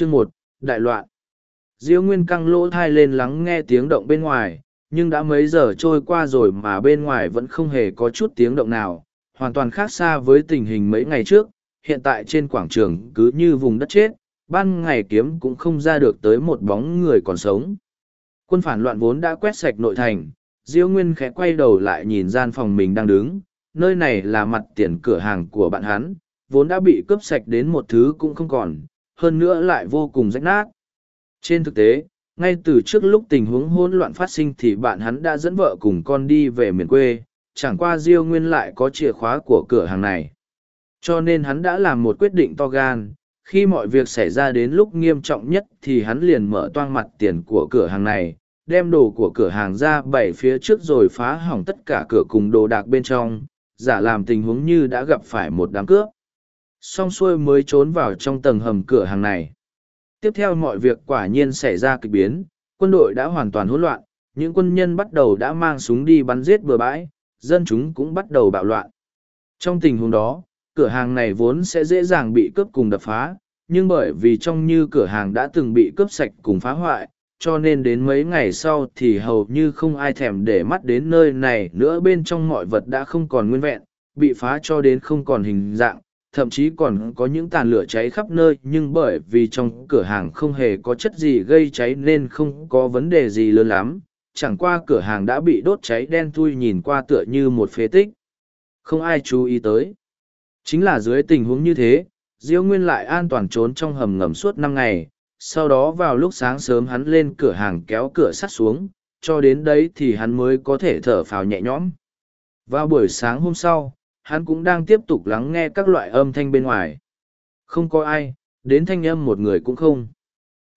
Chương một Đại loạn Diêu Nguyên căng lỗ thai lên lắng nghe tiếng động bên ngoài, nhưng đã mấy giờ trôi qua rồi mà bên ngoài vẫn không hề có chút tiếng động nào, hoàn toàn khác xa với tình hình mấy ngày trước. Hiện tại trên quảng trường cứ như vùng đất chết, ban ngày kiếm cũng không ra được tới một bóng người còn sống. Quân phản loạn vốn đã quét sạch nội thành, Diêu Nguyên khẽ quay đầu lại nhìn gian phòng mình đang đứng, nơi này là mặt tiền cửa hàng của bạn hắn, vốn đã bị cướp sạch đến một thứ cũng không còn, hơn nữa lại vô cùng rách nát. Trên thực tế, ngay từ trước lúc tình huống hỗn loạn phát sinh thì bạn hắn đã dẫn vợ cùng con đi về miền quê, chẳng qua Diêu Nguyên lại có chìa khóa của cửa hàng này. Cho nên hắn đã làm một quyết định to gan, khi mọi việc xảy ra đến lúc nghiêm trọng nhất thì hắn liền mở toang mặt tiền của cửa hàng này, đem đồ của cửa hàng ra bảy phía trước rồi phá hỏng tất cả cửa cùng đồ đạc bên trong, giả làm tình huống như đã gặp phải một đám cướp. Xong xuôi mới trốn vào trong tầng hầm cửa hàng này. Tiếp theo mọi việc quả nhiên xảy ra kịch biến, quân đội đã hoàn toàn hỗn loạn, những quân nhân bắt đầu đã mang súng đi bắn giết bừa bãi, dân chúng cũng bắt đầu bạo loạn. Trong tình huống đó, cửa hàng này vốn sẽ dễ dàng bị cướp cùng đập phá, nhưng bởi vì trong như cửa hàng đã từng bị cướp sạch cùng phá hoại, cho nên đến mấy ngày sau thì hầu như không ai thèm để mắt đến nơi này nữa bên trong mọi vật đã không còn nguyên vẹn, bị phá cho đến không còn hình dạng, thậm chí còn có những tàn lửa cháy khắp nơi, nhưng bởi vì trong cửa hàng không hề có chất gì gây cháy nên không có vấn đề gì lớn lắm. Chẳng qua cửa hàng đã bị đốt cháy đen thui nhìn qua tựa như một phế tích. Không ai chú ý tới. Chính là dưới tình huống như thế diễu nguyên lại an toàn trốn trong hầm ngầm suốt năm ngày. Sau đó vào lúc sáng sớm hắn lên cửa hàng kéo cửa sắt xuống. Cho đến đấy thì hắn mới có thể thở phào nhẹ nhõm. Vào buổi sáng hôm sau hắn cũng đang tiếp tục lắng nghe các loại âm thanh bên ngoài. Không có ai, đến thanh âm một người cũng không.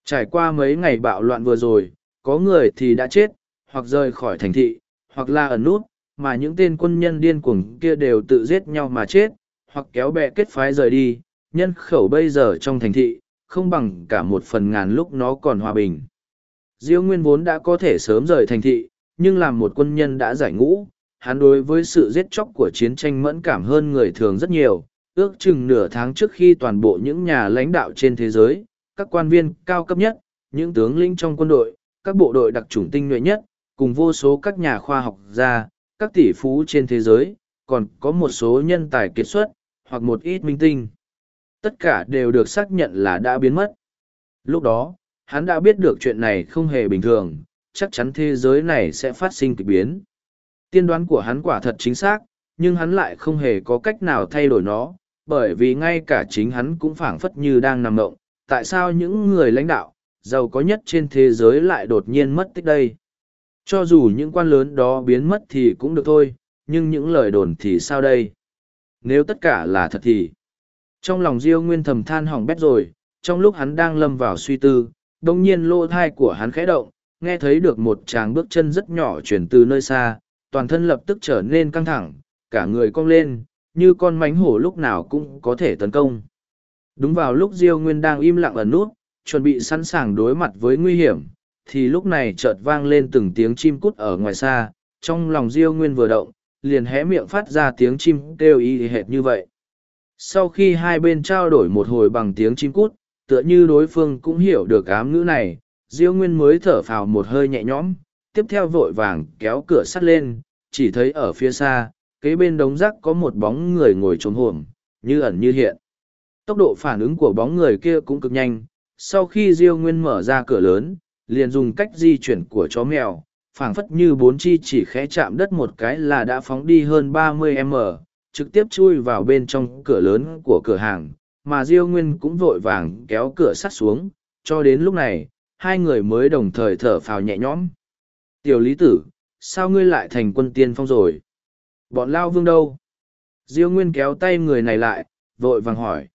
Trải qua mấy ngày bạo loạn vừa rồi, có người thì đã chết, hoặc rời khỏi thành thị, hoặc là ẩn nút, mà những tên quân nhân điên cuồng kia đều tự giết nhau mà chết, hoặc kéo bè kết phái rời đi, nhân khẩu bây giờ trong thành thị, không bằng cả một phần ngàn lúc nó còn hòa bình. Diêu Nguyên vốn đã có thể sớm rời thành thị, nhưng làm một quân nhân đã giải ngũ, hắn đối với sự giết chóc của chiến tranh mẫn cảm hơn người thường rất nhiều, ước chừng nửa tháng trước khi toàn bộ những nhà lãnh đạo trên thế giới, các quan viên cao cấp nhất, những tướng lĩnh trong quân đội, các bộ đội đặc trùng tinh nhuệ nhất, cùng vô số các nhà khoa học gia, các tỷ phú trên thế giới, còn có một số nhân tài kiệt xuất, hoặc một ít minh tinh. Tất cả đều được xác nhận là đã biến mất. Lúc đó, hắn đã biết được chuyện này không hề bình thường, chắc chắn thế giới này sẽ phát sinh k biến tiên đoán của hắn quả thật chính xác, nhưng hắn lại không hề có cách nào thay đổi nó, bởi vì ngay cả chính hắn cũng phảng phất như đang nằm mộng. Tại sao những người lãnh đạo, giàu có nhất trên thế giới lại đột nhiên mất tích đây? Cho dù những quan lớn đó biến mất thì cũng được thôi, nhưng những lời đồn thì sao đây? Nếu tất cả là thật thì... Trong lòng Diêu Nguyên thầm than hỏng bét rồi, trong lúc hắn đang lâm vào suy tư, đồng nhiên lô thai của hắn khẽ động, nghe thấy được một tràng bước chân rất nhỏ chuyển từ nơi xa, toàn thân lập tức trở nên căng thẳng, cả người cong lên, như con mánh hổ lúc nào cũng có thể tấn công. Đúng vào lúc Diêu Nguyên đang im lặng ẩn nút, chuẩn bị sẵn sàng đối mặt với nguy hiểm, thì lúc này chợt vang lên từng tiếng chim cút ở ngoài xa, trong lòng Diêu Nguyên vừa động, liền hé miệng phát ra tiếng chim kêu y hệt như vậy. Sau khi hai bên trao đổi một hồi bằng tiếng chim cút, tựa như đối phương cũng hiểu được ám ngữ này, Diêu Nguyên mới thở phào một hơi nhẹ nhõm, tiếp theo vội vàng kéo cửa sắt lên, chỉ thấy ở phía xa, kế bên đống rác có một bóng người ngồi trốn hổm, như ẩn như hiện. Tốc độ phản ứng của bóng người kia cũng cực nhanh, sau khi Diêu Nguyên mở ra cửa lớn, liền dùng cách di chuyển của chó mèo, phảng phất như bốn chi chỉ khẽ chạm đất một cái là đã phóng đi hơn 30m, trực tiếp chui vào bên trong cửa lớn của cửa hàng, mà Diêu Nguyên cũng vội vàng kéo cửa sắt xuống, cho đến lúc này, hai người mới đồng thời thở phào nhẹ nhõm. Tiểu lý tử, sao ngươi lại thành quân tiên phong rồi? Bọn lao vương đâu? Diêu Nguyên kéo tay người này lại, vội vàng hỏi.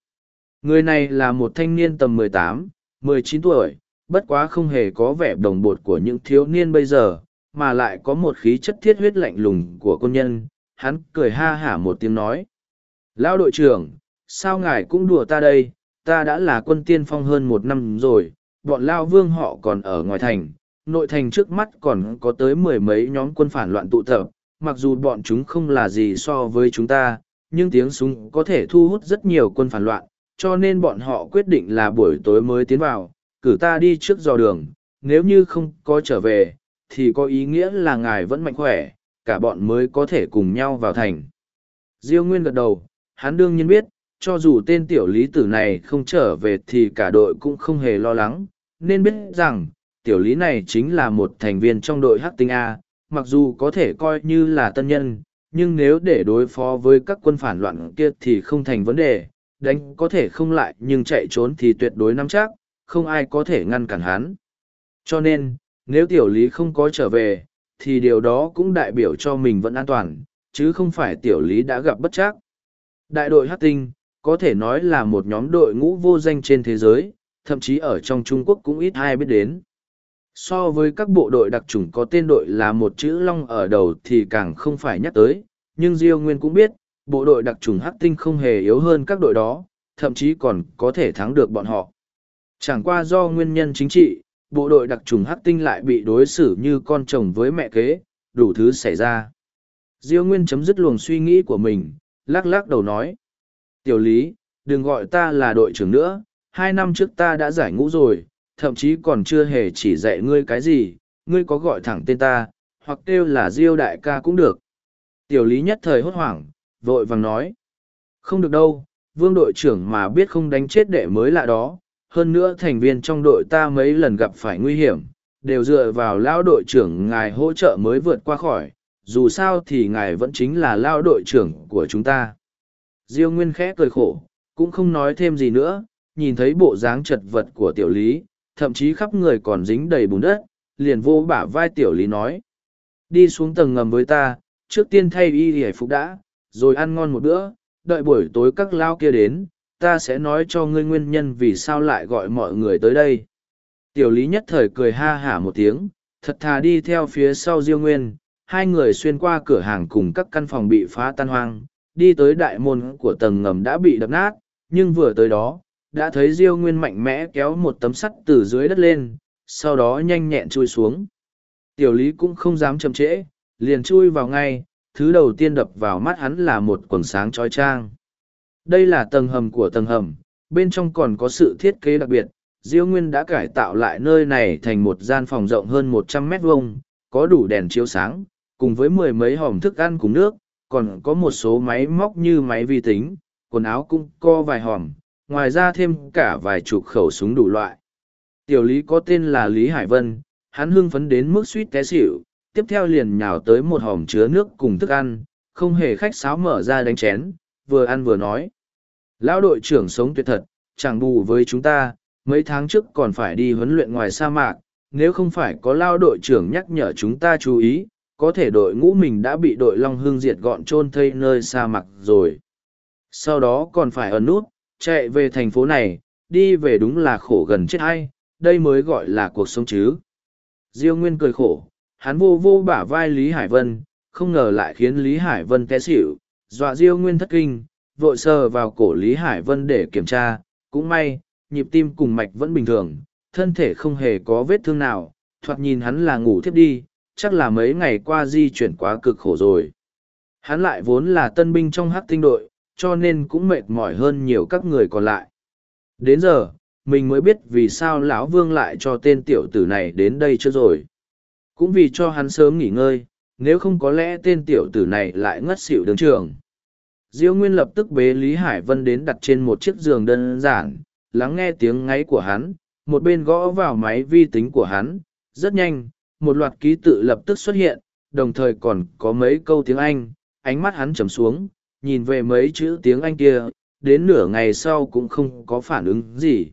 Người này là một thanh niên tầm mười tám, mười chín tuổi, bất quá không hề có vẻ đồng bột của những thiếu niên bây giờ, mà lại có một khí chất thiết huyết lạnh lùng của quân nhân. Hắn cười ha hả một tiếng nói. Lão đội trưởng, sao ngài cũng đùa ta đây, ta đã là quân tiên phong hơn một năm rồi, bọn lao vương họ còn ở ngoài thành, nội thành trước mắt còn có tới mười mấy nhóm quân phản loạn tụ tập, mặc dù bọn chúng không là gì so với chúng ta, nhưng tiếng súng có thể thu hút rất nhiều quân phản loạn, cho nên bọn họ quyết định là buổi tối mới tiến vào, cử ta đi trước dò đường, nếu như không có trở về, thì có ý nghĩa là ngài vẫn mạnh khỏe, cả bọn mới có thể cùng nhau vào thành. Diêu Nguyên gật đầu, hắn đương nhiên biết, cho dù tên tiểu lý tử này không trở về thì cả đội cũng không hề lo lắng, nên biết rằng, tiểu lý này chính là một thành viên trong đội hắc tinh A, mặc dù có thể coi như là tân nhân, nhưng nếu để đối phó với các quân phản loạn kia thì không thành vấn đề, đánh có thể không lại nhưng chạy trốn thì tuyệt đối nắm chắc, không ai có thể ngăn cản hắn. Cho nên, nếu tiểu lý không có trở về, thì điều đó cũng đại biểu cho mình vẫn an toàn, chứ không phải tiểu lý đã gặp bất chắc. Đại đội Hắc Tinh, có thể nói là một nhóm đội ngũ vô danh trên thế giới, thậm chí ở trong Trung Quốc cũng ít ai biết đến. So với các bộ đội đặc trùng có tên đội là một chữ long ở đầu thì càng không phải nhắc tới, nhưng Diêu Nguyên cũng biết, bộ đội đặc trùng Hắc Tinh không hề yếu hơn các đội đó, thậm chí còn có thể thắng được bọn họ. Chẳng qua do nguyên nhân chính trị, bộ đội đặc trùng Hắc Tinh lại bị đối xử như con chồng với mẹ kế, đủ thứ xảy ra. Diêu Nguyên chấm dứt luồng suy nghĩ của mình, lắc lắc đầu nói. Tiểu Lý, đừng gọi ta là đội trưởng nữa, hai năm trước ta đã giải ngũ rồi, thậm chí còn chưa hề chỉ dạy ngươi cái gì, ngươi có gọi thẳng tên ta, hoặc kêu là Diêu đại ca cũng được. Tiểu Lý nhất thời hốt hoảng, vội vàng nói. Không được đâu, vương đội trưởng mà biết không đánh chết đệ mới lạ đó, hơn nữa thành viên trong đội ta mấy lần gặp phải nguy hiểm, đều dựa vào lao đội trưởng ngài hỗ trợ mới vượt qua khỏi, dù sao thì ngài vẫn chính là lao đội trưởng của chúng ta. Diêu Nguyên khẽ cười khổ, cũng không nói thêm gì nữa, nhìn thấy bộ dáng chật vật của tiểu lý, thậm chí khắp người còn dính đầy bùn đất, liền vô bả vai tiểu lý nói. Đi xuống tầng ngầm với ta, trước tiên thay y hề phục đã, rồi ăn ngon một bữa, đợi buổi tối các lao kia đến, ta sẽ nói cho ngươi nguyên nhân vì sao lại gọi mọi người tới đây. Tiểu lý nhất thời cười ha hả một tiếng, thật thà đi theo phía sau Diêu Nguyên, hai người xuyên qua cửa hàng cùng các căn phòng bị phá tan hoang, đi tới đại môn của tầng ngầm đã bị đập nát, nhưng vừa tới đó, đã thấy Diêu Nguyên mạnh mẽ kéo một tấm sắt từ dưới đất lên, sau đó nhanh nhẹn chui xuống. Tiểu lý cũng không dám chậm trễ, liền chui vào ngay, thứ đầu tiên đập vào mắt hắn là một quần sáng trói trang. Đây là tầng hầm của tầng hầm, bên trong còn có sự thiết kế đặc biệt. Diêu Nguyên đã cải tạo lại nơi này thành một gian phòng rộng hơn một trăm mét vuông, có đủ đèn chiếu sáng, cùng với mười mấy hòm thức ăn cùng nước, còn có một số máy móc như máy vi tính, quần áo cũng có vài hòm, ngoài ra thêm cả vài chục khẩu súng đủ loại. Tiểu lý có tên là Lý Hải Vân, hắn hưng phấn đến mức suýt té xỉu, tiếp theo liền nhào tới một hòm chứa nước cùng thức ăn, không hề khách sáo mở ra đánh chén, vừa ăn vừa nói. Lão đội trưởng sống tuyệt thật, chẳng bù với chúng ta, mấy tháng trước còn phải đi huấn luyện ngoài sa mạc, nếu không phải có lao đội trưởng nhắc nhở chúng ta chú ý, có thể đội ngũ mình đã bị đội Long Hương diệt gọn chôn thây nơi sa mạc rồi. Sau đó còn phải ẩn nút, chạy về thành phố này, đi về đúng là khổ gần chết hay, đây mới gọi là cuộc sống chứ. Diêu Nguyên cười khổ, hắn vô vô bả vai Lý Hải Vân, không ngờ lại khiến Lý Hải Vân té xỉu, dọa Diêu Nguyên thất kinh, vội sờ vào cổ Lý Hải Vân để kiểm tra, cũng may, nhịp tim cùng mạch vẫn bình thường, thân thể không hề có vết thương nào, thoạt nhìn hắn là ngủ thiếp đi, chắc là mấy ngày qua di chuyển quá cực khổ rồi. Hắn lại vốn là tân binh trong hắc tinh đội, cho nên cũng mệt mỏi hơn nhiều các người còn lại. Đến giờ, mình mới biết vì sao lão vương lại cho tên tiểu tử này đến đây chưa rồi. Cũng vì cho hắn sớm nghỉ ngơi, nếu không có lẽ tên tiểu tử này lại ngất xỉu đứng trường. Diêu Nguyên lập tức bế Lý Hải Vân đến đặt trên một chiếc giường đơn giản, lắng nghe tiếng ngáy của hắn, một bên gõ vào máy vi tính của hắn. Rất nhanh, một loạt ký tự lập tức xuất hiện, đồng thời còn có mấy câu tiếng Anh, ánh mắt hắn trầm xuống, nhìn về mấy chữ tiếng Anh kia, đến nửa ngày sau cũng không có phản ứng gì.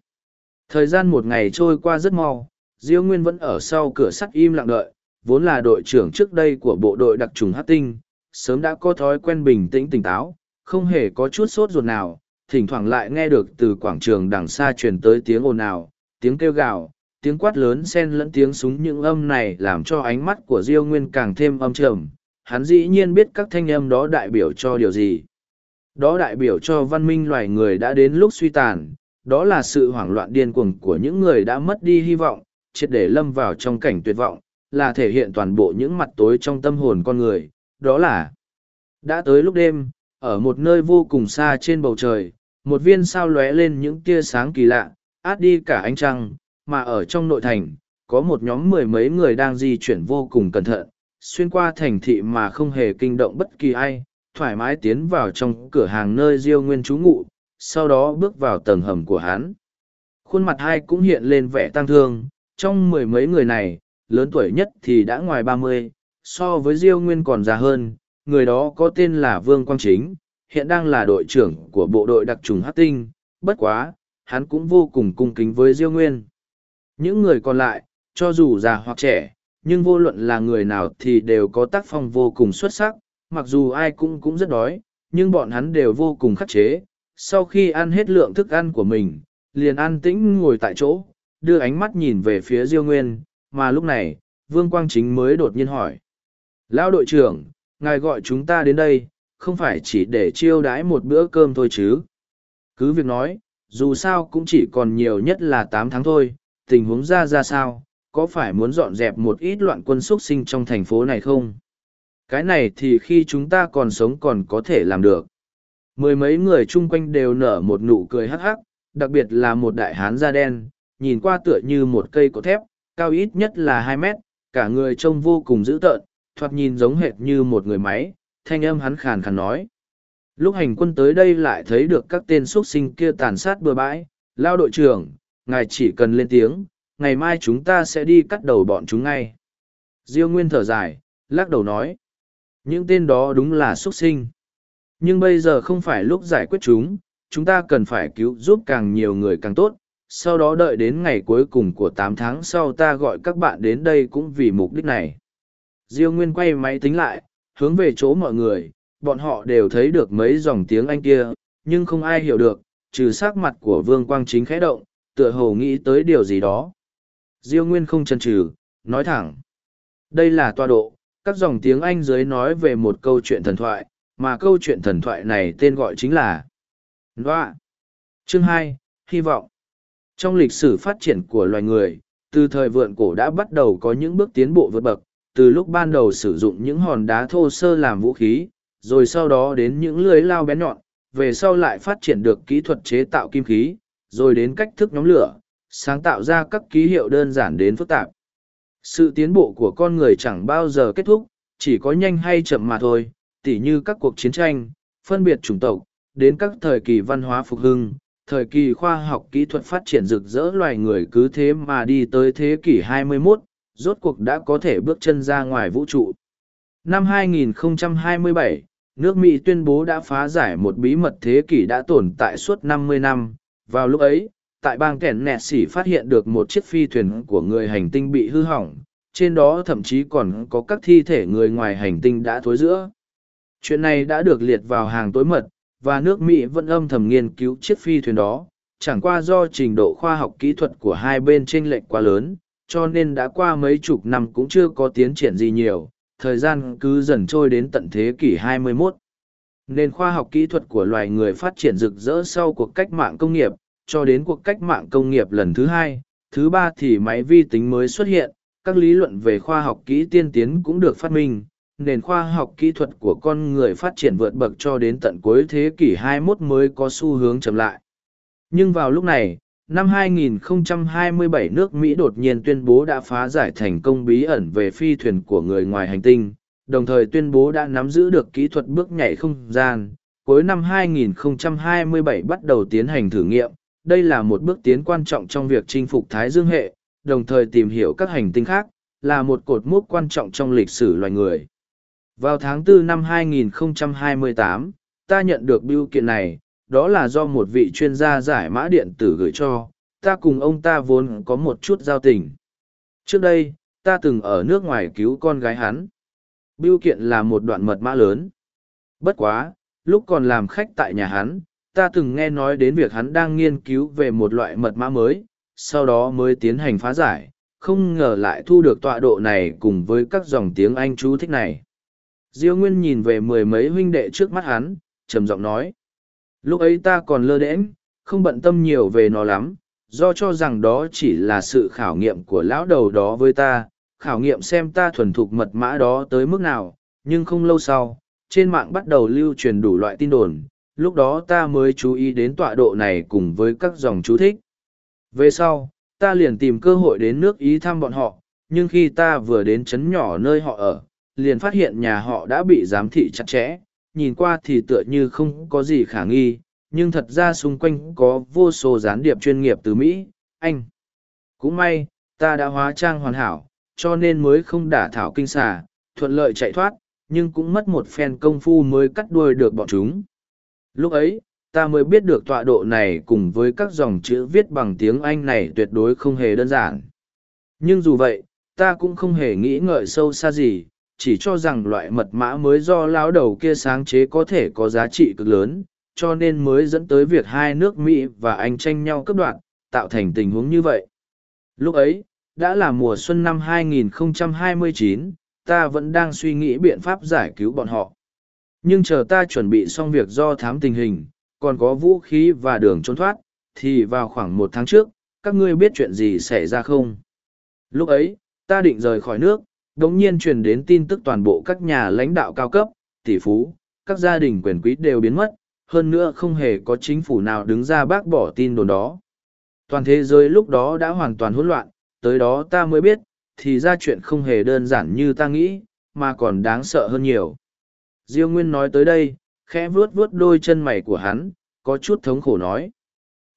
Thời gian một ngày trôi qua rất mau, Diêu Nguyên vẫn ở sau cửa sắt im lặng đợi, vốn là đội trưởng trước đây của bộ đội đặc trùng hát tinh, sớm đã có thói quen bình tĩnh tỉnh táo, không hề có chút sốt ruột nào, thỉnh thoảng lại nghe được từ quảng trường đằng xa truyền tới tiếng ồn ào, tiếng kêu gào, tiếng quát lớn xen lẫn tiếng súng những âm này làm cho ánh mắt của Diêu Nguyên càng thêm âm trầm. Hắn dĩ nhiên biết các thanh âm đó đại biểu cho điều gì. Đó đại biểu cho văn minh loài người đã đến lúc suy tàn, đó là sự hoảng loạn điên cuồng của những người đã mất đi hy vọng, triệt để lâm vào trong cảnh tuyệt vọng, là thể hiện toàn bộ những mặt tối trong tâm hồn con người, đó là đã tới lúc đêm, ở một nơi vô cùng xa trên bầu trời, một viên sao lóe lên những tia sáng kỳ lạ, át đi cả ánh trăng, mà ở trong nội thành, có một nhóm mười mấy người đang di chuyển vô cùng cẩn thận, xuyên qua thành thị mà không hề kinh động bất kỳ ai, thoải mái tiến vào trong cửa hàng nơi Diêu Nguyên trú ngụ, sau đó bước vào tầng hầm của hắn. Khuôn mặt hai cũng hiện lên vẻ tăng thương, trong mười mấy người này, lớn tuổi nhất thì đã ngoài ba mươi, so với Diêu Nguyên còn già hơn, người đó có tên là Vương Quang Chính, hiện đang là đội trưởng của bộ đội đặc trùng Hát Tinh, bất quá, hắn cũng vô cùng cung kính với Diêu Nguyên. Những người còn lại, cho dù già hoặc trẻ, nhưng vô luận là người nào thì đều có tác phong vô cùng xuất sắc, mặc dù ai cũng cũng rất đói, nhưng bọn hắn đều vô cùng khắc chế. Sau khi ăn hết lượng thức ăn của mình, liền an tĩnh ngồi tại chỗ, đưa ánh mắt nhìn về phía Diêu Nguyên, mà lúc này, Vương Quang Chính mới đột nhiên hỏi. Lão đội trưởng, ngài gọi chúng ta đến đây, không phải chỉ để chiêu đãi một bữa cơm thôi chứ. Cứ việc nói, dù sao cũng chỉ còn nhiều nhất là tám tháng thôi, tình huống ra ra sao, có phải muốn dọn dẹp một ít loạn quân xuất sinh trong thành phố này không? Cái này thì khi chúng ta còn sống còn có thể làm được. Mười mấy người chung quanh đều nở một nụ cười hắc hắc, đặc biệt là một đại hán da đen, nhìn qua tựa như một cây cột thép, cao ít nhất là hai mét, cả người trông vô cùng dữ tợn, thoạt nhìn giống hệt như một người máy, thanh âm hắn khàn khàn nói. Lúc hành quân tới đây lại thấy được các tên xuất sinh kia tàn sát bừa bãi, lao đội trưởng, ngài chỉ cần lên tiếng, ngày mai chúng ta sẽ đi cắt đầu bọn chúng ngay. Diêu Nguyên thở dài, lắc đầu nói. Những tên đó đúng là xuất sinh. Nhưng bây giờ không phải lúc giải quyết chúng, chúng ta cần phải cứu giúp càng nhiều người càng tốt. Sau đó đợi đến ngày cuối cùng của tám tháng sau ta gọi các bạn đến đây cũng vì mục đích này. Diêu Nguyên quay máy tính lại, hướng về chỗ mọi người, bọn họ đều thấy được mấy dòng tiếng Anh kia, nhưng không ai hiểu được, trừ sắc mặt của Vương Quang Chính khẽ động, tựa hồ nghĩ tới điều gì đó. Diêu Nguyên không chần chừ, nói thẳng. Đây là tọa độ, các dòng tiếng Anh dưới nói về một câu chuyện thần thoại, mà câu chuyện thần thoại này tên gọi chính là Đoạ. Chương hai Hy vọng. Trong lịch sử phát triển của loài người, từ thời vượn cổ đã bắt đầu có những bước tiến bộ vượt bậc, từ lúc ban đầu sử dụng những hòn đá thô sơ làm vũ khí, rồi sau đó đến những lưới lao bén nhọn, về sau lại phát triển được kỹ thuật chế tạo kim khí, rồi đến cách thức nhóm lửa, sáng tạo ra các ký hiệu đơn giản đến phức tạp. Sự tiến bộ của con người chẳng bao giờ kết thúc, chỉ có nhanh hay chậm mà thôi, tỉ như các cuộc chiến tranh, phân biệt chủng tộc, đến các thời kỳ văn hóa phục hưng, thời kỳ khoa học kỹ thuật phát triển rực rỡ loài người cứ thế mà đi tới thế kỷ 21, rốt cuộc đã có thể bước chân ra ngoài vũ trụ. Năm 2027, nước Mỹ tuyên bố đã phá giải một bí mật thế kỷ đã tồn tại suốt 50 năm. Vào lúc ấy, tại bang kẻn nẹt xỉ phát hiện được một chiếc phi thuyền của người hành tinh bị hư hỏng, trên đó thậm chí còn có các thi thể người ngoài hành tinh đã thối giữa. Chuyện này đã được liệt vào hàng tối mật, và nước Mỹ vẫn âm thầm nghiên cứu chiếc phi thuyền đó, chẳng qua do trình độ khoa học kỹ thuật của hai bên chênh lệch quá lớn, cho nên đã qua mấy chục năm cũng chưa có tiến triển gì nhiều, thời gian cứ dần trôi đến tận thế kỷ 21. nền khoa học kỹ thuật của loài người phát triển rực rỡ sau cuộc cách mạng công nghiệp, cho đến cuộc cách mạng công nghiệp lần thứ hai, thứ ba thì máy vi tính mới xuất hiện, các lý luận về khoa học kỹ tiên tiến cũng được phát minh, nền khoa học kỹ thuật của con người phát triển vượt bậc cho đến tận cuối thế kỷ 21 mới có xu hướng chậm lại. Nhưng vào lúc này, năm 2027 nước Mỹ đột nhiên tuyên bố đã phá giải thành công bí ẩn về phi thuyền của người ngoài hành tinh, đồng thời tuyên bố đã nắm giữ được kỹ thuật bước nhảy không gian. Cuối năm 2027 bắt đầu tiến hành thử nghiệm, đây là một bước tiến quan trọng trong việc chinh phục Thái Dương hệ, đồng thời tìm hiểu các hành tinh khác, là một cột mốc quan trọng trong lịch sử loài người. Vào tháng 4 năm 2028, ta nhận được biêu kiện này, đó là do một vị chuyên gia giải mã điện tử gửi cho, ta cùng ông ta vốn có một chút giao tình. Trước đây, ta từng ở nước ngoài cứu con gái hắn. Biêu kiện là một đoạn mật mã lớn. Bất quá, lúc còn làm khách tại nhà hắn, ta từng nghe nói đến việc hắn đang nghiên cứu về một loại mật mã mới, sau đó mới tiến hành phá giải, không ngờ lại thu được tọa độ này cùng với các dòng tiếng Anh chú thích này. Diêu Nguyên nhìn về mười mấy huynh đệ trước mắt hắn, trầm giọng nói. Lúc ấy ta còn lơ đễnh, không bận tâm nhiều về nó lắm, do cho rằng đó chỉ là sự khảo nghiệm của lão đầu đó với ta, khảo nghiệm xem ta thuần thục mật mã đó tới mức nào, nhưng không lâu sau, trên mạng bắt đầu lưu truyền đủ loại tin đồn, lúc đó ta mới chú ý đến tọa độ này cùng với các dòng chú thích. Về sau, ta liền tìm cơ hội đến nước Ý thăm bọn họ, nhưng khi ta vừa đến trấn nhỏ nơi họ ở, liền phát hiện nhà họ đã bị giám thị chặt chẽ, nhìn qua thì tựa như không có gì khả nghi, nhưng thật ra xung quanh có vô số gián điệp chuyên nghiệp từ Mỹ, Anh. Cũng may, ta đã hóa trang hoàn hảo, cho nên mới không đả thảo kinh xà, thuận lợi chạy thoát, nhưng cũng mất một phen công phu mới cắt đuôi được bọn chúng. Lúc ấy, ta mới biết được tọa độ này cùng với các dòng chữ viết bằng tiếng Anh này tuyệt đối không hề đơn giản. Nhưng dù vậy, ta cũng không hề nghĩ ngợi sâu xa gì, chỉ cho rằng loại mật mã mới do lão đầu kia sáng chế có thể có giá trị cực lớn, cho nên mới dẫn tới việc hai nước Mỹ và Anh tranh nhau cấp đoạn, tạo thành tình huống như vậy. Lúc ấy, đã là mùa xuân năm 2029, ta vẫn đang suy nghĩ biện pháp giải cứu bọn họ. Nhưng chờ ta chuẩn bị xong việc do thám tình hình, còn có vũ khí và đường trốn thoát, thì vào khoảng một tháng trước, các ngươi biết chuyện gì xảy ra không? Lúc ấy, ta định rời khỏi nước, đống nhiên truyền đến tin tức toàn bộ các nhà lãnh đạo cao cấp, tỷ phú, các gia đình quyền quý đều biến mất, hơn nữa không hề có chính phủ nào đứng ra bác bỏ tin đồn đó. Toàn thế giới lúc đó đã hoàn toàn hỗn loạn, tới đó ta mới biết, thì ra chuyện không hề đơn giản như ta nghĩ, mà còn đáng sợ hơn nhiều. Diêu Nguyên nói tới đây, khẽ vuốt vuốt đôi chân mày của hắn, có chút thống khổ nói.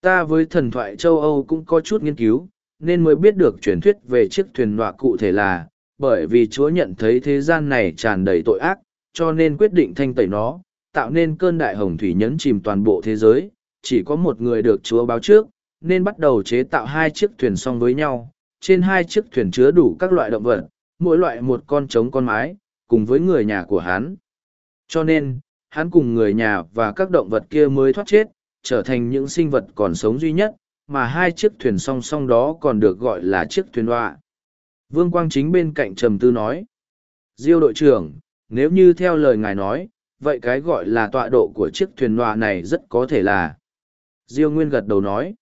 Ta với thần thoại châu Âu cũng có chút nghiên cứu, nên mới biết được truyền thuyết về chiếc thuyền nọa cụ thể là, bởi vì Chúa nhận thấy thế gian này tràn đầy tội ác, cho nên quyết định thanh tẩy nó, tạo nên cơn đại hồng thủy nhấn chìm toàn bộ thế giới, chỉ có một người được Chúa báo trước, nên bắt đầu chế tạo hai chiếc thuyền song với nhau, trên hai chiếc thuyền chứa đủ các loại động vật, mỗi loại một con trống con mái, cùng với người nhà của hắn. Cho nên, hắn cùng người nhà và các động vật kia mới thoát chết, trở thành những sinh vật còn sống duy nhất, mà hai chiếc thuyền song song đó còn được gọi là chiếc thuyền đoạ. Vương Quang Chính bên cạnh trầm tư nói. Diêu đội trưởng, nếu như theo lời ngài nói, vậy cái gọi là tọa độ của chiếc thuyền đoạ này rất có thể là. Diêu Nguyên gật đầu nói.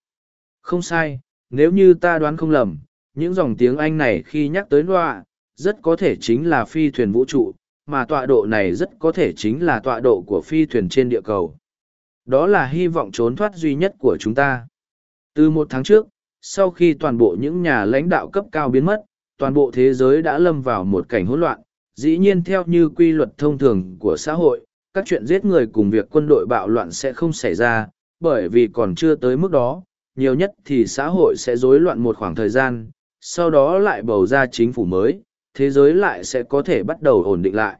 Không sai, nếu như ta đoán không lầm, những dòng tiếng Anh này khi nhắc tới đoạ, rất có thể chính là phi thuyền vũ trụ, mà tọa độ này rất có thể chính là tọa độ của phi thuyền trên địa cầu. Đó là hy vọng trốn thoát duy nhất của chúng ta. Từ một tháng trước, sau khi toàn bộ những nhà lãnh đạo cấp cao biến mất, toàn bộ thế giới đã lâm vào một cảnh hỗn loạn. Dĩ nhiên theo như quy luật thông thường của xã hội, các chuyện giết người cùng việc quân đội bạo loạn sẽ không xảy ra, bởi vì còn chưa tới mức đó, nhiều nhất thì xã hội sẽ rối loạn một khoảng thời gian, sau đó lại bầu ra chính phủ mới, thế giới lại sẽ có thể bắt đầu ổn định lại.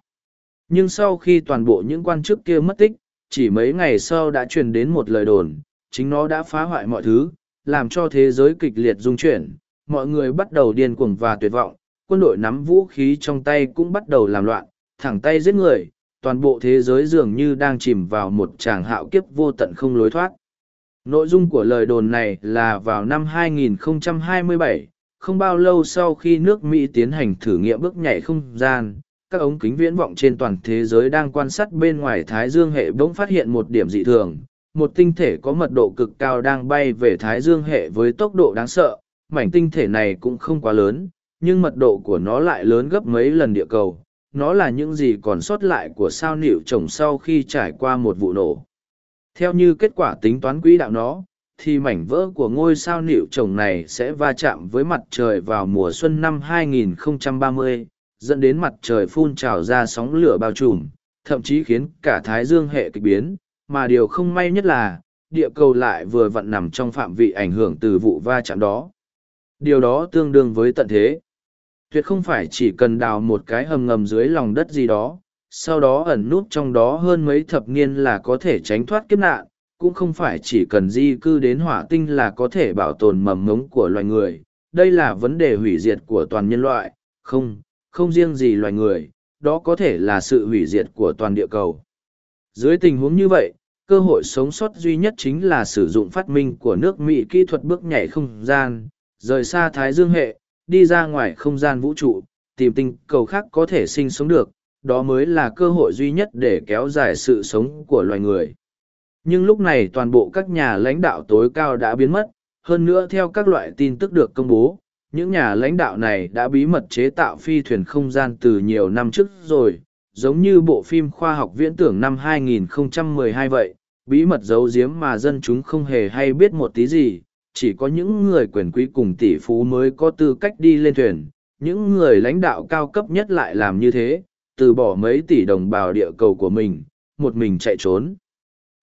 Nhưng sau khi toàn bộ những quan chức kia mất tích, chỉ mấy ngày sau đã truyền đến một lời đồn, chính nó đã phá hoại mọi thứ, làm cho thế giới kịch liệt rung chuyển, mọi người bắt đầu điên cuồng và tuyệt vọng, quân đội nắm vũ khí trong tay cũng bắt đầu làm loạn, thẳng tay giết người, toàn bộ thế giới dường như đang chìm vào một tràng hạo kiếp vô tận không lối thoát. Nội dung của lời đồn này là vào năm 2027, không bao lâu sau khi nước Mỹ tiến hành thử nghiệm bước nhảy không gian, các ống kính viễn vọng trên toàn thế giới đang quan sát bên ngoài Thái Dương hệ bỗng phát hiện một điểm dị thường. Một tinh thể có mật độ cực cao đang bay về Thái Dương hệ với tốc độ đáng sợ, mảnh tinh thể này cũng không quá lớn, nhưng mật độ của nó lại lớn gấp mấy lần địa cầu. Nó là những gì còn sót lại của sao nịu trồng sau khi trải qua một vụ nổ. Theo như kết quả tính toán quỹ đạo nó, thì mảnh vỡ của ngôi sao nịu trồng này sẽ va chạm với mặt trời vào mùa xuân năm 2030, dẫn đến mặt trời phun trào ra sóng lửa bao trùm, thậm chí khiến cả thái dương hệ kịch biến, mà điều không may nhất là, địa cầu lại vừa vặn nằm trong phạm vị ảnh hưởng từ vụ va chạm đó. Điều đó tương đương với tận thế. Tuyệt không phải chỉ cần đào một cái hầm ngầm dưới lòng đất gì đó, sau đó ẩn nút trong đó hơn mấy thập niên là có thể tránh thoát kiếp nạn, cũng không phải chỉ cần di cư đến hỏa tinh là có thể bảo tồn mầm ngống của loài người. Đây là vấn đề hủy diệt của toàn nhân loại, không, không riêng gì loài người, đó có thể là sự hủy diệt của toàn địa cầu. Dưới tình huống như vậy, cơ hội sống sót duy nhất chính là sử dụng phát minh của nước Mỹ kỹ thuật bước nhảy không gian, rời xa Thái Dương hệ, đi ra ngoài không gian vũ trụ, tìm tinh cầu khác có thể sinh sống được, đó mới là cơ hội duy nhất để kéo dài sự sống của loài người. Nhưng lúc này toàn bộ các nhà lãnh đạo tối cao đã biến mất, hơn nữa theo các loại tin tức được công bố, những nhà lãnh đạo này đã bí mật chế tạo phi thuyền không gian từ nhiều năm trước rồi, giống như bộ phim khoa học viễn tưởng năm 2012 vậy, bí mật giấu giếm mà dân chúng không hề hay biết một tí gì chỉ có những người quyền quý cùng tỷ phú mới có tư cách đi lên thuyền những người lãnh đạo cao cấp nhất lại làm như thế từ bỏ mấy tỷ đồng bào địa cầu của mình một mình chạy trốn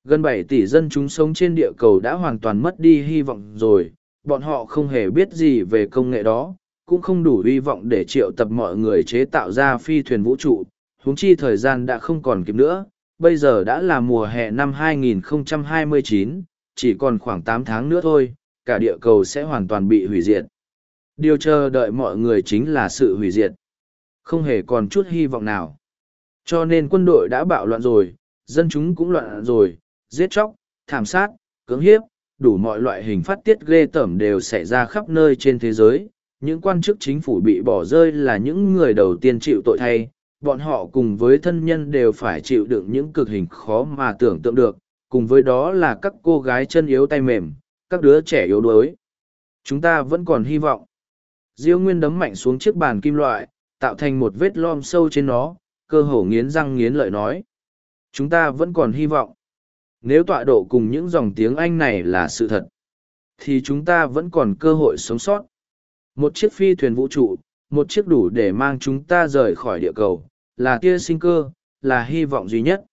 gần bảy tỷ dân chúng sống trên địa cầu đã hoàn toàn mất đi hy vọng rồi bọn họ không hề biết gì về công nghệ đó cũng không đủ hy vọng để triệu tập mọi người chế tạo ra phi thuyền vũ trụ huống chi thời gian đã không còn kịp nữa bây giờ đã là mùa hè năm 2029, chỉ còn khoảng tám tháng nữa thôi cả địa cầu sẽ hoàn toàn bị hủy diệt. Điều chờ đợi mọi người chính là sự hủy diệt. Không hề còn chút hy vọng nào. Cho nên quân đội đã bạo loạn rồi dân chúng cũng loạn rồi giết chóc, thảm sát, cưỡng hiếp, đủ mọi loại hình phát tiết ghê tởm đều xảy ra khắp nơi trên thế giới. Những quan chức chính phủ bị bỏ rơi là những người đầu tiên chịu tội thay. Bọn họ cùng với thân nhân đều phải chịu đựng những cực hình khó mà tưởng tượng được. Cùng với đó là các cô gái chân yếu tay mềm, các đứa trẻ yếu đuối. Chúng ta vẫn còn hy vọng. Diêu nguyên đấm mạnh xuống chiếc bàn kim loại, tạo thành một vết lom sâu trên nó, cơ hồ nghiến răng nghiến lợi nói. Chúng ta vẫn còn hy vọng nếu tọa độ cùng những dòng tiếng anh này là sự thật, thì chúng ta vẫn còn cơ hội sống sót. Một chiếc phi thuyền vũ trụ, một chiếc đủ để mang chúng ta rời khỏi địa cầu, là tia sinh cơ, là hy vọng duy nhất.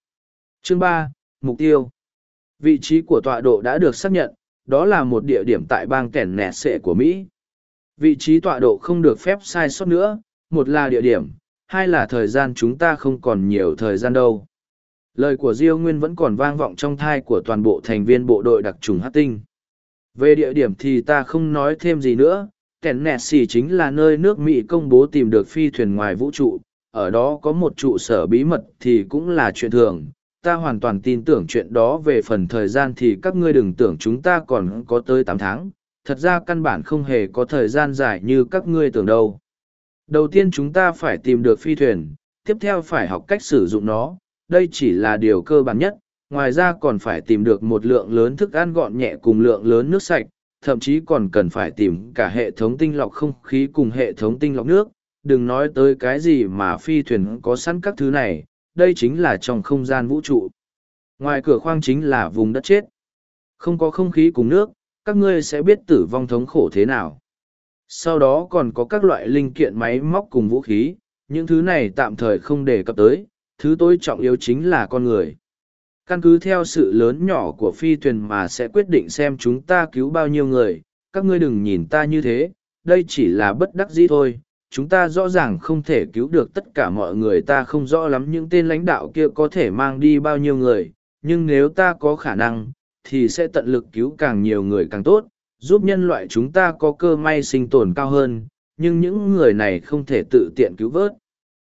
Chương ba, mục tiêu. Vị trí của tọa độ đã được xác nhận, đó là một địa điểm tại bang kẻn nẹt sệ của mỹ. Vị trí tọa độ không được phép sai sót nữa, một là địa điểm, hai là thời gian chúng ta không còn nhiều thời gian đâu lời của diêu nguyên vẫn còn vang vọng trong thai của toàn bộ thành viên bộ đội đặc trùng hát tinh. Về địa điểm thì ta không nói thêm gì nữa kẻn nẹt xì chính là nơi nước mỹ công bố tìm được phi thuyền ngoài vũ trụ, ở đó có một trụ sở bí mật thì cũng là chuyện thường. Ta hoàn toàn tin tưởng chuyện đó về phần thời gian thì các ngươi đừng tưởng chúng ta còn có tới tám tháng, thật ra căn bản không hề có thời gian dài như các ngươi tưởng đâu. Đầu tiên chúng ta phải tìm được phi thuyền, tiếp theo phải học cách sử dụng nó đây chỉ là điều cơ bản nhất, ngoài ra còn phải tìm được một lượng lớn thức ăn gọn nhẹ cùng lượng lớn nước sạch, thậm chí còn cần phải tìm cả hệ thống tinh lọc không khí cùng hệ thống tinh lọc nước. Đừng nói tới cái gì mà phi thuyền có sẵn các thứ này, đây chính là trong không gian vũ trụ. Ngoài cửa khoang chính là vùng đất chết. Không có không khí cùng nước, các ngươi sẽ biết tử vong thống khổ thế nào. Sau đó còn có các loại linh kiện máy móc cùng vũ khí, những thứ này tạm thời không đề cập tới thứ tôi trọng yếu chính là con người. Căn cứ theo sự lớn nhỏ của phi thuyền mà sẽ quyết định xem chúng ta cứu bao nhiêu người. Các ngươi đừng nhìn ta như thế, đây chỉ là bất đắc dĩ thôi. Chúng ta rõ ràng không thể cứu được tất cả mọi người, ta không rõ lắm những tên lãnh đạo kia có thể mang đi bao nhiêu người. Nhưng nếu ta có khả năng, thì sẽ tận lực cứu càng nhiều người càng tốt, giúp nhân loại chúng ta có cơ may sinh tồn cao hơn. Nhưng những người này không thể tự tiện cứu vớt.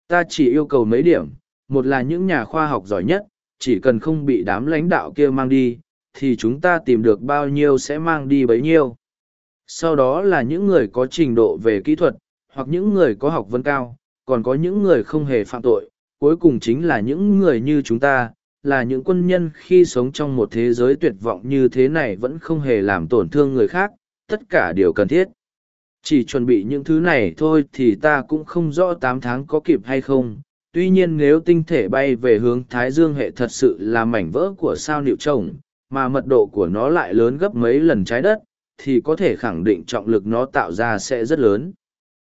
Ta chỉ yêu cầu mấy điểm một là những nhà khoa học giỏi nhất, chỉ cần không bị đám lãnh đạo kia mang đi, thì chúng ta tìm được bao nhiêu sẽ mang đi bấy nhiêu. Sau đó là những người có trình độ về kỹ thuật, hoặc những người có học vấn cao, còn có những người không hề phạm tội, cuối cùng chính là những người như chúng ta, là những quân nhân khi sống trong một thế giới tuyệt vọng như thế này vẫn không hề làm tổn thương người khác, tất cả đều cần thiết. Chỉ chuẩn bị những thứ này thôi thì ta cũng không rõ tám tháng có kịp hay không tuy nhiên nếu tinh thể bay về hướng thái dương hệ thật sự là mảnh vỡ của sao nịu trồng, mà mật độ của nó lại lớn gấp mấy lần trái đất, thì có thể khẳng định trọng lực nó tạo ra sẽ rất lớn.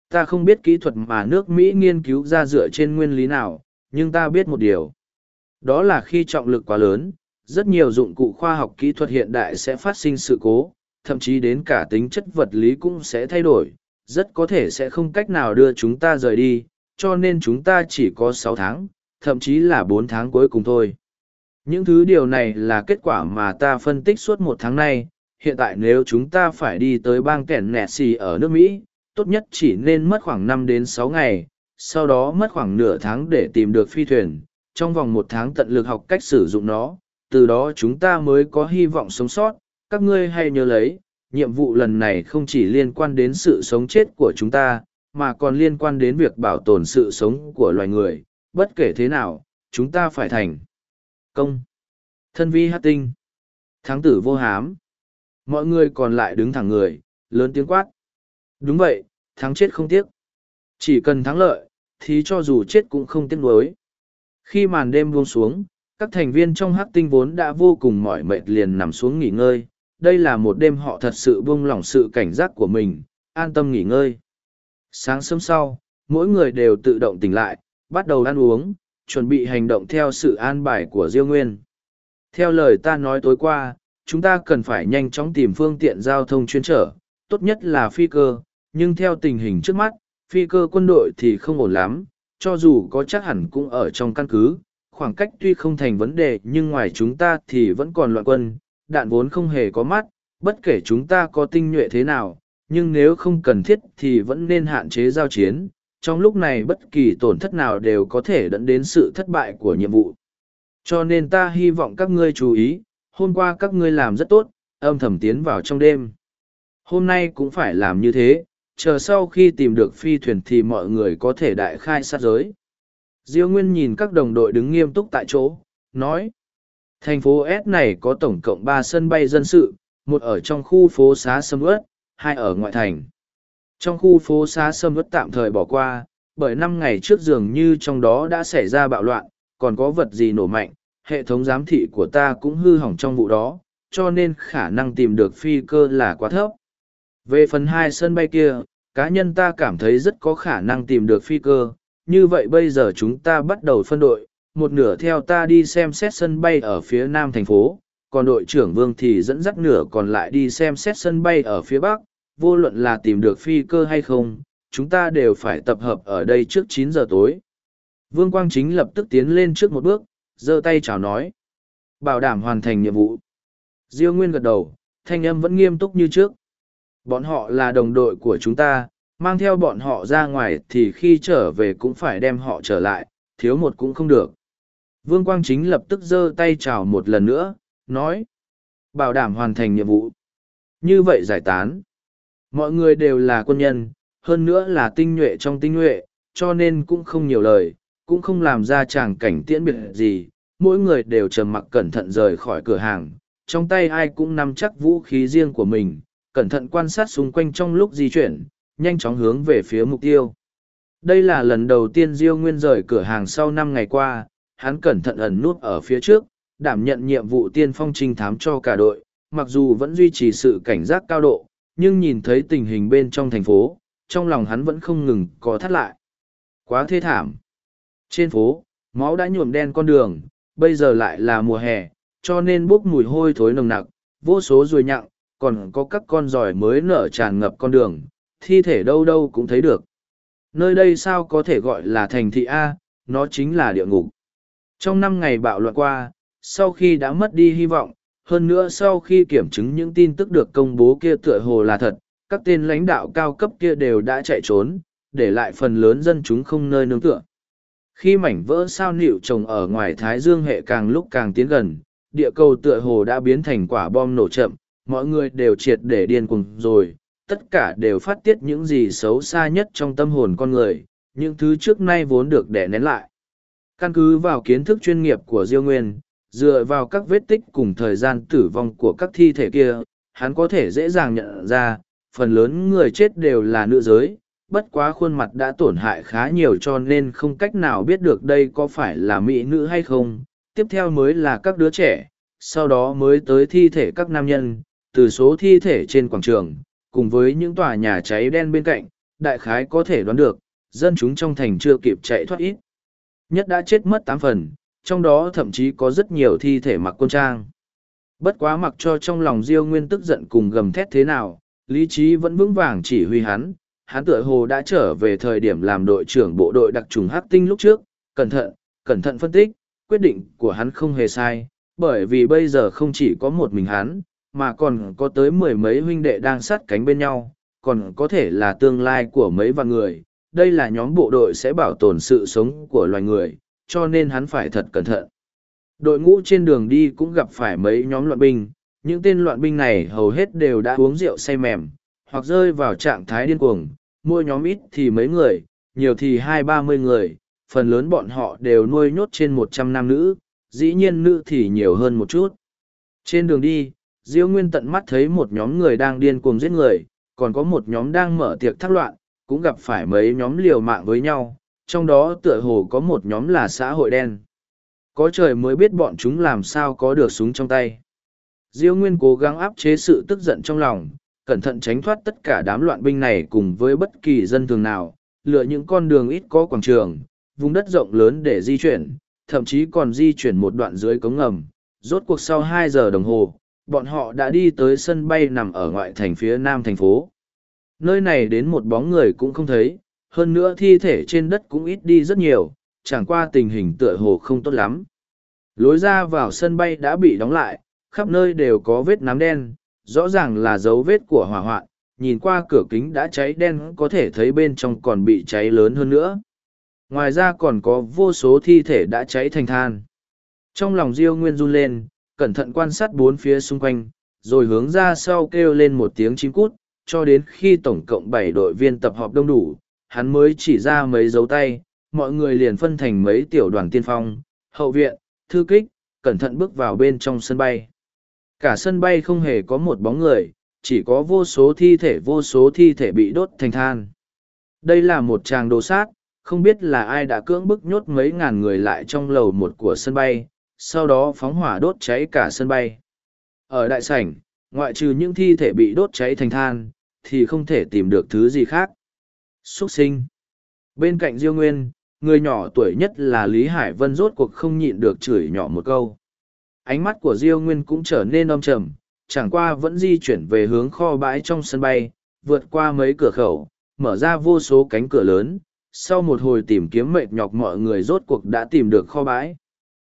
Ta không biết kỹ thuật mà nước mỹ nghiên cứu ra dựa trên nguyên lý nào, nhưng ta biết một điều. Đó là khi trọng lực quá lớn, rất nhiều dụng cụ khoa học kỹ thuật hiện đại sẽ phát sinh sự cố, thậm chí đến cả tính chất vật lý cũng sẽ thay đổi, rất có thể sẽ không cách nào đưa chúng ta rời đi cho nên chúng ta chỉ có sáu tháng, thậm chí là bốn tháng cuối cùng thôi. Những thứ điều này là kết quả mà ta phân tích suốt một tháng nay. Hiện tại nếu chúng ta phải đi tới bang kẻn nẹt xì ở nước mỹ, tốt nhất chỉ nên mất khoảng năm đến sáu ngày, sau đó mất khoảng nửa tháng để tìm được phi thuyền. Trong vòng một tháng tận lực học cách sử dụng nó, từ đó chúng ta mới có hy vọng sống sót. Các ngươi hay nhớ lấy, nhiệm vụ lần này không chỉ liên quan đến sự sống chết của chúng ta mà còn liên quan đến việc bảo tồn sự sống của loài người, bất kể thế nào, chúng ta phải thành. Công. Thân vi hát tinh. Thắng tử vô hám. Mọi người còn lại đứng thẳng người, lớn tiếng quát. Đúng vậy, thắng chết không tiếc. Chỉ cần thắng lợi, thì cho dù chết cũng không tiếc nuối. Khi màn đêm buông xuống, các thành viên trong hắc tinh vốn đã vô cùng mỏi mệt liền nằm xuống nghỉ ngơi. Đây là một đêm họ thật sự buông lỏng sự cảnh giác của mình, an tâm nghỉ ngơi sáng sớm sau, mỗi người đều tự động tỉnh lại, bắt đầu ăn uống, chuẩn bị hành động theo sự an bài của diêu nguyên. Theo lời ta nói tối qua, chúng ta cần phải nhanh chóng tìm phương tiện giao thông chuyên trở, tốt nhất là phi cơ, nhưng theo tình hình trước mắt, phi cơ quân đội thì không ổn lắm, cho dù có chắc hẳn cũng ở trong căn cứ, khoảng cách tuy không thành vấn đề nhưng ngoài chúng ta thì vẫn còn loạn quân, đạn vốn không hề có mắt, bất kể chúng ta có tinh nhuệ thế nào nhưng nếu không cần thiết thì vẫn nên hạn chế giao chiến, trong lúc này bất kỳ tổn thất nào đều có thể dẫn đến sự thất bại của nhiệm vụ. Cho nên ta hy vọng các ngươi chú ý, hôm qua các ngươi làm rất tốt, âm thầm tiến vào trong đêm. Hôm nay cũng phải làm như thế, chờ sau khi tìm được phi thuyền thì mọi người có thể đại khai sát giới. Diêu nguyên nhìn các đồng đội đứng nghiêm túc tại chỗ, nói, thành phố s này có tổng cộng ba sân bay dân sự, một ở trong khu phố xá sâm ướt hai ở ngoại thành. Trong khu phố xá sâm vất tạm thời bỏ qua, bởi năm ngày trước dường như trong đó đã xảy ra bạo loạn, còn có vật gì nổ mạnh, hệ thống giám thị của ta cũng hư hỏng trong vụ đó, cho nên khả năng tìm được phi cơ là quá thấp. Về phần hai sân bay kia, cá nhân ta cảm thấy rất có khả năng tìm được phi cơ, như vậy bây giờ chúng ta bắt đầu phân đội, một nửa theo ta đi xem xét sân bay ở phía nam thành phố còn đội trưởng vương thì dẫn dắt nửa còn lại đi xem xét sân bay ở phía bắc, vô luận là tìm được phi cơ hay không, chúng ta đều phải tập hợp ở đây trước chín giờ tối. Vương quang chính lập tức tiến lên trước một bước, giơ tay chào nói, bảo đảm hoàn thành nhiệm vụ. Diêu nguyên gật đầu, thanh âm vẫn nghiêm túc như trước. Bọn họ là đồng đội của chúng ta, mang theo bọn họ ra ngoài thì khi trở về cũng phải đem họ trở lại, thiếu một cũng không được. Vương quang chính lập tức giơ tay chào một lần nữa nói, bảo đảm hoàn thành nhiệm vụ. Như vậy giải tán. Mọi người đều là quân nhân, hơn nữa là tinh nhuệ trong tinh nhuệ, cho nên cũng không nhiều lời, cũng không làm ra tràng cảnh tiễn biệt gì. Mỗi người đều trầm mặc cẩn thận rời khỏi cửa hàng, trong tay ai cũng nắm chắc vũ khí riêng của mình, cẩn thận quan sát xung quanh trong lúc di chuyển, nhanh chóng hướng về phía mục tiêu. Đây là lần đầu tiên diêu nguyên rời cửa hàng sau năm ngày qua, hắn cẩn thận ẩn nút ở phía trước đảm nhận nhiệm vụ tiên phong trinh thám cho cả đội, mặc dù vẫn duy trì sự cảnh giác cao độ, nhưng nhìn thấy tình hình bên trong thành phố, trong lòng hắn vẫn không ngừng có thắt lại. Quá thê thảm. Trên phố, máu đã nhuộm đen con đường, bây giờ lại là mùa hè, cho nên bốc mùi hôi thối nồng nặc, vô số ruồi nhặng, còn có các con giỏi mới nở tràn ngập con đường, thi thể đâu đâu cũng thấy được. Nơi đây sao có thể gọi là thành thị a, nó chính là địa ngục. Trong năm ngày bạo loạn qua sau khi đã mất đi hy vọng, hơn nữa sau khi kiểm chứng những tin tức được công bố kia tựa hồ là thật, các tên lãnh đạo cao cấp kia đều đã chạy trốn, để lại phần lớn dân chúng không nơi nương tựa. Khi mảnh vỡ sao nịu trồng ở ngoài thái dương hệ càng lúc càng tiến gần, địa cầu tựa hồ đã biến thành quả bom nổ chậm, mọi người đều triệt để điên cuồng rồi, tất cả đều phát tiết những gì xấu xa nhất trong tâm hồn con người, những thứ trước nay vốn được đẻ nén lại. Căn cứ vào kiến thức chuyên nghiệp của diêu nguyên dựa vào các vết tích cùng thời gian tử vong của các thi thể kia, hắn có thể dễ dàng nhận ra, phần lớn người chết đều là nữ giới, bất quá khuôn mặt đã tổn hại khá nhiều cho nên không cách nào biết được đây có phải là mỹ nữ hay không. Tiếp theo mới là các đứa trẻ, sau đó mới tới thi thể các nam nhân, từ số thi thể trên quảng trường, cùng với những tòa nhà cháy đen bên cạnh, đại khái có thể đoán được, dân chúng trong thành chưa kịp chạy thoát ít. Nhất đã chết mất tám phần trong đó thậm chí có rất nhiều thi thể mặc quân trang. Bất quá mặc cho trong lòng diêu nguyên tức giận cùng gầm thét thế nào, lý trí vẫn vững vàng chỉ huy hắn. Hắn tựa hồ đã trở về thời điểm làm đội trưởng bộ đội đặc trùng hắc tinh lúc trước. Cẩn thận cẩn thận phân tích, quyết định của hắn không hề sai, bởi vì bây giờ không chỉ có một mình hắn, mà còn có tới mười mấy huynh đệ đang sát cánh bên nhau. Còn có thể là tương lai của mấy vạn người. Đây là nhóm bộ đội sẽ bảo tồn sự sống của loài người cho nên hắn phải thật cẩn thận. Đội ngũ trên đường đi cũng gặp phải mấy nhóm loạn binh, những tên loạn binh này hầu hết đều đã uống rượu say mềm, hoặc rơi vào trạng thái điên cuồng, mỗi nhóm ít thì mấy người, nhiều thì hai ba mươi người, phần lớn bọn họ đều nuôi nhốt trên một trăm nam nữ, dĩ nhiên nữ thì nhiều hơn một chút. Trên đường đi, diêu nguyên tận mắt thấy một nhóm người đang điên cuồng giết người, còn có một nhóm đang mở tiệc thác loạn, cũng gặp phải mấy nhóm liều mạng với nhau trong đó tựa hồ có một nhóm là xã hội đen có trời mới biết bọn chúng làm sao có được súng trong tay. Diêu Nguyên cố gắng áp chế sự tức giận trong lòng, cẩn thận tránh thoát tất cả đám loạn binh này cùng với bất kỳ dân thường nào, lựa những con đường ít có quảng trường, vùng đất rộng lớn để di chuyển, thậm chí còn di chuyển một đoạn dưới cống ngầm. Rốt cuộc sau hai giờ đồng hồ, bọn họ đã đi tới sân bay nằm ở ngoại thành phía nam thành phố. Nơi này đến một bóng người cũng không thấy, hơn nữa thi thể trên đất cũng ít đi rất nhiều, chẳng qua tình hình tựa hồ không tốt lắm. Lối ra vào sân bay đã bị đóng lại, khắp nơi đều có vết nám đen, rõ ràng là dấu vết của hỏa hoạn, nhìn qua cửa kính đã cháy đen có thể thấy bên trong còn bị cháy lớn hơn nữa. Ngoài ra còn có vô số thi thể đã cháy thành than. Trong lòng Diêu Nguyên run lên, cẩn thận quan sát bốn phía xung quanh, rồi hướng ra sau kêu lên một tiếng chim cút, cho đến khi tổng cộng bảy đội viên tập họp đông đủ, hắn mới chỉ ra mấy dấu tay, mọi người liền phân thành mấy tiểu đoàn tiên phong, hậu viện, thư kích, cẩn thận bước vào bên trong sân bay. Cả sân bay không hề có một bóng người, chỉ có vô số thi thể vô số thi thể bị đốt thành than. Đây là một tràng đồ sát, không biết là ai đã cưỡng bức nhốt mấy ngàn người lại trong lầu một của sân bay, sau đó phóng hỏa đốt cháy cả sân bay. Ở đại sảnh, ngoại trừ những thi thể bị đốt cháy thành than, thì không thể tìm được thứ gì khác. Xuất sinh. Bên cạnh Diêu Nguyên, người nhỏ tuổi nhất là Lý Hải Vân rốt cuộc không nhịn được chửi nhỏ một câu. Ánh mắt của Diêu Nguyên cũng trở nên âm trầm, chẳng qua vẫn di chuyển về hướng kho bãi trong sân bay, vượt qua mấy cửa khẩu, mở ra vô số cánh cửa lớn. Sau một hồi tìm kiếm mệt nhọc mọi người rốt cuộc đã tìm được kho bãi.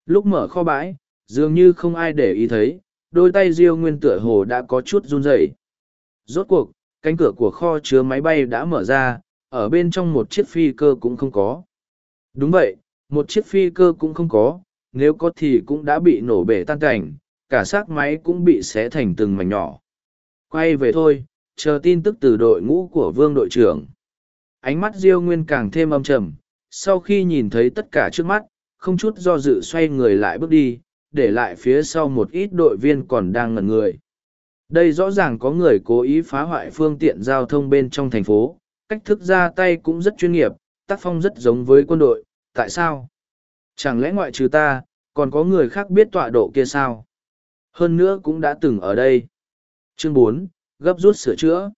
Lúc mở kho bãi, dường như không ai để ý thấy, đôi tay Diêu Nguyên tựa hồ đã có chút run rẩy. Rốt cuộc, cánh cửa của kho chứa máy bay đã mở ra, ở bên trong một chiếc phi cơ cũng không có. Đúng vậy, một chiếc phi cơ cũng không có, nếu có thì cũng đã bị nổ bể tan cảnh, cả xác máy cũng bị xé thành từng mảnh nhỏ. Quay về thôi, chờ tin tức từ đội ngũ của vương đội trưởng. Ánh mắt Diêu Nguyên càng thêm âm trầm, sau khi nhìn thấy tất cả trước mắt, không chút do dự xoay người lại bước đi, để lại phía sau một ít đội viên còn đang ngẩn người. Đây rõ ràng có người cố ý phá hoại phương tiện giao thông bên trong thành phố, cách thức ra tay cũng rất chuyên nghiệp, tác phong rất giống với quân đội, tại sao? Chẳng lẽ ngoại trừ ta, còn có người khác biết tọa độ kia sao? Hơn nữa cũng đã từng ở đây. Chương bốn gấp rút sửa chữa.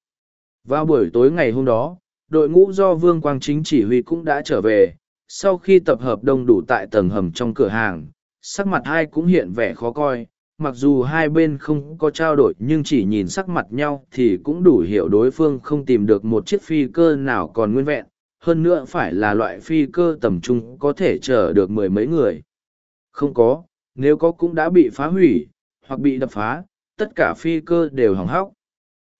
Vào buổi tối ngày hôm đó, đội ngũ do Vương Quang Chính chỉ huy cũng đã trở về. Sau khi tập hợp đông đủ tại tầng hầm trong cửa hàng, sắc mặt hai cũng hiện vẻ khó coi. Mặc dù hai bên không có trao đổi nhưng chỉ nhìn sắc mặt nhau thì cũng đủ hiểu đối phương không tìm được một chiếc phi cơ nào còn nguyên vẹn, hơn nữa phải là loại phi cơ tầm trung có thể chở được mười mấy người. Không có, nếu có cũng đã bị phá hủy, hoặc bị đập phá, tất cả phi cơ đều hỏng hóc.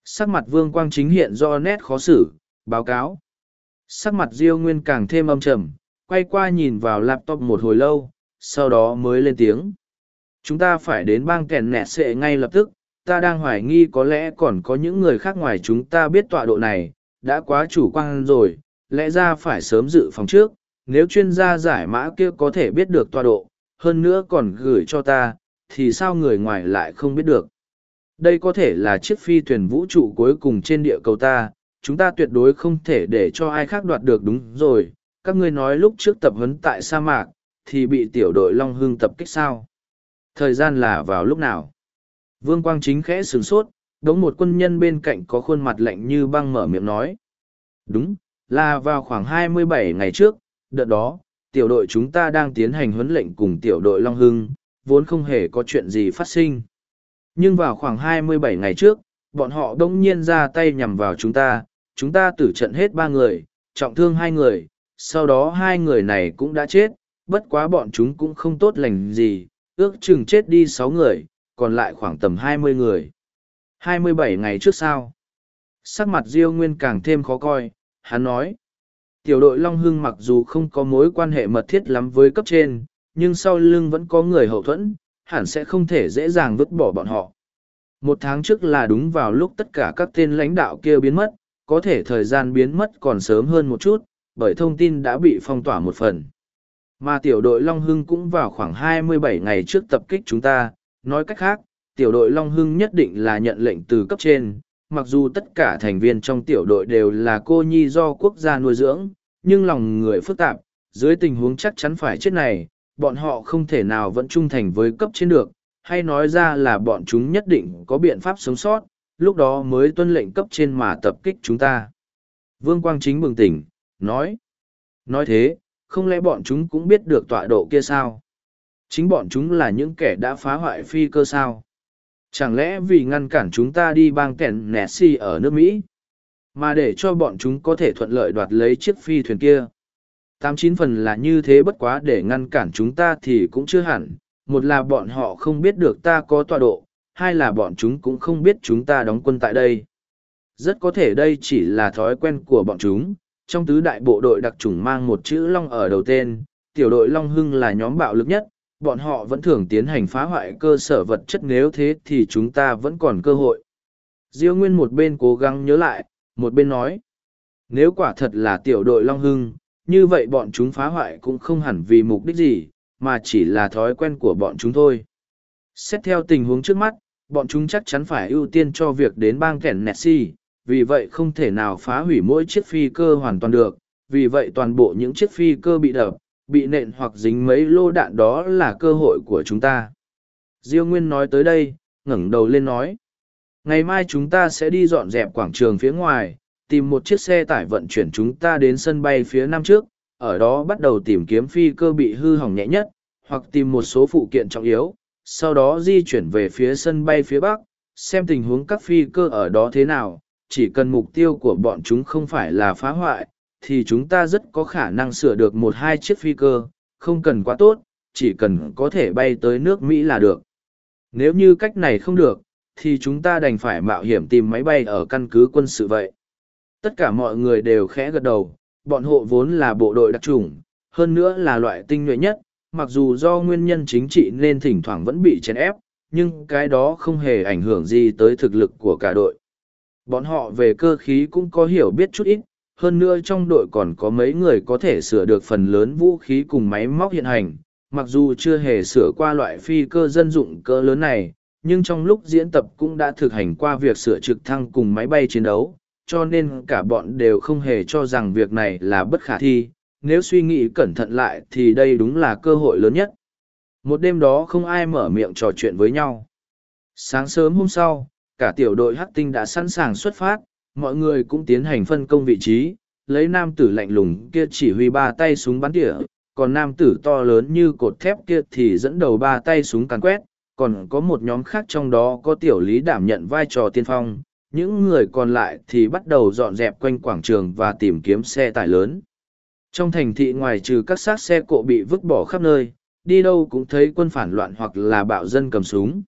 Sắc mặt vương quang chính hiện do nét khó xử, báo cáo. Sắc mặt Diêu Nguyên càng thêm âm trầm, quay qua nhìn vào laptop một hồi lâu, sau đó mới lên tiếng. Chúng ta phải đến bang kèn nẹt sệ ngay lập tức, ta đang hoài nghi có lẽ còn có những người khác ngoài chúng ta biết tọa độ này, đã quá chủ quan rồi, lẽ ra phải sớm dự phòng trước, nếu chuyên gia giải mã kia có thể biết được tọa độ, hơn nữa còn gửi cho ta, thì sao người ngoài lại không biết được. Đây có thể là chiếc phi thuyền vũ trụ cuối cùng trên địa cầu ta, chúng ta tuyệt đối không thể để cho ai khác đoạt được đúng rồi. Các ngươi nói lúc trước tập huấn tại sa mạc, thì bị tiểu đội Long Hưng tập kích sao? Thời gian là vào lúc nào? Vương Quang Chính khẽ sửng sốt, đống một quân nhân bên cạnh có khuôn mặt lạnh như băng mở miệng nói. Đúng, là vào khoảng 27 ngày trước, đợt đó, tiểu đội chúng ta đang tiến hành huấn lệnh cùng tiểu đội Long Hưng, vốn không hề có chuyện gì phát sinh. Nhưng vào khoảng 27 ngày trước, bọn họ đông nhiên ra tay nhằm vào chúng ta, chúng ta tử trận hết ba người, trọng thương hai người, sau đó hai người này cũng đã chết, bất quá bọn chúng cũng không tốt lành gì, ước chừng chết đi sáu người, còn lại khoảng tầm 20 người. 27 ngày trước sao? Sắc mặt Diêu Nguyên càng thêm khó coi, hắn nói. Tiểu đội Long Hưng mặc dù không có mối quan hệ mật thiết lắm với cấp trên, nhưng sau lưng vẫn có người hậu thuẫn, hẳn sẽ không thể dễ dàng vứt bỏ bọn họ. Một tháng trước là đúng vào lúc tất cả các tên lãnh đạo kia biến mất, có thể thời gian biến mất còn sớm hơn một chút, bởi thông tin đã bị phong tỏa một phần. Mà tiểu đội Long Hưng cũng vào khoảng 27 ngày trước tập kích chúng ta, nói cách khác, tiểu đội Long Hưng nhất định là nhận lệnh từ cấp trên, mặc dù tất cả thành viên trong tiểu đội đều là cô nhi do quốc gia nuôi dưỡng, nhưng lòng người phức tạp, dưới tình huống chắc chắn phải chết này, bọn họ không thể nào vẫn trung thành với cấp trên được, hay nói ra là bọn chúng nhất định có biện pháp sống sót, lúc đó mới tuân lệnh cấp trên mà tập kích chúng ta. Vương Quang Chính bừng tỉnh, nói. Nói thế, không lẽ bọn chúng cũng biết được tọa độ kia sao? Chính bọn chúng là những kẻ đã phá hoại phi cơ sao? Chẳng lẽ vì ngăn cản chúng ta đi bang kẻn Nessie ở nước Mỹ? Mà để cho bọn chúng có thể thuận lợi đoạt lấy chiếc phi thuyền kia. Tám chín phần là như thế bất quá để ngăn cản chúng ta thì cũng chưa hẳn. Một là bọn họ không biết được ta có tọa độ, hai là bọn chúng cũng không biết chúng ta đóng quân tại đây. Rất có thể đây chỉ là thói quen của bọn chúng. Trong tứ đại bộ đội đặc trùng mang một chữ Long ở đầu tên, tiểu đội Long Hưng là nhóm bạo lực nhất, bọn họ vẫn thường tiến hành phá hoại cơ sở vật chất nếu thế thì chúng ta vẫn còn cơ hội. Diêu Nguyên một bên cố gắng nhớ lại, một bên nói. Nếu quả thật là tiểu đội Long Hưng, như vậy bọn chúng phá hoại cũng không hẳn vì mục đích gì, mà chỉ là thói quen của bọn chúng thôi. Xét theo tình huống trước mắt, bọn chúng chắc chắn phải ưu tiên cho việc đến bang kẻn Nessie, vì vậy không thể nào phá hủy mỗi chiếc phi cơ hoàn toàn được, vì vậy toàn bộ những chiếc phi cơ bị đập, bị nện hoặc dính mấy lô đạn đó là cơ hội của chúng ta. Diêu Nguyên nói tới đây, ngẩng đầu lên nói. Ngày mai chúng ta sẽ đi dọn dẹp quảng trường phía ngoài, tìm một chiếc xe tải vận chuyển chúng ta đến sân bay phía nam trước, ở đó bắt đầu tìm kiếm phi cơ bị hư hỏng nhẹ nhất, hoặc tìm một số phụ kiện trọng yếu, sau đó di chuyển về phía sân bay phía bắc, xem tình huống các phi cơ ở đó thế nào, chỉ cần mục tiêu của bọn chúng không phải là phá hoại, thì chúng ta rất có khả năng sửa được một hai chiếc phi cơ, không cần quá tốt, chỉ cần có thể bay tới nước Mỹ là được. Nếu như cách này không được, thì chúng ta đành phải mạo hiểm tìm máy bay ở căn cứ quân sự vậy. Tất cả mọi người đều khẽ gật đầu, bọn hộ vốn là bộ đội đặc trùng, hơn nữa là loại tinh nhuệ nhất, mặc dù do nguyên nhân chính trị nên thỉnh thoảng vẫn bị chèn ép, nhưng cái đó không hề ảnh hưởng gì tới thực lực của cả đội. Bọn họ về cơ khí cũng có hiểu biết chút ít, hơn nữa trong đội còn có mấy người có thể sửa được phần lớn vũ khí cùng máy móc hiện hành, mặc dù chưa hề sửa qua loại phi cơ dân dụng cỡ lớn này, nhưng trong lúc diễn tập cũng đã thực hành qua việc sửa trực thăng cùng máy bay chiến đấu, cho nên cả bọn đều không hề cho rằng việc này là bất khả thi, nếu suy nghĩ cẩn thận lại thì đây đúng là cơ hội lớn nhất. Một đêm đó không ai mở miệng trò chuyện với nhau. Sáng sớm hôm sau, cả tiểu đội hắc tinh đã sẵn sàng xuất phát, mọi người cũng tiến hành phân công vị trí, lấy nam tử lạnh lùng kia chỉ huy ba tay súng bắn tỉa, còn nam tử to lớn như cột thép kia thì dẫn đầu ba tay súng càn quét, còn có một nhóm khác trong đó có tiểu lý đảm nhận vai trò tiên phong, những người còn lại thì bắt đầu dọn dẹp quanh quảng trường và tìm kiếm xe tải lớn. Trong thành thị ngoài trừ các xác xe cộ bị vứt bỏ khắp nơi, đi đâu cũng thấy quân phản loạn hoặc là bạo dân cầm súng.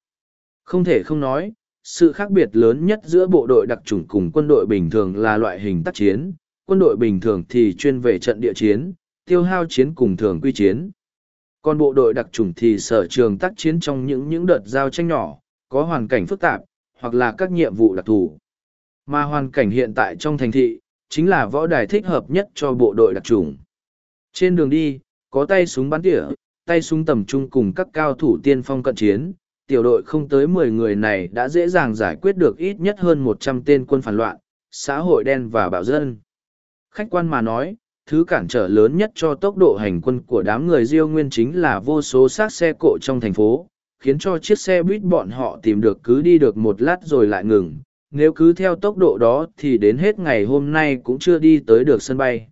Không thể không nói, sự khác biệt lớn nhất giữa bộ đội đặc trùng cùng quân đội bình thường là loại hình tác chiến, quân đội bình thường thì chuyên về trận địa chiến, tiêu hao chiến cùng thường quy chiến. Còn bộ đội đặc trùng thì sở trường tác chiến trong những những đợt giao tranh nhỏ, có hoàn cảnh phức tạp, hoặc là các nhiệm vụ đặc thù. Mà hoàn cảnh hiện tại trong thành thị, chính là võ đài thích hợp nhất cho bộ đội đặc trùng. Trên đường đi, có tay súng bắn tỉa, tay súng tầm trung cùng các cao thủ tiên phong cận chiến, tiểu đội không tới mười người này đã dễ dàng giải quyết được ít nhất hơn một trăm tên quân phản loạn, xã hội đen và bạo dân. Khách quan mà nói, thứ cản trở lớn nhất cho tốc độ hành quân của đám người diêu nguyên chính là vô số xác xe cộ trong thành phố, khiến cho chiếc xe buýt bọn họ tìm được cứ đi được một lát rồi lại ngừng. Nếu cứ theo tốc độ đó thì đến hết ngày hôm nay cũng chưa đi tới được sân bay.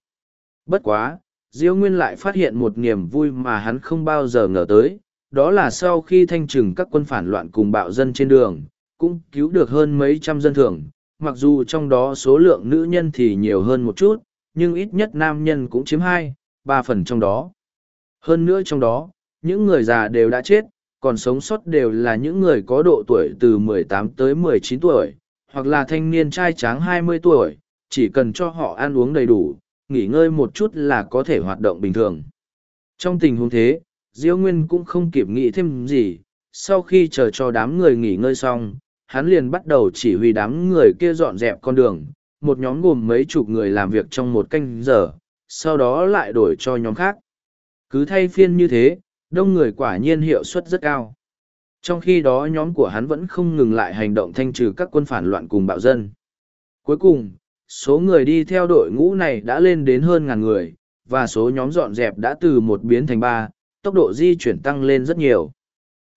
Bất quá, Diêu Nguyên lại phát hiện một niềm vui mà hắn không bao giờ ngờ tới, đó là sau khi thanh trừng các quân phản loạn cùng bạo dân trên đường, cũng cứu được hơn mấy trăm dân thường, mặc dù trong đó số lượng nữ nhân thì nhiều hơn một chút, nhưng ít nhất nam nhân cũng chiếm hai, ba phần trong đó. Hơn nữa trong đó, những người già đều đã chết, còn sống sót đều là những người có độ tuổi từ 18 tới 19 tuổi, hoặc là thanh niên trai tráng 20 tuổi, chỉ cần cho họ ăn uống đầy đủ, nghỉ ngơi một chút là có thể hoạt động bình thường. Trong tình huống thế, Diêu Nguyên cũng không kịp nghĩ thêm gì, sau khi chờ cho đám người nghỉ ngơi xong, hắn liền bắt đầu chỉ huy đám người kia dọn dẹp con đường, một nhóm gồm mấy chục người làm việc trong một canh giờ, sau đó lại đổi cho nhóm khác. Cứ thay phiên như thế, đông người quả nhiên hiệu suất rất cao. Trong khi đó nhóm của hắn vẫn không ngừng lại hành động thanh trừ các quân phản loạn cùng bạo dân. Cuối cùng, số người đi theo đội ngũ này đã lên đến hơn ngàn người, và số nhóm dọn dẹp đã từ một biến thành ba, tốc độ di chuyển tăng lên rất nhiều.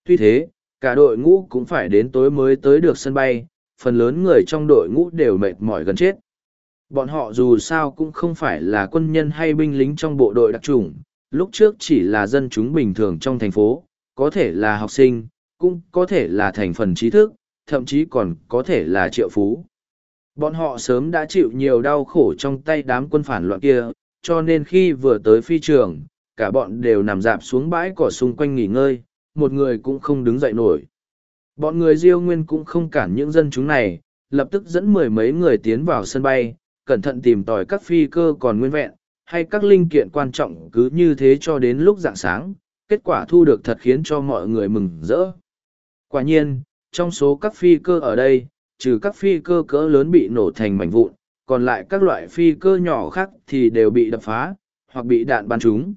Tuy thế, cả đội ngũ cũng phải đến tối mới tới được sân bay, phần lớn người trong đội ngũ đều mệt mỏi gần chết. Bọn họ dù sao cũng không phải là quân nhân hay binh lính trong bộ đội đặc trùng, lúc trước chỉ là dân chúng bình thường trong thành phố, có thể là học sinh, cũng có thể là thành phần trí thức, thậm chí còn có thể là triệu phú. Bọn họ sớm đã chịu nhiều đau khổ trong tay đám quân phản loạn kia, cho nên khi vừa tới phi trường, cả bọn đều nằm dạp xuống bãi cỏ xung quanh nghỉ ngơi, một người cũng không đứng dậy nổi. Bọn người Diêu Nguyên cũng không cản những dân chúng này, lập tức dẫn mười mấy người tiến vào sân bay, cẩn thận tìm tòi các phi cơ còn nguyên vẹn, hay các linh kiện quan trọng cứ như thế cho đến lúc rạng sáng, kết quả thu được thật khiến cho mọi người mừng rỡ. Quả nhiên, trong số các phi cơ ở đây, trừ các phi cơ cỡ lớn bị nổ thành mảnh vụn, còn lại các loại phi cơ nhỏ khác thì đều bị đập phá, hoặc bị đạn bắn trúng.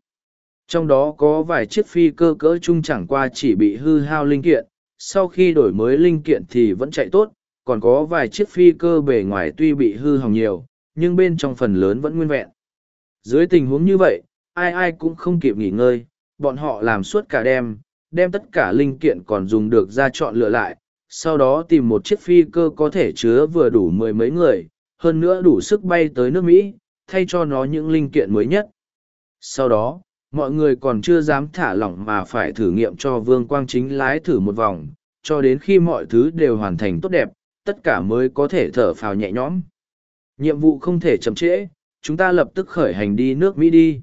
Trong đó có vài chiếc phi cơ cỡ trung chẳng qua chỉ bị hư hao linh kiện, sau khi đổi mới linh kiện thì vẫn chạy tốt, còn có vài chiếc phi cơ bề ngoài tuy bị hư hỏng nhiều, nhưng bên trong phần lớn vẫn nguyên vẹn. Dưới tình huống như vậy, ai ai cũng không kịp nghỉ ngơi, bọn họ làm suốt cả đêm, đem tất cả linh kiện còn dùng được ra chọn lựa lại, sau đó tìm một chiếc phi cơ có thể chứa vừa đủ mười mấy người, hơn nữa đủ sức bay tới nước Mỹ, thay cho nó những linh kiện mới nhất. Sau đó, mọi người còn chưa dám thả lỏng mà phải thử nghiệm cho Vương Quang Chính lái thử một vòng, cho đến khi mọi thứ đều hoàn thành tốt đẹp, tất cả mới có thể thở phào nhẹ nhõm. Nhiệm vụ không thể chậm trễ, chúng ta lập tức khởi hành đi nước Mỹ đi.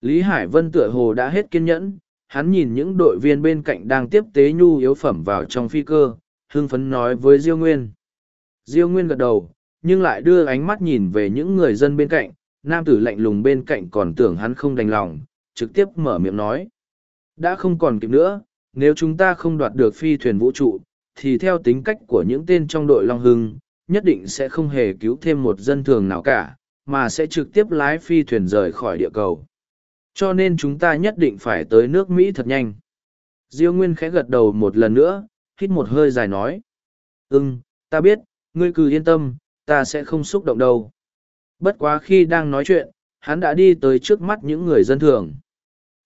Lý Hải Vân tựa hồ đã hết kiên nhẫn, hắn nhìn những đội viên bên cạnh đang tiếp tế nhu yếu phẩm vào trong phi cơ, hưng phấn nói với Diêu Nguyên. Diêu Nguyên gật đầu, nhưng lại đưa ánh mắt nhìn về những người dân bên cạnh, nam tử lạnh lùng bên cạnh còn tưởng hắn không đành lòng, trực tiếp mở miệng nói. Đã không còn kịp nữa, nếu chúng ta không đoạt được phi thuyền vũ trụ, thì theo tính cách của những tên trong đội Long Hưng, nhất định sẽ không hề cứu thêm một dân thường nào cả, mà sẽ trực tiếp lái phi thuyền rời khỏi địa cầu. Cho nên chúng ta nhất định phải tới nước Mỹ thật nhanh. Diêu Nguyên khẽ gật đầu một lần nữa, hít một hơi dài nói. Ừm, ta biết, ngươi cứ yên tâm, ta sẽ không xúc động đâu. Bất quá khi đang nói chuyện, hắn đã đi tới trước mắt những người dân thường.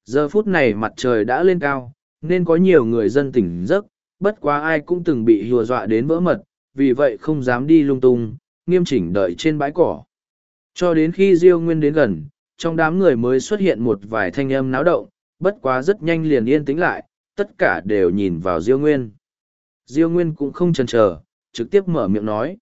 Giờ phút này mặt trời đã lên cao, nên có nhiều người dân tỉnh giấc, bất quá ai cũng từng bị hùa dọa đến vỡ mật, vì vậy không dám đi lung tung, nghiêm chỉnh đợi trên bãi cỏ. Cho đến khi Diêu Nguyên đến gần, trong đám người mới xuất hiện một vài thanh âm náo động, bất quá rất nhanh liền yên tĩnh lại, tất cả đều nhìn vào Diêu Nguyên. Diêu Nguyên cũng không chần chờ, trực tiếp mở miệng nói.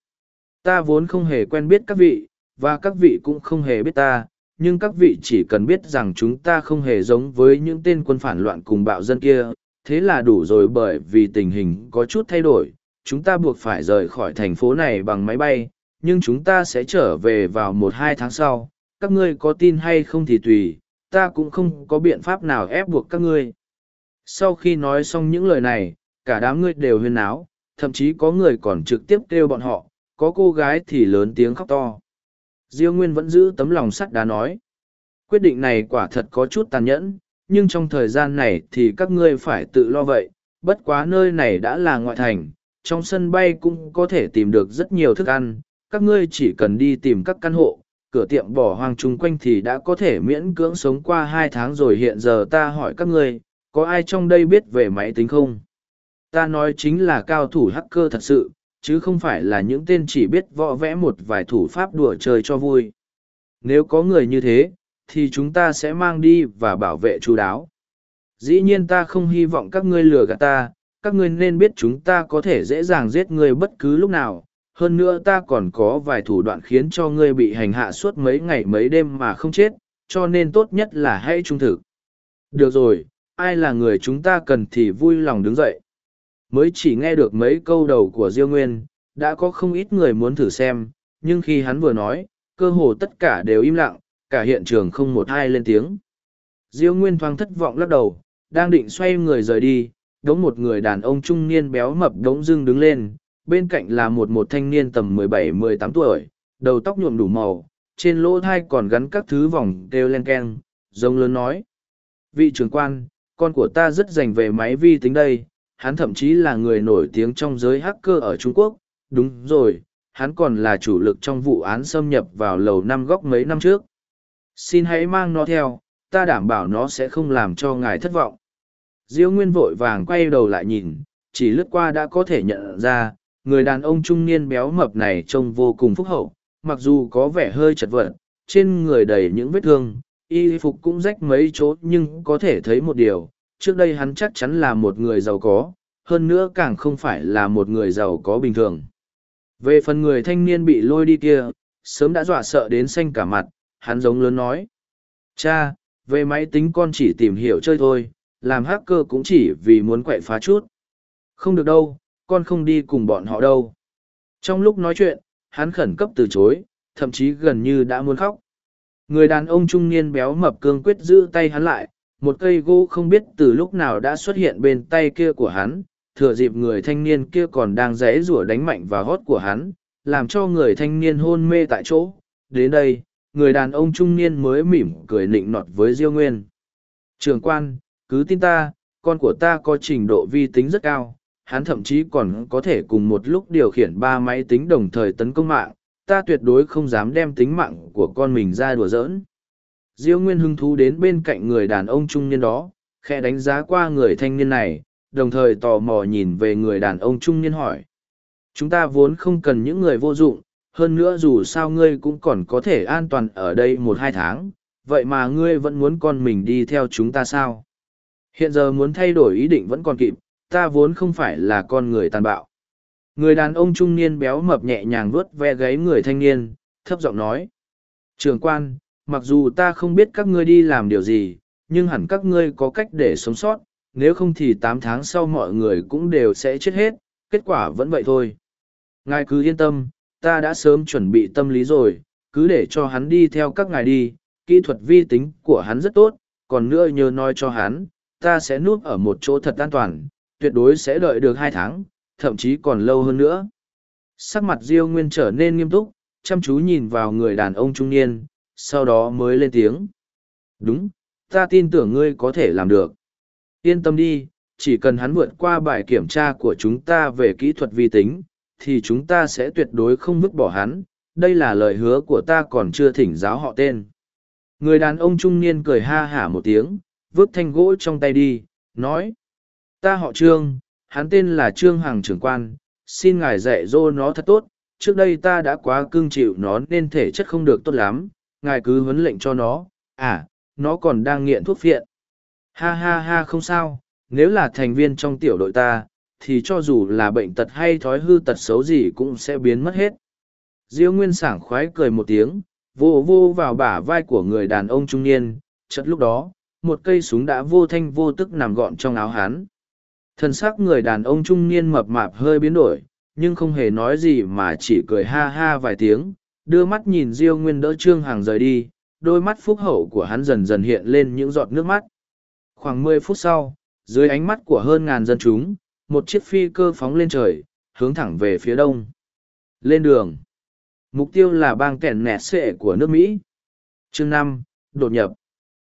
Ta vốn không hề quen biết các vị, và các vị cũng không hề biết ta, nhưng các vị chỉ cần biết rằng chúng ta không hề giống với những tên quân phản loạn cùng bạo dân kia, thế là đủ rồi bởi vì tình hình có chút thay đổi, chúng ta buộc phải rời khỏi thành phố này bằng máy bay, nhưng chúng ta sẽ trở về vào một hai tháng sau, các ngươi có tin hay không thì tùy, ta cũng không có biện pháp nào ép buộc các ngươi. Sau khi nói xong những lời này, cả đám ngươi đều huyên náo, thậm chí có người còn trực tiếp kêu bọn họ, có cô gái thì lớn tiếng khóc to. Diêu Nguyên vẫn giữ tấm lòng sắt đá nói. Quyết định này quả thật có chút tàn nhẫn, nhưng trong thời gian này thì các ngươi phải tự lo vậy, bất quá nơi này đã là ngoại thành, trong sân bay cũng có thể tìm được rất nhiều thức ăn, các ngươi chỉ cần đi tìm các căn hộ, cửa tiệm bỏ hoang chung quanh thì đã có thể miễn cưỡng sống qua hai tháng rồi hiện giờ ta hỏi các ngươi, có ai trong đây biết về máy tính không? Ta nói chính là cao thủ hacker thật sự, chứ không phải là những tên chỉ biết võ vẽ một vài thủ pháp đùa chơi cho vui. Nếu có người như thế, thì chúng ta sẽ mang đi và bảo vệ chú đáo. Dĩ nhiên ta không hy vọng các ngươi lừa gạt ta, các ngươi nên biết chúng ta có thể dễ dàng giết ngươi bất cứ lúc nào. Hơn nữa ta còn có vài thủ đoạn khiến cho ngươi bị hành hạ suốt mấy ngày mấy đêm mà không chết, cho nên tốt nhất là hãy trung thực. Được rồi, ai là người chúng ta cần thì vui lòng đứng dậy. Mới chỉ nghe được mấy câu đầu của Diêu Nguyên, đã có không ít người muốn thử xem, nhưng khi hắn vừa nói, cơ hồ tất cả đều im lặng, cả hiện trường không một ai lên tiếng. Diêu Nguyên thoáng thất vọng lắc đầu, đang định xoay người rời đi, đống một người đàn ông trung niên béo mập đống dưng đứng lên, bên cạnh là một một thanh niên tầm 17-18 tuổi, đầu tóc nhuộm đủ màu, trên lỗ thai còn gắn các thứ vòng kêu len keng, giống lớn nói. Vị trưởng quan, con của ta rất dành về máy vi tính đây, hắn thậm chí là người nổi tiếng trong giới hacker ở Trung Quốc, đúng rồi, hắn còn là chủ lực trong vụ án xâm nhập vào lầu năm góc mấy năm trước. Xin hãy mang nó theo, ta đảm bảo nó sẽ không làm cho ngài thất vọng. Diêu Nguyên vội vàng quay đầu lại nhìn, chỉ lướt qua đã có thể nhận ra, người đàn ông trung niên béo mập này trông vô cùng phúc hậu, mặc dù có vẻ hơi chật vật, trên người đầy những vết thương, y phục cũng rách mấy chỗ nhưng có thể thấy một điều, trước đây hắn chắc chắn là một người giàu có, hơn nữa càng không phải là một người giàu có bình thường. Về phần người thanh niên bị lôi đi kia, sớm đã dọa sợ đến xanh cả mặt, hắn giống lớn nói. Cha, về máy tính con chỉ tìm hiểu chơi thôi, làm hacker cũng chỉ vì muốn quậy phá chút. Không được đâu, con không đi cùng bọn họ đâu. Trong lúc nói chuyện, hắn khẩn cấp từ chối, thậm chí gần như đã muốn khóc. Người đàn ông trung niên béo mập cương quyết giữ tay hắn lại, một cây gỗ không biết từ lúc nào đã xuất hiện bên tay kia của hắn, thừa dịp người thanh niên kia còn đang rẽ rủa đánh mạnh vào hót của hắn, làm cho người thanh niên hôn mê tại chỗ. Đến đây, người đàn ông trung niên mới mỉm cười nịnh nọt với Diêu Nguyên. Trường quan, cứ tin ta, con của ta có trình độ vi tính rất cao, hắn thậm chí còn có thể cùng một lúc điều khiển ba máy tính đồng thời tấn công mạng, ta tuyệt đối không dám đem tính mạng của con mình ra đùa giỡn. Diêu Nguyên hứng thú đến bên cạnh người đàn ông trung niên đó, khẽ đánh giá qua người thanh niên này, đồng thời tò mò nhìn về người đàn ông trung niên hỏi. Chúng ta vốn không cần những người vô dụng, hơn nữa dù sao ngươi cũng còn có thể an toàn ở đây một hai tháng, vậy mà ngươi vẫn muốn con mình đi theo chúng ta sao? Hiện giờ muốn thay đổi ý định vẫn còn kịp, ta vốn không phải là con người tàn bạo. Người đàn ông trung niên béo mập nhẹ nhàng vuốt ve gáy người thanh niên, thấp giọng nói. Trường quan, mặc dù ta không biết các ngươi đi làm điều gì, nhưng hẳn các ngươi có cách để sống sót, nếu không thì tám tháng sau mọi người cũng đều sẽ chết hết, kết quả vẫn vậy thôi. Ngài cứ yên tâm, ta đã sớm chuẩn bị tâm lý rồi, cứ để cho hắn đi theo các ngài đi, kỹ thuật vi tính của hắn rất tốt, còn nữa nhớ nói cho hắn, ta sẽ núp ở một chỗ thật an toàn, tuyệt đối sẽ đợi được hai tháng, thậm chí còn lâu hơn nữa. Sắc mặt Diêu Nguyên trở nên nghiêm túc, chăm chú nhìn vào người đàn ông trung niên, sau đó mới lên tiếng. Đúng, ta tin tưởng ngươi có thể làm được. Yên tâm đi, chỉ cần hắn vượt qua bài kiểm tra của chúng ta về kỹ thuật vi tính, thì chúng ta sẽ tuyệt đối không vứt bỏ hắn. Đây là lời hứa của ta còn chưa thỉnh giáo họ tên. Người đàn ông trung niên cười ha hả một tiếng, vứt thanh gỗ trong tay đi, nói. Ta họ Trương, hắn tên là Trương Hằng trưởng quan, xin ngài dạy dỗ nó thật tốt, trước đây ta đã quá cương chịu nó nên thể chất không được tốt lắm, ngài cứ huấn lệnh cho nó, à, nó còn đang nghiện thuốc phiện. Ha ha ha không sao, nếu là thành viên trong tiểu đội ta, thì cho dù là bệnh tật hay thói hư tật xấu gì cũng sẽ biến mất hết. Diêu Nguyên sảng khoái cười một tiếng, vô vô vào bả vai của người đàn ông trung niên, chợt lúc đó, một cây súng đã vô thanh vô tức nằm gọn trong áo hắn. Thân xác người đàn ông trung niên mập mạp hơi biến đổi, nhưng không hề nói gì mà chỉ cười ha ha vài tiếng, đưa mắt nhìn Diêu Nguyên đỡ Trương Hằng rời đi, đôi mắt phúc hậu của hắn dần dần hiện lên những giọt nước mắt. Khoảng mười phút sau, dưới ánh mắt của hơn ngàn dân chúng, một chiếc phi cơ phóng lên trời, hướng thẳng về phía đông. Lên đường. Mục tiêu là bang kẻn nẹt sệ của nước Mỹ. Chương năm đột nhập.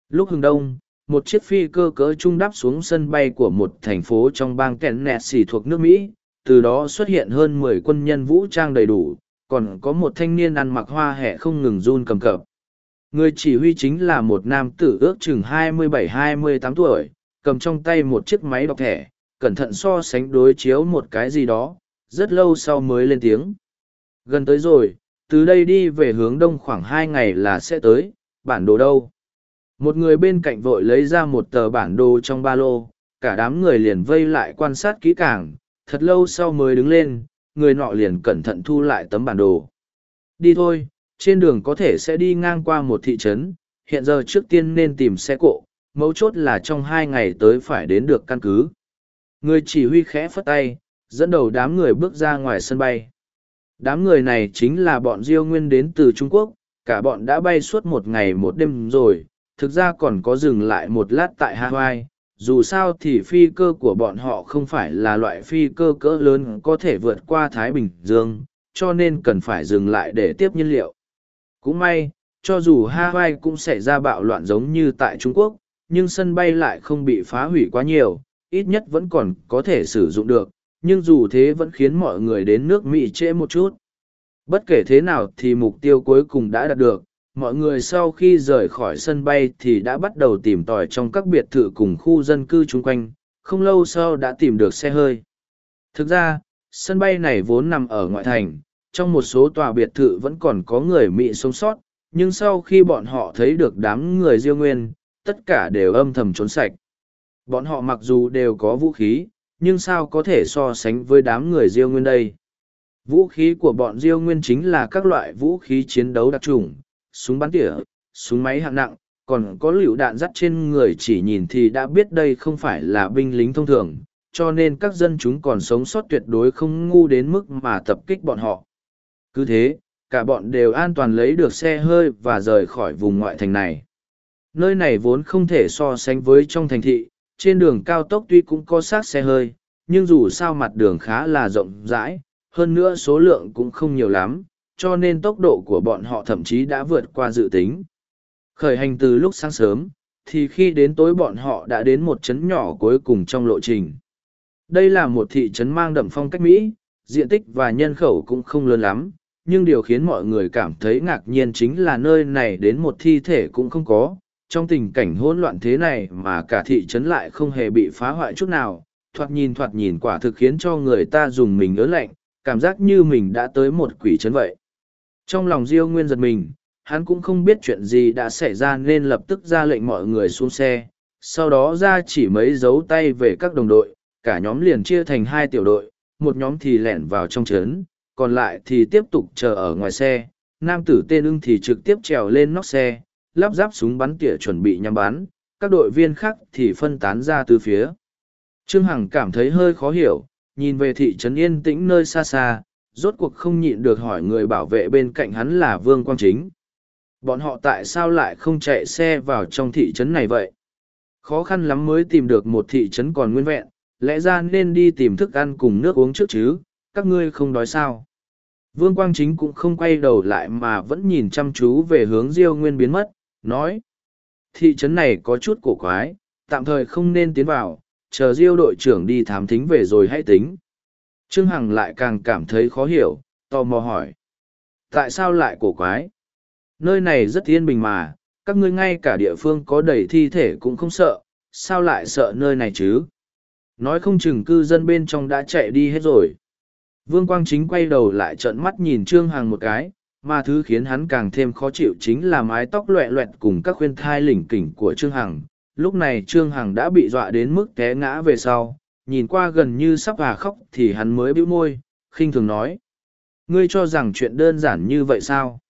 Lúc hừng đông, một chiếc phi cơ cỡ trung đáp xuống sân bay của một thành phố trong bang kẻn nẹt xì thuộc nước Mỹ, từ đó xuất hiện hơn mười quân nhân vũ trang đầy đủ, còn có một thanh niên ăn mặc hoa hẹ không ngừng run cầm cập. Người chỉ huy chính là một nam tử ước chừng 27-28 tuổi, cầm trong tay một chiếc máy đọc thẻ, cẩn thận so sánh đối chiếu một cái gì đó, rất lâu sau mới lên tiếng. Gần tới rồi, từ đây đi về hướng đông khoảng hai ngày là sẽ tới, bản đồ đâu? Một người bên cạnh vội lấy ra một tờ bản đồ trong ba lô, cả đám người liền vây lại quan sát kỹ càng, thật lâu sau mới đứng lên, người nọ liền cẩn thận thu lại tấm bản đồ. Đi thôi, trên đường có thể sẽ đi ngang qua một thị trấn, hiện giờ trước tiên nên tìm xe cộ, mấu chốt là trong hai ngày tới phải đến được căn cứ. Người chỉ huy khẽ phất tay, dẫn đầu đám người bước ra ngoài sân bay. Đám người này chính là bọn Diêu Nguyên đến từ Trung Quốc, cả bọn đã bay suốt một ngày một đêm rồi, thực ra còn có dừng lại một lát tại Hawaii. Dù sao thì phi cơ của bọn họ không phải là loại phi cơ cỡ lớn có thể vượt qua Thái Bình Dương, cho nên cần phải dừng lại để tiếp nhiên liệu. Cũng may, cho dù Hawaii cũng xảy ra bạo loạn giống như tại Trung Quốc, nhưng sân bay lại không bị phá hủy quá nhiều, ít nhất vẫn còn có thể sử dụng được, nhưng dù thế vẫn khiến mọi người đến nước Mỹ trễ một chút. Bất kể thế nào thì mục tiêu cuối cùng đã đạt được, mọi người sau khi rời khỏi sân bay thì đã bắt đầu tìm tòi trong các biệt thự cùng khu dân cư chung quanh, không lâu sau đã tìm được xe hơi. Thực ra, sân bay này vốn nằm ở ngoại thành, trong một số tòa biệt thự vẫn còn có người mỹ sống sót, nhưng sau khi bọn họ thấy được đám người diêu nguyên, tất cả đều âm thầm trốn sạch. Bọn họ mặc dù đều có vũ khí, nhưng sao có thể so sánh với đám người diêu nguyên đây? Vũ khí của bọn diêu nguyên chính là các loại vũ khí chiến đấu đặc trùng súng bắn tỉa, súng máy hạng nặng, còn có lựu đạn dắt trên người chỉ nhìn thì đã biết đây không phải là binh lính thông thường, cho nên các dân chúng còn sống sót tuyệt đối không ngu đến mức mà tập kích bọn họ. Cứ thế, cả bọn đều an toàn lấy được xe hơi và rời khỏi vùng ngoại thành này. Nơi này vốn không thể so sánh với trong thành thị, trên đường cao tốc tuy cũng có xác xe hơi, nhưng dù sao mặt đường khá là rộng rãi, hơn nữa số lượng cũng không nhiều lắm cho nên tốc độ của bọn họ thậm chí đã vượt qua dự tính. Khởi hành từ lúc sáng sớm, thì khi đến tối bọn họ đã đến một trấn nhỏ cuối cùng trong lộ trình. Đây là một thị trấn mang đậm phong cách mỹ, diện tích và nhân khẩu cũng không lớn lắm, nhưng điều khiến mọi người cảm thấy ngạc nhiên chính là nơi này đến một thi thể cũng không có. Trong tình cảnh hỗn loạn thế này mà cả thị trấn lại không hề bị phá hoại chút nào, thoạt nhìn thoạt nhìn quả thực khiến cho người ta dùng mình ớn lạnh, cảm giác như mình đã tới một quỷ trấn vậy trong lòng diêu nguyên giật mình, hắn cũng không biết chuyện gì đã xảy ra nên lập tức ra lệnh mọi người xuống xe. Sau đó ra chỉ mấy dấu tay về các đồng đội, cả nhóm liền chia thành hai tiểu đội, một nhóm thì lẻn vào trong trấn, còn lại thì tiếp tục chờ ở ngoài xe. Nam tử tên ưng thì trực tiếp trèo lên nóc xe, lắp ráp súng bắn tỉa chuẩn bị nhắm bắn. Các đội viên khác thì phân tán ra từ phía. Trương hằng cảm thấy hơi khó hiểu, nhìn về thị trấn yên tĩnh nơi xa xa rốt cuộc không nhịn được hỏi người bảo vệ bên cạnh hắn là vương quang chính. Bọn họ tại sao lại không chạy xe vào trong thị trấn này vậy? Khó khăn lắm mới tìm được một thị trấn còn nguyên vẹn, lẽ ra nên đi tìm thức ăn cùng nước uống trước chứ, các ngươi không đói sao? Vương quang chính cũng không quay đầu lại mà vẫn nhìn chăm chú về hướng diêu nguyên biến mất, nói, thị trấn này có chút cổ quái, tạm thời không nên tiến vào, chờ diêu đội trưởng đi thám thính về rồi hãy tính trương hằng lại càng cảm thấy khó hiểu, tò mò hỏi. Tại sao lại cổ quái? Nơi này rất yên bình mà, các ngươi ngay cả địa phương có đầy thi thể cũng không sợ, sao lại sợ nơi này chứ? Nói không chừng cư dân bên trong đã chạy đi hết rồi. Vương quang chính quay đầu lại trợn mắt nhìn trương hằng một cái, mà thứ khiến hắn càng thêm khó chịu chính là mái tóc loẹ loẹt cùng các khuyên thai lỉnh kỉnh của trương hằng. Lúc này trương hằng đã bị dọa đến mức té ngã về sau nhìn qua gần như sắp hà khóc thì hắn mới bĩu môi, khinh thường nói. Ngươi cho rằng chuyện đơn giản như vậy sao?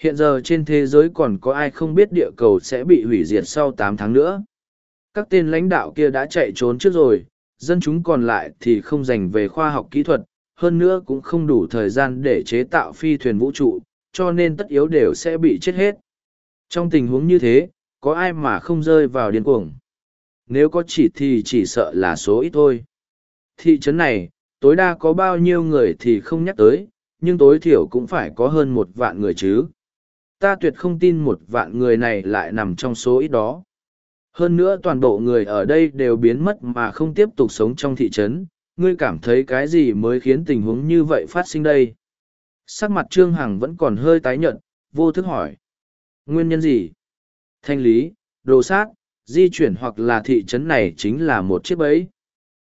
Hiện giờ trên thế giới còn có ai không biết địa cầu sẽ bị hủy diệt sau tám tháng nữa? Các tên lãnh đạo kia đã chạy trốn trước rồi, dân chúng còn lại thì không dành về khoa học kỹ thuật, hơn nữa cũng không đủ thời gian để chế tạo phi thuyền vũ trụ, cho nên tất yếu đều sẽ bị chết hết. Trong tình huống như thế, có ai mà không rơi vào điên cuồng? Nếu có chỉ thì chỉ sợ là số ít thôi. Thị trấn này, tối đa có bao nhiêu người thì không nhắc tới, nhưng tối thiểu cũng phải có hơn một vạn người chứ. Ta tuyệt không tin một vạn người này lại nằm trong số ít đó. Hơn nữa toàn bộ người ở đây đều biến mất mà không tiếp tục sống trong thị trấn. Ngươi cảm thấy cái gì mới khiến tình huống như vậy phát sinh đây? Sắc mặt trương hằng vẫn còn hơi tái nhợt, vô thức hỏi. Nguyên nhân gì? Thanh lý, đồ sát di chuyển hoặc là thị trấn này chính là một chiếc bẫy.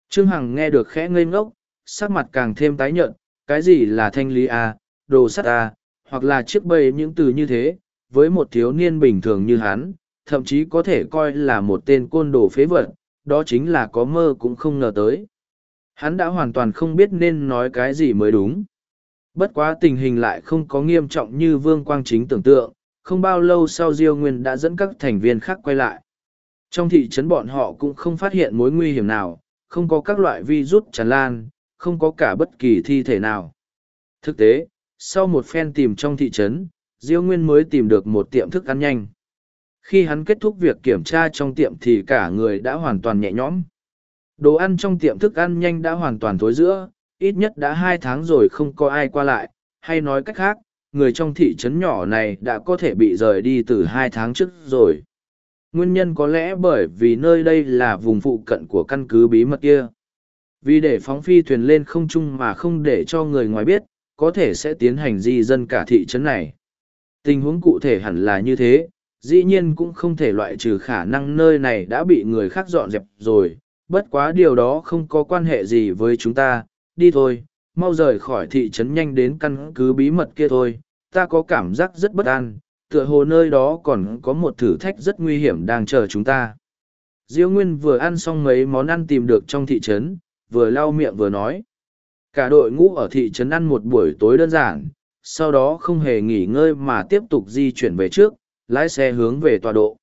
Trương hằng nghe được khẽ ngây ngốc sắc mặt càng thêm tái nhợt cái gì là thanh lý à, đồ sắt à, hoặc là chiếc bẫy những từ như thế với một thiếu niên bình thường như hắn thậm chí có thể coi là một tên côn đồ phế vật đó chính là có mơ cũng không ngờ tới. Hắn đã hoàn toàn không biết nên nói cái gì mới đúng. Bất quá tình hình lại không có nghiêm trọng như vương quang chính tưởng tượng không bao lâu sau diêu nguyên đã dẫn các thành viên khác quay lại trong thị trấn bọn họ cũng không phát hiện mối nguy hiểm nào, không có các loại vi rút tràn lan, không có cả bất kỳ thi thể nào. Thực tế, sau một phen tìm trong thị trấn, diêu nguyên mới tìm được một tiệm thức ăn nhanh. Khi hắn kết thúc việc kiểm tra trong tiệm thì cả người đã hoàn toàn nhẹ nhõm. Đồ ăn trong tiệm thức ăn nhanh đã hoàn toàn thối giữa ít nhất đã hai tháng rồi không có ai qua lại. Hay nói cách khác, người trong thị trấn nhỏ này đã có thể bị rời đi từ hai tháng trước rồi nguyên nhân có lẽ bởi vì nơi đây là vùng phụ cận của căn cứ bí mật kia. Vì để phóng phi thuyền lên không trung mà không để cho người ngoài biết có thể sẽ tiến hành di dân cả thị trấn này. Tình huống cụ thể hẳn là như thế, dĩ nhiên cũng không thể loại trừ khả năng nơi này đã bị người khác dọn dẹp rồi, bất quá điều đó không có quan hệ gì với chúng ta, đi thôi, mau rời khỏi thị trấn nhanh đến căn cứ bí mật kia thôi, ta có cảm giác rất bất an, tựa hồ nơi đó còn có một thử thách rất nguy hiểm đang chờ chúng ta. Diêu Nguyên vừa ăn xong mấy món ăn tìm được trong thị trấn, vừa lau miệng vừa nói. Cả đội ngũ ở thị trấn ăn một buổi tối đơn giản, sau đó không hề nghỉ ngơi mà tiếp tục di chuyển về trước, lái xe hướng về tọa độ.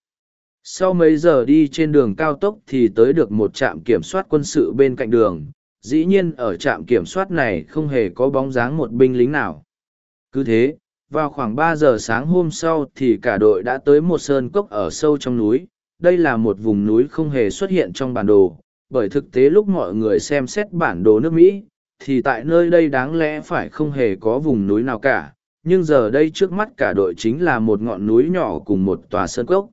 Sau mấy giờ đi trên đường cao tốc thì tới được một trạm kiểm soát quân sự bên cạnh đường, dĩ nhiên ở trạm kiểm soát này không hề có bóng dáng một binh lính nào. Cứ thế, vào khoảng ba giờ sáng hôm sau thì cả đội đã tới một sơn cốc ở sâu trong núi. Đây là một vùng núi không hề xuất hiện trong bản đồ, bởi thực tế lúc mọi người xem xét bản đồ nước Mỹ, thì tại nơi đây đáng lẽ phải không hề có vùng núi nào cả, nhưng giờ đây trước mắt cả đội chính là một ngọn núi nhỏ cùng một tòa sơn cốc.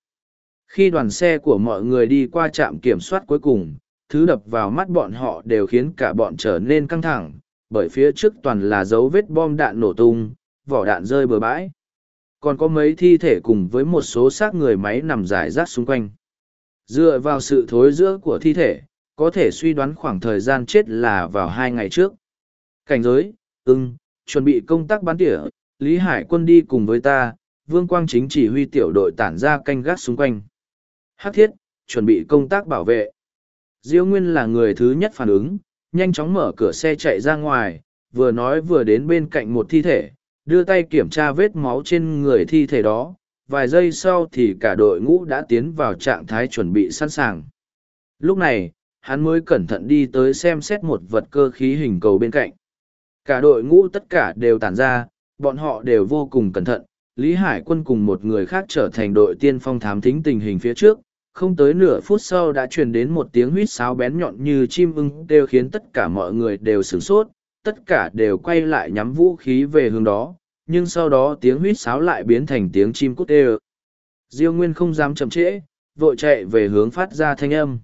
Khi đoàn xe của mọi người đi qua trạm kiểm soát cuối cùng, thứ đập vào mắt bọn họ đều khiến cả bọn trở nên căng thẳng, bởi phía trước toàn là dấu vết bom đạn nổ tung, vỏ đạn rơi bừa bãi. Còn có mấy thi thể cùng với một số xác người máy nằm rải rác xung quanh. Dựa vào sự thối giữa của thi thể, có thể suy đoán khoảng thời gian chết là vào hai ngày trước. Cảnh giới, ưng, chuẩn bị công tác bắn tỉa, Lý Hải quân đi cùng với ta, Vương Quang Chính chỉ huy tiểu đội tản ra canh gác xung quanh. Hắc thiết, chuẩn bị công tác bảo vệ. Diêu Nguyên là người thứ nhất phản ứng, nhanh chóng mở cửa xe chạy ra ngoài, vừa nói vừa đến bên cạnh một thi thể, đưa tay kiểm tra vết máu trên người thi thể đó. Vài giây sau thì cả đội ngũ đã tiến vào trạng thái chuẩn bị sẵn sàng. Lúc này, hắn mới cẩn thận đi tới xem xét một vật cơ khí hình cầu bên cạnh. Cả đội ngũ tất cả đều tản ra, bọn họ đều vô cùng cẩn thận. Lý Hải quân cùng một người khác trở thành đội tiên phong thám thính tình hình phía trước, không tới nửa phút sau đã truyền đến một tiếng huýt sáo bén nhọn như chim ưng đều khiến tất cả mọi người đều sửng sốt tất cả đều quay lại nhắm vũ khí về hướng đó nhưng sau đó tiếng huýt sáo lại biến thành tiếng chim cút ê diêu nguyên không dám chậm trễ vội chạy về hướng phát ra thanh âm.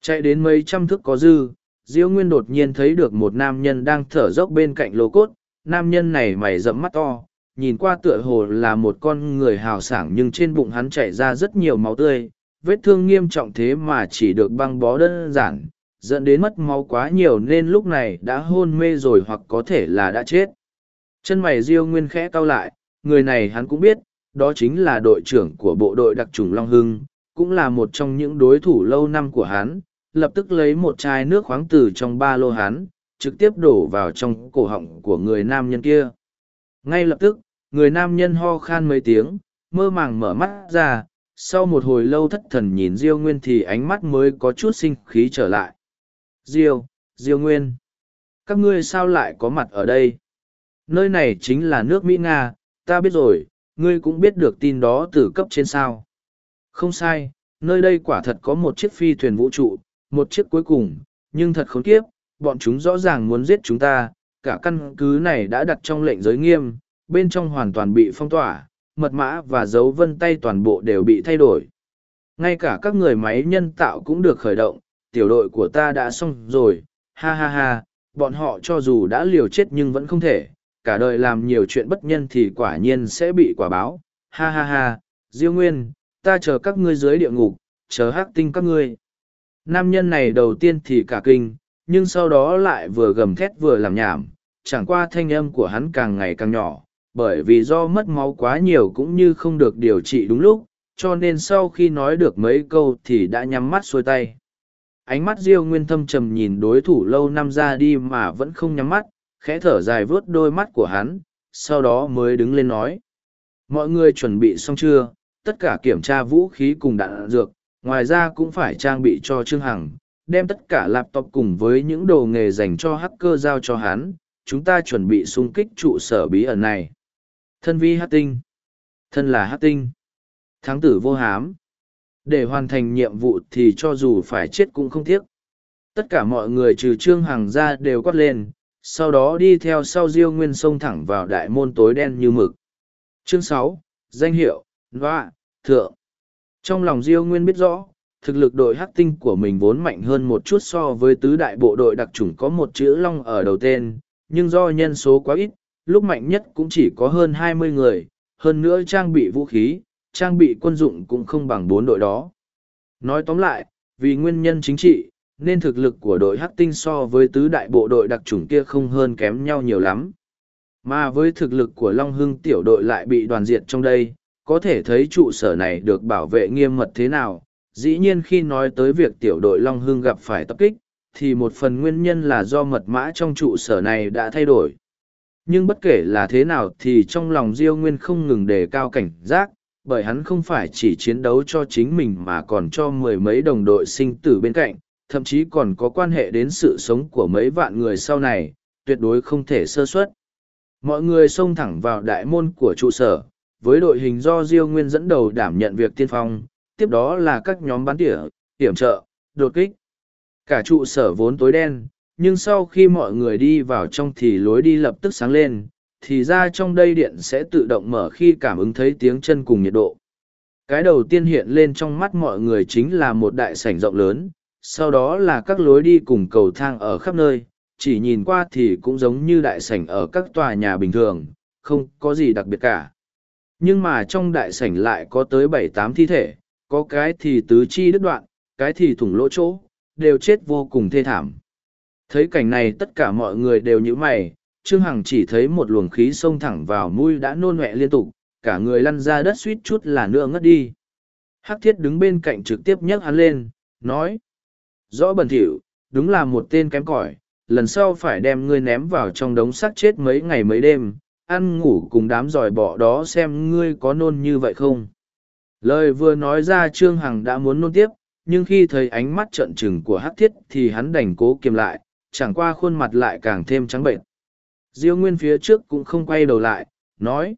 Chạy đến mấy trăm thước có dư diêu nguyên đột nhiên thấy được một nam nhân đang thở dốc bên cạnh lô cốt. Nam nhân này mày rậm mắt to nhìn qua tựa hồ là một con người hào sảng nhưng trên bụng hắn chảy ra rất nhiều máu tươi. Vết thương nghiêm trọng thế mà chỉ được băng bó đơn giản, dẫn đến mất máu quá nhiều nên lúc này đã hôn mê rồi hoặc có thể là đã chết. Chân mày Diêu Nguyên khẽ cau lại, người này hắn cũng biết, đó chính là đội trưởng của bộ đội đặc trùng Long Hưng, cũng là một trong những đối thủ lâu năm của hắn, lập tức lấy một chai nước khoáng từ trong ba lô hắn, trực tiếp đổ vào trong cổ họng của người nam nhân kia. Ngay lập tức, người nam nhân ho khan mấy tiếng, mơ màng mở mắt ra, sau một hồi lâu thất thần nhìn diêu nguyên thì ánh mắt mới có chút sinh khí trở lại diêu diêu nguyên. Các ngươi sao lại có mặt ở đây? Nơi này chính là nước mỹ nga ta biết rồi ngươi cũng biết được tin đó từ cấp trên sao. Không sai nơi đây quả thật có một chiếc phi thuyền vũ trụ một chiếc cuối cùng nhưng thật khốn kiếp bọn chúng rõ ràng muốn giết chúng ta cả căn cứ này đã đặt trong lệnh giới nghiêm bên trong hoàn toàn bị phong tỏa mật mã và dấu vân tay toàn bộ đều bị thay đổi. Ngay cả các người máy nhân tạo cũng được khởi động, tiểu đội của ta đã xong rồi, ha ha ha, bọn họ cho dù đã liều chết nhưng vẫn không thể, cả đời làm nhiều chuyện bất nhân thì quả nhiên sẽ bị quả báo, ha ha ha, Diêu Nguyên, ta chờ các ngươi dưới địa ngục, chờ hắc tinh các ngươi. Nam nhân này đầu tiên thì cả kinh, nhưng sau đó lại vừa gầm thét vừa làm nhảm, chẳng qua thanh âm của hắn càng ngày càng nhỏ, bởi vì do mất máu quá nhiều cũng như không được điều trị đúng lúc cho nên sau khi nói được mấy câu thì đã nhắm mắt xuôi tay ánh mắt diêu nguyên thâm trầm nhìn đối thủ lâu năm ra đi mà vẫn không nhắm mắt, khẽ thở dài vớt đôi mắt của hắn, sau đó mới đứng lên nói mọi người chuẩn bị xong chưa tất cả kiểm tra vũ khí cùng đạn dược, ngoài ra cũng phải trang bị cho trương hằng, đem tất cả laptop cùng với những đồ nghề dành cho hacker giao cho hắn, chúng ta chuẩn bị xung kích trụ sở bí ẩn này Thân vi hát tinh. Thân là hát tinh. Thắng tử vô hám. Để hoàn thành nhiệm vụ thì cho dù phải chết cũng không tiếc. Tất cả mọi người trừ trương hằng ra đều quát lên, sau đó đi theo sau diêu nguyên xông thẳng vào đại môn tối đen như mực. Chương sáu Danh hiệu, Loa, Thượng. Trong lòng diêu nguyên biết rõ, thực lực đội hắc tinh của mình vốn mạnh hơn một chút so với tứ đại bộ đội đặc chủng có một chữ long ở đầu tên, nhưng do nhân số quá ít, lúc mạnh nhất cũng chỉ có hơn hai mươi người, hơn nữa trang bị vũ khí, trang bị quân dụng cũng không bằng bốn đội đó. Nói tóm lại, vì nguyên nhân chính trị, nên thực lực của đội Hắc Tinh so với tứ đại bộ đội đặc chủng kia không hơn kém nhau nhiều lắm. Mà với thực lực của Long Hưng tiểu đội lại bị đoàn diệt trong đây, có thể thấy trụ sở này được bảo vệ nghiêm mật thế nào. Dĩ nhiên khi nói tới việc tiểu đội Long Hưng gặp phải tập kích, thì một phần nguyên nhân là do mật mã trong trụ sở này đã thay đổi. Nhưng bất kể là thế nào thì trong lòng Diêu Nguyên không ngừng đề cao cảnh giác, bởi hắn không phải chỉ chiến đấu cho chính mình mà còn cho mười mấy đồng đội sinh tử bên cạnh, thậm chí còn có quan hệ đến sự sống của mấy vạn người sau này, tuyệt đối không thể sơ suất. Mọi người xông thẳng vào đại môn của trụ sở, với đội hình do Diêu Nguyên dẫn đầu đảm nhận việc tiên phong, tiếp đó là các nhóm bắn tỉa, hiểm trợ, đột kích. Cả trụ sở vốn tối đen, nhưng sau khi mọi người đi vào trong thì lối đi lập tức sáng lên, thì ra trong đây điện sẽ tự động mở khi cảm ứng thấy tiếng chân cùng nhiệt độ. Cái đầu tiên hiện lên trong mắt mọi người chính là một đại sảnh rộng lớn, sau đó là các lối đi cùng cầu thang ở khắp nơi, chỉ nhìn qua thì cũng giống như đại sảnh ở các tòa nhà bình thường, không có gì đặc biệt cả. Nhưng mà trong đại sảnh lại có tới bảy tám thi thể, có cái thì tứ chi đứt đoạn, cái thì thủng lỗ chỗ, đều chết vô cùng thê thảm. Thấy cảnh này tất cả mọi người đều như mày, Trương Hằng chỉ thấy một luồng khí xông thẳng vào mũi đã nôn mẹ liên tục, cả người lăn ra đất suýt chút là nữa ngất đi. Hắc thiết đứng bên cạnh trực tiếp nhấc hắn lên, nói. Rõ bẩn thỉu, đúng là một tên kém cỏi, lần sau phải đem ngươi ném vào trong đống xác chết mấy ngày mấy đêm, ăn ngủ cùng đám giỏi bỏ đó xem ngươi có nôn như vậy không. Lời vừa nói ra Trương Hằng đã muốn nôn tiếp, nhưng khi thấy ánh mắt trợn trừng của Hắc thiết thì hắn đành cố kiềm lại, chẳng qua khuôn mặt lại càng thêm trắng bệnh. Diêu Nguyên phía trước cũng không quay đầu lại, nói.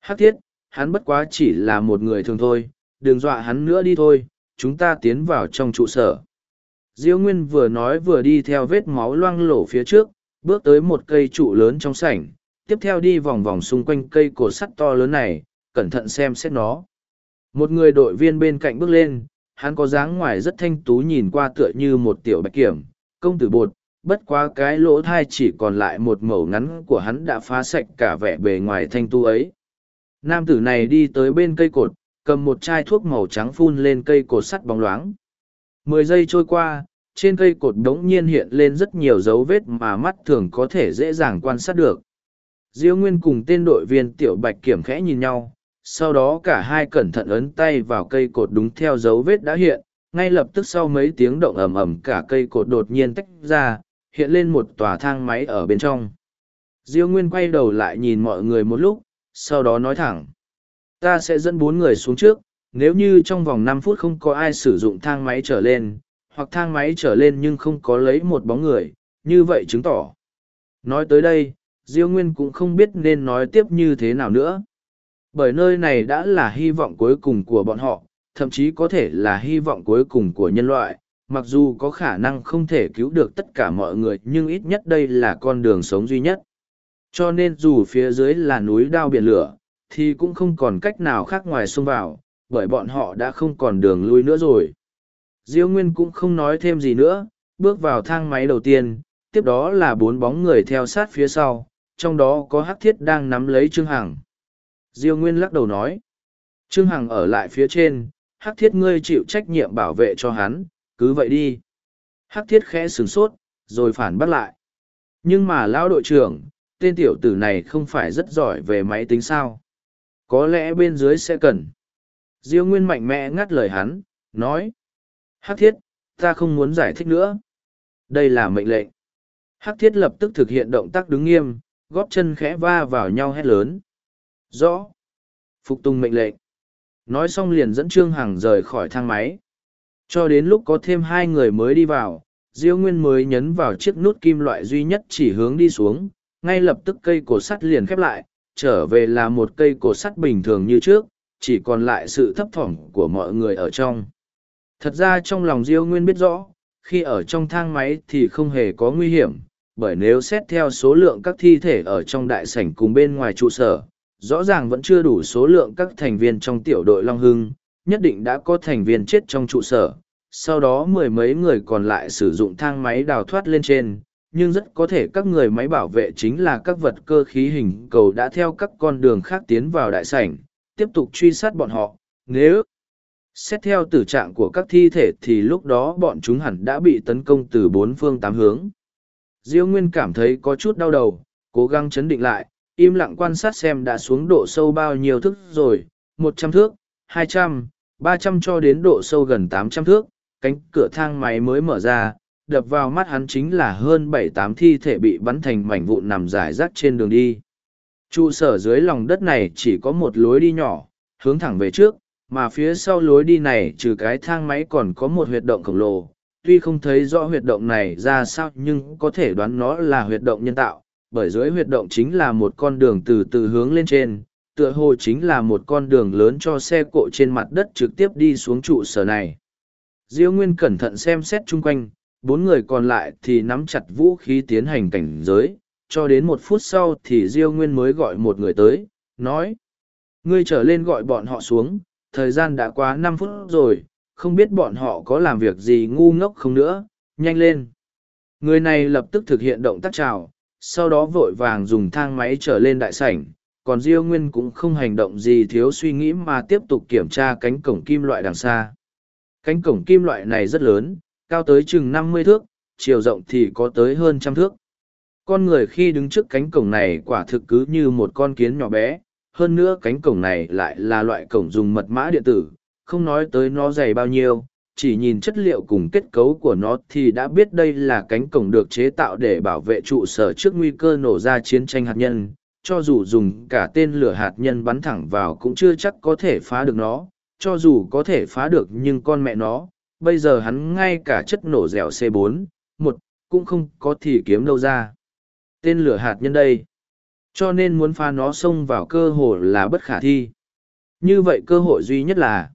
Hắc thiết, hắn bất quá chỉ là một người thường thôi, đừng dọa hắn nữa đi thôi, chúng ta tiến vào trong trụ sở. Diêu Nguyên vừa nói vừa đi theo vết máu loang lổ phía trước, bước tới một cây trụ lớn trong sảnh, tiếp theo đi vòng vòng xung quanh cây cột sắt to lớn này, cẩn thận xem xét nó. Một người đội viên bên cạnh bước lên, hắn có dáng ngoài rất thanh tú nhìn qua tựa như một tiểu bạch kiểm, công tử bột, bất quá cái lỗ thai chỉ còn lại một mẩu ngắn của hắn đã phá sạch cả vẻ bề ngoài thanh tu ấy. Nam tử này đi tới bên cây cột, cầm một chai thuốc màu trắng phun lên cây cột sắt bóng loáng. Mười giây trôi qua, trên cây cột đống nhiên hiện lên rất nhiều dấu vết mà mắt thường có thể dễ dàng quan sát được. Diêu Nguyên cùng tên đội viên Tiểu Bạch kiểm khẽ nhìn nhau, sau đó cả hai cẩn thận ấn tay vào cây cột đúng theo dấu vết đã hiện, ngay lập tức sau mấy tiếng động ầm ầm cả cây cột đột nhiên tách ra, hiện lên một tòa thang máy ở bên trong. Diêu Nguyên quay đầu lại nhìn mọi người một lúc, sau đó nói thẳng. Ta sẽ dẫn bốn người xuống trước, nếu như trong vòng năm phút không có ai sử dụng thang máy trở lên, hoặc thang máy trở lên nhưng không có lấy một bóng người, như vậy chứng tỏ. Nói tới đây, Diêu Nguyên cũng không biết nên nói tiếp như thế nào nữa. Bởi nơi này đã là hy vọng cuối cùng của bọn họ, thậm chí có thể là hy vọng cuối cùng của nhân loại, mặc dù có khả năng không thể cứu được tất cả mọi người nhưng ít nhất đây là con đường sống duy nhất. Cho nên dù phía dưới là núi đao biển lửa, thì cũng không còn cách nào khác ngoài xông vào, bởi bọn họ đã không còn đường lui nữa rồi. Diêu Nguyên cũng không nói thêm gì nữa, bước vào thang máy đầu tiên, tiếp đó là bốn bóng người theo sát phía sau, trong đó có Hắc Thiết đang nắm lấy Trương Hằng. Diêu Nguyên lắc đầu nói, Trương Hằng ở lại phía trên, Hắc Thiết ngươi chịu trách nhiệm bảo vệ cho hắn, cứ vậy đi. Hắc Thiết khẽ sửng sốt, rồi phản bắt lại. Nhưng mà lão đội trưởng, tên tiểu tử này không phải rất giỏi về máy tính sao. Có lẽ bên dưới sẽ cần. Diêu Nguyên mạnh mẽ ngắt lời hắn, nói. Hắc thiết, ta không muốn giải thích nữa. Đây là mệnh lệnh. Hắc thiết lập tức thực hiện động tác đứng nghiêm, góp chân khẽ va vào nhau hét lớn. Rõ. Phục tùng mệnh lệnh. Nói xong liền dẫn Trương Hằng rời khỏi thang máy. Cho đến lúc có thêm hai người mới đi vào, Diêu Nguyên mới nhấn vào chiếc nút kim loại duy nhất chỉ hướng đi xuống, ngay lập tức cây cổ sắt liền khép lại, trở về là một cây cổ sắt bình thường như trước, chỉ còn lại sự thấp thỏm của mọi người ở trong. Thật ra trong lòng Diêu Nguyên biết rõ, khi ở trong thang máy thì không hề có nguy hiểm, bởi nếu xét theo số lượng các thi thể ở trong đại sảnh cùng bên ngoài trụ sở, rõ ràng vẫn chưa đủ số lượng các thành viên trong tiểu đội Long Hưng, nhất định đã có thành viên chết trong trụ sở. Sau đó mười mấy người còn lại sử dụng thang máy đào thoát lên trên, nhưng rất có thể các người máy bảo vệ chính là các vật cơ khí hình cầu đã theo các con đường khác tiến vào đại sảnh, tiếp tục truy sát bọn họ. Nếu xét theo tử trạng của các thi thể thì lúc đó bọn chúng hẳn đã bị tấn công từ bốn phương tám hướng. Diêu Nguyên cảm thấy có chút đau đầu, cố gắng chấn định lại, im lặng quan sát xem đã xuống độ sâu bao nhiêu thước rồi, một trăm thước, hai trăm, ba trăm cho đến độ sâu gần tám trăm thước, cánh cửa thang máy mới mở ra, đập vào mắt hắn chính là hơn bảy tám thi thể bị bắn thành mảnh vụn nằm rải rác trên đường đi. Trụ sở dưới lòng đất này chỉ có một lối đi nhỏ, hướng thẳng về trước, mà phía sau lối đi này trừ cái thang máy còn có một huyệt động khổng lồ. Tuy không thấy rõ huyệt động này ra sao nhưng có thể đoán nó là huyệt động nhân tạo, bởi dưới huyệt động chính là một con đường từ từ hướng lên trên, tựa hồ chính là một con đường lớn cho xe cộ trên mặt đất trực tiếp đi xuống trụ sở này. Diêu Nguyên cẩn thận xem xét chung quanh, bốn người còn lại thì nắm chặt vũ khí tiến hành cảnh giới, cho đến một phút sau thì Diêu Nguyên mới gọi một người tới, nói. Ngươi trở lên gọi bọn họ xuống, thời gian đã quá năm phút rồi, không biết bọn họ có làm việc gì ngu ngốc không nữa, nhanh lên. Người này lập tức thực hiện động tác chào, sau đó vội vàng dùng thang máy trở lên đại sảnh, còn Diêu Nguyên cũng không hành động gì thiếu suy nghĩ mà tiếp tục kiểm tra cánh cổng kim loại đằng xa. Cánh cổng kim loại này rất lớn, cao tới chừng năm mươi thước, chiều rộng thì có tới hơn trăm thước. Con người khi đứng trước cánh cổng này quả thực cứ như một con kiến nhỏ bé, hơn nữa cánh cổng này lại là loại cổng dùng mật mã điện tử, không nói tới nó dày bao nhiêu, chỉ nhìn chất liệu cùng kết cấu của nó thì đã biết đây là cánh cổng được chế tạo để bảo vệ trụ sở trước nguy cơ nổ ra chiến tranh hạt nhân. Cho dù dùng cả tên lửa hạt nhân bắn thẳng vào cũng chưa chắc có thể phá được nó, cho dù có thể phá được nhưng con mẹ nó, bây giờ hắn ngay cả chất nổ dẻo C4, một, cũng không có thì kiếm đâu ra. Tên lửa hạt nhân đây. Cho nên muốn phá nó xông vào cơ hội là bất khả thi. Như vậy cơ hội duy nhất là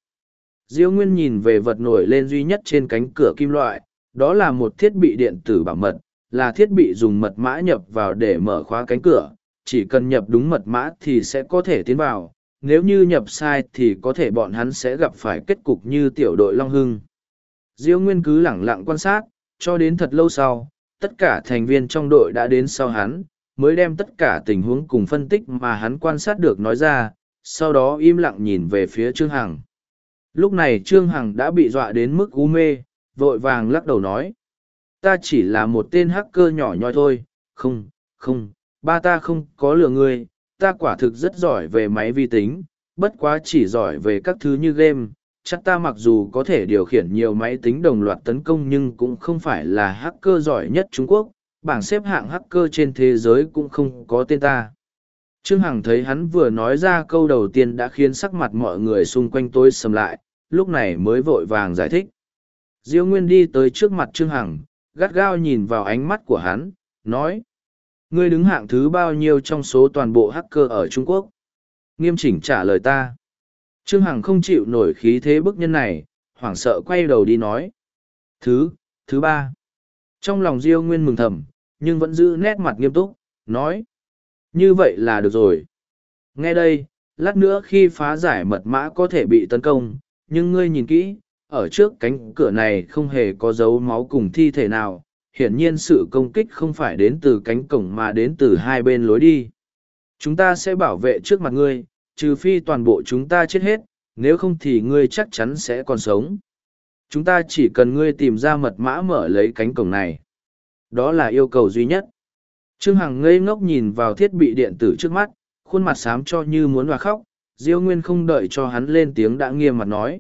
Diêu Nguyên nhìn về vật nổi lên duy nhất trên cánh cửa kim loại, đó là một thiết bị điện tử bảo mật, là thiết bị dùng mật mã nhập vào để mở khóa cánh cửa, chỉ cần nhập đúng mật mã thì sẽ có thể tiến vào, nếu như nhập sai thì có thể bọn hắn sẽ gặp phải kết cục như tiểu đội Long Hưng. Diêu Nguyên cứ lẳng lặng quan sát, cho đến thật lâu sau, tất cả thành viên trong đội đã đến sau hắn, mới đem tất cả tình huống cùng phân tích mà hắn quan sát được nói ra, sau đó im lặng nhìn về phía Trương Hằng. Lúc này Trương Hằng đã bị dọa đến mức u mê, vội vàng lắc đầu nói. Ta chỉ là một tên hacker nhỏ nhoi thôi, không, không, ba ta không có lừa ngươi, ta quả thực rất giỏi về máy vi tính, bất quá chỉ giỏi về các thứ như game. Chắc ta mặc dù có thể điều khiển nhiều máy tính đồng loạt tấn công nhưng cũng không phải là hacker giỏi nhất Trung Quốc, bảng xếp hạng hacker trên thế giới cũng không có tên ta. Trương Hằng thấy hắn vừa nói ra câu đầu tiên đã khiến sắc mặt mọi người xung quanh tôi sầm lại, lúc này mới vội vàng giải thích. Diêu Nguyên đi tới trước mặt Trương Hằng, gắt gao nhìn vào ánh mắt của hắn, nói. Ngươi đứng hạng thứ bao nhiêu trong số toàn bộ hacker ở Trung Quốc? Nghiêm chỉnh trả lời ta. Trương Hằng không chịu nổi khí thế bức nhân này, hoảng sợ quay đầu đi nói. Thứ, thứ ba. Trong lòng Diêu Nguyên mừng thầm, nhưng vẫn giữ nét mặt nghiêm túc, nói. Như vậy là được rồi. Nghe đây, lát nữa khi phá giải mật mã có thể bị tấn công, nhưng ngươi nhìn kỹ, ở trước cánh cửa này không hề có dấu máu cùng thi thể nào, hiển nhiên sự công kích không phải đến từ cánh cổng mà đến từ hai bên lối đi. Chúng ta sẽ bảo vệ trước mặt ngươi, trừ phi toàn bộ chúng ta chết hết, nếu không thì ngươi chắc chắn sẽ còn sống. Chúng ta chỉ cần ngươi tìm ra mật mã mở lấy cánh cổng này. Đó là yêu cầu duy nhất. Trương Hằng ngây ngốc nhìn vào thiết bị điện tử trước mắt, khuôn mặt xám cho như muốn hòa khóc, Diêu Nguyên không đợi cho hắn lên tiếng đã nghiêm mặt nói.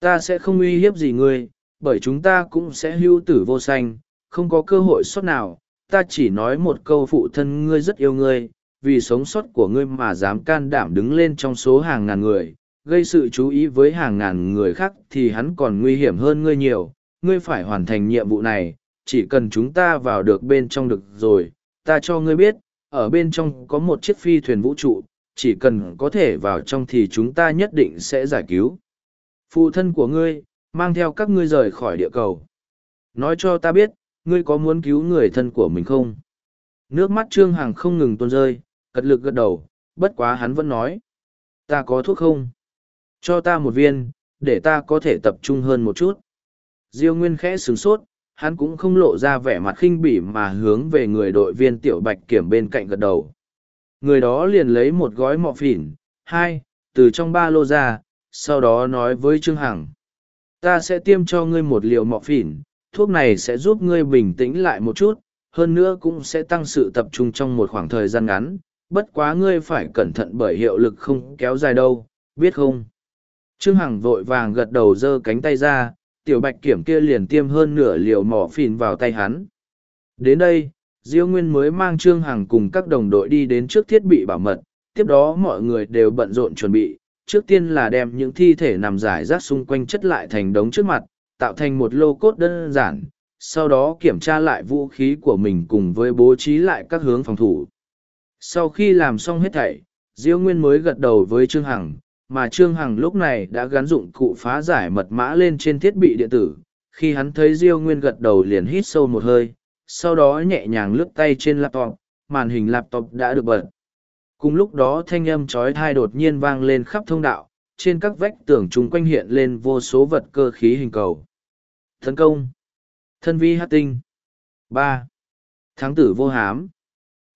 Ta sẽ không uy hiếp gì ngươi, bởi chúng ta cũng sẽ hưu tử vô sanh, không có cơ hội sót nào. Ta chỉ nói một câu phụ thân ngươi rất yêu ngươi, vì sống sót của ngươi mà dám can đảm đứng lên trong số hàng ngàn người, gây sự chú ý với hàng ngàn người khác thì hắn còn nguy hiểm hơn ngươi nhiều. Ngươi phải hoàn thành nhiệm vụ này, chỉ cần chúng ta vào được bên trong được rồi, ta cho ngươi biết, ở bên trong có một chiếc phi thuyền vũ trụ, chỉ cần có thể vào trong thì chúng ta nhất định sẽ giải cứu. Phụ thân của ngươi, mang theo các ngươi rời khỏi địa cầu. Nói cho ta biết, ngươi có muốn cứu người thân của mình không? Nước mắt Trương Hằng không ngừng tuôn rơi, cật lực gật đầu, bất quá hắn vẫn nói. Ta có thuốc không? Cho ta một viên, để ta có thể tập trung hơn một chút. Diêu Nguyên khẽ sướng sốt, hắn cũng không lộ ra vẻ mặt khinh bỉ mà hướng về người đội viên tiểu bạch kiểm bên cạnh gật đầu. Người đó liền lấy một gói mọ phỉn, hai, từ trong ba lô ra, sau đó nói với Trương Hằng. Ta sẽ tiêm cho ngươi một liều mọ phỉn, thuốc này sẽ giúp ngươi bình tĩnh lại một chút, hơn nữa cũng sẽ tăng sự tập trung trong một khoảng thời gian ngắn, bất quá ngươi phải cẩn thận bởi hiệu lực không kéo dài đâu, biết không? Trương Hằng vội vàng gật đầu giơ cánh tay ra, tiểu bạch kiểm kia liền tiêm hơn nửa liều mỏ phìn vào tay hắn. Đến đây, Diêu Nguyên mới mang Trương Hằng cùng các đồng đội đi đến trước thiết bị bảo mật, tiếp đó mọi người đều bận rộn chuẩn bị, trước tiên là đem những thi thể nằm rải rác xung quanh chất lại thành đống trước mặt, tạo thành một lô cốt đơn giản, sau đó kiểm tra lại vũ khí của mình cùng với bố trí lại các hướng phòng thủ. Sau khi làm xong hết thảy, Diêu Nguyên mới gật đầu với Trương Hằng, mà Trương Hằng lúc này đã gắn dụng cụ phá giải mật mã lên trên thiết bị điện tử. Khi hắn thấy Diêu Nguyên gật đầu liền hít sâu một hơi, sau đó nhẹ nhàng lướt tay trên laptop, màn hình laptop đã được bật. Cùng lúc đó thanh âm chói tai đột nhiên vang lên khắp thông đạo, trên các vách tường chung quanh hiện lên vô số vật cơ khí hình cầu. Tấn công. Thân vi hát tinh. ba Tháng tử vô hám.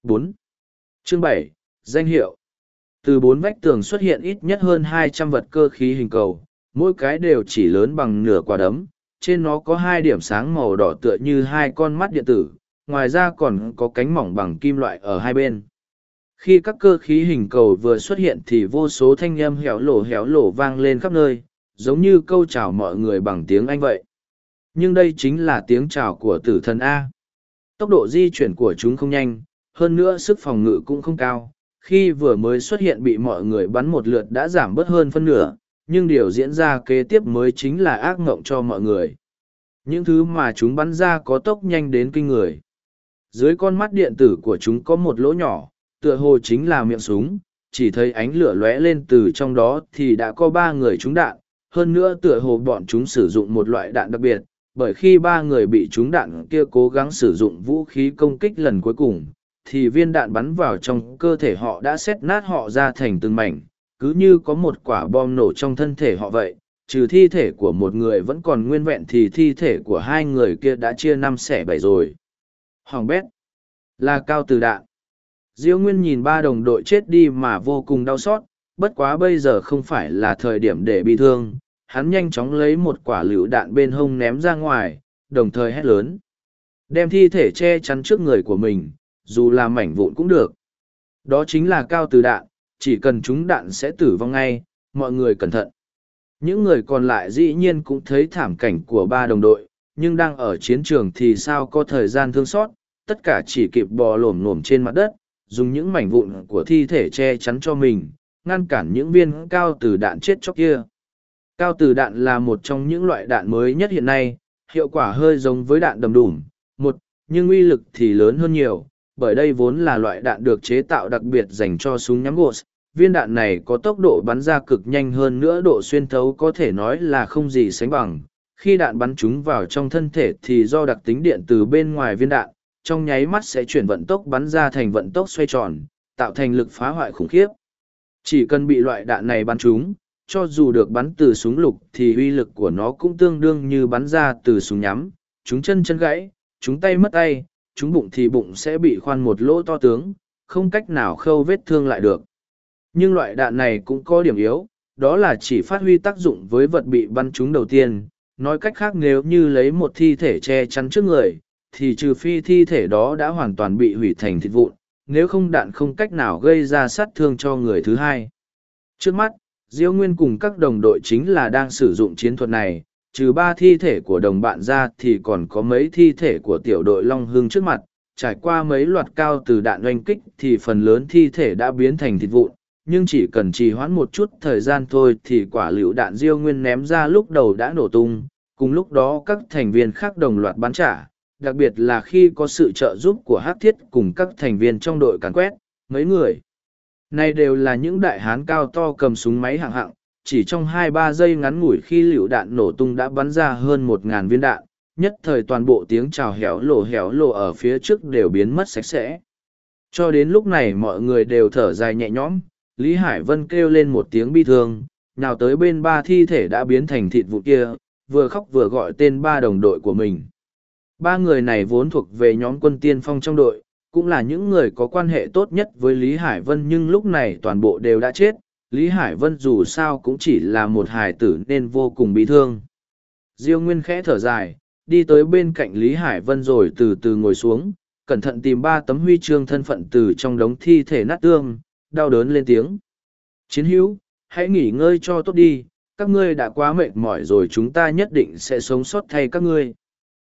bốn Chương bảy Danh hiệu từ bốn vách tường xuất hiện ít nhất hơn hai trăm vật cơ khí hình cầu, mỗi cái đều chỉ lớn bằng nửa quả đấm, trên nó có hai điểm sáng màu đỏ tựa như hai con mắt điện tử, ngoài ra còn có cánh mỏng bằng kim loại ở hai bên khi các cơ khí hình cầu vừa xuất hiện thì vô số thanh â m héo lổ héo lổ vang lên khắp nơi, giống như câu chào mọi người bằng tiếng anh vậy nhưng đây chính là tiếng chào của tử thần a. Tốc độ di chuyển của chúng không nhanh, hơn nữa sức phòng ngự cũng không cao. Khi vừa mới xuất hiện bị mọi người bắn một lượt đã giảm bớt hơn phân nửa, nhưng điều diễn ra kế tiếp mới chính là ác ngộng cho mọi người. Những thứ mà chúng bắn ra có tốc nhanh đến kinh người. Dưới con mắt điện tử của chúng có một lỗ nhỏ, tựa hồ chính là miệng súng, chỉ thấy ánh lửa lóe lên từ trong đó thì đã có ba người trúng đạn, hơn nữa tựa hồ bọn chúng sử dụng một loại đạn đặc biệt bởi khi ba người bị trúng đạn kia cố gắng sử dụng vũ khí công kích lần cuối cùng thì viên đạn bắn vào trong cơ thể họ đã xét nát họ ra thành từng mảnh, cứ như có một quả bom nổ trong thân thể họ vậy. Trừ thi thể của một người vẫn còn nguyên vẹn thì thi thể của hai người kia đã chia năm xẻ bảy rồi. Hoàng bét. Là cao từ đạn. Diêu Nguyên nhìn ba đồng đội chết đi mà vô cùng đau xót, bất quá bây giờ không phải là thời điểm để bị thương. Hắn nhanh chóng lấy một quả lựu đạn bên hông ném ra ngoài, đồng thời hét lớn. Đem thi thể che chắn trước người của mình, dù là mảnh vụn cũng được. Đó chính là cao từ đạn, chỉ cần chúng đạn sẽ tử vong ngay, mọi người cẩn thận. Những người còn lại dĩ nhiên cũng thấy thảm cảnh của ba đồng đội, nhưng đang ở chiến trường thì sao có thời gian thương xót, tất cả chỉ kịp bò lổm lổm trên mặt đất, dùng những mảnh vụn của thi thể che chắn cho mình, ngăn cản những viên cao từ đạn chết chóc kia. Cao từ đạn là một trong những loại đạn mới nhất hiện nay, hiệu quả hơi giống với đạn đầm đủm, một, nhưng uy lực thì lớn hơn nhiều, bởi đây vốn là loại đạn được chế tạo đặc biệt dành cho súng nhắm gột. Viên đạn này có tốc độ bắn ra cực nhanh hơn nữa độ xuyên thấu có thể nói là không gì sánh bằng. Khi đạn bắn chúng vào trong thân thể thì do đặc tính điện từ bên ngoài viên đạn, trong nháy mắt sẽ chuyển vận tốc bắn ra thành vận tốc xoay tròn, tạo thành lực phá hoại khủng khiếp. Chỉ cần bị loại đạn này bắn trúng, cho dù được bắn từ súng lục thì uy lực của nó cũng tương đương như bắn ra từ súng nhắm, chúng chân chân gãy, chúng tay mất tay, chúng bụng thì bụng sẽ bị khoan một lỗ to tướng, không cách nào khâu vết thương lại được. Nhưng loại đạn này cũng có điểm yếu, đó là chỉ phát huy tác dụng với vật bị bắn trúng đầu tiên. Nói cách khác nếu như lấy một thi thể che chắn trước người, thì trừ phi thi thể đó đã hoàn toàn bị hủy thành thịt vụn, nếu không đạn không cách nào gây ra sát thương cho người thứ hai. Trước mắt, Diêu Nguyên cùng các đồng đội chính là đang sử dụng chiến thuật này, trừ ba thi thể của đồng bạn ra thì còn có mấy thi thể của tiểu đội Long Hương trước mặt, trải qua mấy loạt cao từ đạn oanh kích thì phần lớn thi thể đã biến thành thịt vụn, nhưng chỉ cần trì hoãn một chút thời gian thôi thì quả lựu đạn diêu nguyên ném ra lúc đầu đã nổ tung, cùng lúc đó các thành viên khác đồng loạt bắn trả, đặc biệt là khi có sự trợ giúp của Hắc Thiết cùng các thành viên trong đội càn quét, mấy người. Này đều là những đại hán cao to cầm súng máy hạng hạng, chỉ trong hai ba giây ngắn ngủi khi lựu đạn nổ tung đã bắn ra hơn một ngàn viên đạn nhất thời toàn bộ tiếng chào héo lộ héo lộ ở phía trước đều biến mất sạch sẽ. Cho đến lúc này mọi người đều thở dài nhẹ nhõm lý hải vân kêu lên một tiếng bi thương nào tới bên ba thi thể đã biến thành thịt vụ kia vừa khóc vừa gọi tên ba đồng đội của mình. Ba người này vốn thuộc về nhóm quân tiên phong trong đội, cũng là những người có quan hệ tốt nhất với Lý Hải Vân nhưng lúc này toàn bộ đều đã chết. Lý Hải Vân dù sao cũng chỉ là một hài tử nên vô cùng bị thương. Diêu Nguyên khẽ thở dài, đi tới bên cạnh Lý Hải Vân rồi từ từ ngồi xuống, cẩn thận tìm ba tấm huy chương thân phận từ trong đống thi thể nát tương, đau đớn lên tiếng. Chiến hữu, hãy nghỉ ngơi cho tốt đi, các ngươi đã quá mệt mỏi rồi chúng ta nhất định sẽ sống sót thay các ngươi.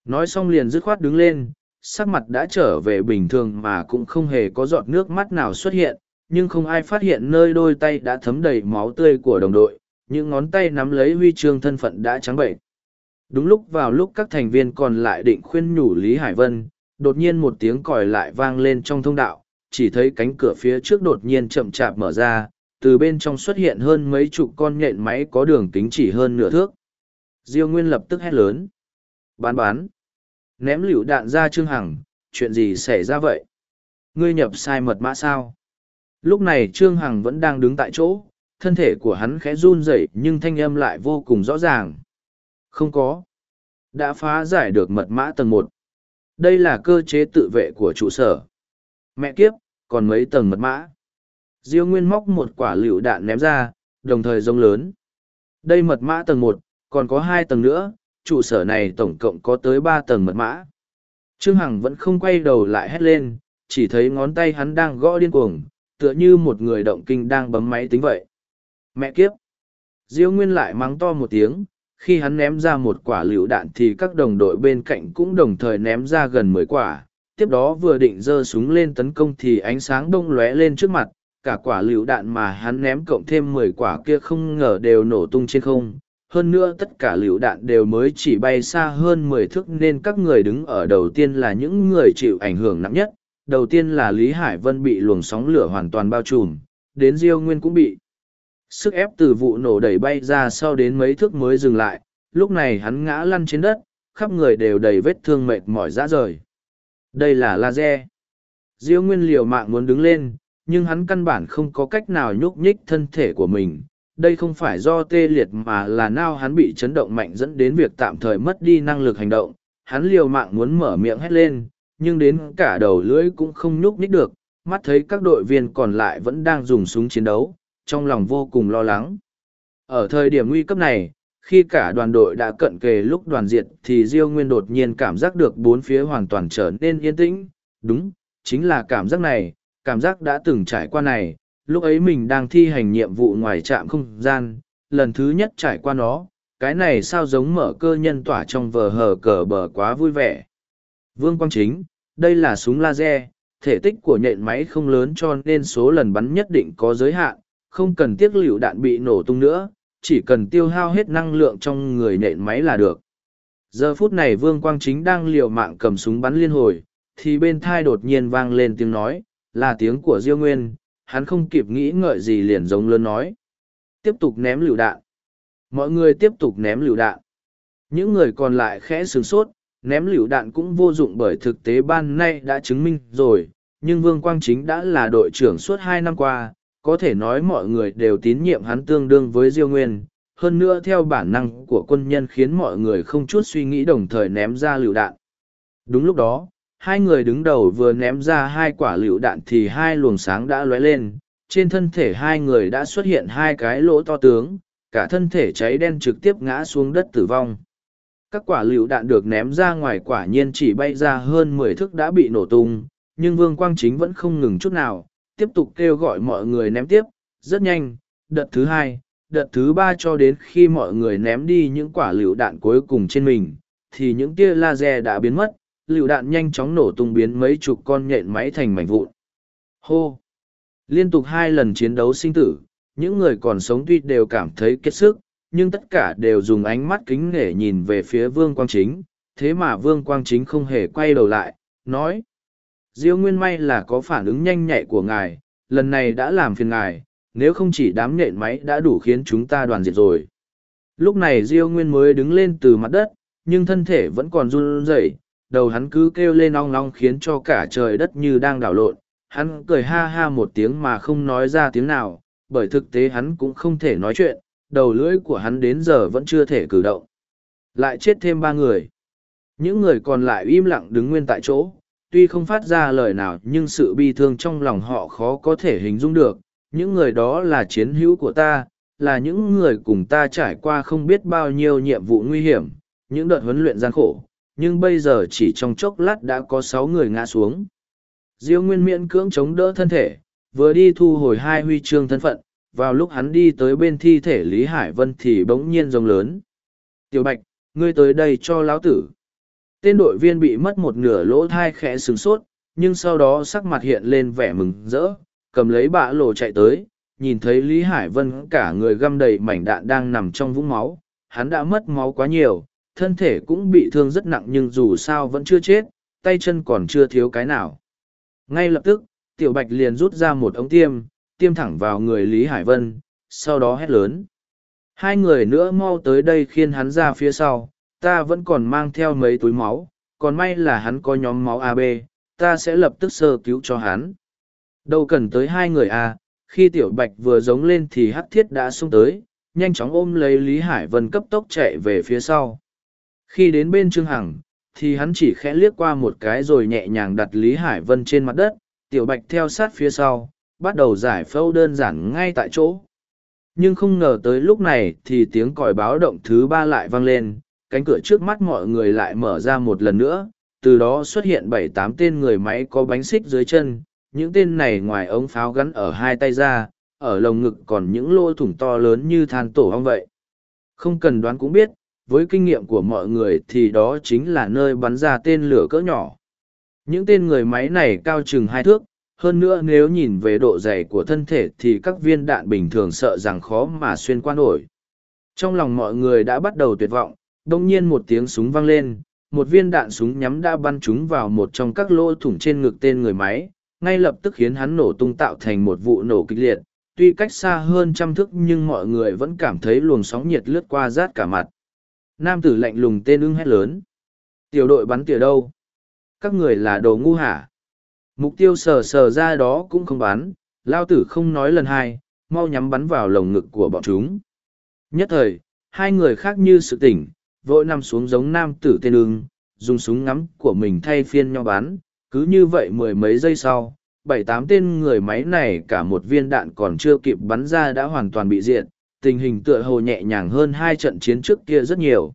Nói xong liền dứt khoát đứng lên, sắc mặt đã trở về bình thường mà cũng không hề có giọt nước mắt nào xuất hiện, nhưng không ai phát hiện nơi đôi tay đã thấm đầy máu tươi của đồng đội, những ngón tay nắm lấy huy chương thân phận đã trắng bệnh. Đúng lúc vào lúc các thành viên còn lại định khuyên nhủ Lý Hải Vân, đột nhiên một tiếng còi lại vang lên trong thông đạo, chỉ thấy cánh cửa phía trước đột nhiên chậm chạp mở ra, từ bên trong xuất hiện hơn mấy chục con nhện máy có đường kính chỉ hơn nửa thước. Diêu Nguyên lập tức hét lớn. Bán bán. Ném liều đạn ra Trương Hằng, chuyện gì xảy ra vậy? Ngươi nhập sai mật mã sao? Lúc này Trương Hằng vẫn đang đứng tại chỗ, thân thể của hắn khẽ run rẩy nhưng thanh âm lại vô cùng rõ ràng. Không có. Đã phá giải được mật mã tầng một. Đây là cơ chế tự vệ của trụ sở. Mẹ kiếp, còn mấy tầng mật mã. Diêu Nguyên móc một quả lựu đạn ném ra, đồng thời rông lớn. Đây mật mã tầng một, còn có hai tầng nữa, trụ sở này tổng cộng có tới ba tầng mật mã. Trương Hằng vẫn không quay đầu lại hét lên, chỉ thấy ngón tay hắn đang gõ điên cuồng, tựa như một người động kinh đang bấm máy tính vậy. Mẹ kiếp! Diêu Nguyên lại mắng to một tiếng, khi hắn ném ra một quả lựu đạn thì các đồng đội bên cạnh cũng đồng thời ném ra gần mười quả. Tiếp đó vừa định giơ súng lên tấn công thì ánh sáng đông lóe lên trước mặt, cả quả lựu đạn mà hắn ném cộng thêm mười quả kia không ngờ đều nổ tung trên không. Hơn nữa tất cả lựu đạn đều mới chỉ bay xa hơn mười thước nên các người đứng ở đầu tiên là những người chịu ảnh hưởng nặng nhất. Đầu tiên là Lý Hải Vân bị luồng sóng lửa hoàn toàn bao trùm, đến Diêu Nguyên cũng bị. Sức ép từ vụ nổ đẩy bay ra sau đến mấy thước mới dừng lại, lúc này hắn ngã lăn trên đất, khắp người đều đầy vết thương mệt mỏi rã rời. Đây là laser. Diêu Nguyên liều mạng muốn đứng lên, nhưng hắn căn bản không có cách nào nhúc nhích thân thể của mình. Đây không phải do tê liệt mà là nao hắn bị chấn động mạnh dẫn đến việc tạm thời mất đi năng lực hành động. Hắn liều mạng muốn mở miệng hét lên, nhưng đến cả đầu lưỡi cũng không nhúc nhích được. Mắt thấy các đội viên còn lại vẫn đang dùng súng chiến đấu, trong lòng vô cùng lo lắng. Ở thời điểm nguy cấp này, khi cả đoàn đội đã cận kề lúc đoàn diệt thì Diêu Nguyên đột nhiên cảm giác được bốn phía hoàn toàn trở nên yên tĩnh. Đúng, chính là cảm giác này, cảm giác đã từng trải qua này, lúc ấy mình đang thi hành nhiệm vụ ngoài trạm không gian, lần thứ nhất trải qua nó, cái này sao giống mở cơ nhân tỏa trong vờ hờ cờ bờ quá vui vẻ. Vương Quang Chính, đây là súng laser, thể tích của nhện máy không lớn cho nên số lần bắn nhất định có giới hạn, không cần tiếc lựu đạn bị nổ tung nữa, chỉ cần tiêu hao hết năng lượng trong người nhện máy là được. Giờ phút này Vương Quang Chính đang liều mạng cầm súng bắn liên hồi, thì bên thai đột nhiên vang lên tiếng nói, là tiếng của Diêu Nguyên, hắn không kịp nghĩ ngợi gì liền giống lớn nói. Tiếp tục ném lựu đạn. Mọi người tiếp tục ném lựu đạn. Những người còn lại khẽ sướng sốt, ném lựu đạn cũng vô dụng bởi thực tế ban nay đã chứng minh rồi, nhưng Vương Quang Chính đã là đội trưởng suốt hai năm qua, có thể nói mọi người đều tín nhiệm hắn tương đương với Diêu Nguyên. Hơn nữa theo bản năng của quân nhân khiến mọi người không chút suy nghĩ đồng thời ném ra lựu đạn. Đúng lúc đó, hai người đứng đầu vừa ném ra hai quả lựu đạn thì hai luồng sáng đã lóe lên. Trên thân thể hai người đã xuất hiện hai cái lỗ to tướng, cả thân thể cháy đen trực tiếp ngã xuống đất tử vong. Các quả lựu đạn được ném ra ngoài quả nhiên chỉ bay ra hơn mười thước đã bị nổ tung, nhưng vương quang chính vẫn không ngừng chút nào, tiếp tục kêu gọi mọi người ném tiếp. Rất nhanh, đợt thứ hai, đợt thứ ba cho đến khi mọi người ném đi những quả lựu đạn cuối cùng trên mình, thì những tia laser đã biến mất lựu đạn nhanh chóng nổ tung biến mấy chục con nhện máy thành mảnh vụn. Hô! Liên tục hai lần chiến đấu sinh tử, những người còn sống tuy đều cảm thấy kiệt sức, nhưng tất cả đều dùng ánh mắt kính nể nhìn về phía Vương Quang Chính, thế mà Vương Quang Chính không hề quay đầu lại, nói. Diêu Nguyên may là có phản ứng nhanh nhạy của ngài, lần này đã làm phiền ngài, nếu không chỉ đám nhện máy đã đủ khiến chúng ta đoàn diệt rồi. Lúc này Diêu Nguyên mới đứng lên từ mặt đất, nhưng thân thể vẫn còn run rẩy, đầu hắn cứ kêu lên ong long khiến cho cả trời đất như đang đảo lộn. Hắn cười ha ha một tiếng mà không nói ra tiếng nào bởi thực tế hắn cũng không thể nói chuyện đầu lưỡi của hắn đến giờ vẫn chưa thể cử động. Lại chết thêm ba người. Những người còn lại im lặng đứng nguyên tại chỗ, tuy không phát ra lời nào nhưng sự bi thương trong lòng họ khó có thể hình dung được. Những người đó là chiến hữu của ta, là những người cùng ta trải qua không biết bao nhiêu nhiệm vụ nguy hiểm, những đợt huấn luyện gian khổ, nhưng bây giờ chỉ trong chốc lát đã có sáu người ngã xuống. Diêu Nguyên miễn cưỡng chống đỡ thân thể, vừa đi thu hồi hai huy chương thân phận, vào lúc hắn đi tới bên thi thể Lý Hải Vân thì bỗng nhiên rồng lớn. Tiểu Bạch, ngươi tới đây cho lão tử. Tên đội viên bị mất một nửa lỗ thai khẽ sừng sốt, nhưng sau đó sắc mặt hiện lên vẻ mừng rỡ, cầm lấy bạ lồ chạy tới, nhìn thấy Lý Hải Vân cả người găm đầy mảnh đạn đang nằm trong vũng máu, hắn đã mất máu quá nhiều, thân thể cũng bị thương rất nặng nhưng dù sao vẫn chưa chết, tay chân còn chưa thiếu cái nào. Ngay lập tức, Tiểu Bạch liền rút ra một ống tiêm, tiêm thẳng vào người Lý Hải Vân, sau đó hét lớn. Hai người nữa mau tới đây khiên hắn ra phía sau, ta vẫn còn mang theo mấy túi máu, còn may là hắn có nhóm máu AB, ta sẽ lập tức sơ cứu cho hắn. Đâu cần tới hai người A, khi Tiểu Bạch vừa giống lên thì Hắc Thiết đã xuống tới, nhanh chóng ôm lấy Lý Hải Vân cấp tốc chạy về phía sau. Khi đến bên Trương Hằng, thì hắn chỉ khẽ liếc qua một cái rồi nhẹ nhàng đặt Lý Hải Vân trên mặt đất, Tiểu Bạch theo sát phía sau, bắt đầu giải phẫu đơn giản ngay tại chỗ. Nhưng không ngờ tới lúc này thì tiếng còi báo động thứ ba lại vang lên, cánh cửa trước mắt mọi người lại mở ra một lần nữa, từ đó xuất hiện bảy tám tên người máy có bánh xích dưới chân, những tên này ngoài ống pháo gắn ở hai tay ra, ở lồng ngực còn những lỗ thủng to lớn như than tổ ong vậy. Không cần đoán cũng biết, với kinh nghiệm của mọi người thì đó chính là nơi bắn ra tên lửa cỡ nhỏ. Những tên người máy này cao chừng hai thước, hơn nữa nếu nhìn về độ dày của thân thể thì các viên đạn bình thường sợ rằng khó mà xuyên qua nổi. Trong lòng mọi người đã bắt đầu tuyệt vọng, đông nhiên một tiếng súng vang lên, một viên đạn súng nhắm đã bắn trúng vào một trong các lỗ thủng trên ngực tên người máy, ngay lập tức khiến hắn nổ tung tạo thành một vụ nổ kịch liệt. Tuy cách xa hơn trăm thước nhưng mọi người vẫn cảm thấy luồng sóng nhiệt lướt qua rát cả mặt. Nam tử lạnh lùng tên ưng hét lớn. Tiểu đội bắn tỉa đâu? Các người là đồ ngu hả? Mục tiêu sờ sờ ra đó cũng không bắn, lao tử không nói lần hai, mau nhắm bắn vào lồng ngực của bọn chúng. Nhất thời, hai người khác như sự tỉnh, vội nằm xuống giống nam tử tên ưng, dùng súng ngắm của mình thay phiên nhau bắn, cứ như vậy mười mấy giây sau, bảy tám tên người máy này cả một viên đạn còn chưa kịp bắn ra đã hoàn toàn bị diệt, tình hình tựa hồ nhẹ nhàng hơn hai trận chiến trước kia rất nhiều.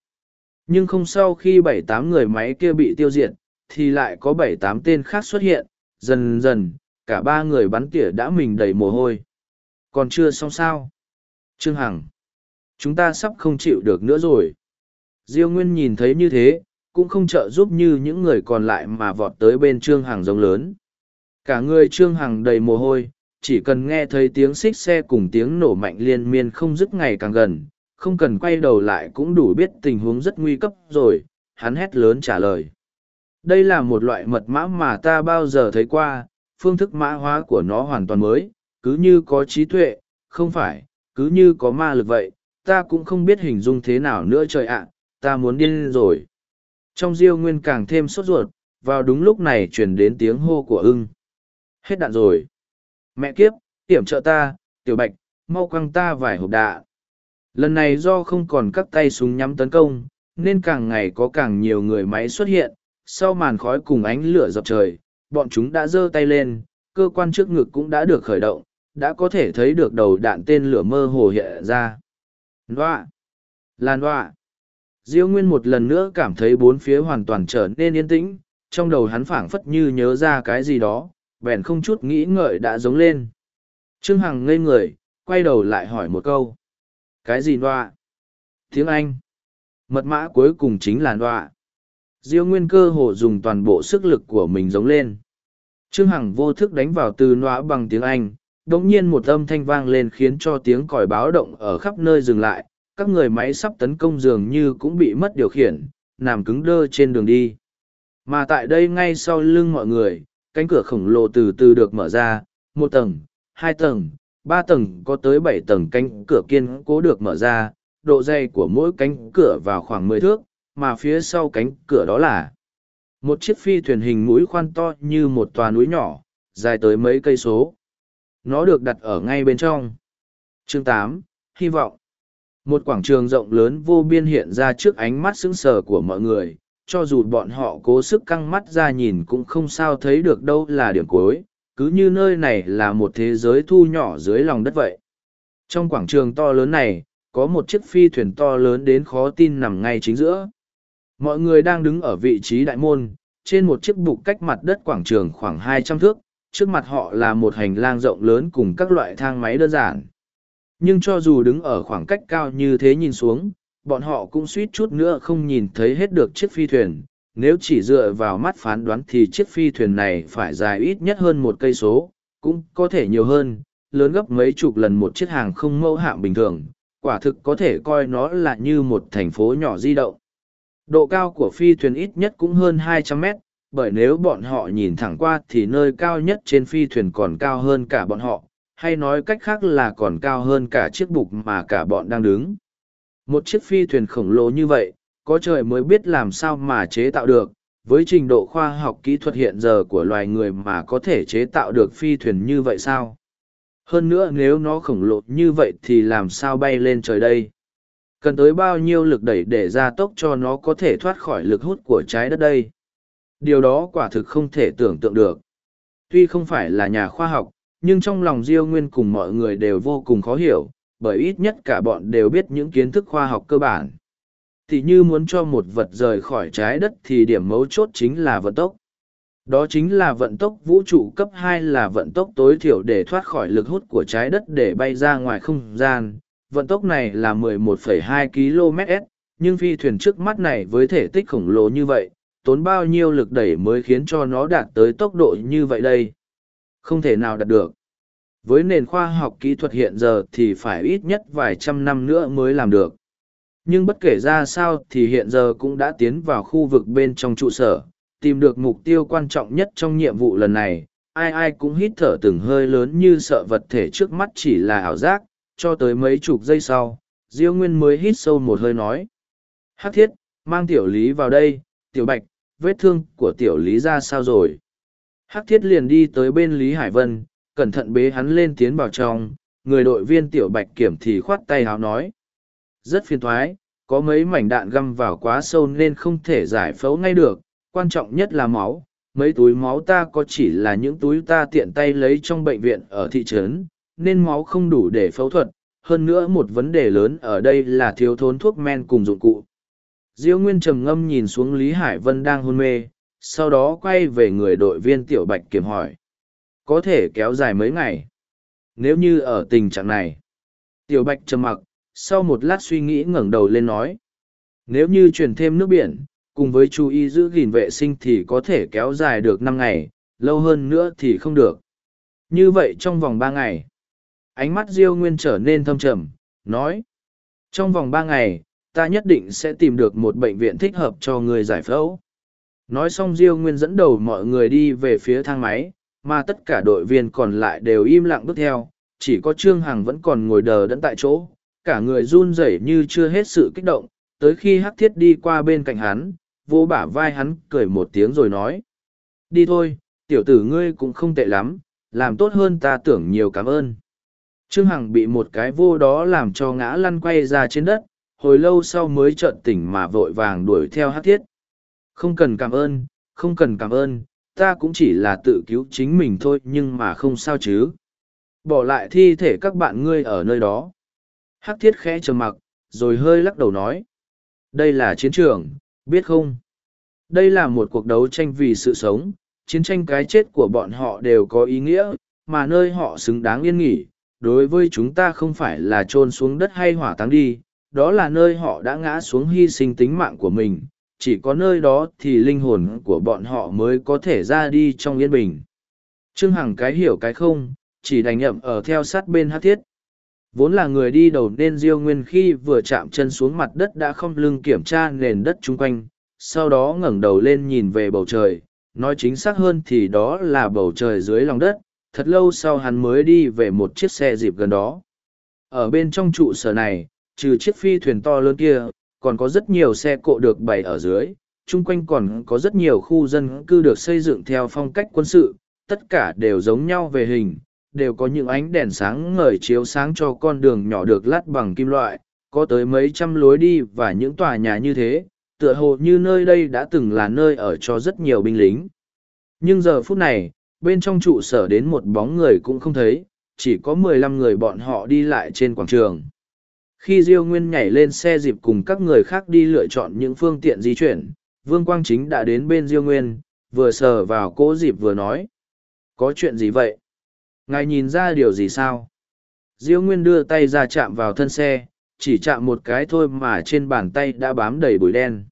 Nhưng không sau khi bảy tám người máy kia bị tiêu diệt, thì lại có bảy tám tên khác xuất hiện, dần dần, cả ba người bắn tỉa đã mình đầy mồ hôi. Còn chưa xong sao? Trương Hằng, chúng ta sắp không chịu được nữa rồi. Diêu Nguyên nhìn thấy như thế, cũng không trợ giúp như những người còn lại mà vọt tới bên Trương Hằng giống lớn. Cả người Trương Hằng đầy mồ hôi, chỉ cần nghe thấy tiếng xích xe cùng tiếng nổ mạnh liên miên không dứt ngày càng gần, không cần quay đầu lại cũng đủ biết tình huống rất nguy cấp rồi, hắn hét lớn trả lời. Đây là một loại mật mã mà ta bao giờ thấy qua, phương thức mã hóa của nó hoàn toàn mới, cứ như có trí tuệ, không phải, cứ như có ma lực vậy, ta cũng không biết hình dung thế nào nữa trời ạ, ta muốn điên rồi. Trong diêu nguyên càng thêm sốt ruột, vào đúng lúc này truyền đến tiếng hô của ưng. Hết đạn rồi. Mẹ kiếp, tiểm trợ ta, tiểu bạch, mau quăng ta vài hộp đạn. Lần này do không còn các tay súng nhắm tấn công, nên càng ngày có càng nhiều người máy xuất hiện, sau màn khói cùng ánh lửa dập trời, bọn chúng đã giơ tay lên, cơ quan trước ngực cũng đã được khởi động, đã có thể thấy được đầu đạn tên lửa mơ hồ hiện ra. Loạ! Lan loạ! Diêu Nguyên một lần nữa cảm thấy bốn phía hoàn toàn trở nên yên tĩnh, trong đầu hắn phảng phất như nhớ ra cái gì đó, bèn không chút nghĩ ngợi đã giống lên. Trương Hằng ngây người, quay đầu lại hỏi một câu. Cái gì loa? Tiếng Anh. Mật mã cuối cùng chính là loa. Diêu Nguyên cơ hồ dùng toàn bộ sức lực của mình giống lên. Trương Hằng vô thức đánh vào từ nọa bằng tiếng Anh, đống nhiên một âm thanh vang lên khiến cho tiếng còi báo động ở khắp nơi dừng lại, các người máy sắp tấn công dường như cũng bị mất điều khiển, nằm cứng đơ trên đường đi. Mà tại đây ngay sau lưng mọi người, cánh cửa khổng lồ từ từ được mở ra, một tầng, hai tầng, ba tầng có tới bảy tầng cánh cửa kiên cố được mở ra, độ dày của mỗi cánh cửa vào khoảng mười thước, mà phía sau cánh cửa đó là một chiếc phi thuyền hình mũi khoan to như một tòa núi nhỏ, dài tới mấy cây số. Nó được đặt ở ngay bên trong. Chương tám Hy vọng Một quảng trường rộng lớn vô biên hiện ra trước ánh mắt sững sờ của mọi người, cho dù bọn họ cố sức căng mắt ra nhìn cũng không sao thấy được đâu là điểm cuối, cứ như nơi này là một thế giới thu nhỏ dưới lòng đất vậy. Trong quảng trường to lớn này, có một chiếc phi thuyền to lớn đến khó tin nằm ngay chính giữa. Mọi người đang đứng ở vị trí đại môn, trên một chiếc bục cách mặt đất quảng trường khoảng hai trăm thước, trước mặt họ là một hành lang rộng lớn cùng các loại thang máy đơn giản. Nhưng cho dù đứng ở khoảng cách cao như thế nhìn xuống, bọn họ cũng suýt chút nữa không nhìn thấy hết được chiếc phi thuyền. Nếu chỉ dựa vào mắt phán đoán thì chiếc phi thuyền này phải dài ít nhất hơn một cây số, cũng có thể nhiều hơn, lớn gấp mấy chục lần một chiếc hàng không mẫu hạng bình thường, quả thực có thể coi nó là như một thành phố nhỏ di động. Độ cao của phi thuyền ít nhất cũng hơn 200 mét, bởi nếu bọn họ nhìn thẳng qua thì nơi cao nhất trên phi thuyền còn cao hơn cả bọn họ, hay nói cách khác là còn cao hơn cả chiếc bục mà cả bọn đang đứng. Một chiếc phi thuyền khổng lồ như vậy, có trời mới biết làm sao mà chế tạo được, với trình độ khoa học kỹ thuật hiện giờ của loài người mà có thể chế tạo được phi thuyền như vậy sao? Hơn nữa nếu nó khổng lồ như vậy thì làm sao bay lên trời đây? Cần tới bao nhiêu lực đẩy để gia tốc cho nó có thể thoát khỏi lực hút của trái đất đây? Điều đó quả thực không thể tưởng tượng được. Tuy không phải là nhà khoa học, nhưng trong lòng Diêu Nguyên cùng mọi người đều vô cùng khó hiểu, bởi ít nhất cả bọn đều biết những kiến thức khoa học cơ bản. Thì như muốn cho một vật rời khỏi trái đất thì điểm mấu chốt chính là vận tốc. Đó chính là vận tốc vũ trụ cấp hai là vận tốc tối thiểu để thoát khỏi lực hút của trái đất để bay ra ngoài không gian. Vận tốc này là 11,2 km/s, nhưng phi thuyền trước mắt này với thể tích khổng lồ như vậy, tốn bao nhiêu lực đẩy mới khiến cho nó đạt tới tốc độ như vậy đây? Không thể nào đạt được. Với nền khoa học kỹ thuật hiện giờ thì phải ít nhất vài trăm năm nữa mới làm được. Nhưng bất kể ra sao thì hiện giờ cũng đã tiến vào khu vực bên trong trụ sở, tìm được mục tiêu quan trọng nhất trong nhiệm vụ lần này. Ai ai cũng hít thở từng hơi lớn như sợ vật thể trước mắt chỉ là ảo giác, cho tới mấy chục giây sau, Diêu Nguyên mới hít sâu một hơi nói. Hắc thiết, mang tiểu lý vào đây, tiểu bạch, vết thương của tiểu lý ra sao rồi? Hắc thiết liền đi tới bên Lý Hải Vân, cẩn thận bế hắn lên tiến vào trong, người đội viên tiểu bạch kiểm thì khoát tay háo nói. Rất phiền thoái, có mấy mảnh đạn găm vào quá sâu nên không thể giải phẫu ngay được, quan trọng nhất là máu. Mấy túi máu ta có chỉ là những túi ta tiện tay lấy trong bệnh viện ở thị trấn, nên máu không đủ để phẫu thuật. Hơn nữa một vấn đề lớn ở đây là thiếu thốn thuốc men cùng dụng cụ. Diêu Nguyên trầm ngâm nhìn xuống Lý Hải Vân đang hôn mê, sau đó quay về người đội viên Tiểu Bạch kiểm hỏi. Có thể kéo dài mấy ngày. Nếu như ở tình trạng này. Tiểu Bạch trầm mặc, sau một lát suy nghĩ ngẩng đầu lên nói. Nếu như truyền thêm nước biển, cùng với chú ý giữ gìn vệ sinh thì có thể kéo dài được năm ngày, lâu hơn nữa thì không được. Như vậy trong vòng ba ngày, ánh mắt Diêu Nguyên trở nên thâm trầm, nói. Trong vòng ba ngày, ta nhất định sẽ tìm được một bệnh viện thích hợp cho người giải phẫu. Nói xong Diêu Nguyên dẫn đầu mọi người đi về phía thang máy, mà tất cả đội viên còn lại đều im lặng bước theo, chỉ có Trương Hằng vẫn còn ngồi đờ đẫn tại chỗ, cả người run rẩy như chưa hết sự kích động, tới khi Hắc Thiết đi qua bên cạnh hắn, vô bả vai hắn cười một tiếng rồi nói. Đi thôi, tiểu tử ngươi cũng không tệ lắm, làm tốt hơn ta tưởng nhiều cảm ơn. Trương Hằng bị một cái vô đó làm cho ngã lăn quay ra trên đất, hồi lâu sau mới trợn tỉnh mà vội vàng đuổi theo Hắc Thiết. Không cần cảm ơn, không cần cảm ơn, ta cũng chỉ là tự cứu chính mình thôi nhưng mà không sao chứ. Bỏ lại thi thể các bạn ngươi ở nơi đó. Hắc thiết khẽ trầm mặc, rồi hơi lắc đầu nói. Đây là chiến trường, biết không? Đây là một cuộc đấu tranh vì sự sống, chiến tranh cái chết của bọn họ đều có ý nghĩa, mà nơi họ xứng đáng yên nghỉ. Đối với chúng ta không phải là chôn xuống đất hay hỏa táng đi, đó là nơi họ đã ngã xuống hy sinh tính mạng của mình, chỉ có nơi đó thì linh hồn của bọn họ mới có thể ra đi trong yên bình. Trương Hằng cái hiểu cái không, chỉ đành nhậm ở theo sát bên hát thiết. Vốn là người đi đầu nên Diêu Nguyên khi vừa chạm chân xuống mặt đất đã không lưng kiểm tra nền đất chung quanh, sau đó ngẩng đầu lên nhìn về bầu trời, nói chính xác hơn thì đó là bầu trời dưới lòng đất, thật lâu sau hắn mới đi về một chiếc xe dịp gần đó. Ở bên trong trụ sở này, trừ chiếc phi thuyền to lớn kia, còn có rất nhiều xe cộ được bày ở dưới, chung quanh còn có rất nhiều khu dân cư được xây dựng theo phong cách quân sự, tất cả đều giống nhau về hình, đều có những ánh đèn sáng ngời chiếu sáng cho con đường nhỏ được lát bằng kim loại, có tới mấy trăm lối đi và những tòa nhà như thế, tựa hồ như nơi đây đã từng là nơi ở cho rất nhiều binh lính. Nhưng giờ phút này, bên trong trụ sở đến một bóng người cũng không thấy, chỉ có mười lăm người bọn họ đi lại trên quảng trường. Khi Diêu Nguyên nhảy lên xe dịp cùng các người khác đi lựa chọn những phương tiện di chuyển, Vương Quang Chính đã đến bên Diêu Nguyên, vừa sờ vào cỗ dịp vừa nói. Có chuyện gì vậy? Ngài nhìn ra điều gì sao? Diêu Nguyên đưa tay ra chạm vào thân xe, chỉ chạm một cái thôi mà trên bàn tay đã bám đầy bụi đen.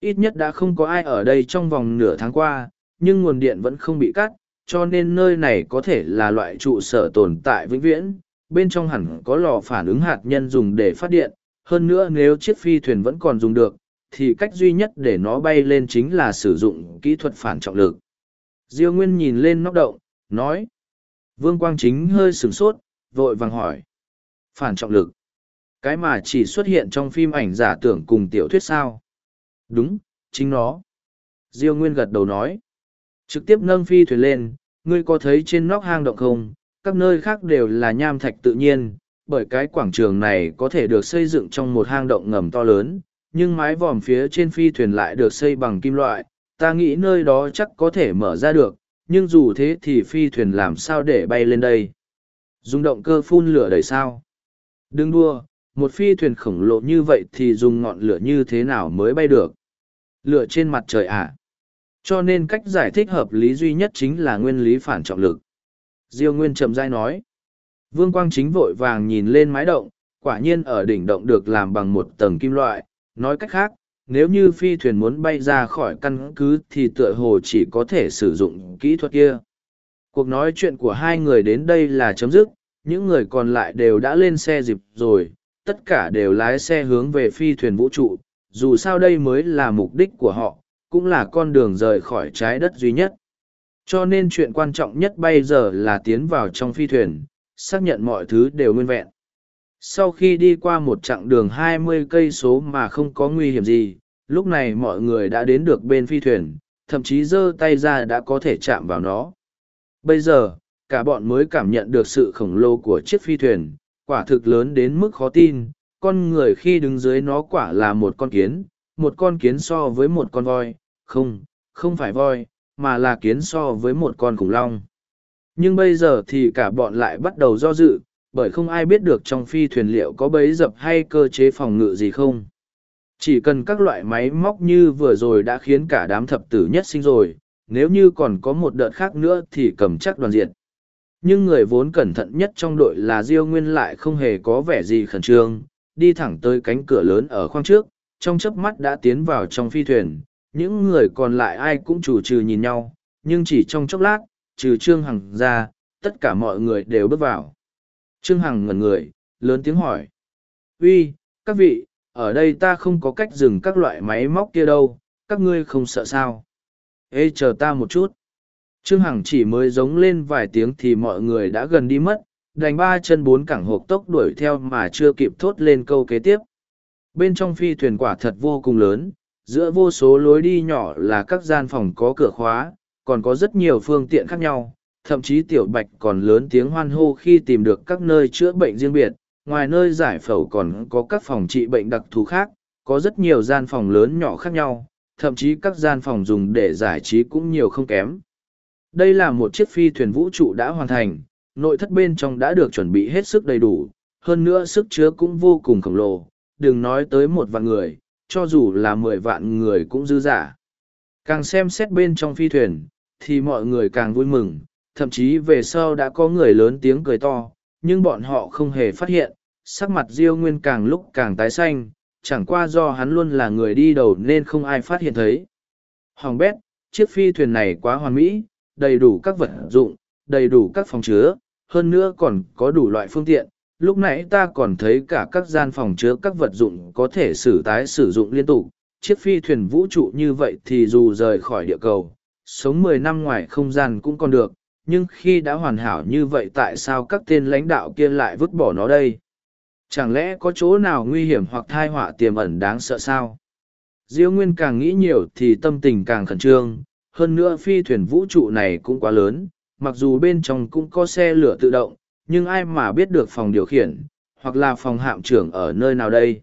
Ít nhất đã không có ai ở đây trong vòng nửa tháng qua, nhưng nguồn điện vẫn không bị cắt, cho nên nơi này có thể là loại trụ sở tồn tại vĩnh viễn. Bên trong hẳn có lò phản ứng hạt nhân dùng để phát điện, hơn nữa nếu chiếc phi thuyền vẫn còn dùng được, thì cách duy nhất để nó bay lên chính là sử dụng kỹ thuật phản trọng lực. Diêu Nguyên nhìn lên nóc động, nói. Vương Quang Chính hơi sửng sốt, vội vàng hỏi. Phản trọng lực. Cái mà chỉ xuất hiện trong phim ảnh giả tưởng cùng tiểu thuyết sao. Đúng, chính nó. Diêu Nguyên gật đầu nói. Trực tiếp nâng phi thuyền lên, ngươi có thấy trên nóc hang động không? Các nơi khác đều là nham thạch tự nhiên, bởi cái quảng trường này có thể được xây dựng trong một hang động ngầm to lớn, nhưng mái vòm phía trên phi thuyền lại được xây bằng kim loại. Ta nghĩ nơi đó chắc có thể mở ra được, nhưng dù thế thì phi thuyền làm sao để bay lên đây? Dùng động cơ phun lửa đầy sao? Đừng đua, một phi thuyền khổng lồ như vậy thì dùng ngọn lửa như thế nào mới bay được? Lửa trên mặt trời à? Cho nên cách giải thích hợp lý duy nhất chính là nguyên lý phản trọng lực. Diêu Nguyên chậm rãi nói. Vương Quang Chính vội vàng nhìn lên mái động, quả nhiên ở đỉnh động được làm bằng một tầng kim loại. Nói cách khác, nếu như phi thuyền muốn bay ra khỏi căn cứ thì tựa hồ chỉ có thể sử dụng kỹ thuật kia. Cuộc nói chuyện của hai người đến đây là chấm dứt, những người còn lại đều đã lên xe dịp rồi, tất cả đều lái xe hướng về phi thuyền vũ trụ, dù sao đây mới là mục đích của họ, cũng là con đường rời khỏi trái đất duy nhất. Cho nên chuyện quan trọng nhất bây giờ là tiến vào trong phi thuyền, xác nhận mọi thứ đều nguyên vẹn. Sau khi đi qua một chặng đường 20 cây số mà không có nguy hiểm gì, lúc này mọi người đã đến được bên phi thuyền, thậm chí giơ tay ra đã có thể chạm vào nó. Bây giờ, cả bọn mới cảm nhận được sự khổng lồ của chiếc phi thuyền, quả thực lớn đến mức khó tin, con người khi đứng dưới nó quả là một con kiến, một con kiến so với một con voi, không, không phải voi, mà là kiến so với một con khủng long. Nhưng bây giờ thì cả bọn lại bắt đầu do dự, bởi không ai biết được trong phi thuyền liệu có bấy dập hay cơ chế phòng ngự gì không. Chỉ cần các loại máy móc như vừa rồi đã khiến cả đám thập tử nhất sinh rồi, nếu như còn có một đợt khác nữa thì cầm chắc đoàn diện. Nhưng người vốn cẩn thận nhất trong đội là Diêu Nguyên lại không hề có vẻ gì khẩn trương, đi thẳng tới cánh cửa lớn ở khoang trước, trong chớp mắt đã tiến vào trong phi thuyền, những người còn lại ai cũng chủ trừ nhìn nhau, nhưng chỉ trong chốc lát, trừ Trương Hằng ra, tất cả mọi người đều bước vào. Trương Hằng ngẩn người, lớn tiếng hỏi. Uy, các vị, ở đây ta không có cách dừng các loại máy móc kia đâu, các ngươi không sợ sao? Ê chờ ta một chút. Trương Hằng chỉ mới giống lên vài tiếng thì mọi người đã gần đi mất, đành ba chân bốn cẳng hộp tốc đuổi theo mà chưa kịp thốt lên câu kế tiếp. Bên trong phi thuyền quả thật vô cùng lớn, giữa vô số lối đi nhỏ là các gian phòng có cửa khóa, còn có rất nhiều phương tiện khác nhau, thậm chí tiểu bạch còn lớn tiếng hoan hô khi tìm được các nơi chữa bệnh riêng biệt, ngoài nơi giải phẫu còn có các phòng trị bệnh đặc thù khác, có rất nhiều gian phòng lớn nhỏ khác nhau, thậm chí các gian phòng dùng để giải trí cũng nhiều không kém. Đây là một chiếc phi thuyền vũ trụ đã hoàn thành, nội thất bên trong đã được chuẩn bị hết sức đầy đủ, hơn nữa sức chứa cũng vô cùng khổng lồ, đừng nói tới một vạn người, cho dù là mười vạn người cũng dư giả. Càng xem xét bên trong phi thuyền, thì mọi người càng vui mừng, thậm chí về sau đã có người lớn tiếng cười to, nhưng bọn họ không hề phát hiện, sắc mặt Diêu Nguyên càng lúc càng tái xanh, chẳng qua do hắn luôn là người đi đầu nên không ai phát hiện thấy. Hoàng bét, chiếc phi thuyền này quá hoàn mỹ, đầy đủ các vật dụng, đầy đủ các phòng chứa, hơn nữa còn có đủ loại phương tiện. Lúc nãy ta còn thấy cả các gian phòng chứa các vật dụng có thể sử tái sử dụng liên tục. Chiếc phi thuyền vũ trụ như vậy thì dù rời khỏi địa cầu, sống mười năm ngoài không gian cũng còn được, nhưng khi đã hoàn hảo như vậy tại sao các tên lãnh đạo kia lại vứt bỏ nó đây? Chẳng lẽ có chỗ nào nguy hiểm hoặc thai họa tiềm ẩn đáng sợ sao? Diêu Nguyên càng nghĩ nhiều thì tâm tình càng khẩn trương, hơn nữa phi thuyền vũ trụ này cũng quá lớn, mặc dù bên trong cũng có xe lửa tự động, nhưng ai mà biết được phòng điều khiển, hoặc là phòng hạm trưởng ở nơi nào đây.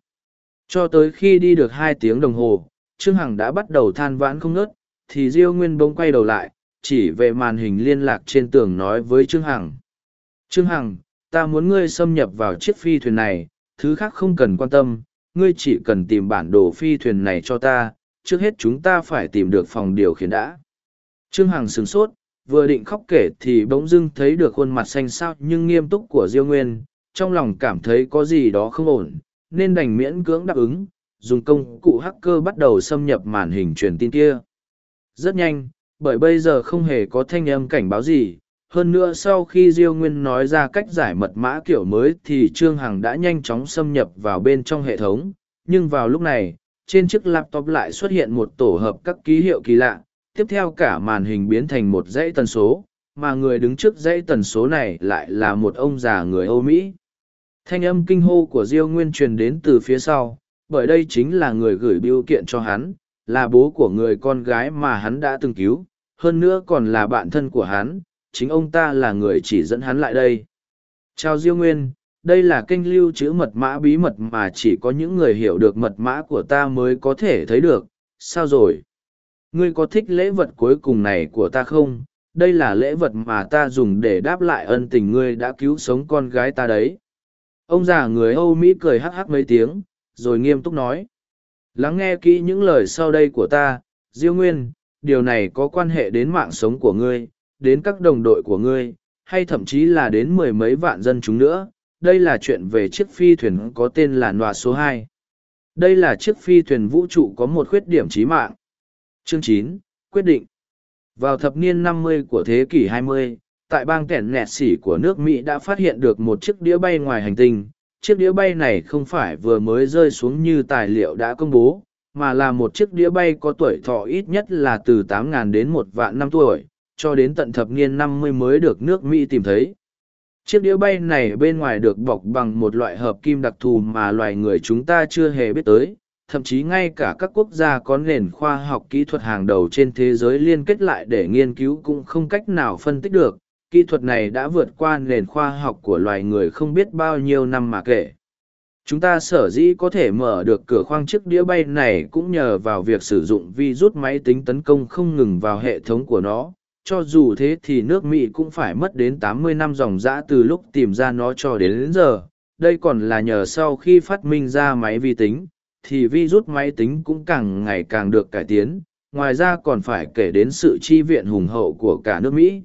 Cho tới khi đi được hai tiếng đồng hồ, Trương Hằng đã bắt đầu than vãn không ngớt, thì Diêu Nguyên bỗng quay đầu lại, chỉ về màn hình liên lạc trên tường nói với Trương Hằng. Trương Hằng, ta muốn ngươi xâm nhập vào chiếc phi thuyền này, thứ khác không cần quan tâm, ngươi chỉ cần tìm bản đồ phi thuyền này cho ta, trước hết chúng ta phải tìm được phòng điều khiển đã. Trương Hằng sửng sốt, vừa định khóc kể thì bỗng dưng thấy được khuôn mặt xanh xao nhưng nghiêm túc của Diêu Nguyên, trong lòng cảm thấy có gì đó không ổn, nên đành miễn cưỡng đáp ứng, dùng công cụ hacker bắt đầu xâm nhập màn hình truyền tin kia. Rất nhanh, bởi bây giờ không hề có thanh âm cảnh báo gì, hơn nữa sau khi Diêu Nguyên nói ra cách giải mật mã kiểu mới thì Trương Hằng đã nhanh chóng xâm nhập vào bên trong hệ thống, nhưng vào lúc này, trên chiếc laptop lại xuất hiện một tổ hợp các ký hiệu kỳ lạ, tiếp theo cả màn hình biến thành một dãy tần số, mà người đứng trước dãy tần số này lại là một ông già người Âu Mỹ. Thanh âm kinh hô của Diêu Nguyên truyền đến từ phía sau, bởi đây chính là người gửi biêu kiện cho hắn, là bố của người con gái mà hắn đã từng cứu, hơn nữa còn là bạn thân của hắn, chính ông ta là người chỉ dẫn hắn lại đây. Chào Diêu Nguyên, đây là kênh lưu trữ mật mã bí mật mà chỉ có những người hiểu được mật mã của ta mới có thể thấy được, sao rồi? Ngươi có thích lễ vật cuối cùng này của ta không? Đây là lễ vật mà ta dùng để đáp lại ân tình ngươi đã cứu sống con gái ta đấy. Ông già người Âu Mỹ cười hắc hắc mấy tiếng, rồi nghiêm túc nói. Lắng nghe kỹ những lời sau đây của ta, Diêu Nguyên, điều này có quan hệ đến mạng sống của ngươi, đến các đồng đội của ngươi, hay thậm chí là đến mười mấy vạn dân chúng nữa. Đây là chuyện về chiếc phi thuyền có tên là Nòa số hai. Đây là chiếc phi thuyền vũ trụ có một khuyết điểm chí mạng. Chương 9. Quyết định Vào thập niên năm mươi của thế kỷ 20, tại bang kẻn nẹt xỉ của nước Mỹ đã phát hiện được một chiếc đĩa bay ngoài hành tinh. Chiếc đĩa bay này không phải vừa mới rơi xuống như tài liệu đã công bố, mà là một chiếc đĩa bay có tuổi thọ ít nhất là từ 8.000 đến 1 vạn năm tuổi, cho đến tận thập niên 50 mới được nước Mỹ tìm thấy. Chiếc đĩa bay này bên ngoài được bọc bằng một loại hợp kim đặc thù mà loài người chúng ta chưa hề biết tới, thậm chí ngay cả các quốc gia có nền khoa học kỹ thuật hàng đầu trên thế giới liên kết lại để nghiên cứu cũng không cách nào phân tích được. Kỹ thuật này đã vượt qua nền khoa học của loài người không biết bao nhiêu năm mà kể. Chúng ta sở dĩ có thể mở được cửa khoang chiếc đĩa bay này cũng nhờ vào việc sử dụng virus máy tính tấn công không ngừng vào hệ thống của nó. Cho dù thế thì nước Mỹ cũng phải mất đến 80 năm dòng dã từ lúc tìm ra nó cho đến, đến giờ. Đây còn là nhờ sau khi phát minh ra máy vi tính, thì virus máy tính cũng càng ngày càng được cải tiến, ngoài ra còn phải kể đến sự chi viện hùng hậu của cả nước Mỹ.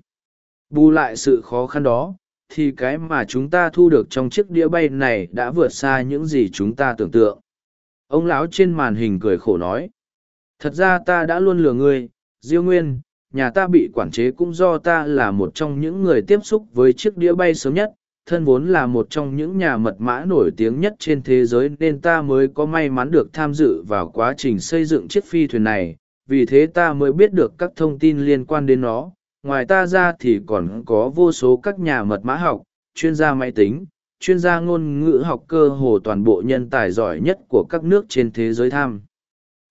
Bù lại sự khó khăn đó, thì cái mà chúng ta thu được trong chiếc đĩa bay này đã vượt xa những gì chúng ta tưởng tượng. Ông lão trên màn hình cười khổ nói. Thật ra ta đã luôn lừa ngươi, Diêu Nguyên, nhà ta bị quản chế cũng do ta là một trong những người tiếp xúc với chiếc đĩa bay sớm nhất, thân vốn là một trong những nhà mật mã nổi tiếng nhất trên thế giới nên ta mới có may mắn được tham dự vào quá trình xây dựng chiếc phi thuyền này, vì thế ta mới biết được các thông tin liên quan đến nó. Ngoài ta ra thì còn có vô số các nhà mật mã học, chuyên gia máy tính, chuyên gia ngôn ngữ học cơ hồ toàn bộ nhân tài giỏi nhất của các nước trên thế giới tham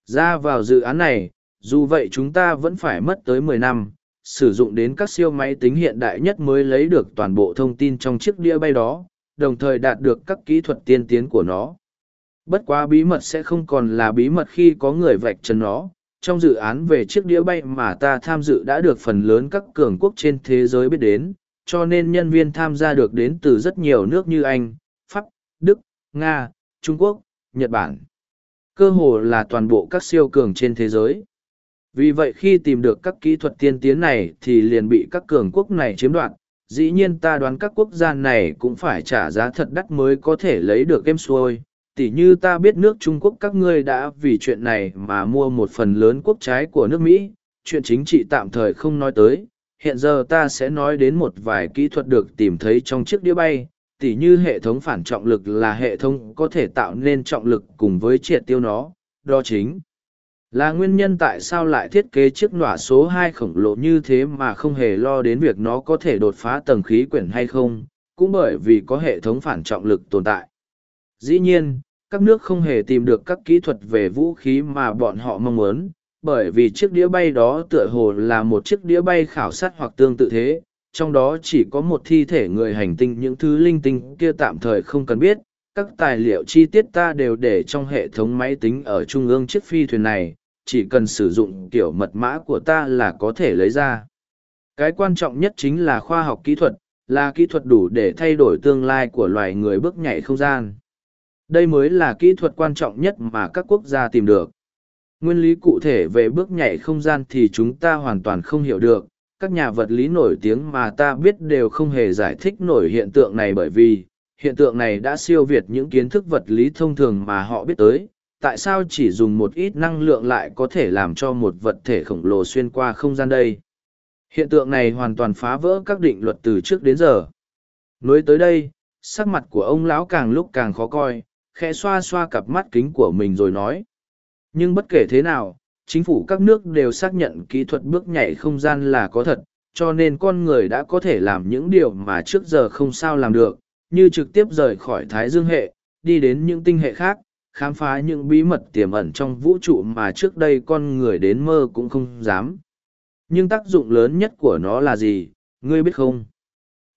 ra vào dự án này. Dù vậy chúng ta vẫn phải mất tới mười năm sử dụng đến các siêu máy tính hiện đại nhất mới lấy được toàn bộ thông tin trong chiếc đĩa bay đó, đồng thời đạt được các kỹ thuật tiên tiến của nó. Bất quá bí mật sẽ không còn là bí mật khi có người vạch trần nó. Trong dự án về chiếc đĩa bay mà ta tham dự đã được phần lớn các cường quốc trên thế giới biết đến, cho nên nhân viên tham gia được đến từ rất nhiều nước như Anh, Pháp, Đức, Nga, Trung Quốc, Nhật Bản. Cơ hồ là toàn bộ các siêu cường trên thế giới. Vì vậy khi tìm được các kỹ thuật tiên tiến này thì liền bị các cường quốc này chiếm đoạt. Dĩ nhiên ta đoán các quốc gia này cũng phải trả giá thật đắt mới có thể lấy được game xuôi. Tỷ như ta biết nước Trung Quốc các ngươi đã vì chuyện này mà mua một phần lớn quốc trái của nước Mỹ, chuyện chính trị tạm thời không nói tới. Hiện giờ ta sẽ nói đến một vài kỹ thuật được tìm thấy trong chiếc đĩa bay, tỉ như hệ thống phản trọng lực là hệ thống có thể tạo nên trọng lực cùng với triệt tiêu nó, đó chính là nguyên nhân tại sao lại thiết kế chiếc nọa số hai khổng lồ như thế mà không hề lo đến việc nó có thể đột phá tầng khí quyển hay không, cũng bởi vì có hệ thống phản trọng lực tồn tại. Dĩ nhiên, các nước không hề tìm được các kỹ thuật về vũ khí mà bọn họ mong muốn, bởi vì chiếc đĩa bay đó tựa hồ là một chiếc đĩa bay khảo sát hoặc tương tự thế, trong đó chỉ có một thi thể người hành tinh những thứ linh tinh kia tạm thời không cần biết. Các tài liệu chi tiết ta đều để trong hệ thống máy tính ở trung ương chiếc phi thuyền này chỉ cần sử dụng kiểu mật mã của ta là có thể lấy ra. Cái quan trọng nhất chính là khoa học kỹ thuật, là kỹ thuật đủ để thay đổi tương lai của loài người bước nhảy không gian. Đây mới là kỹ thuật quan trọng nhất mà các quốc gia tìm được. Nguyên lý cụ thể về bước nhảy không gian thì chúng ta hoàn toàn không hiểu được. Các nhà vật lý nổi tiếng mà ta biết đều không hề giải thích nổi hiện tượng này bởi vì, hiện tượng này đã siêu việt những kiến thức vật lý thông thường mà họ biết tới. Tại sao chỉ dùng một ít năng lượng lại có thể làm cho một vật thể khổng lồ xuyên qua không gian đây? Hiện tượng này hoàn toàn phá vỡ các định luật từ trước đến giờ. Nối tới đây, sắc mặt của ông lão càng lúc càng khó coi, khẽ xoa xoa cặp mắt kính của mình rồi nói. Nhưng bất kể thế nào, chính phủ các nước đều xác nhận kỹ thuật bước nhảy không gian là có thật, cho nên con người đã có thể làm những điều mà trước giờ không sao làm được, như trực tiếp rời khỏi Thái Dương hệ, đi đến những tinh hệ khác, khám phá những bí mật tiềm ẩn trong vũ trụ mà trước đây con người đến mơ cũng không dám. Nhưng tác dụng lớn nhất của nó là gì, ngươi biết không?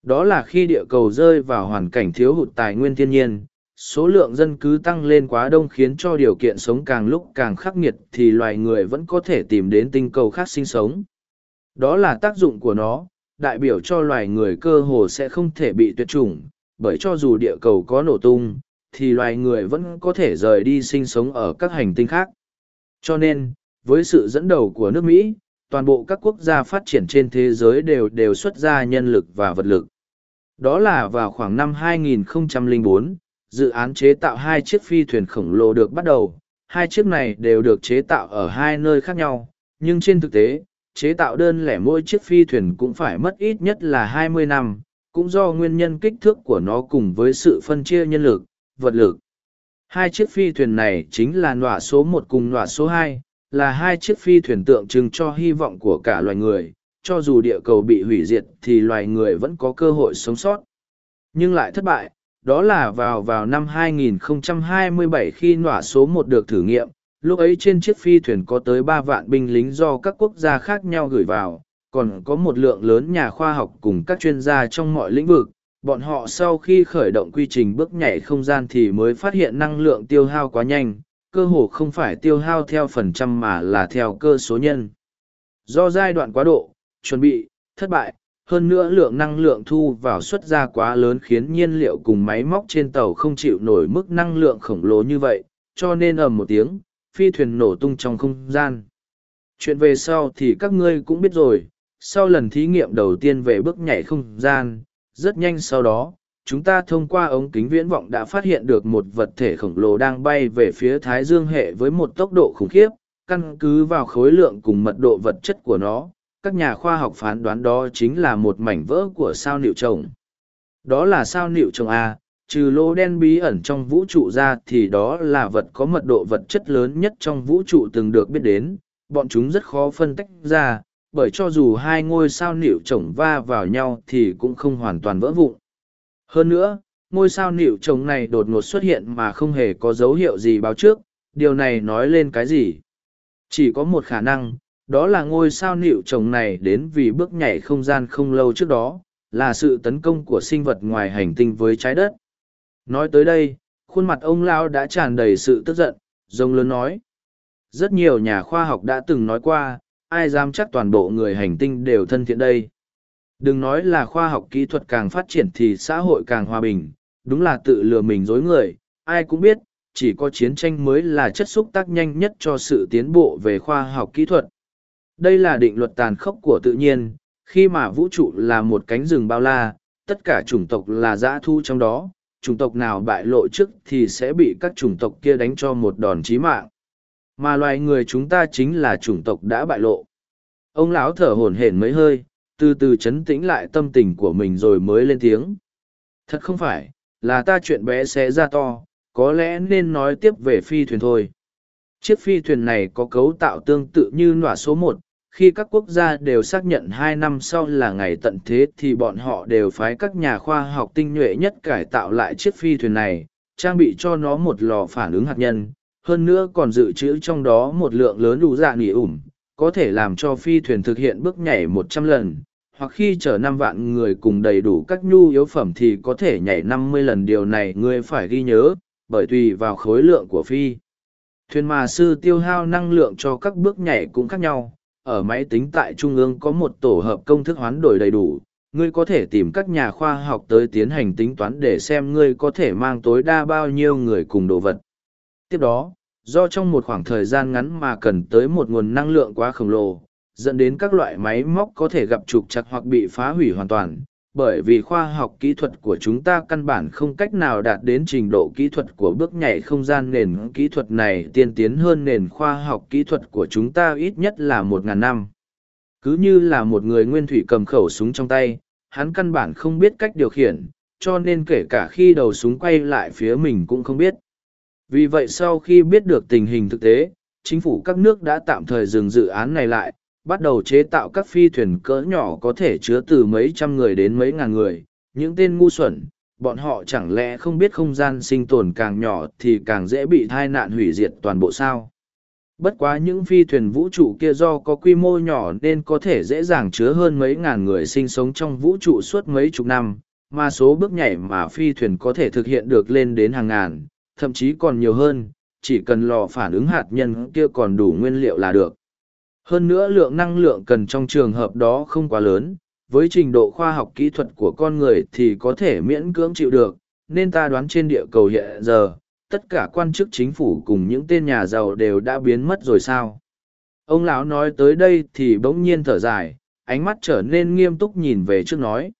Đó là khi địa cầu rơi vào hoàn cảnh thiếu hụt tài nguyên thiên nhiên, số lượng dân cứ tăng lên quá đông khiến cho điều kiện sống càng lúc càng khắc nghiệt thì loài người vẫn có thể tìm đến tinh cầu khác sinh sống. Đó là tác dụng của nó, đại biểu cho loài người cơ hồ sẽ không thể bị tuyệt chủng, bởi cho dù địa cầu có nổ tung, thì loài người vẫn có thể rời đi sinh sống ở các hành tinh khác. Cho nên, với sự dẫn đầu của nước Mỹ, toàn bộ các quốc gia phát triển trên thế giới đều đều xuất ra nhân lực và vật lực. Đó là vào khoảng năm 2004, dự án chế tạo hai chiếc phi thuyền khổng lồ được bắt đầu. Hai chiếc này đều được chế tạo ở hai nơi khác nhau, nhưng trên thực tế, chế tạo đơn lẻ mỗi chiếc phi thuyền cũng phải mất ít nhất là 20 năm, cũng do nguyên nhân kích thước của nó cùng với sự phân chia nhân lực, vật lực. Hai chiếc phi thuyền này chính là nọa số một cùng nọa số hai, là hai chiếc phi thuyền tượng trưng cho hy vọng của cả loài người, cho dù địa cầu bị hủy diệt thì loài người vẫn có cơ hội sống sót. Nhưng lại thất bại, đó là vào vào năm 2027 khi nọa số một được thử nghiệm, lúc ấy trên chiếc phi thuyền có tới ba vạn binh lính do các quốc gia khác nhau gửi vào, còn có một lượng lớn nhà khoa học cùng các chuyên gia trong mọi lĩnh vực. Bọn họ sau khi khởi động quy trình bước nhảy không gian thì mới phát hiện năng lượng tiêu hao quá nhanh, cơ hồ không phải tiêu hao theo phần trăm mà là theo cơ số nhân. Do giai đoạn quá độ, chuẩn bị, thất bại, hơn nữa lượng năng lượng thu vào xuất ra quá lớn khiến nhiên liệu cùng máy móc trên tàu không chịu nổi mức năng lượng khổng lồ như vậy, cho nên ầm một tiếng, phi thuyền nổ tung trong không gian. Chuyện về sau thì các ngươi cũng biết rồi, sau lần thí nghiệm đầu tiên về bước nhảy không gian, rất nhanh sau đó, chúng ta thông qua ống kính viễn vọng đã phát hiện được một vật thể khổng lồ đang bay về phía Thái Dương hệ với một tốc độ khủng khiếp, căn cứ vào khối lượng cùng mật độ vật chất của nó, các nhà khoa học phán đoán đó chính là một mảnh vỡ của sao nịu trồng. Đó là sao nịu trồng A, trừ lô đen bí ẩn trong vũ trụ ra thì đó là vật có mật độ vật chất lớn nhất trong vũ trụ từng được biết đến, bọn chúng rất khó phân tách ra, bởi cho dù hai ngôi sao nịu chồng va vào nhau thì cũng không hoàn toàn vỡ vụn. Hơn nữa, ngôi sao nịu chồng này đột ngột xuất hiện mà không hề có dấu hiệu gì báo trước, điều này nói lên cái gì? Chỉ có một khả năng, đó là ngôi sao nịu chồng này đến vì bước nhảy không gian không lâu trước đó, là sự tấn công của sinh vật ngoài hành tinh với trái đất. Nói tới đây, khuôn mặt ông Lao đã tràn đầy sự tức giận, rông lớn nói. Rất nhiều nhà khoa học đã từng nói qua, ai dám chắc toàn bộ người hành tinh đều thân thiện đây. Đừng nói là khoa học kỹ thuật càng phát triển thì xã hội càng hòa bình, đúng là tự lừa mình dối người, ai cũng biết, chỉ có chiến tranh mới là chất xúc tác nhanh nhất cho sự tiến bộ về khoa học kỹ thuật. Đây là định luật tàn khốc của tự nhiên, khi mà vũ trụ là một cánh rừng bao la, tất cả chủng tộc là dã thu trong đó, chủng tộc nào bại lộ trước thì sẽ bị các chủng tộc kia đánh cho một đòn chí mạng. Mà loài người chúng ta chính là chủng tộc đã bại lộ. Ông lão thở hổn hển mấy hơi, từ từ chấn tĩnh lại tâm tình của mình rồi mới lên tiếng. Thật không phải, là ta chuyện bé xé ra to, có lẽ nên nói tiếp về phi thuyền thôi. Chiếc phi thuyền này có cấu tạo tương tự như nọa số một. khi các quốc gia đều xác nhận hai năm sau là ngày tận thế thì bọn họ đều phái các nhà khoa học tinh nhuệ nhất cải tạo lại chiếc phi thuyền này, trang bị cho nó một lò phản ứng hạt nhân, hơn nữa còn dự trữ trong đó một lượng lớn đủ dạ nghỉ ủm, có thể làm cho phi thuyền thực hiện bước nhảy một trăm lần, hoặc khi chở năm vạn người cùng đầy đủ các nhu yếu phẩm thì có thể nhảy năm mươi lần điều này ngươi phải ghi nhớ, bởi tùy vào khối lượng của phi. Thuyền mà sư tiêu hao năng lượng cho các bước nhảy cũng khác nhau. Ở máy tính tại Trung ương có một tổ hợp công thức hoán đổi đầy đủ. Ngươi có thể tìm các nhà khoa học tới tiến hành tính toán để xem ngươi có thể mang tối đa bao nhiêu người cùng đồ vật. Tiếp đó, do trong một khoảng thời gian ngắn mà cần tới một nguồn năng lượng quá khổng lồ, dẫn đến các loại máy móc có thể gặp trục chặt hoặc bị phá hủy hoàn toàn, bởi vì khoa học kỹ thuật của chúng ta căn bản không cách nào đạt đến trình độ kỹ thuật của bước nhảy không gian nền kỹ thuật này tiên tiến hơn nền khoa học kỹ thuật của chúng ta ít nhất là một ngàn năm. Cứ như là một người nguyên thủy cầm khẩu súng trong tay, hắn căn bản không biết cách điều khiển, cho nên kể cả khi đầu súng quay lại phía mình cũng không biết. Vì vậy sau khi biết được tình hình thực tế, chính phủ các nước đã tạm thời dừng dự án này lại, bắt đầu chế tạo các phi thuyền cỡ nhỏ có thể chứa từ mấy trăm người đến mấy ngàn người. Những tên ngu xuẩn, bọn họ chẳng lẽ không biết không gian sinh tồn càng nhỏ thì càng dễ bị thai nạn hủy diệt toàn bộ sao? Bất quá những phi thuyền vũ trụ kia do có quy mô nhỏ nên có thể dễ dàng chứa hơn mấy ngàn người sinh sống trong vũ trụ suốt mấy chục năm, mà số bước nhảy mà phi thuyền có thể thực hiện được lên đến hàng ngàn, thậm chí còn nhiều hơn, chỉ cần lò phản ứng hạt nhân kia còn đủ nguyên liệu là được. Hơn nữa lượng năng lượng cần trong trường hợp đó không quá lớn, với trình độ khoa học kỹ thuật của con người thì có thể miễn cưỡng chịu được, nên ta đoán trên địa cầu hiện giờ, tất cả quan chức chính phủ cùng những tên nhà giàu đều đã biến mất rồi sao. Ông lão nói tới đây thì bỗng nhiên thở dài, ánh mắt trở nên nghiêm túc nhìn về trước nói.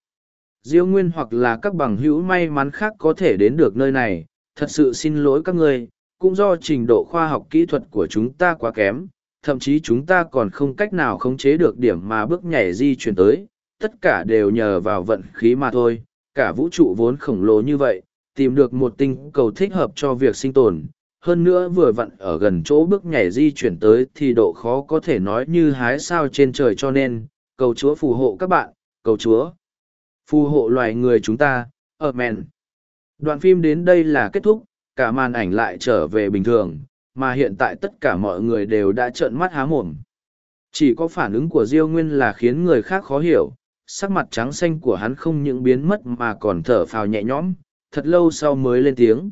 Diêu Nguyên hoặc là các bằng hữu may mắn khác có thể đến được nơi này, thật sự xin lỗi các người, cũng do trình độ khoa học kỹ thuật của chúng ta quá kém, thậm chí chúng ta còn không cách nào khống chế được điểm mà bước nhảy di chuyển tới, tất cả đều nhờ vào vận khí mà thôi, cả vũ trụ vốn khổng lồ như vậy, tìm được một tinh cầu thích hợp cho việc sinh tồn. Hơn nữa vừa vặn ở gần chỗ bước nhảy di chuyển tới thì độ khó có thể nói như hái sao trên trời cho nên, cầu chúa phù hộ các bạn, cầu chúa phù hộ loài người chúng ta, ở men. Đoạn phim đến đây là kết thúc, cả màn ảnh lại trở về bình thường, mà hiện tại tất cả mọi người đều đã trợn mắt há mồm. Chỉ có phản ứng của Diêu Nguyên là khiến người khác khó hiểu, sắc mặt trắng xanh của hắn không những biến mất mà còn thở phào nhẹ nhõm, thật lâu sau mới lên tiếng.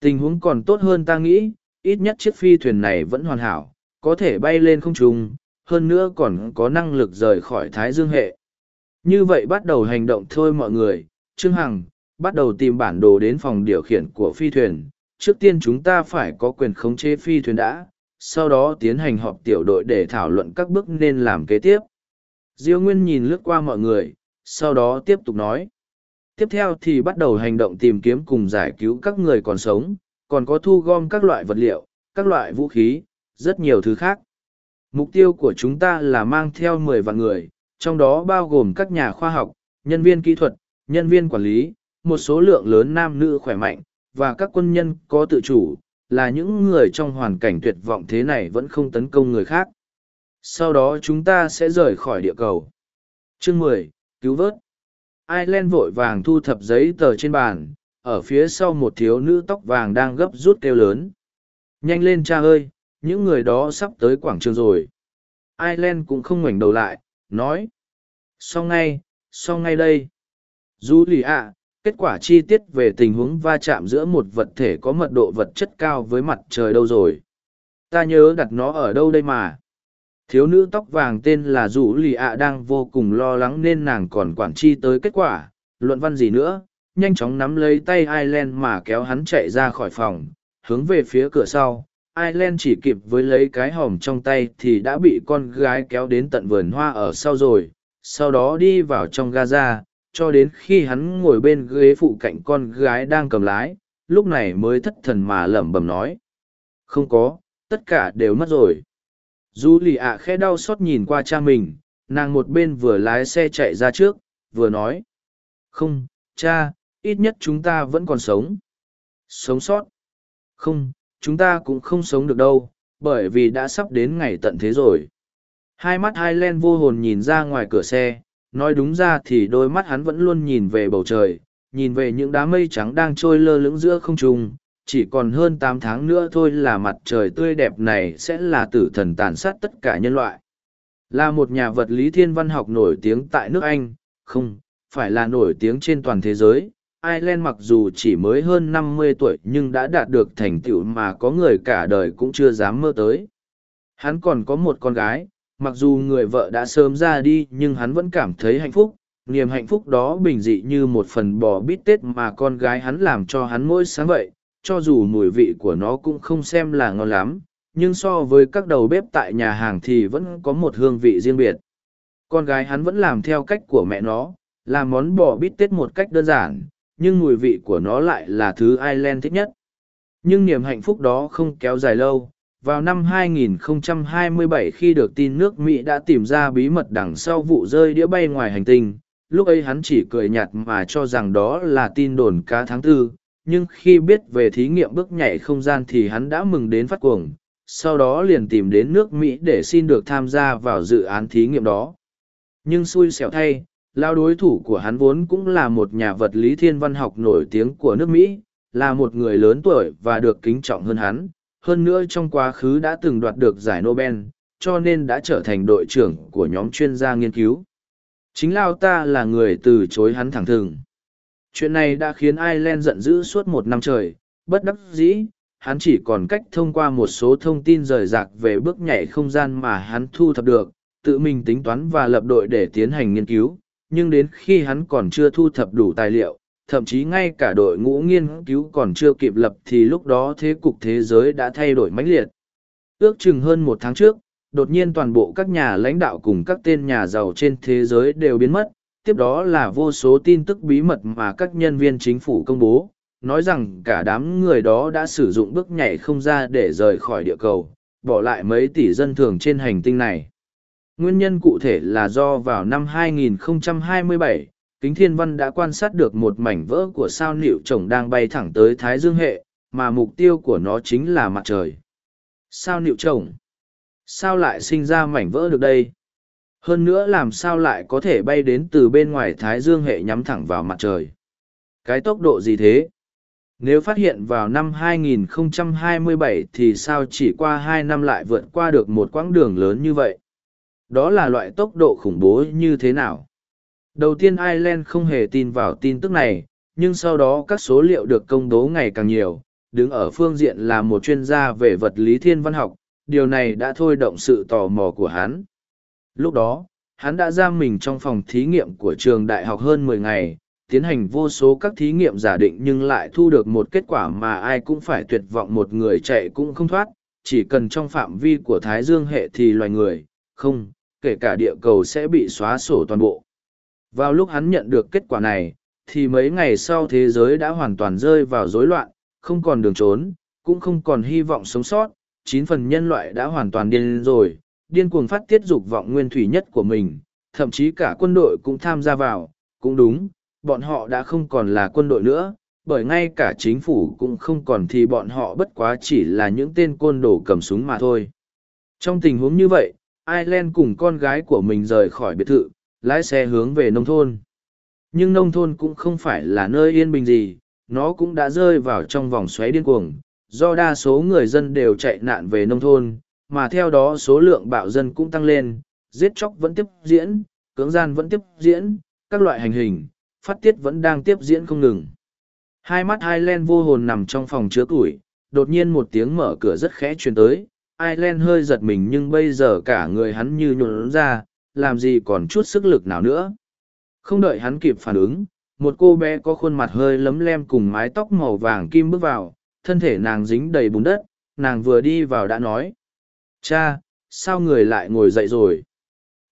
Tình huống còn tốt hơn ta nghĩ, ít nhất chiếc phi thuyền này vẫn hoàn hảo, có thể bay lên không trung, hơn nữa còn có năng lực rời khỏi Thái Dương hệ. Như vậy bắt đầu hành động thôi mọi người, Trương Hằng, bắt đầu tìm bản đồ đến phòng điều khiển của phi thuyền, trước tiên chúng ta phải có quyền khống chế phi thuyền đã, sau đó tiến hành họp tiểu đội để thảo luận các bước nên làm kế tiếp. Diêu Nguyên nhìn lướt qua mọi người, sau đó tiếp tục nói. Tiếp theo thì bắt đầu hành động tìm kiếm cùng giải cứu các người còn sống, còn có thu gom các loại vật liệu, các loại vũ khí, rất nhiều thứ khác. Mục tiêu của chúng ta là mang theo mười vạn người, trong đó bao gồm các nhà khoa học, nhân viên kỹ thuật, nhân viên quản lý, một số lượng lớn nam nữ khỏe mạnh, và các quân nhân có tự chủ, là những người trong hoàn cảnh tuyệt vọng thế này vẫn không tấn công người khác. Sau đó chúng ta sẽ rời khỏi địa cầu. Chương mười Cứu vớt. Ireland vội vàng thu thập giấy tờ trên bàn, ở phía sau một thiếu nữ tóc vàng đang gấp rút kêu lớn. Nhanh lên cha ơi, những người đó sắp tới quảng trường rồi. Ireland cũng không ngoảnh đầu lại, nói. Xong ngay, xong ngay đây. Dù lì ạ, kết quả chi tiết về tình huống va chạm giữa một vật thể có mật độ vật chất cao với mặt trời đâu rồi? Ta nhớ đặt nó ở đâu đây mà? Thiếu nữ tóc vàng tên là dù lì ạ đang vô cùng lo lắng nên nàng còn quản chi tới kết quả. Luận văn gì nữa? Nhanh chóng nắm lấy tay ireland mà kéo hắn chạy ra khỏi phòng, hướng về phía cửa sau. Ireland chỉ kịp với lấy cái hòm trong tay thì đã bị con gái kéo đến tận vườn hoa ở sau rồi. Sau đó đi vào trong gaza cho đến khi hắn ngồi bên ghế phụ cạnh con gái đang cầm lái, lúc này mới thất thần mà lẩm bẩm nói. Không có, tất cả đều mất rồi. Dù lì ạ khẽ đau xót nhìn qua cha mình, nàng một bên vừa lái xe chạy ra trước, vừa nói. Không, cha, ít nhất chúng ta vẫn còn sống. Sống sót. Không, chúng ta cũng không sống được đâu, bởi vì đã sắp đến ngày tận thế rồi. Hai mắt hai len vô hồn nhìn ra ngoài cửa xe, nói đúng ra thì đôi mắt hắn vẫn luôn nhìn về bầu trời nhìn về những đám mây trắng đang trôi lơ lững giữa không trung. Chỉ còn hơn tám tháng nữa thôi là mặt trời tươi đẹp này sẽ là tử thần tàn sát tất cả nhân loại. Là một nhà vật lý thiên văn học nổi tiếng tại nước anh. Không phải là nổi tiếng trên toàn thế giới. Ireland mặc dù chỉ mới hơn năm mươi tuổi nhưng đã đạt được thành tựu mà có người cả đời cũng chưa dám mơ tới. Hắn còn có một con gái, mặc dù người vợ đã sớm ra đi nhưng hắn vẫn cảm thấy hạnh phúc. Niềm hạnh phúc đó bình dị như một phần bò bít tết mà con gái hắn làm cho hắn mỗi sáng vậy, cho dù mùi vị của nó cũng không xem là ngon lắm, nhưng so với các đầu bếp tại nhà hàng thì vẫn có một hương vị riêng biệt. Con gái hắn vẫn làm theo cách của mẹ nó, làm món bò bít tết một cách đơn giản, nhưng mùi vị của nó lại là thứ Ireland thích nhất. Nhưng niềm hạnh phúc đó không kéo dài lâu. Vào năm 2027 khi được tin nước Mỹ đã tìm ra bí mật đằng sau vụ rơi đĩa bay ngoài hành tinh, lúc ấy hắn chỉ cười nhạt mà cho rằng đó là tin đồn cá tháng tư, nhưng khi biết về thí nghiệm bước nhảy không gian thì hắn đã mừng đến phát cuồng, sau đó liền tìm đến nước Mỹ để xin được tham gia vào dự án thí nghiệm đó. Nhưng xui xẻo thay, lao đối thủ của hắn vốn cũng là một nhà vật lý thiên văn học nổi tiếng của nước Mỹ, là một người lớn tuổi và được kính trọng hơn hắn, hơn nữa trong quá khứ đã từng đoạt được giải Nobel, cho nên đã trở thành đội trưởng của nhóm chuyên gia nghiên cứu. Chính Lao ta là người từ chối hắn thẳng thừng. Chuyện này đã khiến Ireland giận dữ suốt một năm trời, bất đắc dĩ, hắn chỉ còn cách thông qua một số thông tin rời rạc về bước nhảy không gian mà hắn thu thập được, tự mình tính toán và lập đội để tiến hành nghiên cứu, nhưng đến khi hắn còn chưa thu thập đủ tài liệu, thậm chí ngay cả đội ngũ nghiên cứu còn chưa kịp lập thì lúc đó thế cục thế giới đã thay đổi mãnh liệt. Ước chừng hơn một tháng trước, đột nhiên toàn bộ các nhà lãnh đạo cùng các tên nhà giàu trên thế giới đều biến mất, tiếp đó là vô số tin tức bí mật mà các nhân viên chính phủ công bố, nói rằng cả đám người đó đã sử dụng bước nhảy không ra để rời khỏi địa cầu, bỏ lại mấy tỷ dân thường trên hành tinh này. Nguyên nhân cụ thể là do vào năm 2027, Kính Thiên Văn đã quan sát được một mảnh vỡ của sao nịu chồng đang bay thẳng tới Thái Dương hệ, mà mục tiêu của nó chính là mặt trời. Sao nịu chồng? Sao lại sinh ra mảnh vỡ được đây? Hơn nữa làm sao lại có thể bay đến từ bên ngoài Thái Dương hệ nhắm thẳng vào mặt trời? Cái tốc độ gì thế? Nếu phát hiện vào năm 2027 thì sao chỉ qua hai năm lại vượt qua được một quãng đường lớn như vậy? Đó là loại tốc độ khủng bố như thế nào? Đầu tiên Ireland không hề tin vào tin tức này, nhưng sau đó các số liệu được công bố ngày càng nhiều, đứng ở phương diện là một chuyên gia về vật lý thiên văn học, điều này đã thôi động sự tò mò của hắn. Lúc đó, hắn đã giam mình trong phòng thí nghiệm của trường đại học hơn mười ngày, tiến hành vô số các thí nghiệm giả định nhưng lại thu được một kết quả mà ai cũng phải tuyệt vọng một người chạy cũng không thoát, chỉ cần trong phạm vi của Thái Dương hệ thì loài người, không, kể cả địa cầu sẽ bị xóa sổ toàn bộ. Vào lúc hắn nhận được kết quả này, thì mấy ngày sau thế giới đã hoàn toàn rơi vào rối loạn, không còn đường trốn, cũng không còn hy vọng sống sót, chín phần nhân loại đã hoàn toàn điên rồi, điên cuồng phát tiết dục vọng nguyên thủy nhất của mình, thậm chí cả quân đội cũng tham gia vào, cũng đúng, bọn họ đã không còn là quân đội nữa, bởi ngay cả chính phủ cũng không còn thì bọn họ bất quá chỉ là những tên côn đồ cầm súng mà thôi. Trong tình huống như vậy, Ireland cùng con gái của mình rời khỏi biệt thự, lái xe hướng về nông thôn. Nhưng nông thôn cũng không phải là nơi yên bình gì, nó cũng đã rơi vào trong vòng xoáy điên cuồng, do đa số người dân đều chạy nạn về nông thôn, mà theo đó số lượng bạo dân cũng tăng lên, giết chóc vẫn tiếp diễn, cưỡng gian vẫn tiếp diễn, các loại hành hình, phát tiết vẫn đang tiếp diễn không ngừng. Hai mắt Ireland vô hồn nằm trong phòng chứa củi, đột nhiên một tiếng mở cửa rất khẽ truyền tới, Ireland hơi giật mình nhưng bây giờ cả người hắn như nhuộn ra, làm gì còn chút sức lực nào nữa. Không đợi hắn kịp phản ứng, một cô bé có khuôn mặt hơi lấm lem cùng mái tóc màu vàng kim bước vào, thân thể nàng dính đầy bùn đất, nàng vừa đi vào đã nói. Cha, sao người lại ngồi dậy rồi?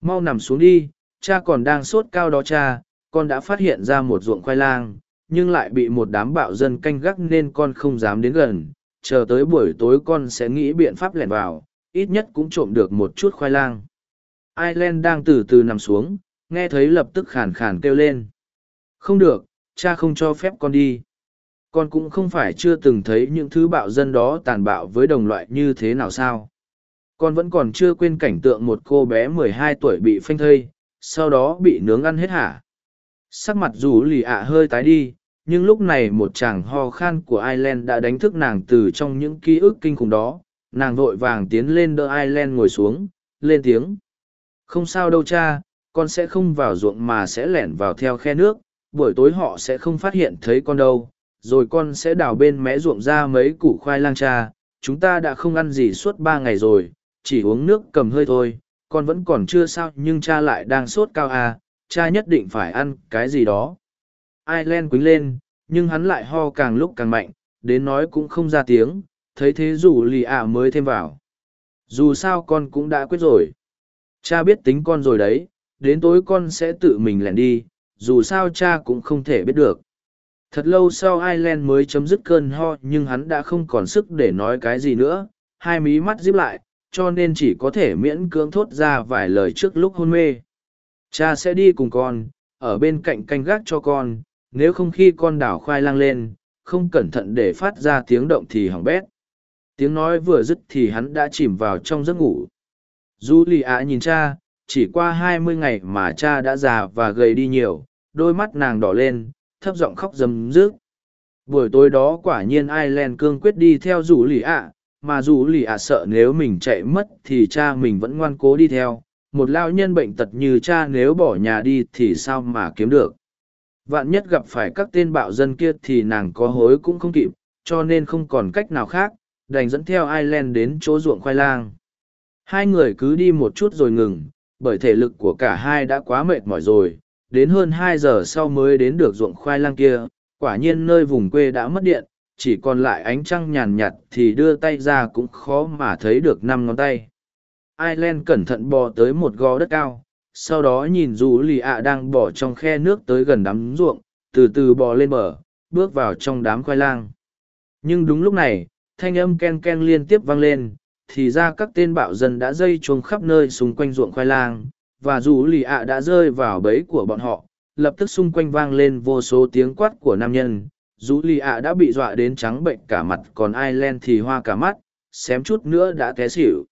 Mau nằm xuống đi, cha còn đang sốt cao đó cha, con đã phát hiện ra một ruộng khoai lang, nhưng lại bị một đám bạo dân canh gác nên con không dám đến gần, chờ tới buổi tối con sẽ nghĩ biện pháp lẻn vào, ít nhất cũng trộm được một chút khoai lang. Ireland đang từ từ nằm xuống, nghe thấy lập tức khàn khàn kêu lên. Không được, cha không cho phép con đi. Con cũng không phải chưa từng thấy những thứ bạo dân đó tàn bạo với đồng loại như thế nào sao. Con vẫn còn chưa quên cảnh tượng một cô bé mười hai tuổi bị phanh thây, sau đó bị nướng ăn hết hả. Sắc mặt dù lì ạ hơi tái đi, nhưng lúc này một chàng ho khan của Ireland đã đánh thức nàng từ trong những ký ức kinh khủng đó. Nàng vội vàng tiến lên đỡ Ireland ngồi xuống, lên tiếng. Không sao đâu cha, con sẽ không vào ruộng mà sẽ lẻn vào theo khe nước, buổi tối họ sẽ không phát hiện thấy con đâu, rồi con sẽ đào bên mé ruộng ra mấy củ khoai lang cha, chúng ta đã không ăn gì suốt ba ngày rồi, chỉ uống nước cầm hơi thôi, con vẫn còn chưa sao nhưng cha lại đang sốt cao à, cha nhất định phải ăn cái gì đó. Ireland quính lên, nhưng hắn lại ho càng lúc càng mạnh, đến nói cũng không ra tiếng, thấy thế dù lì ạ mới thêm vào. Dù sao con cũng đã quyết rồi. Cha biết tính con rồi đấy, đến tối con sẽ tự mình lẻn đi, dù sao cha cũng không thể biết được. Thật lâu sau Ireland mới chấm dứt cơn ho nhưng hắn đã không còn sức để nói cái gì nữa, hai mí mắt díp lại, cho nên chỉ có thể miễn cưỡng thốt ra vài lời trước lúc hôn mê. Cha sẽ đi cùng con, ở bên cạnh canh gác cho con, nếu không khi con đảo khoai lang lên, không cẩn thận để phát ra tiếng động thì hỏng bét. Tiếng nói vừa dứt thì hắn đã chìm vào trong giấc ngủ. Du lì ạ nhìn cha, chỉ qua hai mươi ngày mà cha đã già và gầy đi nhiều, đôi mắt nàng đỏ lên, thấp giọng khóc rầm rước. Buổi tối đó quả nhiên Ireland cương quyết đi theo rủ lì ạ, mà rủ lì ạ sợ nếu mình chạy mất thì cha mình vẫn ngoan cố đi theo. Một lao nhân bệnh tật như cha nếu bỏ nhà đi thì sao mà kiếm được. Vạn nhất gặp phải các tên bạo dân kia thì nàng có hối cũng không kịp, cho nên không còn cách nào khác, đành dẫn theo Ireland đến chỗ ruộng khoai lang. Hai người cứ đi một chút rồi ngừng, bởi thể lực của cả hai đã quá mệt mỏi rồi, đến hơn hai giờ sau mới đến được ruộng khoai lang kia, quả nhiên nơi vùng quê đã mất điện, chỉ còn lại ánh trăng nhàn nhạt thì đưa tay ra cũng khó mà thấy được năm ngón tay. Ireland cẩn thận bò tới một gò đất cao, sau đó nhìn dù lì ạ đang bỏ trong khe nước tới gần đám ruộng, từ từ bò lên bờ, bước vào trong đám khoai lang. Nhưng đúng lúc này, thanh âm ken ken liên tiếp vang lên, thì ra các tên bạo dân đã dây chuông khắp nơi xung quanh ruộng khoai lang, và dù lì ạ đã rơi vào bẫy của bọn họ, lập tức xung quanh vang lên vô số tiếng quát của nam nhân. Dù lì ạ đã bị dọa đến trắng bệnh cả mặt còn Ireland thì hoa cả mắt, xém chút nữa đã té xỉu.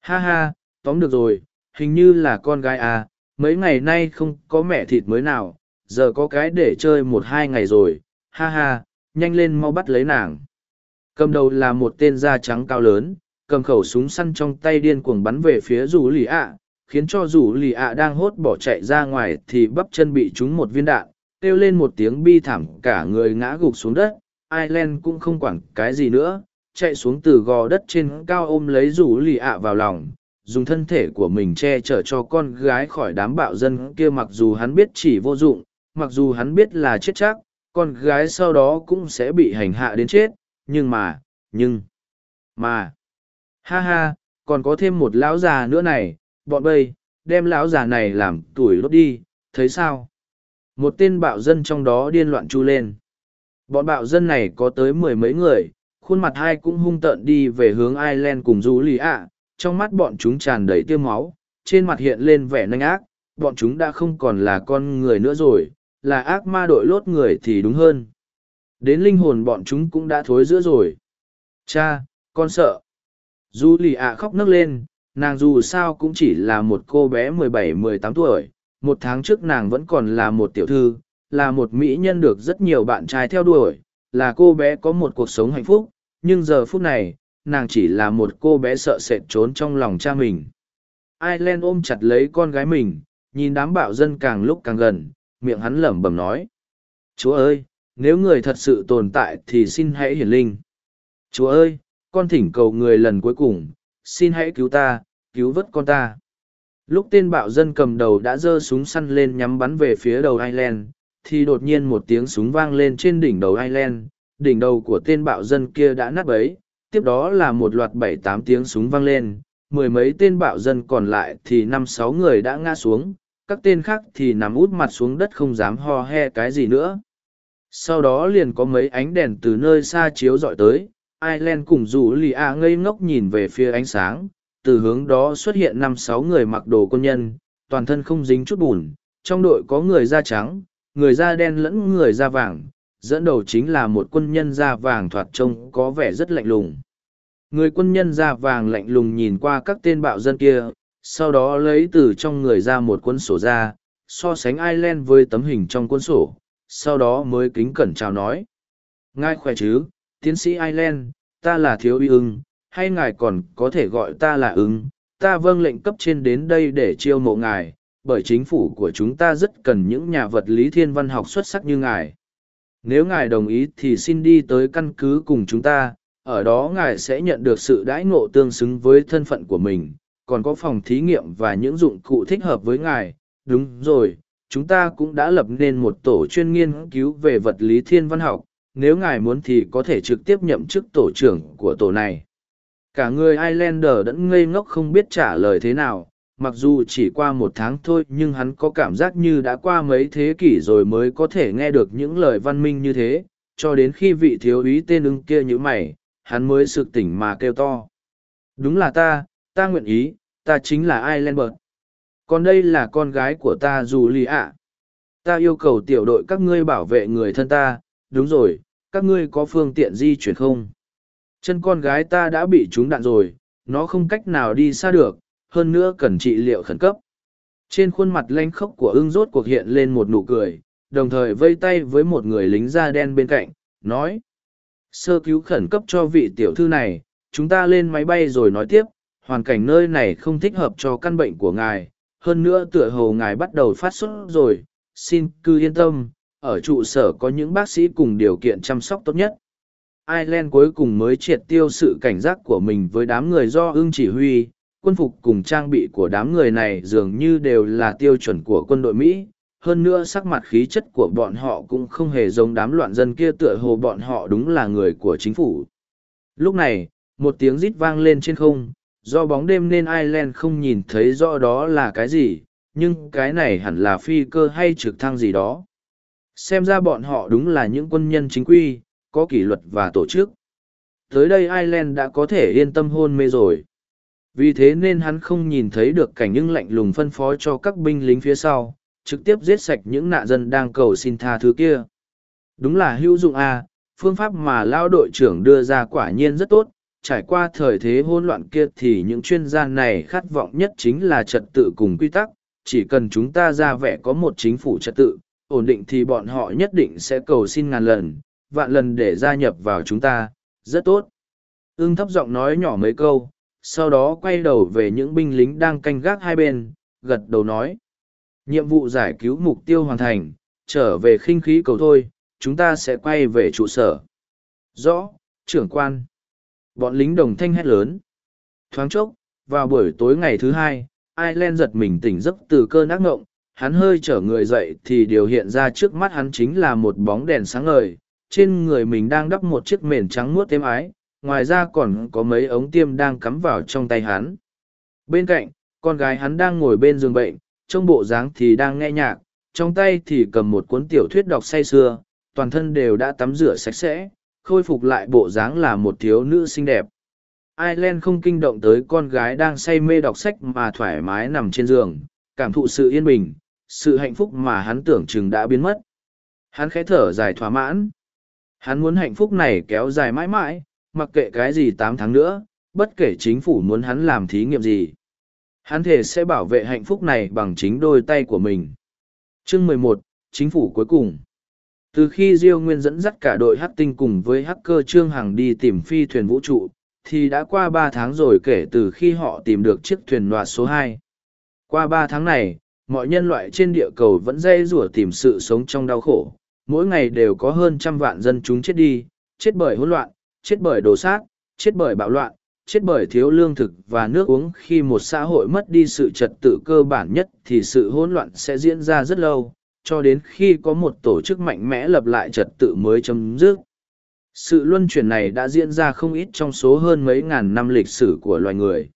Ha ha, tóm được rồi, hình như là con gái à, mấy ngày nay không có mẹ thịt mới nào, giờ có cái để chơi một hai ngày rồi, ha ha, nhanh lên mau bắt lấy nàng. Cầm đầu là một tên da trắng cao lớn, cầm khẩu súng săn trong tay điên cuồng bắn về phía rủ lì ạ, khiến cho rủ lì ạ đang hốt bỏ chạy ra ngoài thì bắp chân bị trúng một viên đạn, kêu lên một tiếng bi thảm cả người ngã gục xuống đất. Ireland cũng không quản cái gì nữa, chạy xuống từ gò đất trên cao ôm lấy rủ lì ạ vào lòng, dùng thân thể của mình che chở cho con gái khỏi đám bạo dân kia mặc dù hắn biết chỉ vô dụng, mặc dù hắn biết là chết chắc, con gái sau đó cũng sẽ bị hành hạ đến chết, nhưng mà, nhưng, mà, ha ha, còn có thêm một lão già nữa này, bọn bây, đem lão già này làm tuổi lốt đi, thấy sao? Một tên bạo dân trong đó điên loạn chu lên. Bọn bạo dân này có tới mười mấy người, khuôn mặt hai cũng hung tợn đi về hướng Ireland cùng du lì ạ, trong mắt bọn chúng tràn đầy tiêu máu, trên mặt hiện lên vẻ nanh ác, bọn chúng đã không còn là con người nữa rồi, là ác ma đội lốt người thì đúng hơn. Đến linh hồn bọn chúng cũng đã thối giữa rồi. Cha, con sợ. Dù lì ạ khóc nấc lên, nàng dù sao cũng chỉ là một cô bé mười bảy mười tám tuổi, một tháng trước nàng vẫn còn là một tiểu thư, là một mỹ nhân được rất nhiều bạn trai theo đuổi, là cô bé có một cuộc sống hạnh phúc, nhưng giờ phút này, nàng chỉ là một cô bé sợ sệt trốn trong lòng cha mình. Ireland ôm chặt lấy con gái mình, nhìn đám bạo dân càng lúc càng gần, miệng hắn lẩm bẩm nói. Chúa ơi, nếu người thật sự tồn tại thì xin hãy hiển linh. Chúa ơi, con thỉnh cầu người lần cuối cùng, xin hãy cứu ta, cứu vớt con ta. Lúc tên bạo dân cầm đầu đã giơ súng săn lên nhắm bắn về phía đầu Ireland, thì đột nhiên một tiếng súng vang lên trên đỉnh đầu Ireland, đỉnh đầu của tên bạo dân kia đã nát bấy, tiếp đó là một loạt bảy tám tiếng súng vang lên, mười mấy tên bạo dân còn lại thì năm sáu người đã ngã xuống, các tên khác thì nằm út mặt xuống đất không dám ho he cái gì nữa. Sau đó liền có mấy ánh đèn từ nơi xa chiếu dọi tới, Ireland cùng rủ lì a ngây ngốc nhìn về phía ánh sáng, từ hướng đó xuất hiện năm sáu người mặc đồ quân nhân, toàn thân không dính chút bùn, trong đội có người da trắng, người da đen lẫn người da vàng, dẫn đầu chính là một quân nhân da vàng thoạt trông có vẻ rất lạnh lùng. Người quân nhân da vàng lạnh lùng nhìn qua các tên bạo dân kia, sau đó lấy từ trong người ra một cuốn sổ ra, so sánh Ireland với tấm hình trong cuốn sổ, sau đó mới kính cẩn chào nói. Ngài khỏe chứ, tiến sĩ Ireland, ta là thiếu uy ưng, hay ngài còn có thể gọi ta là ưng, ta vâng lệnh cấp trên đến đây để chiêu mộ ngài, bởi chính phủ của chúng ta rất cần những nhà vật lý thiên văn học xuất sắc như ngài. Nếu ngài đồng ý thì xin đi tới căn cứ cùng chúng ta, ở đó ngài sẽ nhận được sự đãi ngộ tương xứng với thân phận của mình, còn có phòng thí nghiệm và những dụng cụ thích hợp với ngài. Đúng rồi, chúng ta cũng đã lập nên một tổ chuyên nghiên cứu về vật lý thiên văn học, nếu ngài muốn thì có thể trực tiếp nhậm chức tổ trưởng của tổ này. Cả người Islander đã ngây ngốc không biết trả lời thế nào, mặc dù chỉ qua một tháng thôi nhưng hắn có cảm giác như đã qua mấy thế kỷ rồi mới có thể nghe được những lời văn minh như thế, cho đến khi vị thiếu úy tên ưng kia như mày, hắn mới sực tỉnh mà kêu to. Đúng là ta, ta nguyện ý, ta chính là Islander. Còn đây là con gái của ta dù ạ. Ta yêu cầu tiểu đội các ngươi bảo vệ người thân ta, đúng rồi, các ngươi có phương tiện di chuyển không? Chân con gái ta đã bị trúng đạn rồi, nó không cách nào đi xa được, hơn nữa cần trị liệu khẩn cấp. Trên khuôn mặt lanh khốc của ưng rốt cuộc hiện lên một nụ cười, đồng thời vây tay với một người lính da đen bên cạnh, nói. Sơ cứu khẩn cấp cho vị tiểu thư này, chúng ta lên máy bay rồi nói tiếp, hoàn cảnh nơi này không thích hợp cho căn bệnh của ngài, hơn nữa tựa hồ ngài bắt đầu phát sốt rồi, xin cứ yên tâm, ở trụ sở có những bác sĩ cùng điều kiện chăm sóc tốt nhất. Ireland cuối cùng mới triệt tiêu sự cảnh giác của mình với đám người do ưng chỉ huy, quân phục cùng trang bị của đám người này dường như đều là tiêu chuẩn của quân đội Mỹ. Hơn nữa sắc mặt khí chất của bọn họ cũng không hề giống đám loạn dân kia tựa hồ bọn họ đúng là người của chính phủ. Lúc này, một tiếng rít vang lên trên không, do bóng đêm nên Ireland không nhìn thấy rõ đó là cái gì, nhưng cái này hẳn là phi cơ hay trực thăng gì đó. Xem ra bọn họ đúng là những quân nhân chính quy, có kỷ luật và tổ chức. Tới đây Ireland đã có thể yên tâm hôn mê rồi. Vì thế nên hắn không nhìn thấy được cảnh những lạnh lùng phân phó cho các binh lính phía sau, trực tiếp giết sạch những nạn dân đang cầu xin tha thứ kia. Đúng là hữu dụng à, phương pháp mà lao đội trưởng đưa ra quả nhiên rất tốt, trải qua thời thế hỗn loạn kia thì những chuyên gia này khát vọng nhất chính là trật tự cùng quy tắc, chỉ cần chúng ta ra vẻ có một chính phủ trật tự, ổn định thì bọn họ nhất định sẽ cầu xin ngàn lần, vạn lần để gia nhập vào chúng ta, rất tốt. Ưng thấp giọng nói nhỏ mấy câu, sau đó quay đầu về những binh lính đang canh gác hai bên, gật đầu nói. Nhiệm vụ giải cứu mục tiêu hoàn thành, trở về khinh khí cầu thôi, chúng ta sẽ quay về trụ sở. Rõ, trưởng quan. Bọn lính đồng thanh hét lớn. Thoáng chốc, vào buổi tối ngày thứ hai, Ireland giật mình tỉnh giấc từ cơn ác ngộng, hắn hơi trở người dậy thì điều hiện ra trước mắt hắn chính là một bóng đèn sáng ngời, trên người mình đang đắp một chiếc mền trắng muốt êm ái, ngoài ra còn có mấy ống tiêm đang cắm vào trong tay hắn. Bên cạnh, con gái hắn đang ngồi bên giường bệnh, trong bộ dáng thì đang nghe nhạc, trong tay thì cầm một cuốn tiểu thuyết đọc say sưa, toàn thân đều đã tắm rửa sạch sẽ, khôi phục lại bộ dáng là một thiếu nữ xinh đẹp. Ireland không kinh động tới con gái đang say mê đọc sách mà thoải mái nằm trên giường, cảm thụ sự yên bình, sự hạnh phúc mà hắn tưởng chừng đã biến mất. Hắn khẽ thở dài thỏa mãn. Hắn muốn hạnh phúc này kéo dài mãi mãi, mặc kệ cái gì tám tháng nữa, bất kể chính phủ muốn hắn làm thí nghiệm gì. Hắn thể sẽ bảo vệ hạnh phúc này bằng chính đôi tay của mình. Chương mười một, Chính phủ cuối cùng. Từ khi Diêu Nguyên dẫn dắt cả đội hắc tinh cùng với hacker Trương Hằng đi tìm phi thuyền vũ trụ, thì đã qua ba tháng rồi kể từ khi họ tìm được chiếc thuyền loạt số hai. Qua ba tháng này, mọi nhân loại trên địa cầu vẫn dây rủa tìm sự sống trong đau khổ, mỗi ngày đều có hơn trăm vạn dân chúng chết đi, chết bởi hỗn loạn, chết bởi đồ sát, chết bởi bạo loạn, chết bởi thiếu lương thực và nước uống. Khi một xã hội mất đi sự trật tự cơ bản nhất thì sự hỗn loạn sẽ diễn ra rất lâu cho đến khi có một tổ chức mạnh mẽ lập lại trật tự mới chấm dứt. Sự luân chuyển này đã diễn ra không ít trong số hơn mấy ngàn năm lịch sử của loài người.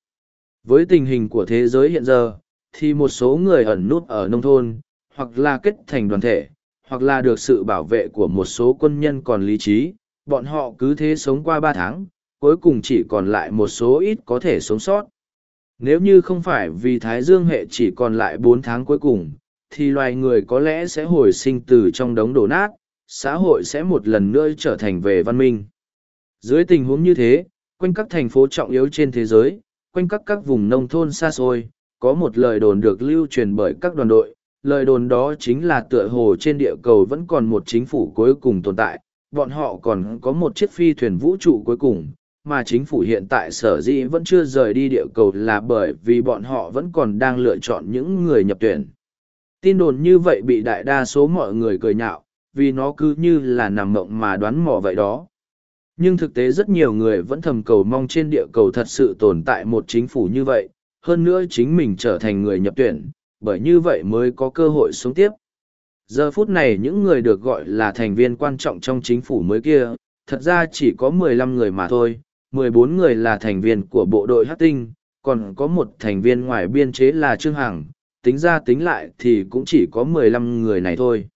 Với tình hình của thế giới hiện giờ thì một số người ẩn nút ở nông thôn, hoặc là kết thành đoàn thể, hoặc là được sự bảo vệ của một số quân nhân còn lý trí, bọn họ cứ thế sống qua ba tháng, cuối cùng chỉ còn lại một số ít có thể sống sót. Nếu như không phải vì thái dương hệ chỉ còn lại bốn tháng cuối cùng, thì loài người có lẽ sẽ hồi sinh từ trong đống đổ nát, xã hội sẽ một lần nữa trở thành về văn minh. Dưới tình huống như thế, quanh các thành phố trọng yếu trên thế giới, quanh các các vùng nông thôn xa xôi có một lời đồn được lưu truyền bởi các đoàn đội lời đồn đó chính là tựa hồ trên địa cầu vẫn còn một chính phủ cuối cùng tồn tại bọn họ còn có một chiếc phi thuyền vũ trụ cuối cùng mà chính phủ hiện tại sở dĩ vẫn chưa rời đi địa cầu là bởi vì bọn họ vẫn còn đang lựa chọn những người nhập tuyển tin đồn như vậy bị đại đa số mọi người cười nhạo, vì nó cứ như là nằm mộng mà đoán mò vậy đó. Nhưng thực tế rất nhiều người vẫn thầm cầu mong trên địa cầu thật sự tồn tại một chính phủ như vậy, hơn nữa chính mình trở thành người nhập tuyển, bởi như vậy mới có cơ hội sống tiếp. Giờ phút này những người được gọi là thành viên quan trọng trong chính phủ mới kia, thật ra chỉ có 15 người mà thôi, 14 người là thành viên của bộ đội hát tinh, còn có một thành viên ngoài biên chế là Trương Hằng, tính ra tính lại thì cũng chỉ có 15 người này thôi.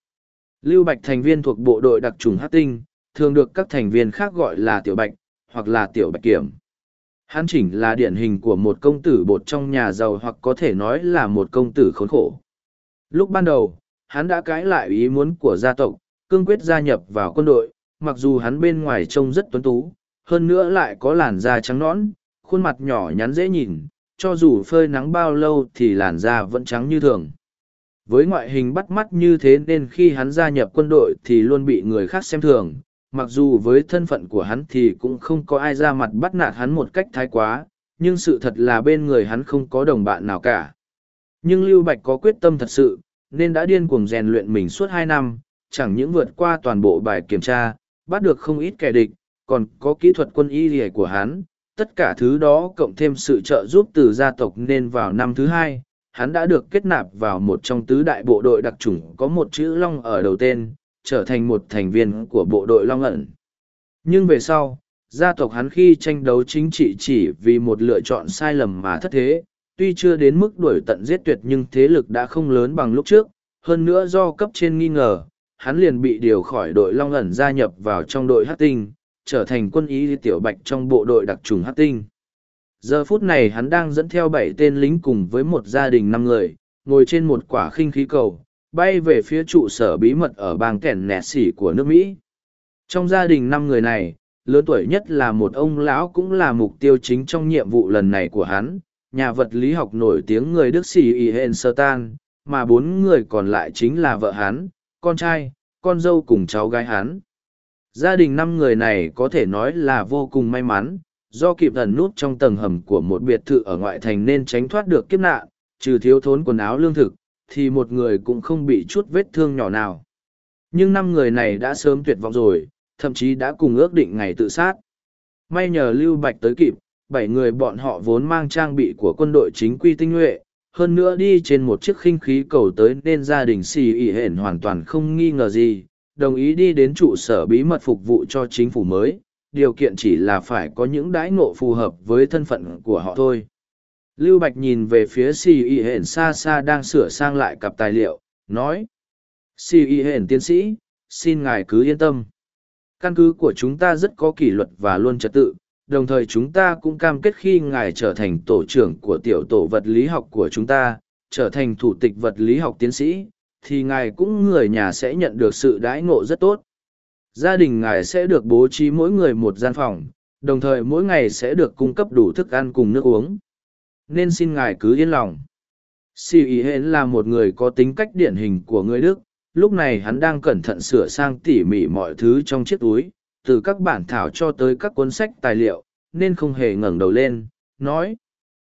Lưu Bạch thành viên thuộc bộ đội đặc trùng hát tinh, thường được các thành viên khác gọi là Tiểu Bạch, hoặc là Tiểu Bạch Kiểm. Hắn chỉnh là điển hình của một công tử bột trong nhà giàu hoặc có thể nói là một công tử khốn khổ. Lúc ban đầu, hắn đã cãi lại ý muốn của gia tộc, cương quyết gia nhập vào quân đội, mặc dù hắn bên ngoài trông rất tuấn tú, hơn nữa lại có làn da trắng nõn, khuôn mặt nhỏ nhắn dễ nhìn, cho dù phơi nắng bao lâu thì làn da vẫn trắng như thường. Với ngoại hình bắt mắt như thế nên khi hắn gia nhập quân đội thì luôn bị người khác xem thường, mặc dù với thân phận của hắn thì cũng không có ai ra mặt bắt nạt hắn một cách thái quá, nhưng sự thật là bên người hắn không có đồng bạn nào cả. Nhưng Lưu Bạch có quyết tâm thật sự, nên đã điên cuồng rèn luyện mình suốt hai năm, chẳng những vượt qua toàn bộ bài kiểm tra, bắt được không ít kẻ địch, còn có kỹ thuật quân y lìa của hắn. Tất cả thứ đó cộng thêm sự trợ giúp từ gia tộc nên vào năm thứ hai, hắn đã được kết nạp vào một trong tứ đại bộ đội đặc chủng có một chữ Long ở đầu tên, trở thành một thành viên của bộ đội Long ẩn. Nhưng về sau, gia tộc hắn khi tranh đấu chính trị chỉ vì một lựa chọn sai lầm mà thất thế, tuy chưa đến mức đuổi tận giết tuyệt nhưng thế lực đã không lớn bằng lúc trước, hơn nữa do cấp trên nghi ngờ, hắn liền bị điều khỏi đội Long ẩn gia nhập vào trong đội Hát Tinh, trở thành quân ý tiểu bạch trong bộ đội đặc trùng Hát Tinh. Giờ phút này hắn đang dẫn theo bảy tên lính cùng với một gia đình năm người, ngồi trên một quả khinh khí cầu, bay về phía trụ sở bí mật ở bang kẻn nẹt xỉ của nước Mỹ. Trong gia đình năm người này, lớn tuổi nhất là một ông lão cũng là mục tiêu chính trong nhiệm vụ lần này của hắn, nhà vật lý học nổi tiếng người Đức Sĩ Y Hên Sơ Tan, mà bốn người còn lại chính là vợ hắn, con trai, con dâu cùng cháu gái hắn. Gia đình năm người này có thể nói là vô cùng may mắn, do kịp thần nút trong tầng hầm của một biệt thự ở ngoại thành nên tránh thoát được kiếp nạn, trừ thiếu thốn quần áo lương thực, thì một người cũng không bị chút vết thương nhỏ nào. Nhưng năm người này đã sớm tuyệt vọng rồi, thậm chí đã cùng ước định ngày tự sát. May nhờ Lưu Bạch tới kịp, bảy người bọn họ vốn mang trang bị của quân đội chính quy tinh nhuệ, hơn nữa đi trên một chiếc khinh khí cầu tới nên gia đình xì ỉ hển hoàn toàn không nghi ngờ gì, đồng ý đi đến trụ sở bí mật phục vụ cho chính phủ mới, điều kiện chỉ là phải có những đãi ngộ phù hợp với thân phận của họ thôi. Lưu Bạch nhìn về phía Sì Y hển xa xa đang sửa sang lại cặp tài liệu, nói. Sì Y hển tiến sĩ, xin ngài cứ yên tâm. Căn cứ của chúng ta rất có kỷ luật và luôn trật tự, đồng thời chúng ta cũng cam kết khi ngài trở thành tổ trưởng của tiểu tổ vật lý học của chúng ta, trở thành thủ tịch vật lý học tiến sĩ, thì ngài cũng người nhà sẽ nhận được sự đãi ngộ rất tốt. Gia đình ngài sẽ được bố trí mỗi người một gian phòng, đồng thời mỗi ngày sẽ được cung cấp đủ thức ăn cùng nước uống. Nên xin ngài cứ yên lòng. Si ý hến là một người có tính cách điển hình của người Đức, lúc này hắn đang cẩn thận sửa sang tỉ mỉ mọi thứ trong chiếc túi, từ các bản thảo cho tới các cuốn sách tài liệu, nên không hề ngẩng đầu lên, nói.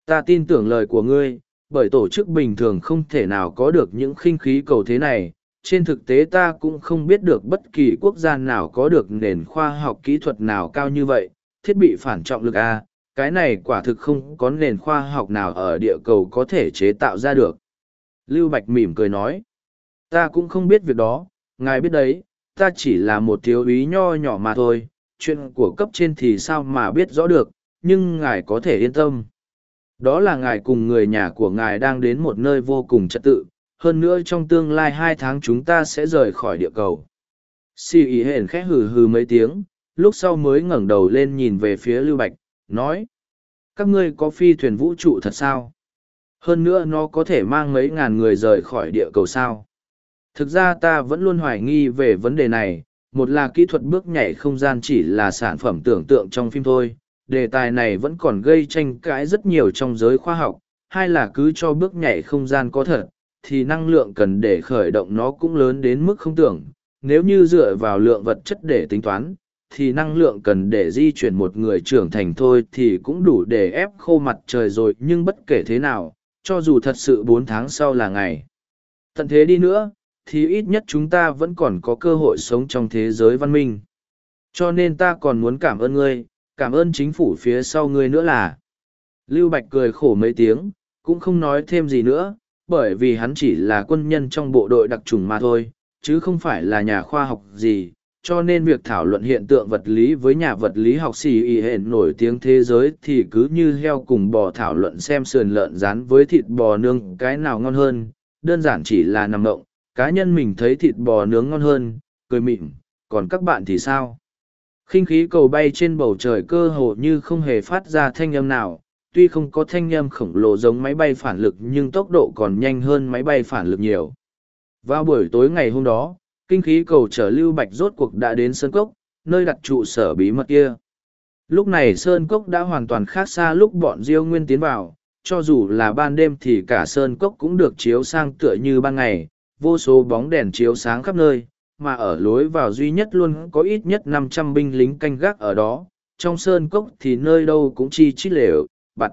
Ta tin tưởng lời của ngươi, bởi tổ chức bình thường không thể nào có được những khinh khí cầu thế này. Trên thực tế ta cũng không biết được bất kỳ quốc gia nào có được nền khoa học kỹ thuật nào cao như vậy. Thiết bị phản trọng lực A, cái này quả thực không có nền khoa học nào ở địa cầu có thể chế tạo ra được. Lưu Bạch mỉm cười nói. Ta cũng không biết việc đó, ngài biết đấy, ta chỉ là một thiếu úy nho nhỏ mà thôi, chuyện của cấp trên thì sao mà biết rõ được, nhưng ngài có thể yên tâm. Đó là ngài cùng người nhà của ngài đang đến một nơi vô cùng trật tự, hơn nữa trong tương lai hai tháng chúng ta sẽ rời khỏi địa cầu. Si ý hển khẽ hừ hừ mấy tiếng, lúc sau mới ngẩng đầu lên nhìn về phía Lưu Bạch, nói. Các ngươi có phi thuyền vũ trụ thật sao? Hơn nữa nó có thể mang mấy ngàn người rời khỏi địa cầu sao? Thực ra ta vẫn luôn hoài nghi về vấn đề này, một là kỹ thuật bước nhảy không gian chỉ là sản phẩm tưởng tượng trong phim thôi, đề tài này vẫn còn gây tranh cãi rất nhiều trong giới khoa học, hai là cứ cho bước nhảy không gian có thật, thì năng lượng cần để khởi động nó cũng lớn đến mức không tưởng, nếu như dựa vào lượng vật chất để tính toán, thì năng lượng cần để di chuyển một người trưởng thành thôi thì cũng đủ để ép khô mặt trời rồi nhưng bất kể thế nào, cho dù thật sự bốn tháng sau là ngày Tận thế đi nữa, thì ít nhất chúng ta vẫn còn có cơ hội sống trong thế giới văn minh. Cho nên ta còn muốn cảm ơn ngươi, cảm ơn chính phủ phía sau ngươi nữa là. Lưu Bạch cười khổ mấy tiếng, cũng không nói thêm gì nữa, bởi vì hắn chỉ là quân nhân trong bộ đội đặc trùng mà thôi, chứ không phải là nhà khoa học gì, cho nên việc thảo luận hiện tượng vật lý với nhà vật lý học xì y hển nổi tiếng thế giới thì cứ như heo cùng bò thảo luận xem sườn lợn rán với thịt bò nướng cái nào ngon hơn, đơn giản chỉ là nằm động, cá nhân mình thấy thịt bò nướng ngon hơn, cười mịn, còn các bạn thì sao? khinh khí cầu bay trên bầu trời cơ hồ như không hề phát ra thanh âm nào tuy không có thanh âm khổng lồ giống máy bay phản lực nhưng tốc độ còn nhanh hơn máy bay phản lực nhiều vào buổi tối ngày hôm đó kinh khí cầu trở lưu bạch rốt cuộc đã đến sơn cốc, nơi đặt trụ sở bí mật kia. Lúc này sơn cốc đã hoàn toàn khác xa lúc bọn diêu nguyên tiến vào, cho dù là ban đêm thì cả sơn cốc cũng được chiếu sang tựa như ban ngày, vô số bóng đèn chiếu sáng khắp nơi, mà ở lối vào duy nhất luôn có ít nhất năm trăm binh lính canh gác ở đó, trong sơn cốc thì nơi đâu cũng chi chít lều, bặt.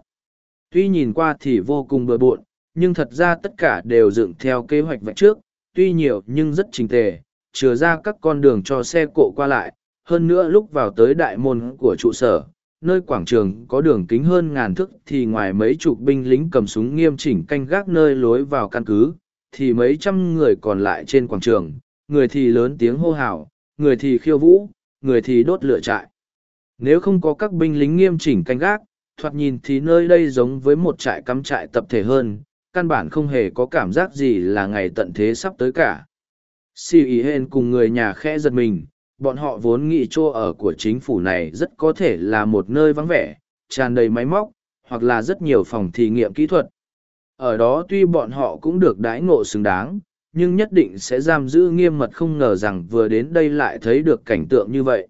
Tuy nhìn qua thì vô cùng bừa bộn, nhưng thật ra tất cả đều dựng theo kế hoạch vạch trước, tuy nhiều nhưng rất trình tề chừa ra các con đường cho xe cộ qua lại hơn nữa lúc vào tới đại môn của trụ sở nơi quảng trường có đường kính hơn ngàn thước thì ngoài mấy chục binh lính cầm súng nghiêm chỉnh canh gác nơi lối vào căn cứ thì mấy trăm người còn lại trên quảng trường người thì lớn tiếng hô hào, người thì khiêu vũ, người thì đốt lửa trại. Nếu không có các binh lính nghiêm chỉnh canh gác, thoạt nhìn thì nơi đây giống với một trại cắm trại tập thể hơn, căn bản không hề có cảm giác gì là ngày tận thế sắp tới cả. Si ý hên cùng người nhà khẽ giật mình, bọn họ vốn nghĩ chỗ ở của chính phủ này rất có thể là một nơi vắng vẻ, tràn đầy máy móc, hoặc là rất nhiều phòng thí nghiệm kỹ thuật. Ở đó tuy bọn họ cũng được đãi ngộ xứng đáng, nhưng nhất định sẽ giam giữ nghiêm mật không ngờ rằng vừa đến đây lại thấy được cảnh tượng như vậy.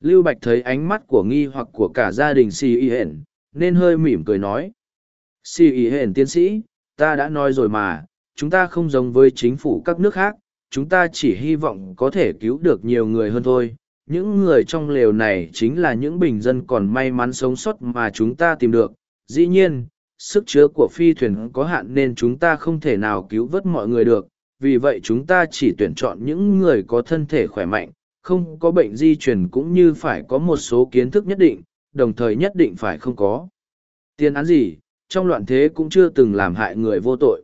Lưu Bạch thấy ánh mắt của nghi hoặc của cả gia đình Si Y hên, nên hơi mỉm cười nói. Si Y hên tiến sĩ, ta đã nói rồi mà, chúng ta không giống với chính phủ các nước khác, chúng ta chỉ hy vọng có thể cứu được nhiều người hơn thôi. Những người trong lều này chính là những bình dân còn may mắn sống sót mà chúng ta tìm được. Dĩ nhiên, sức chứa của phi thuyền có hạn nên chúng ta không thể nào cứu vớt mọi người được, vì vậy chúng ta chỉ tuyển chọn những người có thân thể khỏe mạnh, không có bệnh di truyền cũng như phải có một số kiến thức nhất định, đồng thời nhất định phải không có. Tiên án gì, trong loạn thế cũng chưa từng làm hại người vô tội.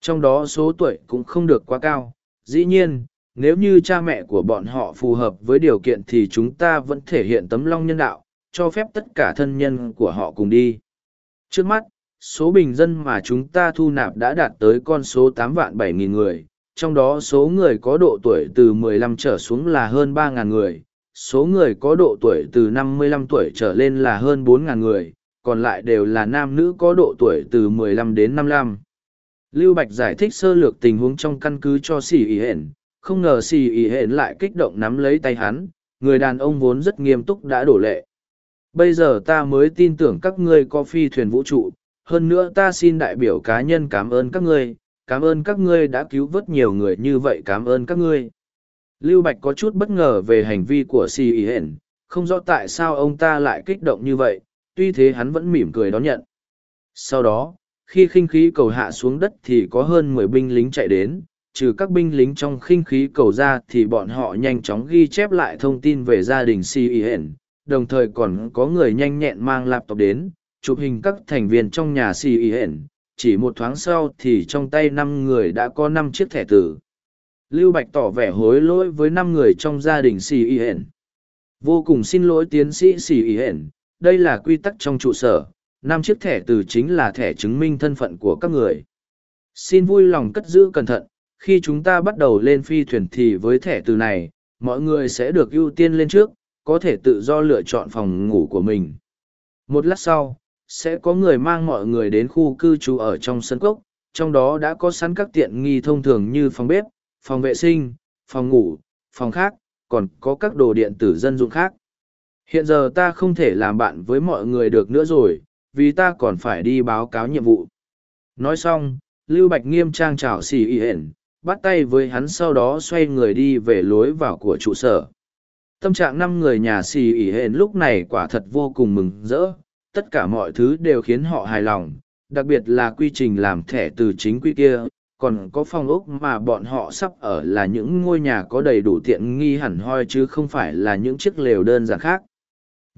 Trong đó số tuổi cũng không được quá cao. Dĩ nhiên, nếu như cha mẹ của bọn họ phù hợp với điều kiện thì chúng ta vẫn thể hiện tấm long nhân đạo, cho phép tất cả thân nhân của họ cùng đi. Trước mắt, số bình dân mà chúng ta thu nạp đã đạt tới con số tám vạn bảy nghìn người, trong đó số người có độ tuổi từ 15 trở xuống là hơn ba ngàn người, số người có độ tuổi từ 55 tuổi trở lên là hơn bốn ngàn người, còn lại đều là nam nữ có độ tuổi từ 15 đến 55. Lưu Bạch giải thích sơ lược tình huống trong căn cứ cho Sì ý hển, không ngờ Sì ý hển lại kích động nắm lấy tay hắn, người đàn ông vốn rất nghiêm túc đã đổ lệ. Bây giờ ta mới tin tưởng các ngươi có phi thuyền vũ trụ, hơn nữa ta xin đại biểu cá nhân cảm ơn các ngươi cảm ơn các ngươi đã cứu vớt nhiều người như vậy cảm ơn các ngươi lưu bạch có chút bất ngờ về hành vi của si ý hển không rõ tại sao ông ta lại kích động như vậy tuy thế hắn vẫn mỉm cười đón nhận sau đó khi khinh khí cầu hạ xuống đất thì có hơn mười binh lính chạy đến, trừ các binh lính trong khinh khí cầu ra thì bọn họ nhanh chóng ghi chép lại thông tin về gia đình si Y hển, đồng thời còn có người nhanh nhẹn mang laptop đến, chụp hình các thành viên trong nhà Si Y hển. Chỉ một thoáng sau thì trong tay năm người đã có năm chiếc thẻ tử. Lưu bạch tỏ vẻ hối lỗi với năm người trong gia đình xì Y hển. Vô cùng xin lỗi tiến sĩ xì Y hển. Đây là quy tắc trong trụ sở năm chiếc thẻ từ chính là thẻ chứng minh thân phận của các người xin vui lòng cất giữ cẩn thận khi chúng ta bắt đầu lên phi thuyền thì với thẻ từ này mọi người sẽ được ưu tiên lên trước có thể tự do lựa chọn phòng ngủ của mình một lát sau sẽ có người mang mọi người đến khu cư trú ở trong sân cốc, trong đó đã có sẵn các tiện nghi thông thường như phòng bếp, phòng vệ sinh, phòng ngủ, phòng khác, còn có các đồ điện tử dân dụng khác. Hiện giờ ta không thể làm bạn với mọi người được nữa rồi, vì ta còn phải đi báo cáo nhiệm vụ. Nói xong, Lưu Bạch nghiêm trang chào xì y hển, bắt tay với hắn sau đó xoay người đi về lối vào của trụ sở. Tâm trạng năm người nhà xì y hển lúc này quả thật vô cùng mừng rỡ, tất cả mọi thứ đều khiến họ hài lòng, đặc biệt là quy trình làm thẻ từ chính quy kia, còn có phòng ốc mà bọn họ sắp ở là những ngôi nhà có đầy đủ tiện nghi hẳn hoi chứ không phải là những chiếc lều đơn giản khác.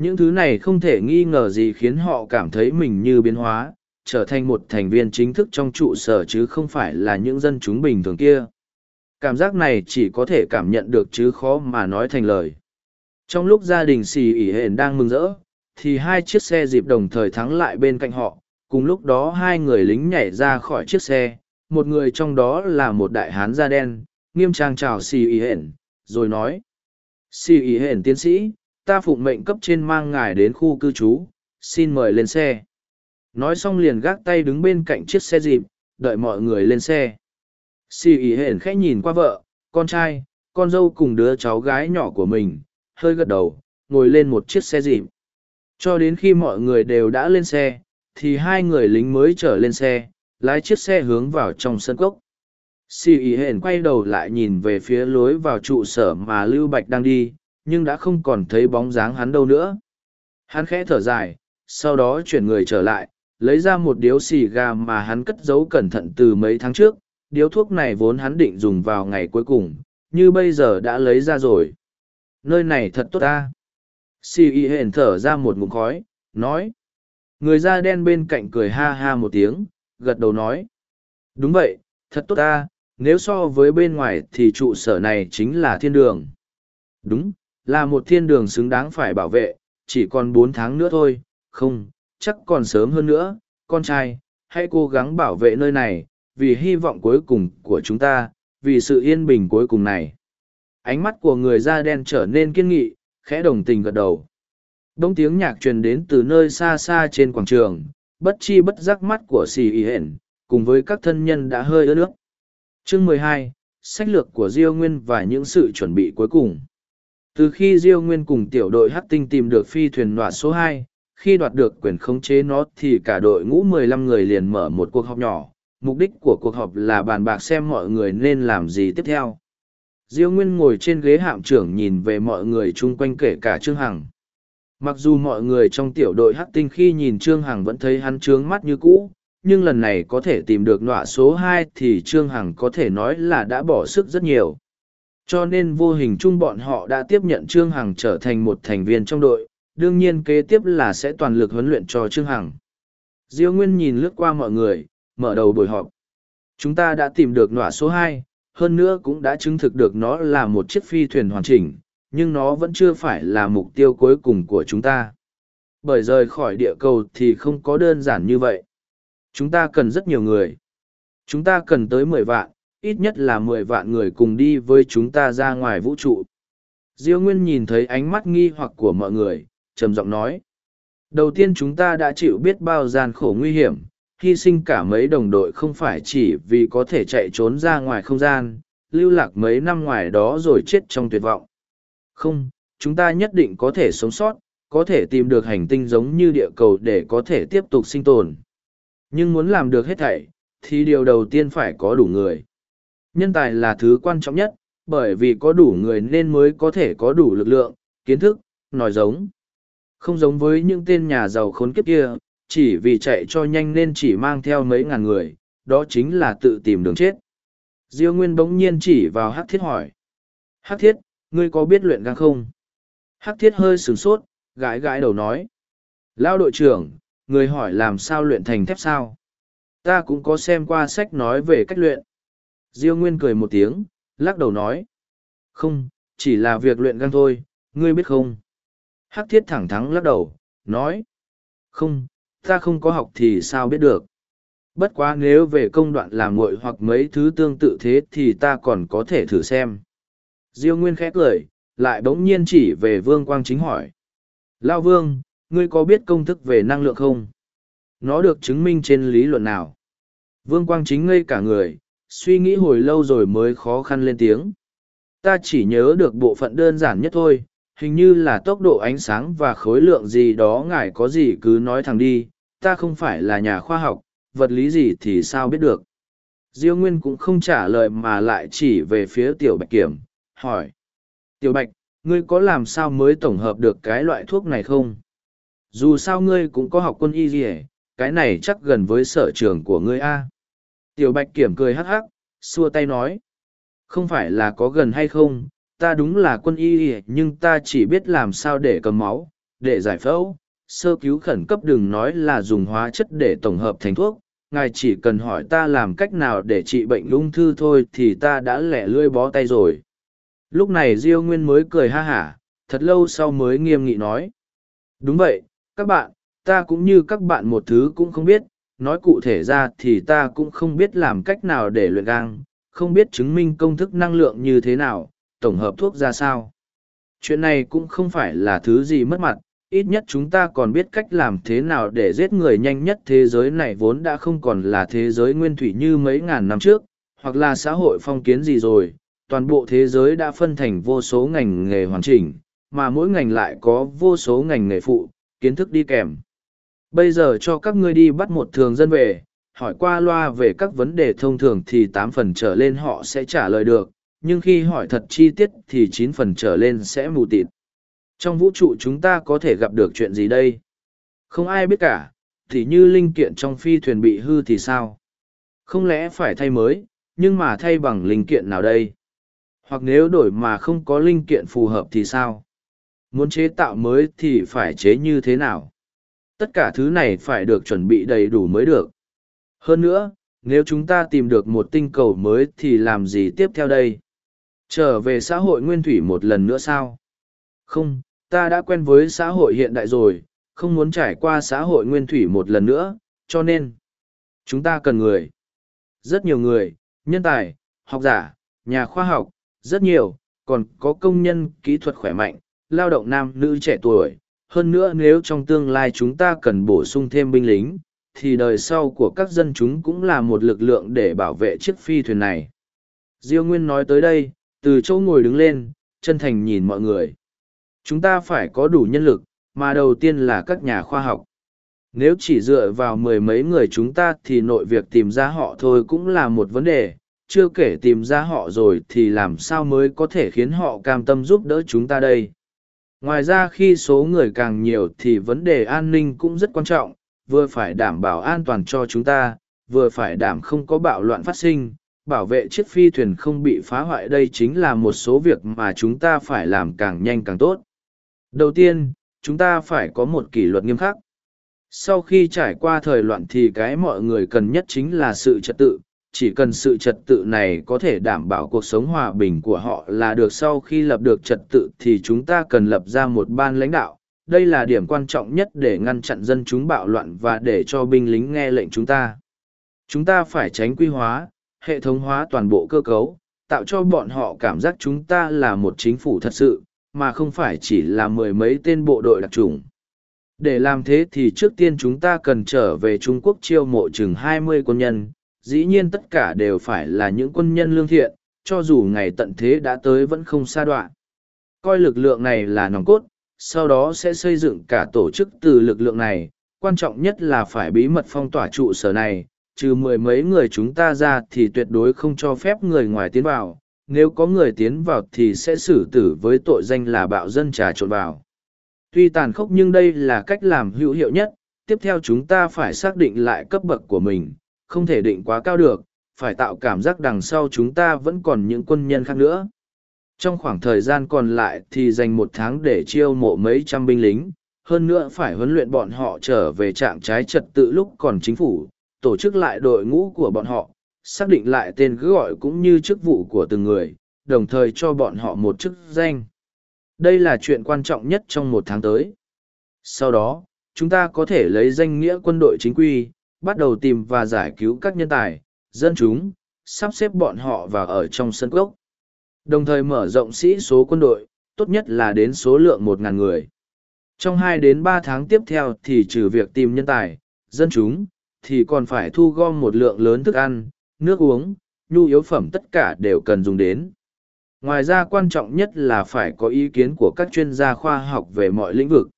Những thứ này không thể nghi ngờ gì khiến họ cảm thấy mình như biến hóa, trở thành một thành viên chính thức trong trụ sở chứ không phải là những dân chúng bình thường kia. Cảm giác này chỉ có thể cảm nhận được chứ khó mà nói thành lời. Trong lúc gia đình xì ỉ hển đang mừng rỡ, thì hai chiếc xe dịp đồng thời thắng lại bên cạnh họ. Cùng lúc đó hai người lính nhảy ra khỏi chiếc xe, một người trong đó là một đại hán da đen, nghiêm trang chào xì ỉ hển, rồi nói. Xì ỉ hển tiến sĩ, ta phụng mệnh cấp trên mang ngài đến khu cư trú, xin mời lên xe. Nói xong liền gác tay đứng bên cạnh chiếc xe dịp, đợi mọi người lên xe. Xì ỉ hển khẽ nhìn qua vợ, con trai, con dâu cùng đứa cháu gái nhỏ của mình, hơi gật đầu, ngồi lên một chiếc xe dịp. Cho đến khi mọi người đều đã lên xe, thì hai người lính mới trở lên xe, lái chiếc xe hướng vào trong sân cốc. Xì ỉ hển quay đầu lại nhìn về phía lối vào trụ sở mà Lưu Bạch đang đi, nhưng đã không còn thấy bóng dáng hắn đâu nữa. Hắn khẽ thở dài, sau đó chuyển người trở lại, lấy ra một điếu xì gà mà hắn cất giấu cẩn thận từ mấy tháng trước. Điếu thuốc này vốn hắn định dùng vào ngày cuối cùng, như bây giờ đã lấy ra rồi. Nơi này thật tốt ta. Xì y hển thở ra một ngụm khói, nói. Người da đen bên cạnh cười ha ha một tiếng, gật đầu nói. Đúng vậy, thật tốt ta, nếu so với bên ngoài thì trụ sở này chính là thiên đường. Đúng, là một thiên đường xứng đáng phải bảo vệ, chỉ còn bốn tháng nữa thôi, không, chắc còn sớm hơn nữa, con trai, hãy cố gắng bảo vệ nơi này, vì hy vọng cuối cùng của chúng ta, vì sự yên bình cuối cùng này. Ánh mắt của người da đen trở nên kiên nghị, khẽ đồng tình gật đầu. Đông tiếng nhạc truyền đến từ nơi xa xa trên quảng trường, bất chi bất giác mắt của xì y hển, cùng với các thân nhân đã hơi ướt nước. Chương mười hai, sách lược của Diêu Nguyên và những sự chuẩn bị cuối cùng. Từ khi Diêu Nguyên cùng tiểu đội Hắc Tinh tìm được phi thuyền nọa số hai, khi đoạt được quyền khống chế nó thì cả đội ngũ mười lăm người liền mở một cuộc họp nhỏ. Mục đích của cuộc họp là bàn bạc xem mọi người nên làm gì tiếp theo. Diêu Nguyên ngồi trên ghế hạm trưởng nhìn về mọi người chung quanh kể cả Trương Hằng. Mặc dù mọi người trong tiểu đội Hắc Tinh khi nhìn Trương Hằng vẫn thấy hắn trướng mắt như cũ, nhưng lần này có thể tìm được nọa số hai thì Trương Hằng có thể nói là đã bỏ sức rất nhiều cho nên vô hình chung bọn họ đã tiếp nhận Trương Hằng trở thành một thành viên trong đội, đương nhiên kế tiếp là sẽ toàn lực huấn luyện cho Trương Hằng. Diêu Nguyên nhìn lướt qua mọi người, mở đầu buổi họp. Chúng ta đã tìm được nọa số hai, hơn nữa cũng đã chứng thực được nó là một chiếc phi thuyền hoàn chỉnh, nhưng nó vẫn chưa phải là mục tiêu cuối cùng của chúng ta. Bởi rời khỏi địa cầu thì không có đơn giản như vậy. Chúng ta cần rất nhiều người. Chúng ta cần tới mười vạn, ít nhất là mười vạn người cùng đi với chúng ta ra ngoài vũ trụ. Diêu Nguyên nhìn thấy ánh mắt nghi hoặc của mọi người, trầm giọng nói. Đầu tiên chúng ta đã chịu biết bao gian khổ nguy hiểm, hy sinh cả mấy đồng đội không phải chỉ vì có thể chạy trốn ra ngoài không gian, lưu lạc mấy năm ngoài đó rồi chết trong tuyệt vọng. Không, chúng ta nhất định có thể sống sót, có thể tìm được hành tinh giống như địa cầu để có thể tiếp tục sinh tồn. Nhưng muốn làm được hết thảy, thì điều đầu tiên phải có đủ người. Nhân tài là thứ quan trọng nhất, bởi vì có đủ người nên mới có thể có đủ lực lượng, kiến thức, nói giống. Không giống với những tên nhà giàu khốn kiếp kia, chỉ vì chạy cho nhanh nên chỉ mang theo mấy ngàn người, đó chính là tự tìm đường chết. Diêu Nguyên bỗng nhiên chỉ vào Hắc Thiết hỏi. Hắc Thiết, ngươi có biết luyện gang không? Hắc Thiết hơi sửng sốt, gãi gãi đầu nói. Lao đội trưởng, người hỏi làm sao luyện thành thép sao? Ta cũng có xem qua sách nói về cách luyện. Diêu Nguyên cười một tiếng, lắc đầu nói. Không, chỉ là việc luyện gan thôi, ngươi biết không? Hắc thiết thẳng thắn lắc đầu, nói. Không, ta không có học thì sao biết được. Bất quá nếu về công đoạn làm nguội hoặc mấy thứ tương tự thế thì ta còn có thể thử xem. Diêu Nguyên khẽ cười, lại bỗng nhiên chỉ về Vương Quang Chính hỏi. Lao Vương, ngươi có biết công thức về năng lượng không? Nó được chứng minh trên lý luận nào? Vương Quang Chính ngây cả người, suy nghĩ hồi lâu rồi mới khó khăn lên tiếng. Ta chỉ nhớ được bộ phận đơn giản nhất thôi, hình như là tốc độ ánh sáng và khối lượng gì đó ngài có gì cứ nói thẳng đi, ta không phải là nhà khoa học, vật lý gì thì sao biết được. Diêu Nguyên cũng không trả lời mà lại chỉ về phía Tiểu Bạch Kiểm, hỏi. Tiểu Bạch, ngươi có làm sao mới tổng hợp được cái loại thuốc này không? Dù sao ngươi cũng có học quân y gì cái này chắc gần với sở trường của ngươi A. Tiểu Bạch Kiểm cười hắc hắc, xua tay nói. Không phải là có gần hay không, ta đúng là quân y nhưng ta chỉ biết làm sao để cầm máu, để giải phẫu, sơ cứu khẩn cấp đừng nói là dùng hóa chất để tổng hợp thành thuốc. Ngài chỉ cần hỏi ta làm cách nào để trị bệnh ung thư thôi thì ta đã lẻ lươi bó tay rồi. Lúc này Diêu Nguyên mới cười ha hả, thật lâu sau mới nghiêm nghị nói. Đúng vậy, các bạn, ta cũng như các bạn một thứ cũng không biết, nói cụ thể ra thì ta cũng không biết làm cách nào để luyện gang, không biết chứng minh công thức năng lượng như thế nào, tổng hợp thuốc ra sao. Chuyện này cũng không phải là thứ gì mất mặt, ít nhất chúng ta còn biết cách làm thế nào để giết người nhanh nhất thế giới này vốn đã không còn là thế giới nguyên thủy như mấy ngàn năm trước, hoặc là xã hội phong kiến gì rồi, toàn bộ thế giới đã phân thành vô số ngành nghề hoàn chỉnh, mà mỗi ngành lại có vô số ngành nghề phụ, kiến thức đi kèm. Bây giờ cho các ngươi đi bắt một thường dân về, hỏi qua loa về các vấn đề thông thường thì tám phần trở lên họ sẽ trả lời được, nhưng khi hỏi thật chi tiết thì chín phần trở lên sẽ mù tịt. Trong vũ trụ chúng ta có thể gặp được chuyện gì đây? Không ai biết cả, thì như linh kiện trong phi thuyền bị hư thì sao? Không lẽ phải thay mới, nhưng mà thay bằng linh kiện nào đây? Hoặc nếu đổi mà không có linh kiện phù hợp thì sao? Muốn chế tạo mới thì phải chế như thế nào? Tất cả thứ này phải được chuẩn bị đầy đủ mới được. Hơn nữa, nếu chúng ta tìm được một tinh cầu mới thì làm gì tiếp theo đây? Trở về xã hội nguyên thủy một lần nữa sao? Không, ta đã quen với xã hội hiện đại rồi, không muốn trải qua xã hội nguyên thủy một lần nữa, cho nên chúng ta cần người. Rất nhiều người, nhân tài, học giả, nhà khoa học, rất nhiều, còn có công nhân kỹ thuật khỏe mạnh, lao động nam nữ trẻ tuổi. Hơn nữa nếu trong tương lai chúng ta cần bổ sung thêm binh lính, thì đời sau của các dân chúng cũng là một lực lượng để bảo vệ chiếc phi thuyền này. Diêu Nguyên nói tới đây, từ chỗ ngồi đứng lên, chân thành nhìn mọi người. Chúng ta phải có đủ nhân lực, mà đầu tiên là các nhà khoa học. Nếu chỉ dựa vào mười mấy người chúng ta thì nội việc tìm ra họ thôi cũng là một vấn đề, chưa kể tìm ra họ rồi thì làm sao mới có thể khiến họ cam tâm giúp đỡ chúng ta đây. Ngoài ra khi số người càng nhiều thì vấn đề an ninh cũng rất quan trọng, vừa phải đảm bảo an toàn cho chúng ta, vừa phải đảm không có bạo loạn phát sinh, bảo vệ chiếc phi thuyền không bị phá hoại đây chính là một số việc mà chúng ta phải làm càng nhanh càng tốt. Đầu tiên, chúng ta phải có một kỷ luật nghiêm khắc. Sau khi trải qua thời loạn thì cái mọi người cần nhất chính là sự trật tự, chỉ cần sự trật tự này có thể đảm bảo cuộc sống hòa bình của họ là được sau khi lập được trật tự thì chúng ta cần lập ra một ban lãnh đạo. Đây là điểm quan trọng nhất để ngăn chặn dân chúng bạo loạn và để cho binh lính nghe lệnh chúng ta. Chúng ta phải tránh quy hóa, hệ thống hóa toàn bộ cơ cấu, tạo cho bọn họ cảm giác chúng ta là một chính phủ thật sự, mà không phải chỉ là mười mấy tên bộ đội đặc trùng. Để làm thế thì trước tiên chúng ta cần trở về Trung Quốc chiêu mộ chừng 20 quân nhân, dĩ nhiên tất cả đều phải là những quân nhân lương thiện, cho dù ngày tận thế đã tới vẫn không xa đoạn. Coi lực lượng này là nòng cốt, sau đó sẽ xây dựng cả tổ chức từ lực lượng này, quan trọng nhất là phải bí mật phong tỏa trụ sở này, trừ mười mấy người chúng ta ra thì tuyệt đối không cho phép người ngoài tiến vào, nếu có người tiến vào thì sẽ xử tử với tội danh là bạo dân trà trộn vào. Tuy tàn khốc nhưng đây là cách làm hữu hiệu nhất, tiếp theo chúng ta phải xác định lại cấp bậc của mình, không thể định quá cao được, phải tạo cảm giác đằng sau chúng ta vẫn còn những quân nhân khác nữa. Trong khoảng thời gian còn lại thì dành một tháng để chiêu mộ mấy trăm binh lính, hơn nữa phải huấn luyện bọn họ trở về trạng trái trật tự lúc còn chính phủ, tổ chức lại đội ngũ của bọn họ, xác định lại tên cứ gọi cũng như chức vụ của từng người, đồng thời cho bọn họ một chức danh. Đây là chuyện quan trọng nhất trong một tháng tới. Sau đó, chúng ta có thể lấy danh nghĩa quân đội chính quy, bắt đầu tìm và giải cứu các nhân tài, dân chúng, sắp xếp bọn họ vào ở trong sân cốc. Đồng thời mở rộng sĩ số quân đội, tốt nhất là đến số lượng 1.000 người. Trong hai đến ba tháng tiếp theo thì trừ việc tìm nhân tài, dân chúng, thì còn phải thu gom một lượng lớn thức ăn, nước uống, nhu yếu phẩm tất cả đều cần dùng đến. Ngoài ra quan trọng nhất là phải có ý kiến của các chuyên gia khoa học về mọi lĩnh vực.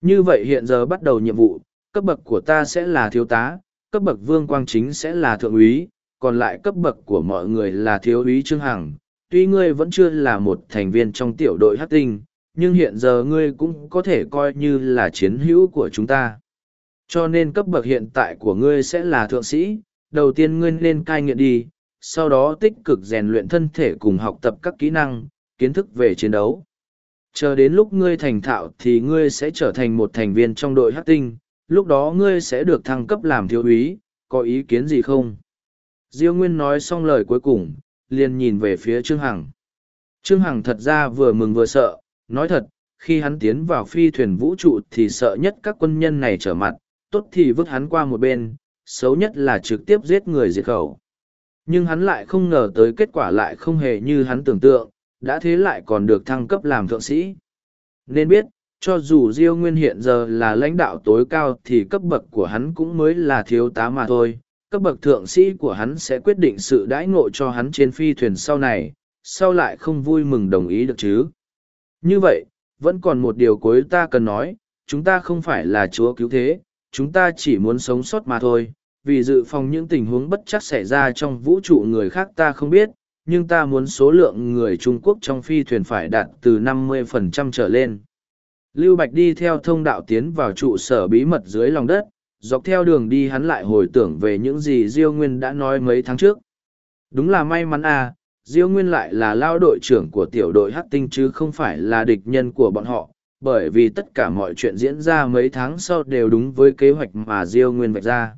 Như vậy hiện giờ bắt đầu nhiệm vụ, cấp bậc của ta sẽ là thiếu tá, cấp bậc vương quang chính sẽ là thượng úy, còn lại cấp bậc của mọi người là thiếu úy Trương Hằng. Tuy ngươi vẫn chưa là một thành viên trong tiểu đội hát tinh, nhưng hiện giờ ngươi cũng có thể coi như là chiến hữu của chúng ta. Cho nên cấp bậc hiện tại của ngươi sẽ là thượng sĩ, đầu tiên ngươi nên cai nghiện đi, sau đó tích cực rèn luyện thân thể cùng học tập các kỹ năng, kiến thức về chiến đấu. Chờ đến lúc ngươi thành thạo thì ngươi sẽ trở thành một thành viên trong đội hát tinh, lúc đó ngươi sẽ được thăng cấp làm thiếu úy, có ý kiến gì không? Diêu Nguyên nói xong lời cuối cùng, liền nhìn về phía Trương Hằng. Trương Hằng thật ra vừa mừng vừa sợ, nói thật, khi hắn tiến vào phi thuyền vũ trụ thì sợ nhất các quân nhân này trở mặt, tốt thì vứt hắn qua một bên, xấu nhất là trực tiếp giết người diệt khẩu. Nhưng hắn lại không ngờ tới kết quả lại không hề như hắn tưởng tượng, đã thế lại còn được thăng cấp làm thượng sĩ. Nên biết, cho dù Diêu Nguyên hiện giờ là lãnh đạo tối cao thì cấp bậc của hắn cũng mới là thiếu tá mà thôi. Cấp bậc thượng sĩ của hắn sẽ quyết định sự đãi ngộ cho hắn trên phi thuyền sau này, sau lại không vui mừng đồng ý được chứ. Như vậy, vẫn còn một điều cuối ta cần nói, chúng ta không phải là chúa cứu thế, chúng ta chỉ muốn sống sót mà thôi, vì dự phòng những tình huống bất chắc xảy ra trong vũ trụ người khác ta không biết, nhưng ta muốn số lượng người Trung Quốc trong phi thuyền phải đạt từ 50% trở lên. Lưu Bạch đi theo thông đạo tiến vào trụ sở bí mật dưới lòng đất, dọc theo đường đi hắn lại hồi tưởng về những gì Diêu Nguyên đã nói mấy tháng trước. Đúng là may mắn à, Diêu Nguyên lại là lao đội trưởng của tiểu đội Hắc Tinh chứ không phải là địch nhân của bọn họ, bởi vì tất cả mọi chuyện diễn ra mấy tháng sau đều đúng với kế hoạch mà Diêu Nguyên vạch ra.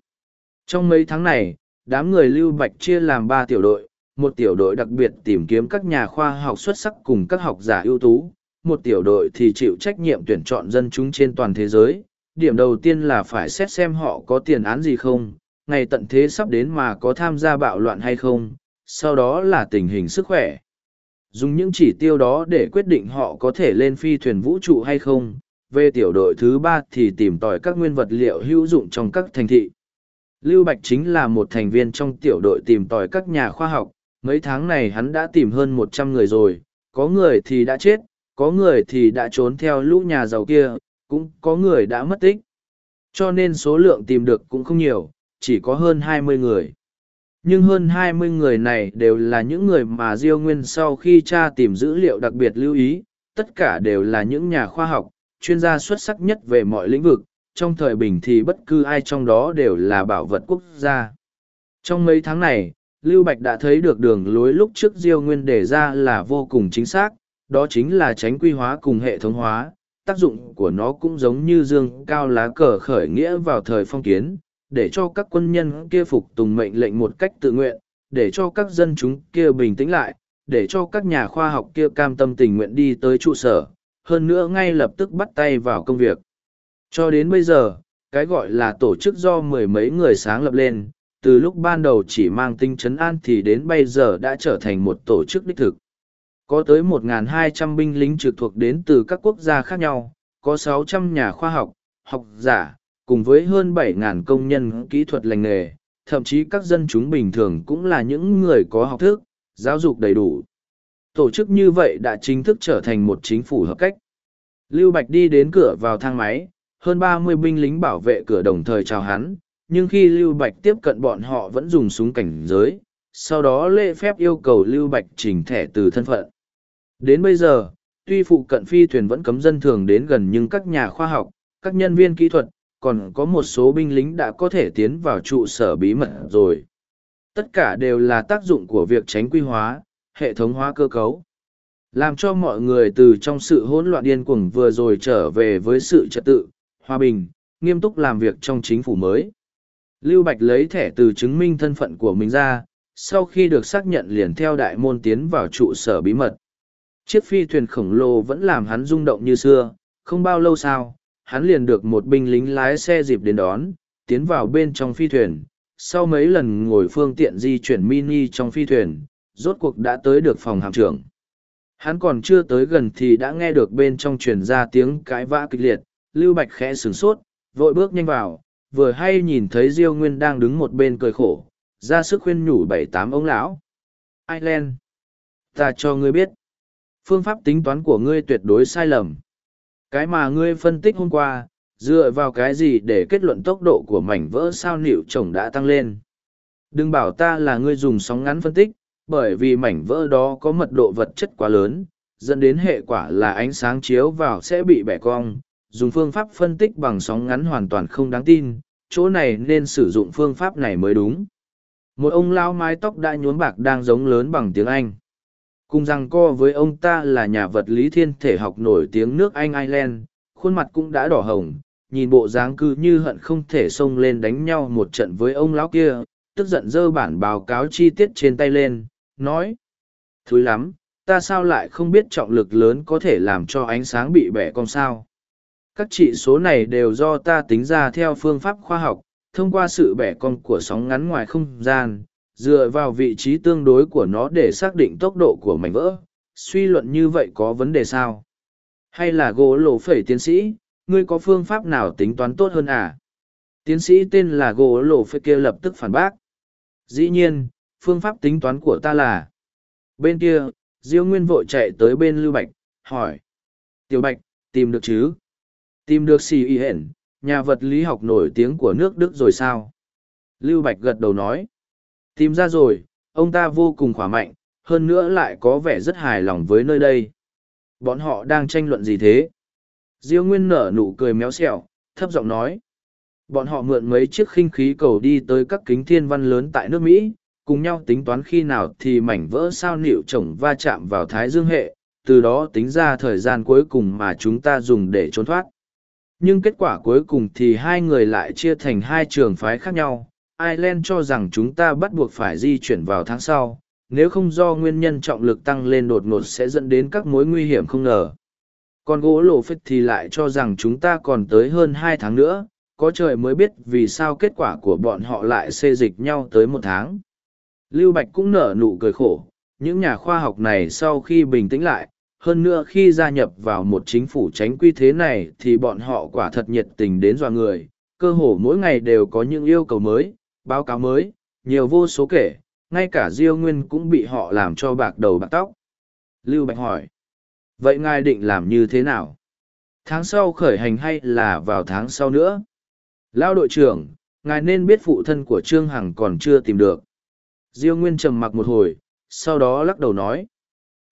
Trong mấy tháng này, đám người Lưu Bạch chia làm ba tiểu đội, một tiểu đội đặc biệt tìm kiếm các nhà khoa học xuất sắc cùng các học giả ưu tú, một tiểu đội thì chịu trách nhiệm tuyển chọn dân chúng trên toàn thế giới. Điểm đầu tiên là phải xét xem họ có tiền án gì không, ngày tận thế sắp đến mà có tham gia bạo loạn hay không, sau đó là tình hình sức khỏe. Dùng những chỉ tiêu đó để quyết định họ có thể lên phi thuyền vũ trụ hay không. Về tiểu đội thứ ba thì tìm tòi các nguyên vật liệu hữu dụng trong các thành thị. Lưu Bạch chính là một thành viên trong tiểu đội tìm tòi các nhà khoa học, mấy tháng này hắn đã tìm hơn một trăm người rồi, có người thì đã chết, có người thì đã trốn theo lũ nhà giàu kia, cũng có người đã mất tích. Cho nên số lượng tìm được cũng không nhiều, chỉ có hơn hai mươi người. Nhưng hơn hai mươi người này đều là những người mà Diêu Nguyên sau khi tra tìm dữ liệu đặc biệt lưu ý, tất cả đều là những nhà khoa học, chuyên gia xuất sắc nhất về mọi lĩnh vực, trong thời bình thì bất cứ ai trong đó đều là bảo vật quốc gia. Trong mấy tháng này, Lưu Bạch đã thấy được đường lối lúc trước Diêu Nguyên đề ra là vô cùng chính xác, đó chính là tránh quy hóa cùng hệ thống hóa, tác dụng của nó cũng giống như dương cao lá cờ khởi nghĩa vào thời phong kiến, để cho các quân nhân kia phục tùng mệnh lệnh một cách tự nguyện, để cho các dân chúng kia bình tĩnh lại, để cho các nhà khoa học kia cam tâm tình nguyện đi tới trụ sở, hơn nữa ngay lập tức bắt tay vào công việc. Cho đến bây giờ, cái gọi là tổ chức do mười mấy người sáng lập lên, từ lúc ban đầu chỉ mang tinh chấn an thì đến bây giờ đã trở thành một tổ chức đích thực. Có tới 1.200 binh lính trực thuộc đến từ các quốc gia khác nhau, có 600 nhà khoa học, học giả, cùng với hơn 7.000 công nhân kỹ thuật lành nghề, thậm chí các dân chúng bình thường cũng là những người có học thức, giáo dục đầy đủ. Tổ chức như vậy đã chính thức trở thành một chính phủ hợp cách. Lưu Bạch đi đến cửa vào thang máy, hơn ba mươi binh lính bảo vệ cửa đồng thời chào hắn, nhưng khi Lưu Bạch tiếp cận bọn họ vẫn dùng súng cảnh giới, sau đó lễ phép yêu cầu Lưu Bạch trình thẻ từ thân phận. Đến bây giờ, tuy phụ cận phi thuyền vẫn cấm dân thường đến gần nhưng các nhà khoa học, các nhân viên kỹ thuật, còn có một số binh lính đã có thể tiến vào trụ sở bí mật rồi. Tất cả đều là tác dụng của việc tránh quy hóa, hệ thống hóa cơ cấu. Làm cho mọi người từ trong sự hỗn loạn điên cuồng vừa rồi trở về với sự trật tự, hòa bình, nghiêm túc làm việc trong chính phủ mới. Lưu Bạch lấy thẻ từ chứng minh thân phận của mình ra, sau khi được xác nhận liền theo đại môn tiến vào trụ sở bí mật. Chiếc phi thuyền khổng lồ vẫn làm hắn rung động như xưa, không bao lâu sau, hắn liền được một binh lính lái xe dịp đến đón, tiến vào bên trong phi thuyền. Sau mấy lần ngồi phương tiện di chuyển mini trong phi thuyền, rốt cuộc đã tới được phòng hạm trưởng. Hắn còn chưa tới gần thì đã nghe được bên trong truyền ra tiếng cãi vã kịch liệt, Lưu Bạch khẽ sửng sốt, vội bước nhanh vào, vừa hay nhìn thấy Diêu Nguyên đang đứng một bên cười khổ, ra sức khuyên nhủ bảy tám ông lão. Ireland, ta cho ngươi biết, phương pháp tính toán của ngươi tuyệt đối sai lầm. Cái mà ngươi phân tích hôm qua, dựa vào cái gì để kết luận tốc độ của mảnh vỡ sao nịu chồng đã tăng lên. Đừng bảo ta là ngươi dùng sóng ngắn phân tích, bởi vì mảnh vỡ đó có mật độ vật chất quá lớn, dẫn đến hệ quả là ánh sáng chiếu vào sẽ bị bẻ cong, dùng phương pháp phân tích bằng sóng ngắn hoàn toàn không đáng tin, chỗ này nên sử dụng phương pháp này mới đúng. một ông lão mái tóc đã nhuốm bạc đang giống lớn bằng tiếng anh cùng rằng co với ông ta là nhà vật lý thiên thể học nổi tiếng nước anh ireland, khuôn mặt cũng đã đỏ hồng, nhìn bộ dáng cứ như hận không thể xông lên đánh nhau một trận với ông lão kia, tức giận dơ bản báo cáo chi tiết trên tay lên, nói, thúi lắm, ta sao lại không biết trọng lực lớn có thể làm cho ánh sáng bị bẻ cong sao? Các trị số này đều do ta tính ra theo phương pháp khoa học, thông qua sự bẻ cong của sóng ngắn ngoài không gian dựa vào vị trí tương đối của nó để xác định tốc độ của mảnh vỡ. Suy luận như vậy có vấn đề sao? Hay là gỗ lộ phẩy tiến sĩ, ngươi có phương pháp nào tính toán tốt hơn à? Tiến sĩ tên là gỗ lộ phẩy kia lập tức phản bác. Dĩ nhiên, phương pháp tính toán của ta là, bên kia, diêu nguyên vội chạy tới bên lưu bạch, hỏi, tiểu bạch, tìm được chứ? Tìm được xì y hển, nhà vật lý học nổi tiếng của nước đức rồi sao? Lưu bạch gật đầu nói tìm ra rồi, ông ta vô cùng khỏe mạnh, hơn nữa lại có vẻ rất hài lòng với nơi đây. Bọn họ đang tranh luận gì thế? Diêu nguyên nở nụ cười méo xẹo, thấp giọng nói. Bọn họ mượn mấy chiếc khinh khí cầu đi tới các kính thiên văn lớn tại nước mỹ, cùng nhau tính toán khi nào thì mảnh vỡ sao nịu chồng va chạm vào thái dương hệ, từ đó tính ra thời gian cuối cùng mà chúng ta dùng để trốn thoát. Nhưng kết quả cuối cùng thì hai người lại chia thành hai trường phái khác nhau ireland cho rằng chúng ta bắt buộc phải di chuyển vào tháng sau, nếu không do nguyên nhân trọng lực tăng lên đột ngột sẽ dẫn đến các mối nguy hiểm không ngờ. Còn gỗ lộ phết thì lại cho rằng chúng ta còn tới hơn hai tháng nữa, có trời mới biết vì sao kết quả của bọn họ lại xê dịch nhau tới một tháng. Lưu bạch cũng nở nụ cười khổ, những nhà khoa học này sau khi bình tĩnh lại, hơn nữa khi gia nhập vào một chính phủ tránh quy thế này thì bọn họ quả thật nhiệt tình đến dọa người, cơ hồ mỗi ngày đều có những yêu cầu mới báo cáo mới, nhiều vô số kể, ngay cả diêu nguyên cũng bị họ làm cho bạc đầu bạc tóc. Lưu bạch hỏi, vậy ngài định làm như thế nào? Tháng sau khởi hành hay là vào tháng sau nữa? Lão đội trưởng, ngài nên biết phụ thân của trương hằng còn chưa tìm được. Diêu nguyên trầm mặc một hồi, sau đó lắc đầu nói,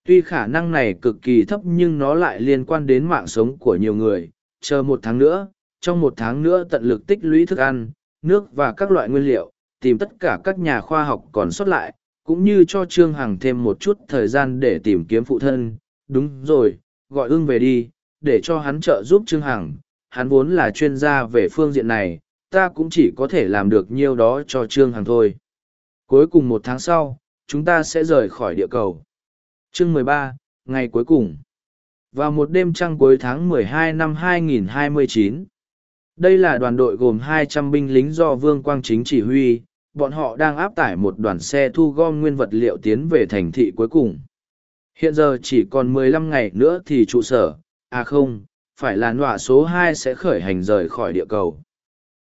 tuy khả năng này cực kỳ thấp nhưng nó lại liên quan đến mạng sống của nhiều người. Chờ một tháng nữa, trong một tháng nữa tận lực tích lũy thức ăn nước và các loại nguyên liệu, tìm tất cả các nhà khoa học còn sót lại, cũng như cho trương hằng thêm một chút thời gian để tìm kiếm phụ thân. Đúng rồi, gọi ưng về đi, để cho hắn trợ giúp trương hằng. Hắn vốn là chuyên gia về phương diện này, ta cũng chỉ có thể làm được nhiêu đó cho trương hằng thôi. Cuối cùng một tháng sau, chúng ta sẽ rời khỏi địa cầu. Chương mười ba, ngày cuối cùng. Vào một đêm trăng cuối tháng 12 năm 2029 đây là đoàn đội gồm 200 binh lính do vương quang chính chỉ huy bọn họ đang áp tải một đoàn xe thu gom nguyên vật liệu tiến về thành thị cuối cùng. Hiện giờ chỉ còn 15 ngày nữa thì trụ sở à không phải là nọa số 2 sẽ khởi hành rời khỏi địa cầu.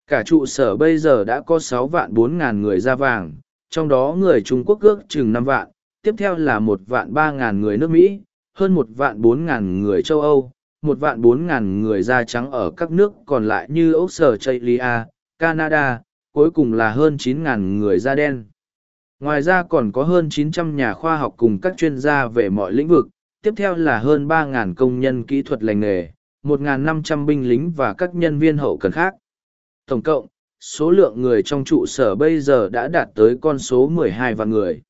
Cả trụ sở bây giờ đã có 6 vạn 4 ngàn người ra vàng trong đó người Trung Quốc ước chừng 5 vạn, tiếp theo là 1 vạn 3 ngàn người nước Mỹ, hơn 1 vạn 4 ngàn người châu Âu, một vạn bốn ngàn người da trắng ở các nước còn lại như Úc Sở Chaylia, Canada, cuối cùng là hơn chín ngàn người da đen. Ngoài ra còn có hơn 900 nhà khoa học cùng các chuyên gia về mọi lĩnh vực, tiếp theo là hơn 3.000 công nhân kỹ thuật lành nghề, 1.500 binh lính và các nhân viên hậu cần khác. Tổng cộng, số lượng người trong trụ sở bây giờ đã đạt tới con số 12 vạn người.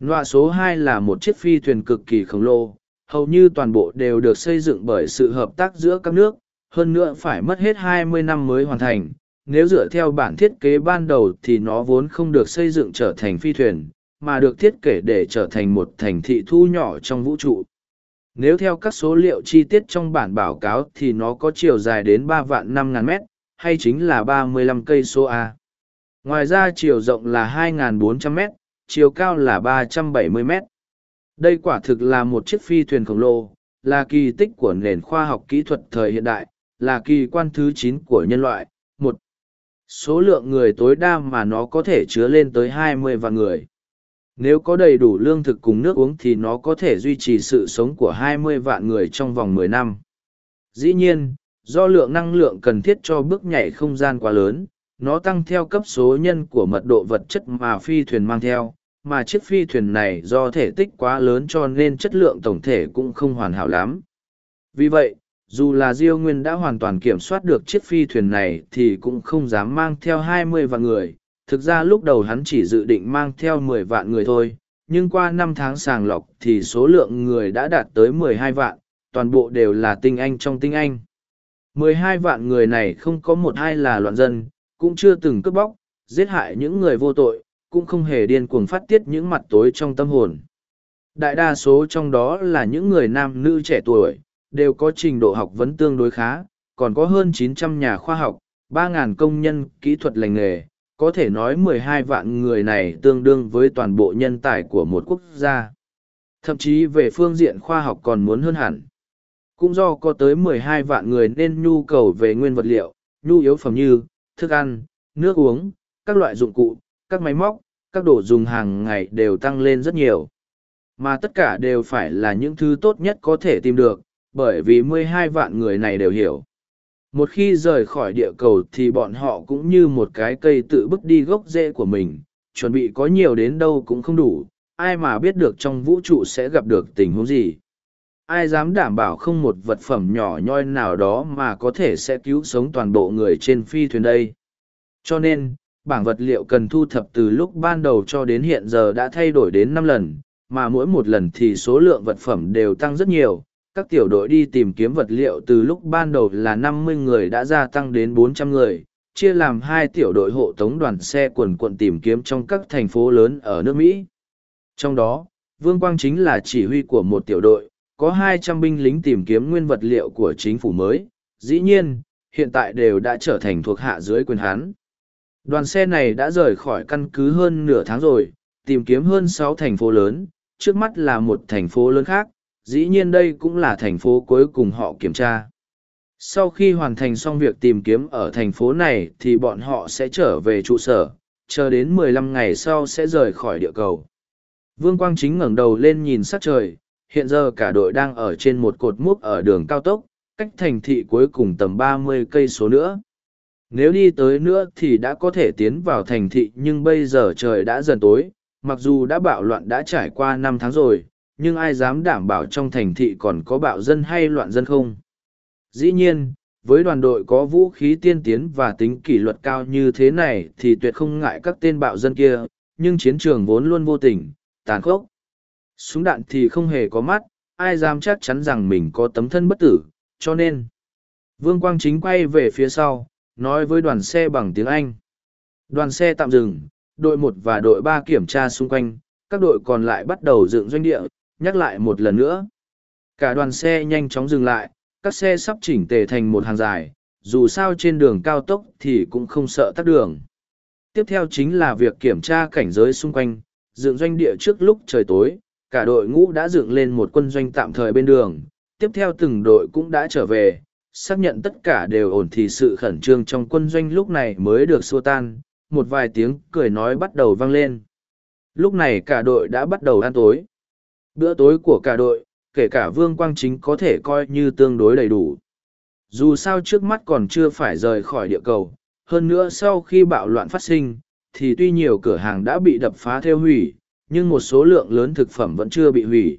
Loại số 2 là một chiếc phi thuyền cực kỳ khổng lồ, hầu như toàn bộ đều được xây dựng bởi sự hợp tác giữa các nước, hơn nữa phải mất hết 20 năm mới hoàn thành. Nếu dựa theo bản thiết kế ban đầu thì nó vốn không được xây dựng trở thành phi thuyền, mà được thiết kế để trở thành một thành thị thu nhỏ trong vũ trụ. Nếu theo các số liệu chi tiết trong bản báo cáo thì nó có chiều dài đến 3 vạn 5 ngàn mét, hay chính là 35 cây số A. Ngoài ra chiều rộng là 2.400 mét, chiều cao là 370 mét. Đây quả thực là một chiếc phi thuyền khổng lồ, là kỳ tích của nền khoa học kỹ thuật thời hiện đại, là kỳ quan thứ 9 của nhân loại. Một, số lượng người tối đa mà nó có thể chứa lên tới 20 vạn người. Nếu có đầy đủ lương thực cùng nước uống thì nó có thể duy trì sự sống của 20 vạn người trong vòng 10 năm. Dĩ nhiên, do lượng năng lượng cần thiết cho bước nhảy không gian quá lớn nó tăng theo cấp số nhân của mật độ vật chất mà phi thuyền mang theo mà chiếc phi thuyền này do thể tích quá lớn cho nên chất lượng tổng thể cũng không hoàn hảo lắm vì vậy dù là diêu nguyên đã hoàn toàn kiểm soát được chiếc phi thuyền này thì cũng không dám mang theo hai mươi vạn người thực ra lúc đầu hắn chỉ dự định mang theo mười vạn người thôi, nhưng qua năm tháng sàng lọc thì số lượng người đã đạt tới mười hai vạn, toàn bộ đều là tinh anh trong tinh anh. mười hai vạn người này không có một ai là loạn dân, cũng chưa từng cướp bóc, giết hại những người vô tội, cũng không hề điên cuồng phát tiết những mặt tối trong tâm hồn. Đại đa số trong đó là những người nam nữ trẻ tuổi, đều có trình độ học vấn tương đối khá, còn có hơn 900 nhà khoa học, 3.000 công nhân kỹ thuật lành nghề, có thể nói 12 vạn người này tương đương với toàn bộ nhân tài của một quốc gia. Thậm chí về phương diện khoa học còn muốn hơn hẳn. Cũng do có tới 12 vạn người nên nhu cầu về nguyên vật liệu, nhu yếu phẩm như thức ăn, nước uống, các loại dụng cụ, các máy móc, các đồ dùng hàng ngày đều tăng lên rất nhiều. Mà tất cả đều phải là những thứ tốt nhất có thể tìm được, bởi vì 12 vạn người này đều hiểu. Một khi rời khỏi địa cầu thì bọn họ cũng như một cái cây tự bước đi gốc rễ của mình, chuẩn bị có nhiều đến đâu cũng không đủ, ai mà biết được trong vũ trụ sẽ gặp được tình huống gì. Ai dám đảm bảo không một vật phẩm nhỏ nhoi nào đó mà có thể sẽ cứu sống toàn bộ người trên phi thuyền đây. Cho nên, bảng vật liệu cần thu thập từ lúc ban đầu cho đến hiện giờ đã thay đổi đến năm lần, mà mỗi một lần thì số lượng vật phẩm đều tăng rất nhiều. Các tiểu đội đi tìm kiếm vật liệu từ lúc ban đầu là năm mươi người đã gia tăng đến bốn trăm người, chia làm hai tiểu đội hộ tống đoàn xe quần quận tìm kiếm trong các thành phố lớn ở nước Mỹ. Trong đó, Vương Quang chính là chỉ huy của một tiểu đội, có hai trăm binh lính tìm kiếm nguyên vật liệu của chính phủ mới, dĩ nhiên, hiện tại đều đã trở thành thuộc hạ dưới quyền hắn. Đoàn xe này đã rời khỏi căn cứ hơn nửa tháng rồi, tìm kiếm hơn sáu thành phố lớn, trước mắt là một thành phố lớn khác, dĩ nhiên đây cũng là thành phố cuối cùng họ kiểm tra. Sau khi hoàn thành xong việc tìm kiếm ở thành phố này thì bọn họ sẽ trở về trụ sở, chờ đến 15 ngày sau sẽ rời khỏi địa cầu. Vương Quang Chính ngẩng đầu lên nhìn sát trời, hiện giờ cả đội đang ở trên một cột múc ở đường cao tốc, cách thành thị cuối cùng tầm 30 cây số nữa. Nếu đi tới nữa thì đã có thể tiến vào thành thị nhưng bây giờ trời đã dần tối, mặc dù đã bạo loạn đã trải qua năm tháng rồi, nhưng ai dám đảm bảo trong thành thị còn có bạo dân hay loạn dân không? Dĩ nhiên, với đoàn đội có vũ khí tiên tiến và tính kỷ luật cao như thế này thì tuyệt không ngại các tên bạo dân kia, nhưng chiến trường vốn luôn vô tình, tàn khốc. Súng đạn thì không hề có mắt, ai dám chắc chắn rằng mình có tấm thân bất tử, cho nên. Vương Quang Chính quay về phía sau, nói với đoàn xe bằng tiếng Anh. Đoàn xe tạm dừng, đội một và đội ba kiểm tra xung quanh, các đội còn lại bắt đầu dựng doanh địa, nhắc lại một lần nữa. Cả đoàn xe nhanh chóng dừng lại, các xe sắp chỉnh tề thành một hàng dài, dù sao trên đường cao tốc thì cũng không sợ tắt đường. Tiếp theo chính là việc kiểm tra cảnh giới xung quanh, dựng doanh địa trước lúc trời tối, cả đội ngũ đã dựng lên một quân doanh tạm thời bên đường, tiếp theo từng đội cũng đã trở về, xác nhận tất cả đều ổn thì sự khẩn trương trong quân doanh lúc này mới được xua tan, một vài tiếng cười nói bắt đầu vang lên. Lúc này cả đội đã bắt đầu ăn tối. Bữa tối của cả đội, kể cả Vương Quang Chính có thể coi như tương đối đầy đủ. Dù sao trước mắt còn chưa phải rời khỏi địa cầu, hơn nữa sau khi bạo loạn phát sinh, thì tuy nhiều cửa hàng đã bị đập phá theo hủy, nhưng một số lượng lớn thực phẩm vẫn chưa bị hủy.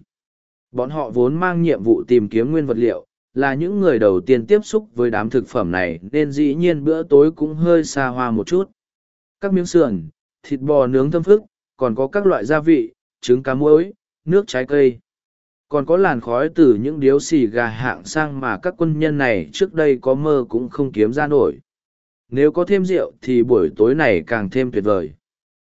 Bọn họ vốn mang nhiệm vụ tìm kiếm nguyên vật liệu, là những người đầu tiên tiếp xúc với đám thực phẩm này nên dĩ nhiên bữa tối cũng hơi xa hoa một chút. Các miếng sườn, thịt bò nướng thơm phức, còn có các loại gia vị, trứng cá muối, nước trái cây. Còn có làn khói từ những điếu xì gà hạng sang mà các quân nhân này trước đây có mơ cũng không kiếm ra nổi. Nếu có thêm rượu thì buổi tối này càng thêm tuyệt vời.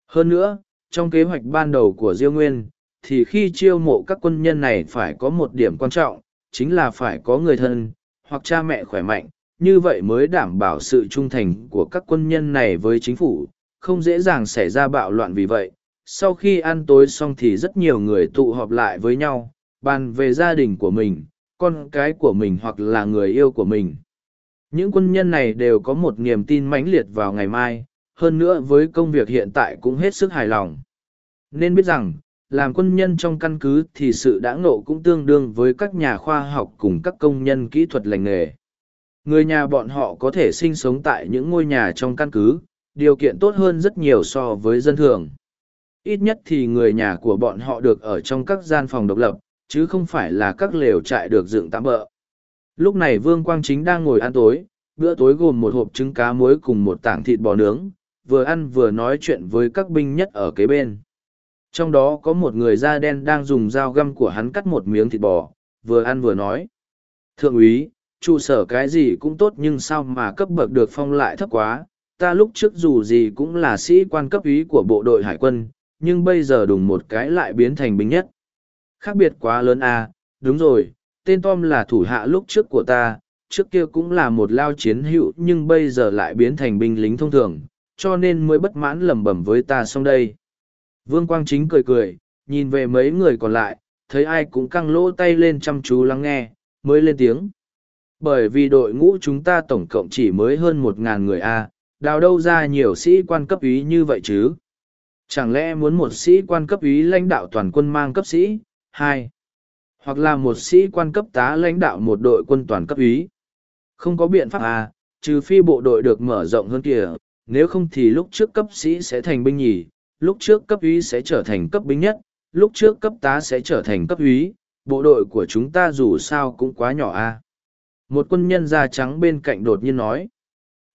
Hơn nữa, trong kế hoạch ban đầu của Diêu Nguyên, thì khi chiêu mộ các quân nhân này phải có một điểm quan trọng, chính là phải có người thân, hoặc cha mẹ khỏe mạnh, như vậy mới đảm bảo sự trung thành của các quân nhân này với chính phủ, không dễ dàng xảy ra bạo loạn vì vậy. Sau khi ăn tối xong thì rất nhiều người tụ họp lại với nhau, bàn về gia đình của mình, con cái của mình hoặc là người yêu của mình. Những quân nhân này đều có một niềm tin mãnh liệt vào ngày mai, hơn nữa với công việc hiện tại cũng hết sức hài lòng. Nên biết rằng, làm quân nhân trong căn cứ thì sự đã ngộ cũng tương đương với các nhà khoa học cùng các công nhân kỹ thuật lành nghề. Người nhà bọn họ có thể sinh sống tại những ngôi nhà trong căn cứ, điều kiện tốt hơn rất nhiều so với dân thường. Ít nhất thì người nhà của bọn họ được ở trong các gian phòng độc lập, chứ không phải là các lều trại được dựng tạm bỡ. Lúc này Vương Quang Chính đang ngồi ăn tối, bữa tối gồm một hộp trứng cá muối cùng một tảng thịt bò nướng, vừa ăn vừa nói chuyện với các binh nhất ở kế bên. Trong đó có một người da đen đang dùng dao găm của hắn cắt một miếng thịt bò, vừa ăn vừa nói. Thượng úy, trụ sở cái gì cũng tốt nhưng sao mà cấp bậc được phong lại thấp quá, ta lúc trước dù gì cũng là sĩ quan cấp úy của bộ đội hải quân, nhưng bây giờ đùng một cái lại biến thành binh nhất. Khác biệt quá lớn à, đúng rồi, tên Tom là thủ hạ lúc trước của ta, trước kia cũng là một lao chiến hữu nhưng bây giờ lại biến thành binh lính thông thường, cho nên mới bất mãn lẩm bẩm với ta xong đây. Vương Quang Chính cười cười, nhìn về mấy người còn lại, thấy ai cũng căng lỗ tay lên chăm chú lắng nghe, mới lên tiếng. Bởi vì đội ngũ chúng ta tổng cộng chỉ mới hơn một ngàn người A, đào đâu ra nhiều sĩ quan cấp ý như vậy chứ? Chẳng lẽ muốn một sĩ quan cấp ý lãnh đạo toàn quân mang cấp sĩ? hai Hoặc là một sĩ quan cấp tá lãnh đạo một đội quân toàn cấp ý? Không có biện pháp à, trừ phi bộ đội được mở rộng hơn kìa, nếu không thì lúc trước cấp sĩ sẽ thành binh nhì, lúc trước cấp úy sẽ trở thành cấp binh nhất, lúc trước cấp tá sẽ trở thành cấp úy, bộ đội của chúng ta dù sao cũng quá nhỏ a. À? Một quân nhân da trắng bên cạnh đột nhiên nói.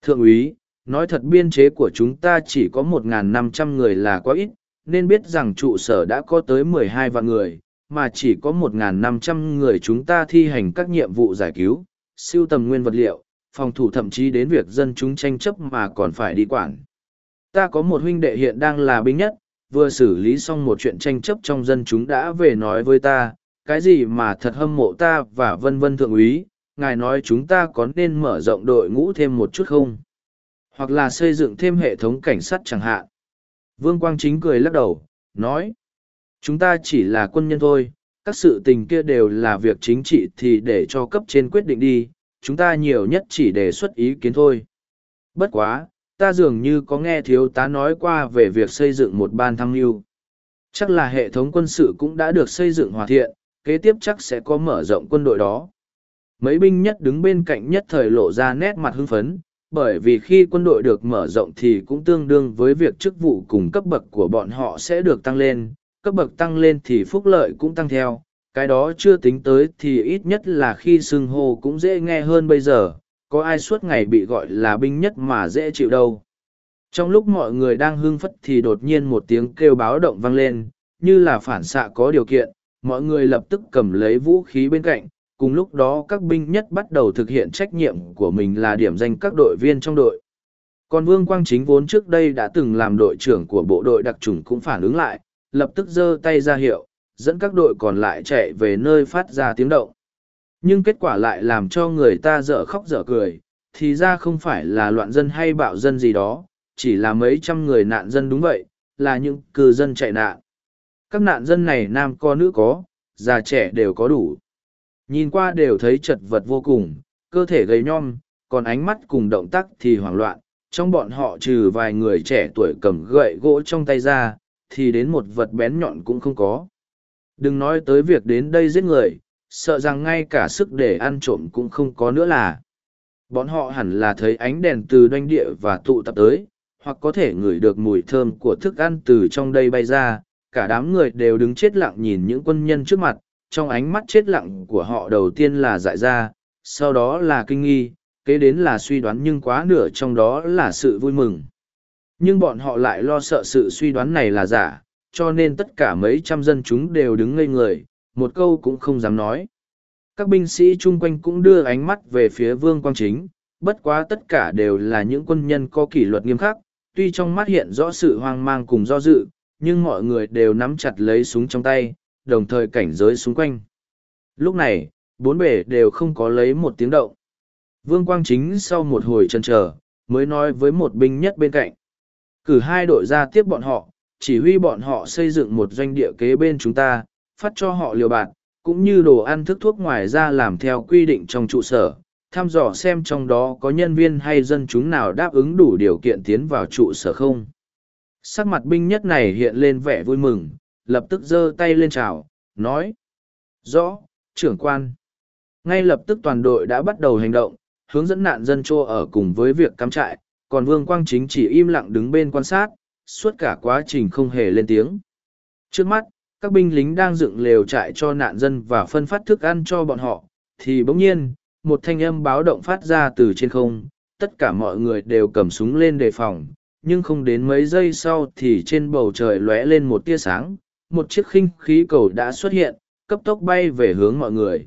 Thượng úy, nói thật biên chế của chúng ta chỉ có 1.500 người là quá ít, nên biết rằng trụ sở đã có tới 12 vạn người, mà chỉ có 1.500 người chúng ta thi hành các nhiệm vụ giải cứu, siêu tầm nguyên vật liệu, phòng thủ thậm chí đến việc dân chúng tranh chấp mà còn phải đi quản. Ta có một huynh đệ hiện đang là binh nhất, vừa xử lý xong một chuyện tranh chấp trong dân chúng đã về nói với ta, cái gì mà thật hâm mộ ta và vân vân thượng úy, ngài nói chúng ta có nên mở rộng đội ngũ thêm một chút không? Hoặc là xây dựng thêm hệ thống cảnh sát chẳng hạn. Vương Quang Chính cười lắc đầu, nói, chúng ta chỉ là quân nhân thôi, các sự tình kia đều là việc chính trị thì để cho cấp trên quyết định đi, chúng ta nhiều nhất chỉ đề xuất ý kiến thôi. Bất quá, ta dường như có nghe thiếu tá nói qua về việc xây dựng một ban tham mưu. Chắc là hệ thống quân sự cũng đã được xây dựng hoàn thiện, kế tiếp chắc sẽ có mở rộng quân đội đó. Mấy binh nhất đứng bên cạnh nhất thời lộ ra nét mặt hưng phấn, bởi vì khi quân đội được mở rộng thì cũng tương đương với việc chức vụ cùng cấp bậc của bọn họ sẽ được tăng lên, cấp bậc tăng lên thì phúc lợi cũng tăng theo, cái đó chưa tính tới thì ít nhất là khi xưng hô cũng dễ nghe hơn bây giờ, có ai suốt ngày bị gọi là binh nhất mà dễ chịu đâu. Trong lúc mọi người đang hưng phất thì đột nhiên một tiếng kêu báo động vang lên, như là phản xạ có điều kiện, mọi người lập tức cầm lấy vũ khí bên cạnh, cùng lúc đó các binh nhất bắt đầu thực hiện trách nhiệm của mình là điểm danh các đội viên trong đội. Còn Vương Quang Chính vốn trước đây đã từng làm đội trưởng của bộ đội đặc trùng cũng phản ứng lại, lập tức giơ tay ra hiệu, dẫn các đội còn lại chạy về nơi phát ra tiếng động. Nhưng kết quả lại làm cho người ta dở khóc dở cười, thì ra không phải là loạn dân hay bạo dân gì đó, chỉ là mấy trăm người nạn dân đúng vậy, là những cư dân chạy nạn. Các nạn dân này nam có nữ có, già trẻ đều có đủ. Nhìn qua đều thấy chật vật vô cùng, cơ thể gầy nhom, còn ánh mắt cùng động tác thì hoảng loạn. Trong bọn họ trừ vài người trẻ tuổi cầm gậy gỗ trong tay ra, thì đến một vật bén nhọn cũng không có. Đừng nói tới việc đến đây giết người, sợ rằng ngay cả sức để ăn trộm cũng không có nữa là. Bọn họ hẳn là thấy ánh đèn từ doanh địa và tụ tập tới, hoặc có thể ngửi được mùi thơm của thức ăn từ trong đây bay ra. Cả đám người đều đứng chết lặng nhìn những quân nhân trước mặt, trong ánh mắt chết lặng của họ đầu tiên là dại ra, sau đó là kinh nghi, kế đến là suy đoán nhưng quá nửa trong đó là sự vui mừng. Nhưng bọn họ lại lo sợ sự suy đoán này là giả, cho nên tất cả mấy trăm dân chúng đều đứng ngây người, một câu cũng không dám nói. Các binh sĩ chung quanh cũng đưa ánh mắt về phía vương quang chính, bất quá tất cả đều là những quân nhân có kỷ luật nghiêm khắc, tuy trong mắt hiện rõ sự hoang mang cùng do dự, nhưng mọi người đều nắm chặt lấy súng trong tay, đồng thời cảnh giới xung quanh. Lúc này, bốn bể đều không có lấy một tiếng động. Vương Quang Chính sau một hồi chân chờ, mới nói với một binh nhất bên cạnh. Cử hai đội ra tiếp bọn họ, chỉ huy bọn họ xây dựng một doanh địa kế bên chúng ta, phát cho họ liều bạc, cũng như đồ ăn thức thuốc ngoài ra làm theo quy định trong trụ sở, thăm dò xem trong đó có nhân viên hay dân chúng nào đáp ứng đủ điều kiện tiến vào trụ sở không. Sắc mặt binh nhất này hiện lên vẻ vui mừng, lập tức giơ tay lên chào, nói. Rõ, trưởng quan. Ngay lập tức toàn đội đã bắt đầu hành động, hướng dẫn nạn dân trô ở cùng với việc cắm trại, còn Vương Quang Chính chỉ im lặng đứng bên quan sát, suốt cả quá trình không hề lên tiếng. Trước mắt, các binh lính đang dựng lều trại cho nạn dân và phân phát thức ăn cho bọn họ, thì bỗng nhiên, một thanh âm báo động phát ra từ trên không, tất cả mọi người đều cầm súng lên đề phòng, nhưng không đến mấy giây sau thì trên bầu trời lóe lên một tia sáng, một chiếc khinh khí cầu đã xuất hiện, cấp tốc bay về hướng mọi người.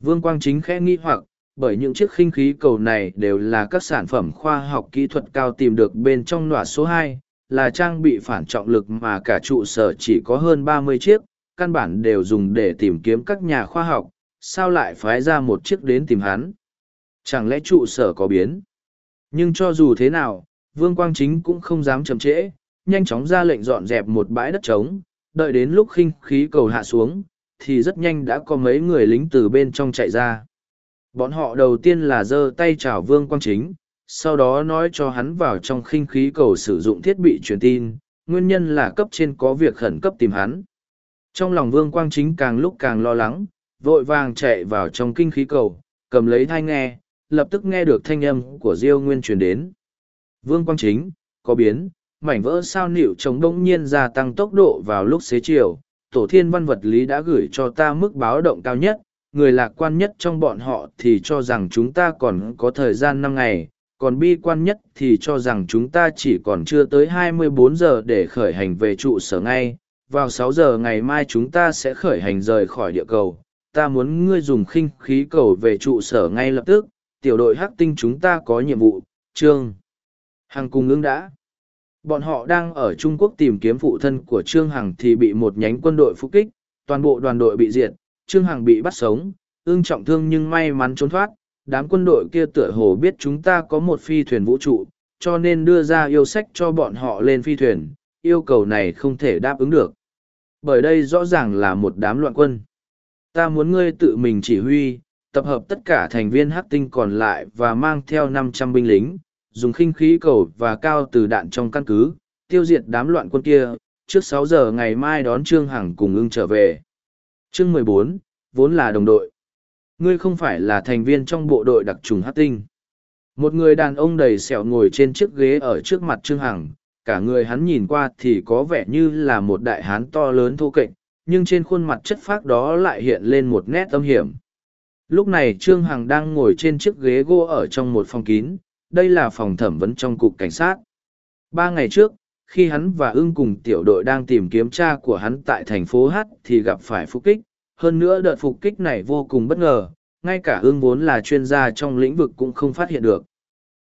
Vương Quang Chính khẽ nghi hoặc, bởi những chiếc khinh khí cầu này đều là các sản phẩm khoa học kỹ thuật cao tìm được bên trong nọa số hai, là trang bị phản trọng lực mà cả trụ sở chỉ có hơn ba mươi chiếc, căn bản đều dùng để tìm kiếm các nhà khoa học, sao lại phái ra một chiếc đến tìm hắn? Chẳng lẽ trụ sở có biến? Nhưng cho dù thế nào, Vương Quang Chính cũng không dám chậm trễ, nhanh chóng ra lệnh dọn dẹp một bãi đất trống, đợi đến lúc khinh khí cầu hạ xuống, thì rất nhanh đã có mấy người lính từ bên trong chạy ra. Bọn họ đầu tiên là giơ tay chào Vương Quang Chính, sau đó nói cho hắn vào trong khinh khí cầu sử dụng thiết bị truyền tin, nguyên nhân là cấp trên có việc khẩn cấp tìm hắn. Trong lòng Vương Quang Chính càng lúc càng lo lắng, vội vàng chạy vào trong kinh khí cầu, cầm lấy thai nghe, lập tức nghe được thanh âm của Diêu Nguyên truyền đến. Vương Quang Chính, có biến, mảnh vỡ sao nịu chống đông nhiên gia tăng tốc độ vào lúc xế chiều, tổ thiên văn vật lý đã gửi cho ta mức báo động cao nhất, người lạc quan nhất trong bọn họ thì cho rằng chúng ta còn có thời gian năm ngày, còn bi quan nhất thì cho rằng chúng ta chỉ còn chưa tới 24 giờ để khởi hành về trụ sở ngay, vào 6 giờ ngày mai chúng ta sẽ khởi hành rời khỏi địa cầu. Ta muốn ngươi dùng khinh khí cầu về trụ sở ngay lập tức, tiểu đội hắc tinh chúng ta có nhiệm vụ, trương. Hằng cùng ứng đã. Bọn họ đang ở Trung Quốc tìm kiếm phụ thân của Trương Hằng thì bị một nhánh quân đội phục kích, toàn bộ đoàn đội bị diệt, Trương Hằng bị bắt sống, ương trọng thương nhưng may mắn trốn thoát. Đám quân đội kia tựa hồ biết chúng ta có một phi thuyền vũ trụ, cho nên đưa ra yêu sách cho bọn họ lên phi thuyền, yêu cầu này không thể đáp ứng được. Bởi đây rõ ràng là một đám loạn quân. Ta muốn ngươi tự mình chỉ huy, tập hợp tất cả thành viên hắc tinh còn lại và mang theo năm trăm binh lính, dùng khinh khí cầu và cao từ đạn trong căn cứ, tiêu diệt đám loạn quân kia, trước sáu giờ ngày mai đón Trương Hằng cùng ưng trở về. Chương mười bốn vốn là đồng đội. Ngươi không phải là thành viên trong bộ đội đặc trùng hát tinh. Một người đàn ông đầy sẹo ngồi trên chiếc ghế ở trước mặt Trương Hằng, cả người hắn nhìn qua thì có vẻ như là một đại hán to lớn thô kệch, nhưng trên khuôn mặt chất phác đó lại hiện lên một nét âm hiểm. Lúc này Trương Hằng đang ngồi trên chiếc ghế gỗ ở trong một phòng kín, đây là phòng thẩm vấn trong cục cảnh sát. Ba ngày trước, khi hắn và ưng cùng tiểu đội đang tìm kiếm cha của hắn tại thành phố H thì gặp phải phục kích. Hơn nữa đợt phục kích này vô cùng bất ngờ, ngay cả ương vốn là chuyên gia trong lĩnh vực cũng không phát hiện được.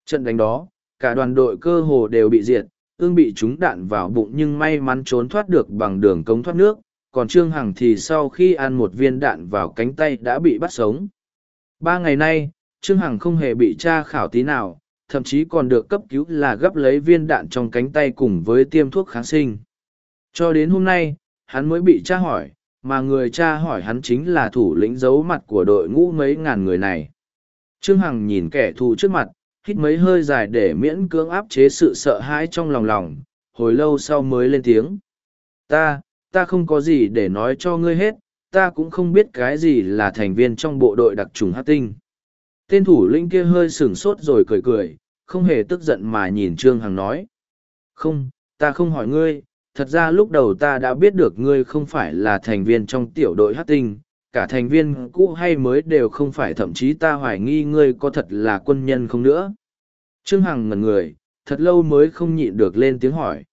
Trận đánh đó, cả đoàn đội cơ hồ đều bị diệt, ương bị trúng đạn vào bụng nhưng may mắn trốn thoát được bằng đường cống thoát nước, còn Trương Hằng thì sau khi ăn một viên đạn vào cánh tay đã bị bắt sống. Ba ngày nay, Trương Hằng không hề bị tra khảo tí nào, thậm chí còn được cấp cứu là gấp lấy viên đạn trong cánh tay cùng với tiêm thuốc kháng sinh. Cho đến hôm nay, hắn mới bị tra hỏi, mà người cha hỏi hắn chính là thủ lĩnh giấu mặt của đội ngũ mấy ngàn người này. Trương Hằng nhìn kẻ thù trước mặt, hít mấy hơi dài để miễn cưỡng áp chế sự sợ hãi trong lòng lòng, hồi lâu sau mới lên tiếng. Ta, ta không có gì để nói cho ngươi hết, ta cũng không biết cái gì là thành viên trong bộ đội đặc trùng hát tinh. Tên thủ lĩnh kia hơi sửng sốt rồi cười cười, không hề tức giận mà nhìn Trương Hằng nói. Không, ta không hỏi ngươi, thật ra lúc đầu ta đã biết được ngươi không phải là thành viên trong tiểu đội hát tinh, cả thành viên cũ hay mới đều không phải thậm chí ta hoài nghi ngươi có thật là quân nhân không nữa. Trương Hằng ngần người, thật lâu mới không nhịn được lên tiếng hỏi.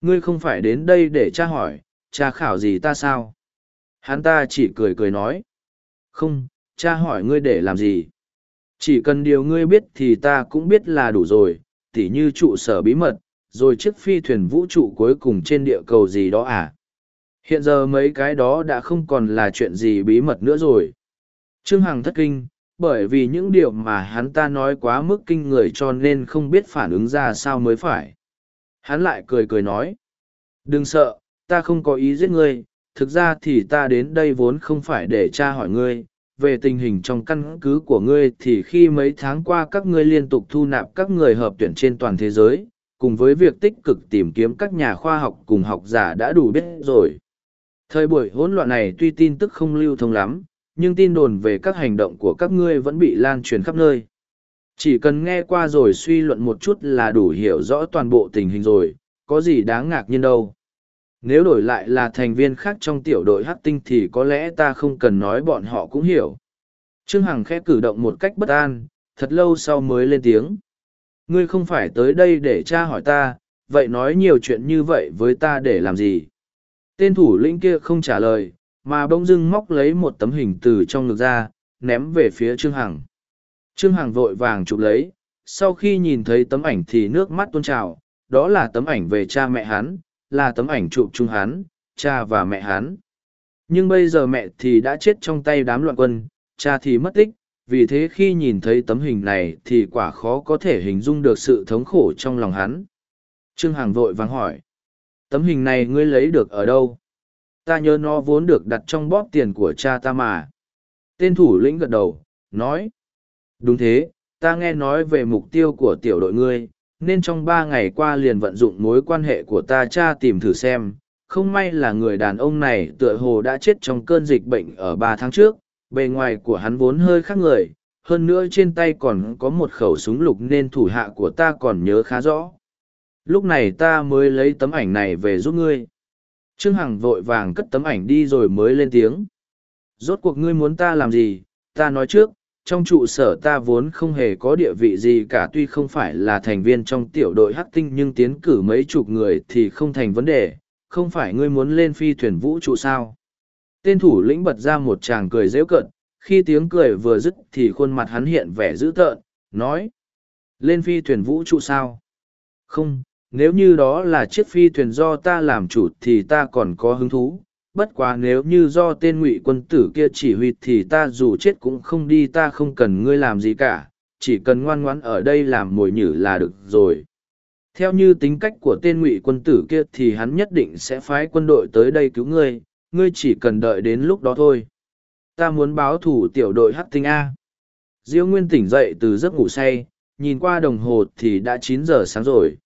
Ngươi không phải đến đây để tra hỏi, tra khảo gì ta sao? Hắn ta chỉ cười cười nói. Không, cha hỏi ngươi để làm gì? Chỉ cần điều ngươi biết thì ta cũng biết là đủ rồi, tỉ như trụ sở bí mật, rồi chiếc phi thuyền vũ trụ cuối cùng trên địa cầu gì đó à. Hiện giờ mấy cái đó đã không còn là chuyện gì bí mật nữa rồi. Trương Hằng thất kinh, bởi vì những điều mà hắn ta nói quá mức kinh người cho nên không biết phản ứng ra sao mới phải. Hắn lại cười cười nói. Đừng sợ, ta không có ý giết ngươi, thực ra thì ta đến đây vốn không phải để tra hỏi ngươi, về tình hình trong căn cứ của ngươi thì khi mấy tháng qua các ngươi liên tục thu nạp các người hợp tuyển trên toàn thế giới, cùng với việc tích cực tìm kiếm các nhà khoa học cùng học giả đã đủ biết rồi. Thời buổi hỗn loạn này tuy tin tức không lưu thông lắm, nhưng tin đồn về các hành động của các ngươi vẫn bị lan truyền khắp nơi. Chỉ cần nghe qua rồi suy luận một chút là đủ hiểu rõ toàn bộ tình hình rồi, có gì đáng ngạc nhiên đâu nếu đổi lại là thành viên khác trong tiểu đội hát tinh thì có lẽ ta không cần nói bọn họ cũng hiểu trương hằng khẽ cử động một cách bất an thật lâu sau mới lên tiếng Ngươi không phải tới đây để cha hỏi ta, vậy nói nhiều chuyện như vậy với ta để làm gì? Tên thủ lĩnh kia không trả lời, mà bỗng dưng móc lấy một tấm hình từ trong ngực ra, ném về phía Trương Hằng. Trương Hằng vội vàng chụp lấy, sau khi nhìn thấy tấm ảnh thì nước mắt tuôn trào, đó là tấm ảnh về cha mẹ hắn, là tấm ảnh chụp chung hắn, cha và mẹ hắn. Nhưng bây giờ mẹ thì đã chết trong tay đám loạn quân, cha thì mất tích, vì thế khi nhìn thấy tấm hình này thì quả khó có thể hình dung được sự thống khổ trong lòng hắn. Trương Hằng vội vàng hỏi. Tấm hình này ngươi lấy được ở đâu? Ta nhớ nó vốn được đặt trong bóp tiền của cha ta mà. Tên thủ lĩnh gật đầu, nói. Đúng thế, ta nghe nói về mục tiêu của tiểu đội ngươi, nên trong ba ngày qua liền vận dụng mối quan hệ của ta cha tìm thử xem. Không may là người đàn ông này tựa hồ đã chết trong cơn dịch bệnh ở ba tháng trước, bề ngoài của hắn vốn hơi khác người, hơn nữa trên tay còn có một khẩu súng lục nên thủ hạ của ta còn nhớ khá rõ. Lúc này ta mới lấy tấm ảnh này về giúp ngươi. Trương Hằng vội vàng cất tấm ảnh đi rồi mới lên tiếng. Rốt cuộc ngươi muốn ta làm gì, ta nói trước, trong trụ sở ta vốn không hề có địa vị gì cả tuy không phải là thành viên trong tiểu đội hắc tinh nhưng tiến cử mấy chục người thì không thành vấn đề, không phải ngươi muốn lên phi thuyền vũ trụ sao. Tên thủ lĩnh bật ra một chàng cười dễ cận, khi tiếng cười vừa dứt thì khuôn mặt hắn hiện vẻ dữ tợn, nói. Lên phi thuyền vũ trụ sao? Không, nếu như đó là chiếc phi thuyền do ta làm chủ thì ta còn có hứng thú bất quá nếu như do tên ngụy quân tử kia chỉ huy thì ta dù chết cũng không đi ta không cần ngươi làm gì cả chỉ cần ngoan ngoãn ở đây làm mồi nhử là được rồi theo như tính cách của tên ngụy quân tử kia thì hắn nhất định sẽ phái quân đội tới đây cứu ngươi ngươi chỉ cần đợi đến lúc đó thôi ta muốn báo thủ tiểu đội hắc tinh a diêu nguyên tỉnh dậy từ giấc ngủ say nhìn qua đồng hồ thì đã chín giờ sáng rồi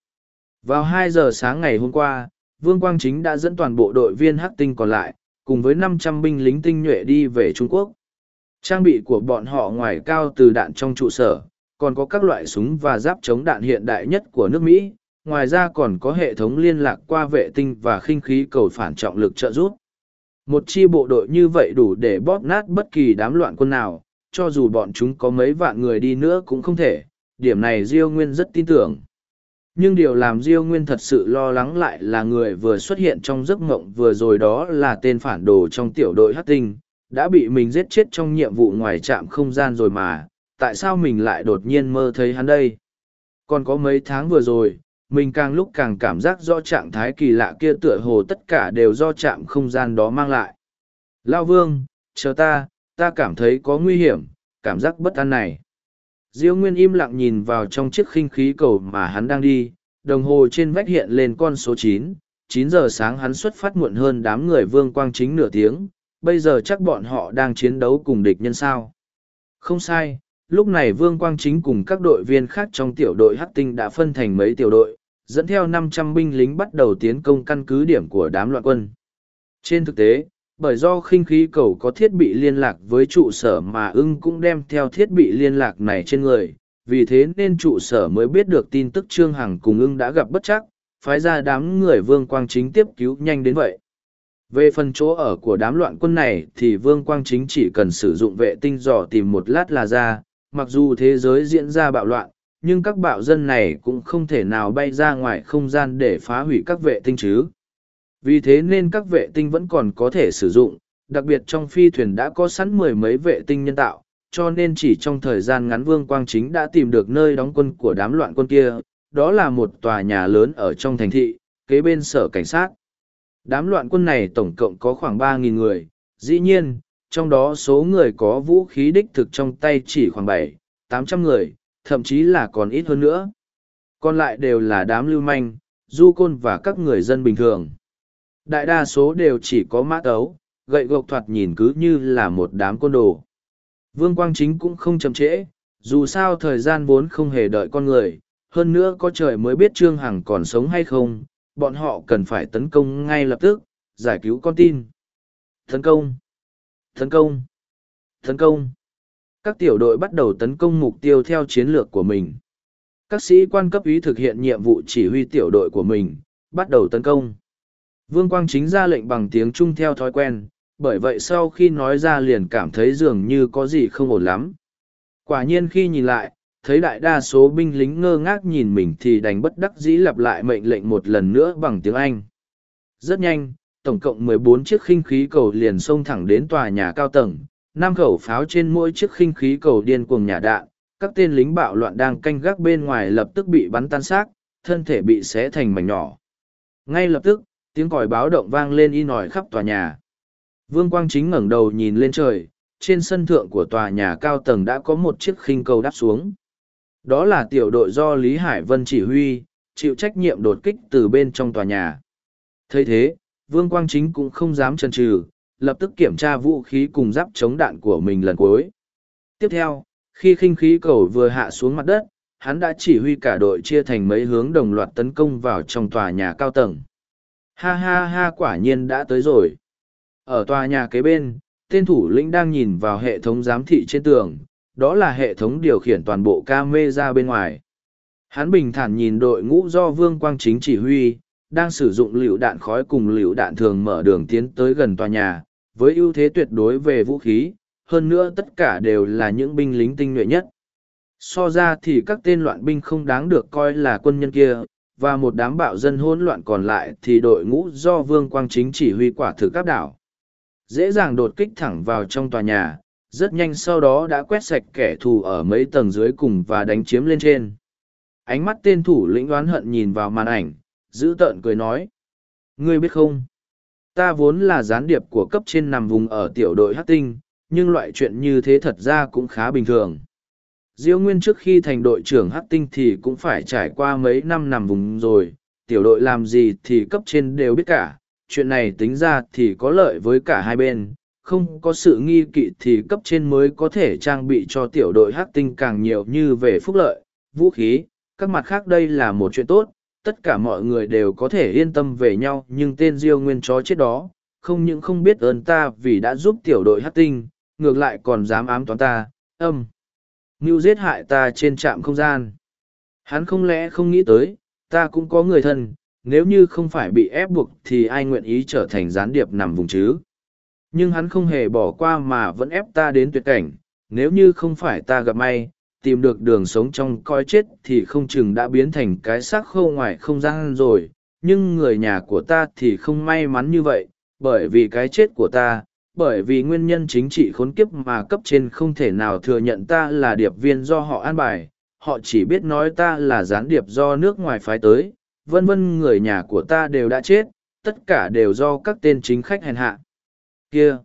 vào hai giờ sáng ngày hôm qua, Vương Quang Chính đã dẫn toàn bộ đội viên Hắc Tinh còn lại, cùng với năm trăm binh lính tinh nhuệ đi về Trung Quốc. Trang bị của bọn họ ngoài cao từ đạn trong trụ sở, còn có các loại súng và giáp chống đạn hiện đại nhất của nước Mỹ, ngoài ra còn có hệ thống liên lạc qua vệ tinh và khinh khí cầu phản trọng lực trợ giúp. Một chi bộ đội như vậy đủ để bóp nát bất kỳ đám loạn quân nào, cho dù bọn chúng có mấy vạn người đi nữa cũng không thể, điểm này Diêu Nguyên rất tin tưởng. Nhưng điều làm diêu nguyên thật sự lo lắng lại là người vừa xuất hiện trong giấc mộng vừa rồi đó là tên phản đồ trong tiểu đội hát tinh đã bị mình giết chết trong nhiệm vụ ngoài trạm không gian rồi mà tại sao mình lại đột nhiên mơ thấy hắn đây? Còn có mấy tháng vừa rồi mình càng lúc càng cảm giác do trạng thái kỳ lạ kia tựa hồ tất cả đều do trạm không gian đó mang lại lao vương chờ ta ta cảm thấy có nguy hiểm cảm giác bất an này Diêu Nguyên im lặng nhìn vào trong chiếc khinh khí cầu mà hắn đang đi, đồng hồ trên vách hiện lên con số chín. Chín giờ sáng hắn xuất phát muộn hơn đám người vương quang chính nửa tiếng, bây giờ chắc bọn họ đang chiến đấu cùng địch nhân sao. Không sai, lúc này vương quang chính cùng các đội viên khác trong tiểu đội hắc tinh đã phân thành mấy tiểu đội, dẫn theo năm trăm binh lính bắt đầu tiến công căn cứ điểm của đám loạn quân. Trên thực tế, bởi do khinh khí cầu có thiết bị liên lạc với trụ sở mà ưng cũng đem theo thiết bị liên lạc này trên người vì thế nên trụ sở mới biết được tin tức trương hằng cùng ưng đã gặp bất chắc phái ra đám người vương quang chính tiếp cứu nhanh đến vậy về phần chỗ ở của đám loạn quân này thì vương quang chính chỉ cần sử dụng vệ tinh dò tìm một lát là ra mặc dù thế giới diễn ra bạo loạn nhưng các bạo dân này cũng không thể nào bay ra ngoài không gian để phá hủy các vệ tinh chứ vì thế nên các vệ tinh vẫn còn có thể sử dụng, đặc biệt trong phi thuyền đã có sẵn mười mấy vệ tinh nhân tạo, cho nên chỉ trong thời gian ngắn Vương Quang Chính đã tìm được nơi đóng quân của đám loạn quân kia, đó là một tòa nhà lớn ở trong thành thị, kế bên sở cảnh sát. Đám loạn quân này tổng cộng có khoảng ba nghìn người, dĩ nhiên, trong đó số người có vũ khí đích thực trong tay chỉ khoảng bảy, tám trăm người, thậm chí là còn ít hơn nữa. Còn lại đều là đám lưu manh, du côn và các người dân bình thường. Đại đa số đều chỉ có mã tấu, gậy gộc thoạt nhìn cứ như là một đám côn đồ. Vương Quang Chính cũng không chậm trễ, dù sao thời gian vốn không hề đợi con người, hơn nữa có trời mới biết Trương Hằng còn sống hay không, bọn họ cần phải tấn công ngay lập tức, giải cứu con tin. Tấn công! Tấn công! Tấn công! Các tiểu đội bắt đầu tấn công mục tiêu theo chiến lược của mình. Các sĩ quan cấp ý thực hiện nhiệm vụ chỉ huy tiểu đội của mình, bắt đầu tấn công. Vương Quang Chính ra lệnh bằng tiếng Trung theo thói quen, bởi vậy sau khi nói ra liền cảm thấy dường như có gì không ổn lắm. Quả nhiên khi nhìn lại, thấy đại đa số binh lính ngơ ngác nhìn mình thì đành bất đắc dĩ lặp lại mệnh lệnh một lần nữa bằng tiếng Anh. Rất nhanh, tổng cộng 14 chiếc khinh khí cầu liền xông thẳng đến tòa nhà cao tầng, năm khẩu pháo trên mỗi chiếc khinh khí cầu điên cuồng nhà đạn, các tên lính bạo loạn đang canh gác bên ngoài lập tức bị bắn tan xác, thân thể bị xé thành mảnh nhỏ. Ngay lập tức, tiếng còi báo động vang lên y nổi khắp tòa nhà. Vương Quang Chính ngẩng đầu nhìn lên trời, trên sân thượng của tòa nhà cao tầng đã có một chiếc khinh cầu đáp xuống. Đó là tiểu đội do Lý Hải Vân chỉ huy, chịu trách nhiệm đột kích từ bên trong tòa nhà. thấy thế, Vương Quang Chính cũng không dám chần chừ, lập tức kiểm tra vũ khí cùng giáp chống đạn của mình lần cuối. Tiếp theo, khi khinh khí cầu vừa hạ xuống mặt đất, hắn đã chỉ huy cả đội chia thành mấy hướng đồng loạt tấn công vào trong tòa nhà cao tầng. Ha ha ha quả nhiên đã tới rồi. Ở tòa nhà kế bên, tên thủ lĩnh đang nhìn vào hệ thống giám thị trên tường, đó là hệ thống điều khiển toàn bộ camera bên ngoài. Hắn bình thản nhìn đội ngũ do Vương Quang Chính chỉ huy, đang sử dụng liều đạn khói cùng liều đạn thường mở đường tiến tới gần tòa nhà, với ưu thế tuyệt đối về vũ khí, hơn nữa tất cả đều là những binh lính tinh nhuệ nhất. So ra thì các tên loạn binh không đáng được coi là quân nhân kia, và một đám bạo dân hỗn loạn còn lại thì đội ngũ do Vương Quang Chính chỉ huy quả thực áp đảo. Dễ dàng đột kích thẳng vào trong tòa nhà, rất nhanh sau đó đã quét sạch kẻ thù ở mấy tầng dưới cùng và đánh chiếm lên trên. Ánh mắt tên thủ lĩnh oán hận nhìn vào màn ảnh, giữ tợn cười nói. Ngươi biết không? Ta vốn là gián điệp của cấp trên nằm vùng ở tiểu đội hát tinh, nhưng loại chuyện như thế thật ra cũng khá bình thường. Diêu Nguyên trước khi thành đội trưởng hát tinh thì cũng phải trải qua mấy năm nằm vùng rồi, tiểu đội làm gì thì cấp trên đều biết cả, chuyện này tính ra thì có lợi với cả hai bên, không có sự nghi kỵ thì cấp trên mới có thể trang bị cho tiểu đội hát tinh càng nhiều như về phúc lợi, vũ khí, các mặt khác đây là một chuyện tốt, tất cả mọi người đều có thể yên tâm về nhau, nhưng tên diêu nguyên chó chết đó, không những không biết ơn ta vì đã giúp tiểu đội hát tinh, ngược lại còn dám ám toán ta, âm, mưu giết hại ta trên trạm không gian. Hắn không lẽ không nghĩ tới, ta cũng có người thân, nếu như không phải bị ép buộc thì ai nguyện ý trở thành gián điệp nằm vùng chứ? Nhưng hắn không hề bỏ qua mà vẫn ép ta đến tuyệt cảnh, nếu như không phải ta gặp may tìm được đường sống trong coi chết thì không chừng đã biến thành cái xác khâu ngoài không gian rồi. Nhưng người nhà của ta thì không may mắn như vậy, bởi vì cái chết của ta, bởi vì nguyên nhân chính trị khốn kiếp mà cấp trên không thể nào thừa nhận ta là điệp viên do họ an bài. Họ chỉ biết nói ta là gián điệp do nước ngoài phái tới, vân vân người nhà của ta đều đã chết, tất cả đều do các tên chính khách hèn hạ. Kia,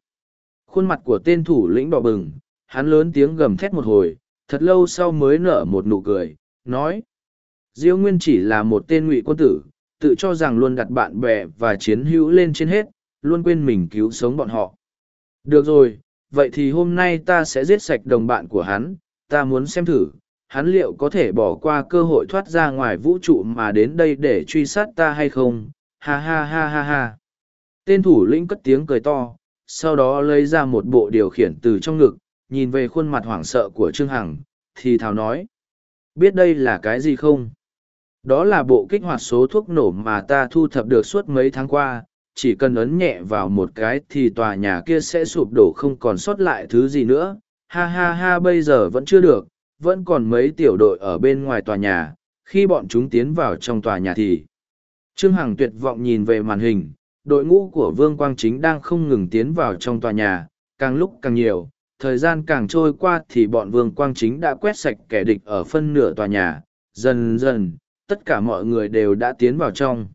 khuôn mặt của tên thủ lĩnh đỏ bừng, hắn lớn tiếng gầm thét một hồi thật lâu sau mới nở một nụ cười, nói. Diêu Nguyên chỉ là một tên ngụy quân tử, tự cho rằng luôn đặt bạn bè và chiến hữu lên trên hết, luôn quên mình cứu sống bọn họ. Được rồi, vậy thì hôm nay ta sẽ giết sạch đồng bạn của hắn, ta muốn xem thử, hắn liệu có thể bỏ qua cơ hội thoát ra ngoài vũ trụ mà đến đây để truy sát ta hay không, ha ha ha ha ha. Tên thủ lĩnh cất tiếng cười to, sau đó lấy ra một bộ điều khiển từ trong ngực, nhìn về khuôn mặt hoảng sợ của Trương Hằng, thì thào nói. Biết đây là cái gì không? Đó là bộ kích hoạt số thuốc nổ mà ta thu thập được suốt mấy tháng qua, chỉ cần ấn nhẹ vào một cái thì tòa nhà kia sẽ sụp đổ không còn sót lại thứ gì nữa. Ha ha ha bây giờ vẫn chưa được, vẫn còn mấy tiểu đội ở bên ngoài tòa nhà, khi bọn chúng tiến vào trong tòa nhà thì... Trương Hằng tuyệt vọng nhìn về màn hình, đội ngũ của Vương Quang Chính đang không ngừng tiến vào trong tòa nhà, càng lúc càng nhiều, thời gian càng trôi qua thì bọn vương quang chính đã quét sạch kẻ địch ở phân nửa tòa nhà. Dần dần, tất cả mọi người đều đã tiến vào trong.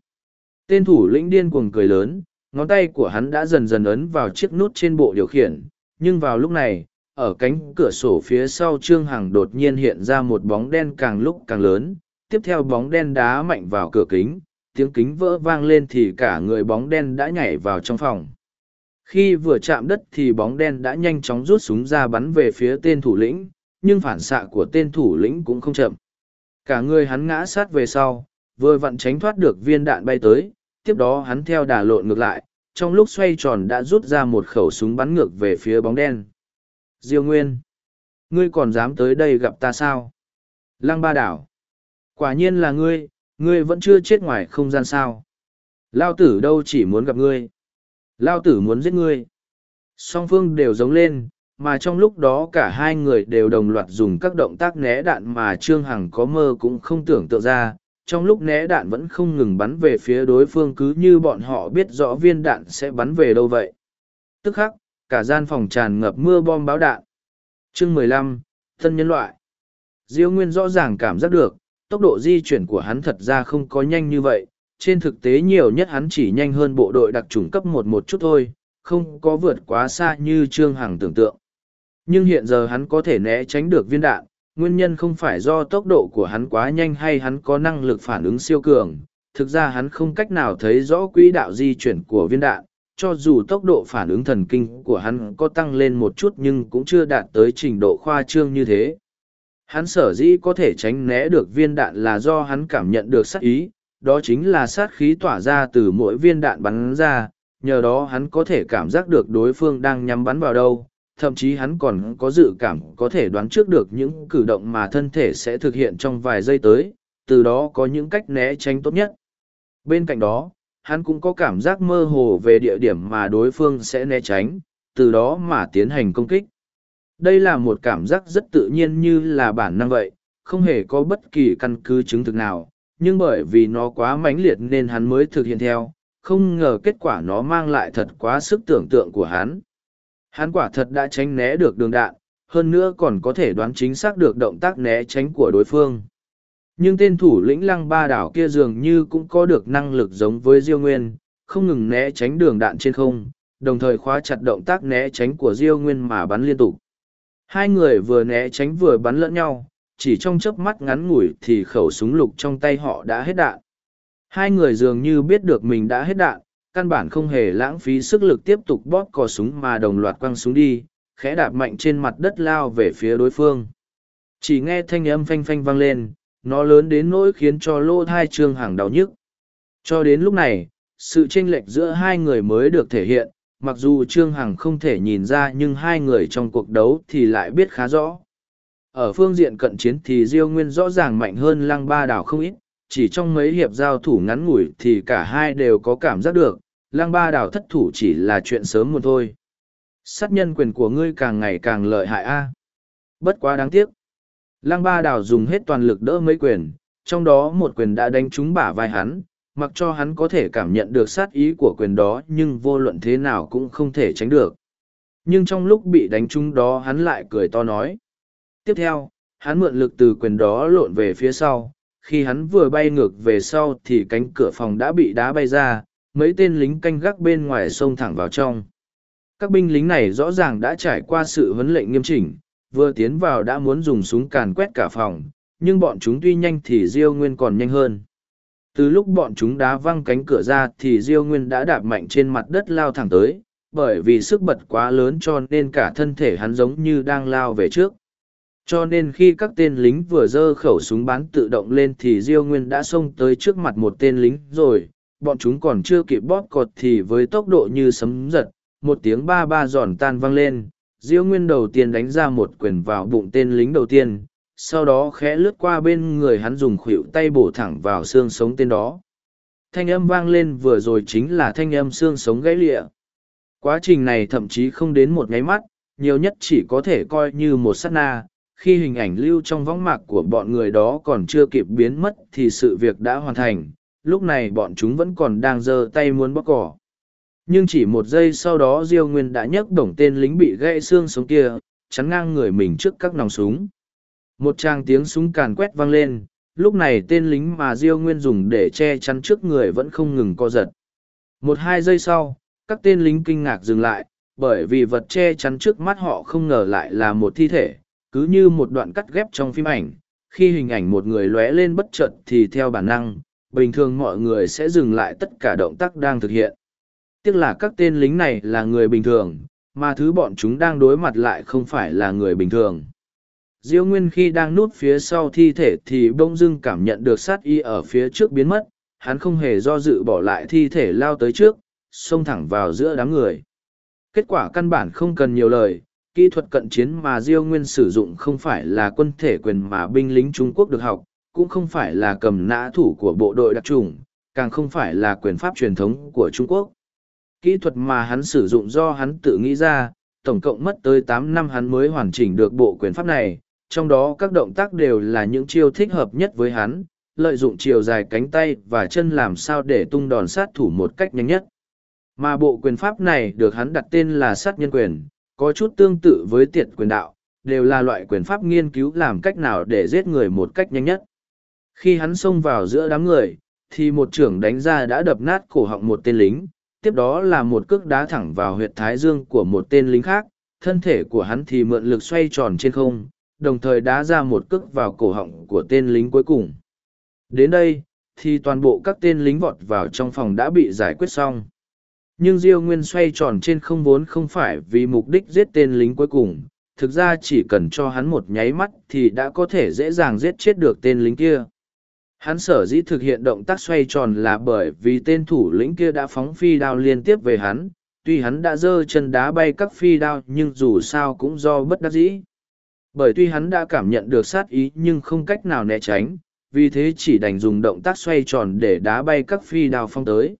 Tên thủ lĩnh điên cuồng cười lớn, ngón tay của hắn đã dần dần ấn vào chiếc nút trên bộ điều khiển. Nhưng vào lúc này, ở cánh cửa sổ phía sau trương hằng đột nhiên hiện ra một bóng đen càng lúc càng lớn. Tiếp theo bóng đen đá mạnh vào cửa kính, tiếng kính vỡ vang lên thì cả người bóng đen đã nhảy vào trong phòng khi vừa chạm đất thì bóng đen đã nhanh chóng rút súng ra bắn về phía tên thủ lĩnh, nhưng phản xạ của tên thủ lĩnh cũng không chậm. Cả người hắn ngã sát về sau, vừa vặn tránh thoát được viên đạn bay tới, tiếp đó hắn theo đà lộn ngược lại, trong lúc xoay tròn đã rút ra một khẩu súng bắn ngược về phía bóng đen. Diêu nguyên, ngươi còn dám tới đây gặp ta sao? Lăng ba đảo, quả nhiên là ngươi ngươi vẫn chưa chết ngoài không gian sao. Lao tử đâu chỉ muốn gặp ngươi. Lao tử muốn giết ngươi. Song phương đều giống lên, mà trong lúc đó cả hai người đều đồng loạt dùng các động tác né đạn mà Trương Hằng có mơ cũng không tưởng tượng ra. Trong lúc né đạn vẫn không ngừng bắn về phía đối phương cứ như bọn họ biết rõ viên đạn sẽ bắn về đâu vậy. Tức khắc, cả gian phòng tràn ngập mưa bom báo đạn. Chương mười lăm Thân nhân loại Diêu Nguyên rõ ràng cảm giác được, tốc độ di chuyển của hắn thật ra không có nhanh như vậy, trên thực tế nhiều nhất hắn chỉ nhanh hơn bộ đội đặc trùng cấp một một chút thôi, không có vượt quá xa như Trương Hằng tưởng tượng. Nhưng hiện giờ hắn có thể né tránh được viên đạn, nguyên nhân không phải do tốc độ của hắn quá nhanh hay hắn có năng lực phản ứng siêu cường, thực ra hắn không cách nào thấy rõ quỹ đạo di chuyển của viên đạn, cho dù tốc độ phản ứng thần kinh của hắn có tăng lên một chút nhưng cũng chưa đạt tới trình độ khoa trương như thế. Hắn sở dĩ có thể tránh né được viên đạn là do hắn cảm nhận được sát ý, đó chính là sát khí tỏa ra từ mỗi viên đạn bắn ra, nhờ đó hắn có thể cảm giác được đối phương đang nhắm bắn vào đâu, thậm chí hắn còn có dự cảm có thể đoán trước được những cử động mà thân thể sẽ thực hiện trong vài giây tới, từ đó có những cách né tránh tốt nhất. Bên cạnh đó, hắn cũng có cảm giác mơ hồ về địa điểm mà đối phương sẽ né tránh, từ đó mà tiến hành công kích. Đây là một cảm giác rất tự nhiên như là bản năng vậy, không hề có bất kỳ căn cứ chứng thực nào, nhưng bởi vì nó quá mãnh liệt nên hắn mới thực hiện theo, không ngờ kết quả nó mang lại thật quá sức tưởng tượng của hắn. Hắn quả thật đã tránh né được đường đạn, hơn nữa còn có thể đoán chính xác được động tác né tránh của đối phương. Nhưng tên thủ lĩnh lăng ba đảo kia dường như cũng có được năng lực giống với Diêu Nguyên, không ngừng né tránh đường đạn trên không, đồng thời khóa chặt động tác né tránh của Diêu Nguyên mà bắn liên tục. Hai người vừa né tránh vừa bắn lẫn nhau, chỉ trong chớp mắt ngắn ngủi thì khẩu súng lục trong tay họ đã hết đạn. Hai người dường như biết được mình đã hết đạn, căn bản không hề lãng phí sức lực tiếp tục bóp cò súng mà đồng loạt quăng súng đi, khẽ đạp mạnh trên mặt đất lao về phía đối phương. Chỉ nghe thanh âm phanh phanh vang lên, nó lớn đến nỗi khiến cho lô thai trương hàng đau nhức. Cho đến lúc này, sự chênh lệch giữa hai người mới được thể hiện, mặc dù Trương Hằng không thể nhìn ra nhưng hai người trong cuộc đấu thì lại biết khá rõ. Ở phương diện cận chiến thì Diêu Nguyên rõ ràng mạnh hơn Lăng Ba Đảo không ít, chỉ trong mấy hiệp giao thủ ngắn ngủi thì cả hai đều có cảm giác được, Lăng Ba Đảo thất thủ chỉ là chuyện sớm một thôi. Sát nhân quyền của ngươi càng ngày càng lợi hại a. Bất quá đáng tiếc. Lăng Ba Đảo dùng hết toàn lực đỡ mấy quyền, trong đó một quyền đã đánh trúng bả vai hắn, mặc cho hắn có thể cảm nhận được sát ý của quyền đó nhưng vô luận thế nào cũng không thể tránh được. Nhưng trong lúc bị đánh trúng đó hắn lại cười to nói. Tiếp theo, hắn mượn lực từ quyền đó lộn về phía sau, khi hắn vừa bay ngược về sau thì cánh cửa phòng đã bị đá bay ra, mấy tên lính canh gác bên ngoài xông thẳng vào trong. Các binh lính này rõ ràng đã trải qua sự huấn lệnh nghiêm chỉnh, vừa tiến vào đã muốn dùng súng càn quét cả phòng, nhưng bọn chúng tuy nhanh thì Diêu Nguyên còn nhanh hơn. Từ lúc bọn chúng đá văng cánh cửa ra thì Diêu Nguyên đã đạp mạnh trên mặt đất lao thẳng tới, bởi vì sức bật quá lớn cho nên cả thân thể hắn giống như đang lao về trước. Cho nên khi các tên lính vừa giơ khẩu súng bán tự động lên thì Diêu Nguyên đã xông tới trước mặt một tên lính rồi, bọn chúng còn chưa kịp bóp cọt thì với tốc độ như sấm giật, một tiếng ba ba giòn tan vang lên, Diêu Nguyên đầu tiên đánh ra một quyền vào bụng tên lính đầu tiên, sau đó khẽ lướt qua bên người hắn dùng khuỵu tay bổ thẳng vào xương sống tên đó. Thanh âm vang lên vừa rồi chính là thanh âm xương sống gãy lịa. Quá trình này thậm chí không đến một nháy mắt, nhiều nhất chỉ có thể coi như một sát na, khi hình ảnh lưu trong võng mạc của bọn người đó còn chưa kịp biến mất thì sự việc đã hoàn thành, lúc này bọn chúng vẫn còn đang giơ tay muốn bóc cỏ. Nhưng chỉ một giây sau đó diêu nguyên đã nhấc bổng tên lính bị gãy xương sống kia, chắn ngang người mình trước các nòng súng. Một tràng tiếng súng càn quét vang lên, lúc này tên lính mà diêu nguyên dùng để che chắn trước người vẫn không ngừng co giật. Một hai giây sau, các tên lính kinh ngạc dừng lại, bởi vì vật che chắn trước mắt họ không ngờ lại là một thi thể cứ như một đoạn cắt ghép trong phim ảnh, khi hình ảnh một người lóe lên bất chợt thì theo bản năng, bình thường mọi người sẽ dừng lại tất cả động tác đang thực hiện. Tiếc là các tên lính này là người bình thường, mà thứ bọn chúng đang đối mặt lại không phải là người bình thường. Diêu nguyên khi đang núp phía sau thi thể thì bỗng dưng cảm nhận được sát y ở phía trước biến mất, hắn không hề do dự bỏ lại thi thể lao tới trước, xông thẳng vào giữa đám người. Kết quả căn bản không cần nhiều lời kỹ thuật cận chiến mà Diêu Nguyên sử dụng không phải là quân thể quyền mà binh lính Trung Quốc được học, cũng không phải là cầm nã thủ của bộ đội đặc trùng, càng không phải là quyền pháp truyền thống của Trung Quốc. Kỹ thuật mà hắn sử dụng do hắn tự nghĩ ra, tổng cộng mất tới tám năm hắn mới hoàn chỉnh được bộ quyền pháp này, trong đó các động tác đều là những chiêu thích hợp nhất với hắn, lợi dụng chiều dài cánh tay và chân làm sao để tung đòn sát thủ một cách nhanh nhất. Mà bộ quyền pháp này được hắn đặt tên là sát nhân quyền, có chút tương tự với tiệt quyền đạo, đều là loại quyền pháp nghiên cứu làm cách nào để giết người một cách nhanh nhất. Khi hắn xông vào giữa đám người, thì một trưởng đánh ra đã đập nát cổ họng một tên lính, tiếp đó là một cước đá thẳng vào huyệt thái dương của một tên lính khác, thân thể của hắn thì mượn lực xoay tròn trên không, đồng thời đá ra một cước vào cổ họng của tên lính cuối cùng. Đến đây, thì toàn bộ các tên lính vọt vào trong phòng đã bị giải quyết xong. Nhưng Diêu Nguyên xoay tròn trên không vốn không phải vì mục đích giết tên lính cuối cùng, thực ra chỉ cần cho hắn một nháy mắt thì đã có thể dễ dàng giết chết được tên lính kia. Hắn sở dĩ thực hiện động tác xoay tròn là bởi vì tên thủ lĩnh kia đã phóng phi đao liên tiếp về hắn, tuy hắn đã giơ chân đá bay các phi đao nhưng dù sao cũng do bất đắc dĩ. Bởi tuy hắn đã cảm nhận được sát ý nhưng không cách nào né tránh, vì thế chỉ đành dùng động tác xoay tròn để đá bay các phi đao phong tới.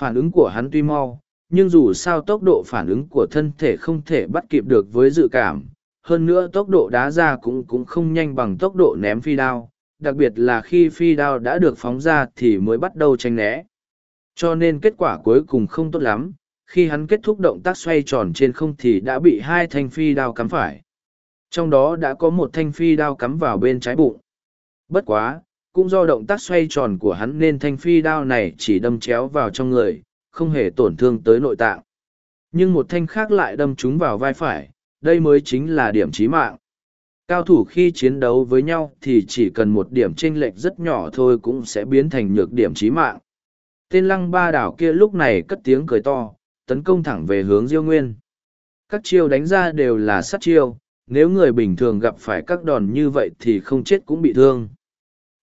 Phản ứng của hắn tuy mau, nhưng dù sao tốc độ phản ứng của thân thể không thể bắt kịp được với dự cảm, hơn nữa tốc độ đá ra cũng cũng không nhanh bằng tốc độ ném phi đao, đặc biệt là khi phi đao đã được phóng ra thì mới bắt đầu tranh né. Cho nên kết quả cuối cùng không tốt lắm, khi hắn kết thúc động tác xoay tròn trên không thì đã bị hai thanh phi đao cắm phải. Trong đó đã có một thanh phi đao cắm vào bên trái bụng. Bất quá, cũng do động tác xoay tròn của hắn nên thanh phi đao này chỉ đâm chéo vào trong người, không hề tổn thương tới nội tạng. Nhưng một thanh khác lại đâm trúng vào vai phải, đây mới chính là điểm chí mạng. Cao thủ khi chiến đấu với nhau thì chỉ cần một điểm chênh lệch rất nhỏ thôi cũng sẽ biến thành nhược điểm chí mạng. Tên lăng ba đảo kia lúc này cất tiếng cười to, tấn công thẳng về hướng Diêu Nguyên. Các chiêu đánh ra đều là sát chiêu, nếu người bình thường gặp phải các đòn như vậy thì không chết cũng bị thương.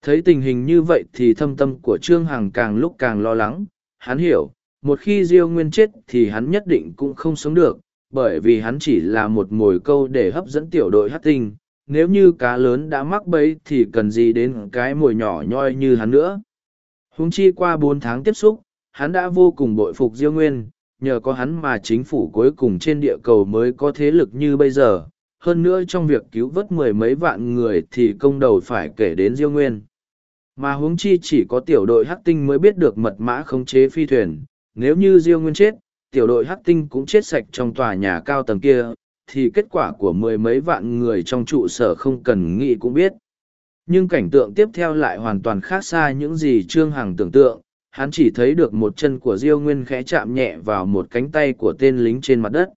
Thấy tình hình như vậy thì thâm tâm của Trương Hằng càng lúc càng lo lắng, hắn hiểu, một khi Diêu Nguyên chết thì hắn nhất định cũng không sống được, bởi vì hắn chỉ là một mồi câu để hấp dẫn tiểu đội hát tinh, nếu như cá lớn đã mắc bẫy thì cần gì đến cái mồi nhỏ nhoi như hắn nữa. Húng chi qua bốn tháng tiếp xúc, hắn đã vô cùng bội phục Diêu Nguyên, nhờ có hắn mà chính phủ cuối cùng trên địa cầu mới có thế lực như bây giờ. Hơn nữa trong việc cứu vớt mười mấy vạn người thì công đầu phải kể đến Diêu Nguyên. Mà huống chi chỉ có tiểu đội hắc tinh mới biết được mật mã khống chế phi thuyền, nếu như Diêu Nguyên chết, tiểu đội hắc tinh cũng chết sạch trong tòa nhà cao tầng kia, thì kết quả của mười mấy vạn người trong trụ sở không cần nghĩ cũng biết. Nhưng cảnh tượng tiếp theo lại hoàn toàn khác xa những gì Trương Hằng tưởng tượng, hắn chỉ thấy được một chân của Diêu Nguyên khẽ chạm nhẹ vào một cánh tay của tên lính trên mặt đất.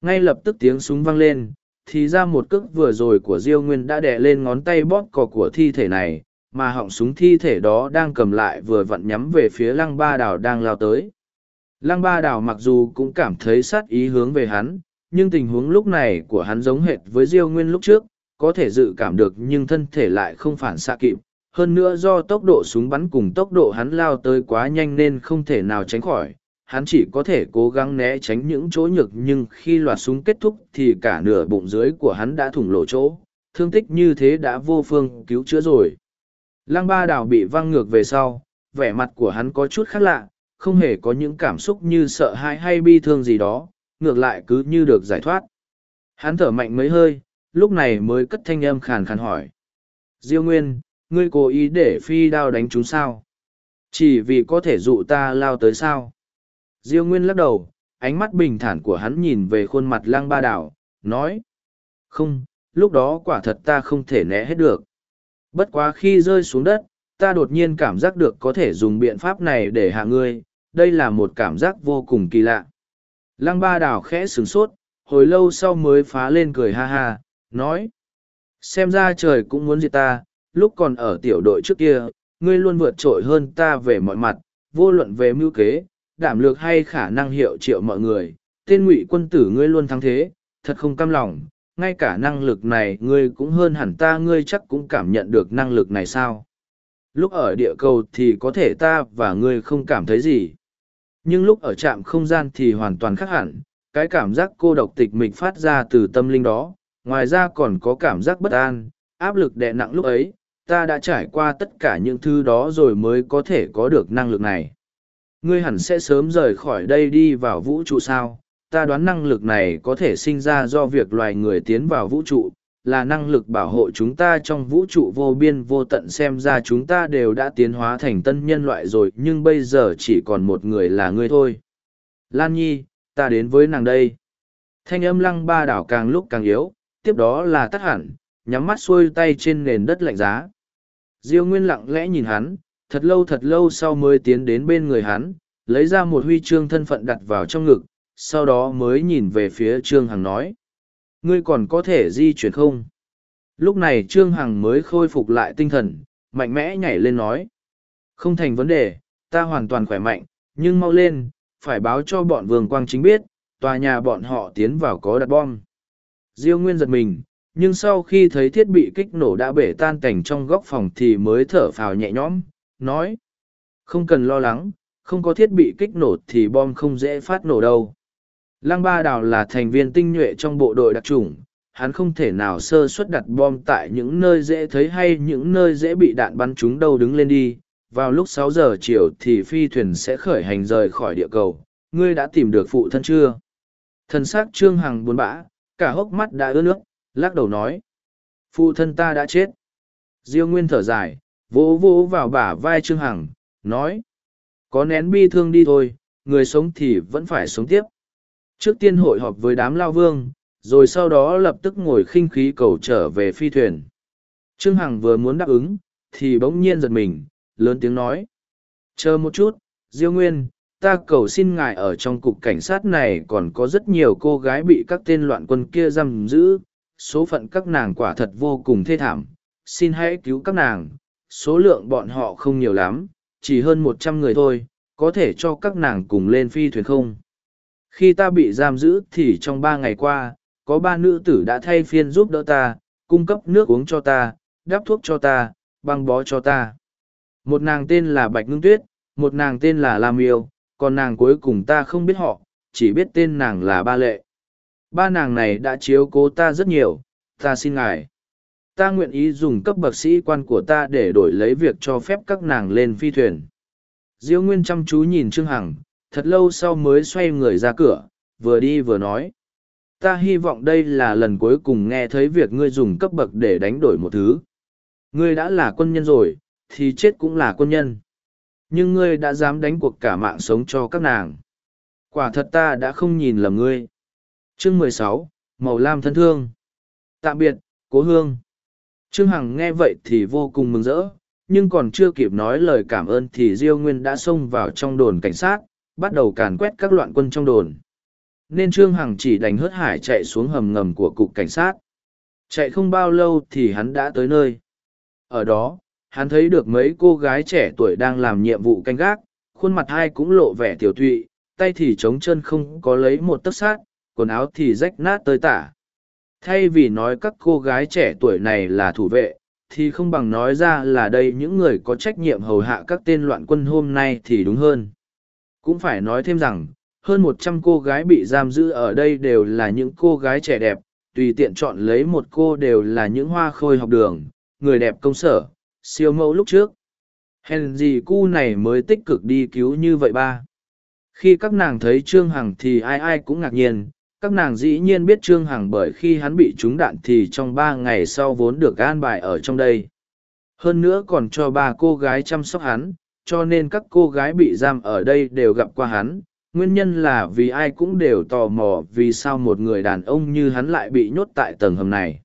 Ngay lập tức tiếng súng vang lên, thì ra một cước vừa rồi của Diêu Nguyên đã đè lên ngón tay bóp cò của thi thể này, mà họng súng thi thể đó đang cầm lại vừa vặn nhắm về phía lăng ba đào đang lao tới. Lăng ba đào mặc dù cũng cảm thấy sát ý hướng về hắn, nhưng tình huống lúc này của hắn giống hệt với Diêu Nguyên lúc trước, có thể dự cảm được nhưng thân thể lại không phản xạ kịp. Hơn nữa do tốc độ súng bắn cùng tốc độ hắn lao tới quá nhanh nên không thể nào tránh khỏi, hắn chỉ có thể cố gắng né tránh những chỗ nhược nhưng khi loạt súng kết thúc thì cả nửa bụng dưới của hắn đã thủng lỗ chỗ, thương tích như thế đã vô phương cứu chữa rồi. Lăng ba đào bị văng ngược về sau, vẻ mặt của hắn có chút khác lạ, không hề có những cảm xúc như sợ hãi hay bi thương gì đó, ngược lại cứ như được giải thoát. Hắn thở mạnh mấy hơi, lúc này mới cất thanh âm khàn khàn hỏi. Diêu Nguyên, ngươi cố ý để phi đao đánh chúng sao? Chỉ vì có thể dụ ta lao tới sao? Diêu Nguyên lắc đầu, ánh mắt bình thản của hắn nhìn về khuôn mặt lang ba đảo, nói. Không, lúc đó quả thật ta không thể né hết được. Bất quá khi rơi xuống đất, ta đột nhiên cảm giác được có thể dùng biện pháp này để hạ ngươi, đây là một cảm giác vô cùng kỳ lạ. Lăng ba đảo khẽ sửng sốt, hồi lâu sau mới phá lên cười ha ha, nói. Xem ra trời cũng muốn diệt ta, lúc còn ở tiểu đội trước kia, ngươi luôn vượt trội hơn ta về mọi mặt, vô luận về mưu kế, đảm lược hay khả năng hiệu triệu mọi người. Tên ngụy quân tử ngươi luôn thắng thế, thật không cam lòng, ngay cả năng lực này ngươi cũng hơn hẳn ta, ngươi chắc cũng cảm nhận được năng lực này sao. Lúc ở địa cầu thì có thể ta và ngươi không cảm thấy gì. Nhưng lúc ở trạm không gian thì hoàn toàn khác hẳn. Cái cảm giác cô độc tịch mịch phát ra từ tâm linh đó. Ngoài ra còn có cảm giác bất an, áp lực đè nặng lúc ấy. Ta đã trải qua tất cả những thứ đó rồi mới có thể có được năng lực này. Ngươi hẳn sẽ sớm rời khỏi đây đi vào vũ trụ sao? Ta đoán năng lực này có thể sinh ra do việc loài người tiến vào vũ trụ, là năng lực bảo hộ chúng ta trong vũ trụ vô biên vô tận xem ra chúng ta đều đã tiến hóa thành tân nhân loại rồi nhưng bây giờ chỉ còn một người là ngươi thôi. Lan Nhi, ta đến với nàng đây. Thanh âm lăng ba đảo càng lúc càng yếu, tiếp đó là tắt hẳn, nhắm mắt xuôi tay trên nền đất lạnh giá. Diêu Nguyên lặng lẽ nhìn hắn, thật lâu thật lâu sau mới tiến đến bên người hắn, lấy ra một huy chương thân phận đặt vào trong ngực, sau đó mới nhìn về phía Trương Hằng nói. Ngươi còn có thể di chuyển không? Lúc này Trương Hằng mới khôi phục lại tinh thần, mạnh mẽ nhảy lên nói. Không thành vấn đề, ta hoàn toàn khỏe mạnh, nhưng mau lên, phải báo cho bọn vương quang chính biết, tòa nhà bọn họ tiến vào có đặt bom. Diêu Nguyên giật mình, nhưng sau khi thấy thiết bị kích nổ đã bể tan cảnh trong góc phòng thì mới thở phào nhẹ nhõm, nói. Không cần lo lắng, không có thiết bị kích nổ thì bom không dễ phát nổ đâu. Lăng Ba Đào là thành viên tinh nhuệ trong bộ đội đặc chủng. hắn không thể nào sơ suất đặt bom tại những nơi dễ thấy hay những nơi dễ bị đạn bắn trúng đâu đứng lên đi. Vào lúc sáu giờ chiều thì phi thuyền sẽ khởi hành rời khỏi địa cầu. Ngươi đã tìm được phụ thân chưa? Thần xác Trương Hằng buồn bã, cả hốc mắt đã ướt nước, lắc đầu nói. Phụ thân ta đã chết. Diêu Nguyên thở dài, vỗ vỗ vào bả vai Trương Hằng, nói. Có nén bi thương đi thôi, người sống thì vẫn phải sống tiếp. Trước tiên hội họp với đám lao vương, rồi sau đó lập tức ngồi khinh khí cầu trở về phi thuyền. Trương Hằng vừa muốn đáp ứng, thì bỗng nhiên giật mình, lớn tiếng nói. Chờ một chút, Diêu Nguyên, ta cầu xin ngài ở trong cục cảnh sát này còn có rất nhiều cô gái bị các tên loạn quân kia giam giữ, số phận các nàng quả thật vô cùng thê thảm, xin hãy cứu các nàng, số lượng bọn họ không nhiều lắm, chỉ hơn một trăm người thôi, có thể cho các nàng cùng lên phi thuyền không? Khi ta bị giam giữ thì trong ba ngày qua, có ba nữ tử đã thay phiên giúp đỡ ta, cung cấp nước uống cho ta, đắp thuốc cho ta, băng bó cho ta. Một nàng tên là Bạch Ngưng Tuyết, một nàng tên là Lam Yêu, còn nàng cuối cùng ta không biết họ, chỉ biết tên nàng là Ba Lệ. Ba nàng này đã chiếu cố ta rất nhiều, ta xin ngài. Ta nguyện ý dùng cấp bậc sĩ quan của ta để đổi lấy việc cho phép các nàng lên phi thuyền. Diêu Nguyên chăm chú nhìn Trương Hằng, thật lâu sau mới xoay người ra cửa, vừa đi vừa nói. Ta hy vọng đây là lần cuối cùng nghe thấy việc ngươi dùng cấp bậc để đánh đổi một thứ. Ngươi đã là quân nhân rồi, thì chết cũng là quân nhân. Nhưng ngươi đã dám đánh cuộc cả mạng sống cho các nàng. Quả thật ta đã không nhìn lầm ngươi. Chương mười sáu, Màu Lam thân thương. Tạm biệt, cố hương. Trương Hằng nghe vậy thì vô cùng mừng rỡ, nhưng còn chưa kịp nói lời cảm ơn thì Diêu Nguyên đã xông vào trong đồn cảnh sát, bắt đầu càn quét các loạn quân trong đồn. Nên Trương Hằng chỉ đành hớt hải chạy xuống hầm ngầm của cục cảnh sát. Chạy không bao lâu thì hắn đã tới nơi. Ở đó, hắn thấy được mấy cô gái trẻ tuổi đang làm nhiệm vụ canh gác, khuôn mặt hai cũng lộ vẻ tiểu thụy, tay thì trống chân không có lấy một tấc sát, quần áo thì rách nát tơi tả. Thay vì nói các cô gái trẻ tuổi này là thủ vệ, thì không bằng nói ra là đây những người có trách nhiệm hầu hạ các tên loạn quân hôm nay thì đúng hơn. Cũng phải nói thêm rằng, hơn một trăm cô gái bị giam giữ ở đây đều là những cô gái trẻ đẹp, tùy tiện chọn lấy một cô đều là những hoa khôi học đường, người đẹp công sở, siêu mẫu lúc trước. Hèn gì cu này mới tích cực đi cứu như vậy ba. Khi các nàng thấy Trương Hằng thì ai ai cũng ngạc nhiên, các nàng dĩ nhiên biết Trương Hằng bởi khi hắn bị trúng đạn thì trong ba ngày sau vốn được an bài ở trong đây. Hơn nữa còn cho ba cô gái chăm sóc hắn, cho nên các cô gái bị giam ở đây đều gặp qua hắn. Nguyên nhân là vì ai cũng đều tò mò vì sao một người đàn ông như hắn lại bị nhốt tại tầng hầm này.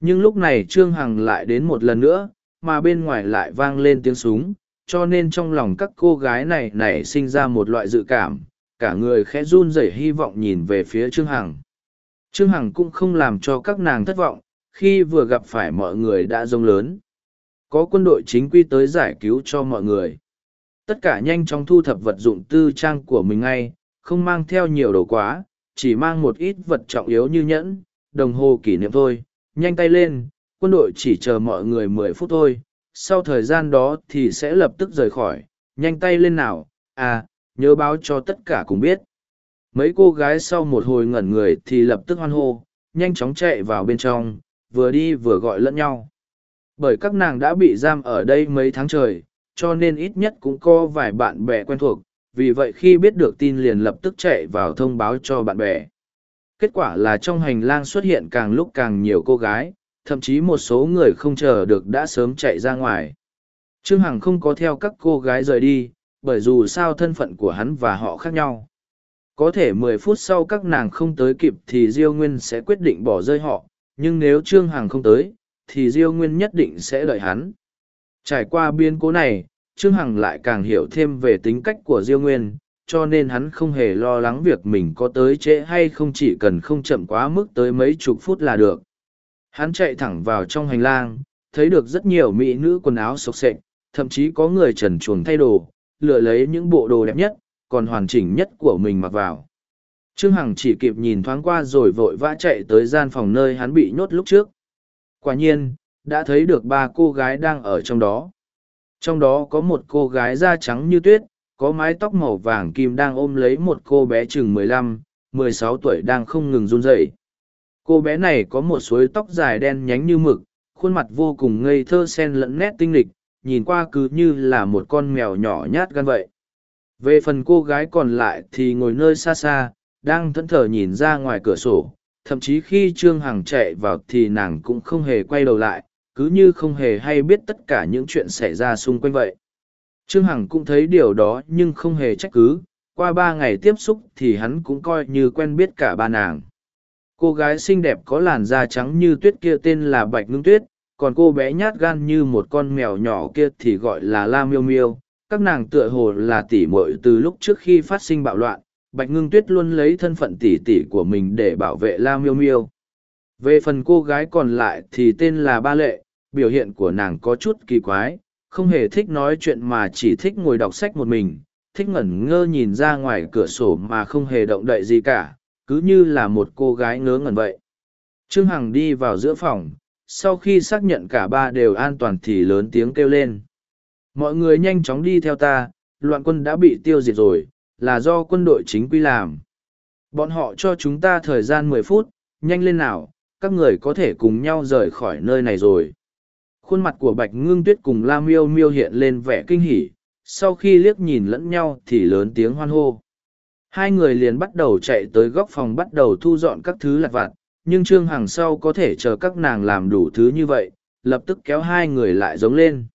Nhưng lúc này Trương Hằng lại đến một lần nữa, mà bên ngoài lại vang lên tiếng súng, cho nên trong lòng các cô gái này nảy sinh ra một loại dự cảm, cả người khẽ run rẩy hy vọng nhìn về phía Trương Hằng. Trương Hằng cũng không làm cho các nàng thất vọng, khi vừa gặp phải mọi người đã rông lớn. Có quân đội chính quy tới giải cứu cho mọi người. Tất cả nhanh chóng thu thập vật dụng tư trang của mình ngay, không mang theo nhiều đồ quá, chỉ mang một ít vật trọng yếu như nhẫn, đồng hồ kỷ niệm thôi. Nhanh tay lên, quân đội chỉ chờ mọi người mười phút thôi, sau thời gian đó thì sẽ lập tức rời khỏi. Nhanh tay lên nào, à, nhớ báo cho tất cả cùng biết. Mấy cô gái sau một hồi ngẩn người thì lập tức hoan hô, nhanh chóng chạy vào bên trong, vừa đi vừa gọi lẫn nhau. Bởi các nàng đã bị giam ở đây mấy tháng trời, cho nên ít nhất cũng có vài bạn bè quen thuộc, vì vậy khi biết được tin liền lập tức chạy vào thông báo cho bạn bè. Kết quả là trong hành lang xuất hiện càng lúc càng nhiều cô gái, thậm chí một số người không chờ được đã sớm chạy ra ngoài. Trương Hằng không có theo các cô gái rời đi, bởi dù sao thân phận của hắn và họ khác nhau. Có thể mười phút sau các nàng không tới kịp thì Diêu Nguyên sẽ quyết định bỏ rơi họ, nhưng nếu Trương Hằng không tới, thì Diêu Nguyên nhất định sẽ đợi hắn. Trải qua biến cố này, Trương Hằng lại càng hiểu thêm về tính cách của Diêu Nguyên, cho nên hắn không hề lo lắng việc mình có tới trễ hay không chỉ cần không chậm quá mức tới mấy chục phút là được. Hắn chạy thẳng vào trong hành lang, thấy được rất nhiều mỹ nữ quần áo sộc xệch, thậm chí có người trần chuồng thay đồ, lựa lấy những bộ đồ đẹp nhất, còn hoàn chỉnh nhất của mình mặc vào. Trương Hằng chỉ kịp nhìn thoáng qua rồi vội vã chạy tới gian phòng nơi hắn bị nhốt lúc trước. Quả nhiên, đã thấy được ba cô gái đang ở trong đó. Trong đó có một cô gái da trắng như tuyết, có mái tóc màu vàng kim đang ôm lấy một cô bé chừng mười lăm, mười sáu tuổi đang không ngừng run rẩy. Cô bé này có một suối tóc dài đen nhánh như mực, khuôn mặt vô cùng ngây thơ sen lẫn nét tinh lịch, nhìn qua cứ như là một con mèo nhỏ nhát gan vậy. Về phần cô gái còn lại thì ngồi nơi xa xa, đang thẫn thờ nhìn ra ngoài cửa sổ, thậm chí khi Trương Hằng chạy vào thì nàng cũng không hề quay đầu lại, cứ như không hề hay biết tất cả những chuyện xảy ra xung quanh vậy. Trương Hằng cũng thấy điều đó nhưng không hề trách cứ, qua ba ngày tiếp xúc thì hắn cũng coi như quen biết cả ba nàng. Cô gái xinh đẹp có làn da trắng như tuyết kia tên là Bạch Ngưng Tuyết, còn cô bé nhát gan như một con mèo nhỏ kia thì gọi là La Miêu Miêu. Các nàng tựa hồ là tỷ muội từ lúc trước khi phát sinh bạo loạn, Bạch Ngưng Tuyết luôn lấy thân phận tỷ tỷ của mình để bảo vệ La Miêu Miêu. Về phần cô gái còn lại thì tên là Ba Lệ, biểu hiện của nàng có chút kỳ quái, không hề thích nói chuyện mà chỉ thích ngồi đọc sách một mình, thích ngẩn ngơ nhìn ra ngoài cửa sổ mà không hề động đậy gì cả, cứ như là một cô gái ngớ ngẩn vậy. Trương Hằng đi vào giữa phòng, sau khi xác nhận cả ba đều an toàn thì lớn tiếng kêu lên. Mọi người nhanh chóng đi theo ta, loạn quân đã bị tiêu diệt rồi, là do quân đội chính quy làm. Bọn họ cho chúng ta thời gian mười phút, nhanh lên nào, các người có thể cùng nhau rời khỏi nơi này rồi. Khuôn mặt của Bạch Ngưng Tuyết cùng La Miêu Miêu hiện lên vẻ kinh hỉ, sau khi liếc nhìn lẫn nhau thì lớn tiếng hoan hô. Hai người liền bắt đầu chạy tới góc phòng bắt đầu thu dọn các thứ lặt vặt, nhưng Trương Hằng sau có thể chờ các nàng làm đủ thứ như vậy, lập tức kéo hai người lại giống lên.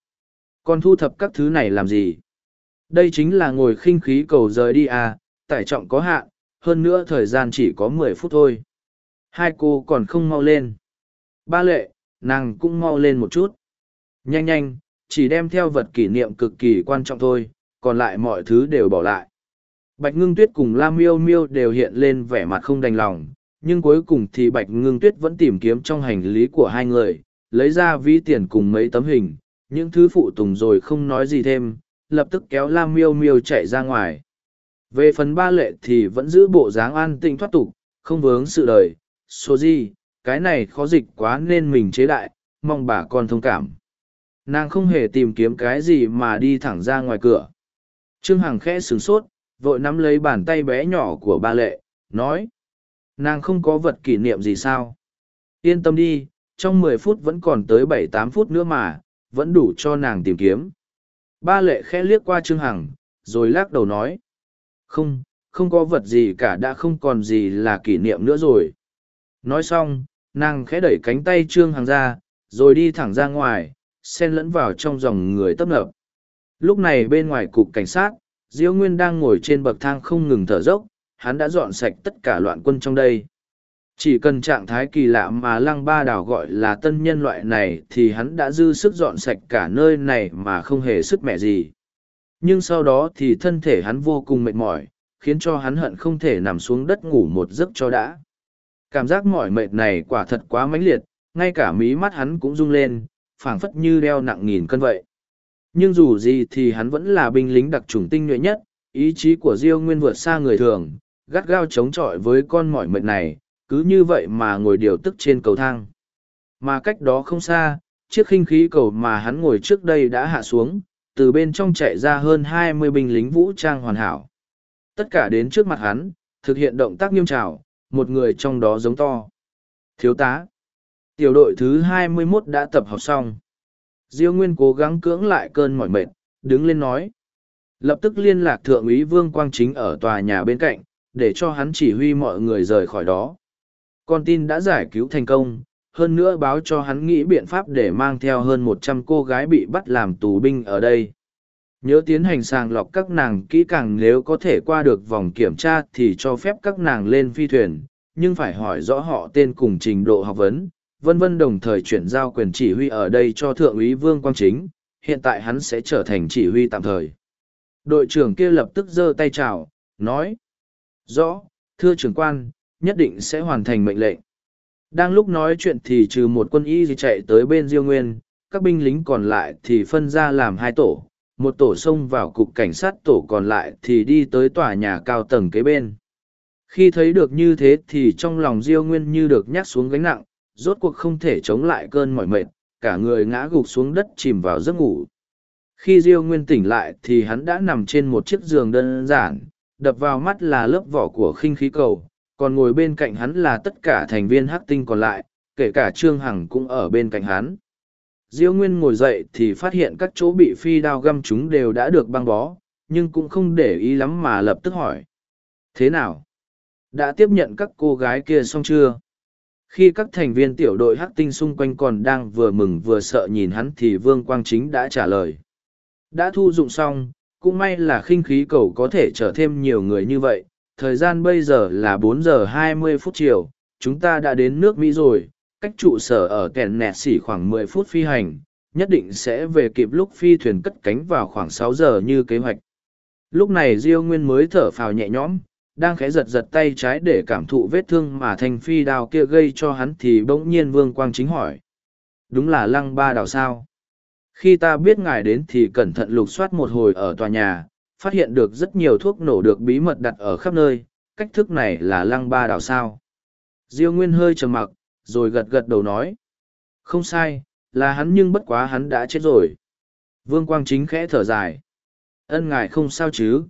Còn thu thập các thứ này làm gì? Đây chính là ngồi khinh khí cầu rời đi à, tải trọng có hạn, hơn nữa thời gian chỉ có mười phút thôi. Hai cô còn không mau lên. Ba lệ, nàng cũng mau lên một chút. Nhanh nhanh, chỉ đem theo vật kỷ niệm cực kỳ quan trọng thôi, còn lại mọi thứ đều bỏ lại. Bạch ngưng tuyết cùng Lam miêu miêu đều hiện lên vẻ mặt không đành lòng, nhưng cuối cùng thì Bạch ngưng tuyết vẫn tìm kiếm trong hành lý của hai người, lấy ra ví tiền cùng mấy tấm hình, những thứ phụ tùng rồi không nói gì thêm, lập tức kéo Lam miêu miêu chạy ra ngoài. Về phần ba lệ thì vẫn giữ bộ dáng an tĩnh thoát tục, không vướng sự đời, số gì, cái này khó dịch quá nên mình chế đại, mong bà con thông cảm. Nàng không hề tìm kiếm cái gì mà đi thẳng ra ngoài cửa. Trương Hằng khẽ sửng sốt, vội nắm lấy bàn tay bé nhỏ của ba lệ, nói. Nàng không có vật kỷ niệm gì sao? Yên tâm đi, trong mười phút vẫn còn tới bảy tám phút nữa mà, vẫn đủ cho nàng tìm kiếm. Ba lệ khẽ liếc qua Trương Hằng, rồi lắc đầu nói. Không, không có vật gì cả đã không còn gì là kỷ niệm nữa rồi. Nói xong, nàng khẽ đẩy cánh tay Trương Hằng ra, rồi đi thẳng ra ngoài, xen lẫn vào trong dòng người tấp nập. Lúc này bên ngoài cục cảnh sát, Diêu Nguyên đang ngồi trên bậc thang không ngừng thở dốc, hắn đã dọn sạch tất cả loạn quân trong đây. Chỉ cần trạng thái kỳ lạ mà lăng ba đảo gọi là tân nhân loại này thì hắn đã dư sức dọn sạch cả nơi này mà không hề sức mẹ gì. Nhưng sau đó thì thân thể hắn vô cùng mệt mỏi, khiến cho hắn hận không thể nằm xuống đất ngủ một giấc cho đã. Cảm giác mỏi mệt này quả thật quá mãnh liệt, ngay cả mí mắt hắn cũng rung lên, phảng phất như đeo nặng nghìn cân vậy. Nhưng dù gì thì hắn vẫn là binh lính đặc trùng tinh nhuệ nhất, ý chí của Diêu Nguyên vượt xa người thường, gắt gao chống chọi với con mỏi mệt này, cứ như vậy mà ngồi điều tức trên cầu thang. Mà cách đó không xa, chiếc khinh khí cầu mà hắn ngồi trước đây đã hạ xuống, từ bên trong chạy ra hơn hai mươi binh lính vũ trang hoàn hảo. Tất cả đến trước mặt hắn, thực hiện động tác nghiêm trào, một người trong đó giống to. Thiếu tá. Tiểu đội thứ hai mươi 21 đã tập học xong. Diêu Nguyên cố gắng cưỡng lại cơn mỏi mệt, đứng lên nói. Lập tức liên lạc thượng úy Vương Quang Chính ở tòa nhà bên cạnh, để cho hắn chỉ huy mọi người rời khỏi đó. Con tin đã giải cứu thành công, hơn nữa báo cho hắn nghĩ biện pháp để mang theo hơn một trăm cô gái bị bắt làm tù binh ở đây. Nhớ tiến hành sàng lọc các nàng kỹ càng nếu có thể qua được vòng kiểm tra thì cho phép các nàng lên phi thuyền, nhưng phải hỏi rõ họ tên cùng trình độ học vấn, vân vân đồng thời chuyển giao quyền chỉ huy ở đây cho Thượng úy Vương Quang Chính, hiện tại hắn sẽ trở thành chỉ huy tạm thời. Đội trưởng kia lập tức giơ tay chào, nói. Rõ, thưa trưởng quan, nhất định sẽ hoàn thành mệnh lệnh. Đang lúc nói chuyện thì trừ một quân y chạy tới bên Diêu Nguyên, các binh lính còn lại thì phân ra làm hai tổ, một tổ xông vào cục cảnh sát tổ còn lại thì đi tới tòa nhà cao tầng kế bên. Khi thấy được như thế thì trong lòng Diêu Nguyên như được nhắc xuống gánh nặng, rốt cuộc không thể chống lại cơn mỏi mệt, cả người ngã gục xuống đất chìm vào giấc ngủ. Khi Diêu Nguyên tỉnh lại thì hắn đã nằm trên một chiếc giường đơn giản, đập vào mắt là lớp vỏ của khinh khí cầu, còn ngồi bên cạnh hắn là tất cả thành viên hắc tinh còn lại, kể cả Trương Hằng cũng ở bên cạnh hắn. Diêu Nguyên ngồi dậy thì phát hiện các chỗ bị phi đao găm chúng đều đã được băng bó, nhưng cũng không để ý lắm mà lập tức hỏi. Thế nào? Đã tiếp nhận các cô gái kia xong chưa? Khi các thành viên tiểu đội hắc tinh xung quanh còn đang vừa mừng vừa sợ nhìn hắn thì Vương Quang Chính đã trả lời. Đã thu dụng xong, cũng may là khinh khí cầu có thể chở thêm nhiều người như vậy. Thời gian bây giờ là bốn giờ hai mươi phút chiều, chúng ta đã đến nước Mỹ rồi, cách trụ sở ở kèn nẹt xỉ khoảng mười phút phi hành, nhất định sẽ về kịp lúc phi thuyền cất cánh vào khoảng sáu giờ như kế hoạch. Lúc này Diêu Nguyên mới thở phào nhẹ nhõm, đang khẽ giật giật tay trái để cảm thụ vết thương mà thanh phi đao kia gây cho hắn thì bỗng nhiên Vương Quang Chính hỏi. Đúng là lăng ba đào sao? Khi ta biết ngài đến thì cẩn thận lục soát một hồi ở tòa nhà, phát hiện được rất nhiều thuốc nổ được bí mật đặt ở khắp nơi, cách thức này là lăng ba đào sao. Diêu Nguyên hơi trầm mặc, rồi gật gật đầu nói. Không sai, là hắn nhưng bất quá hắn đã chết rồi. Vương Quang Chính khẽ thở dài. Ân ngài không sao chứ.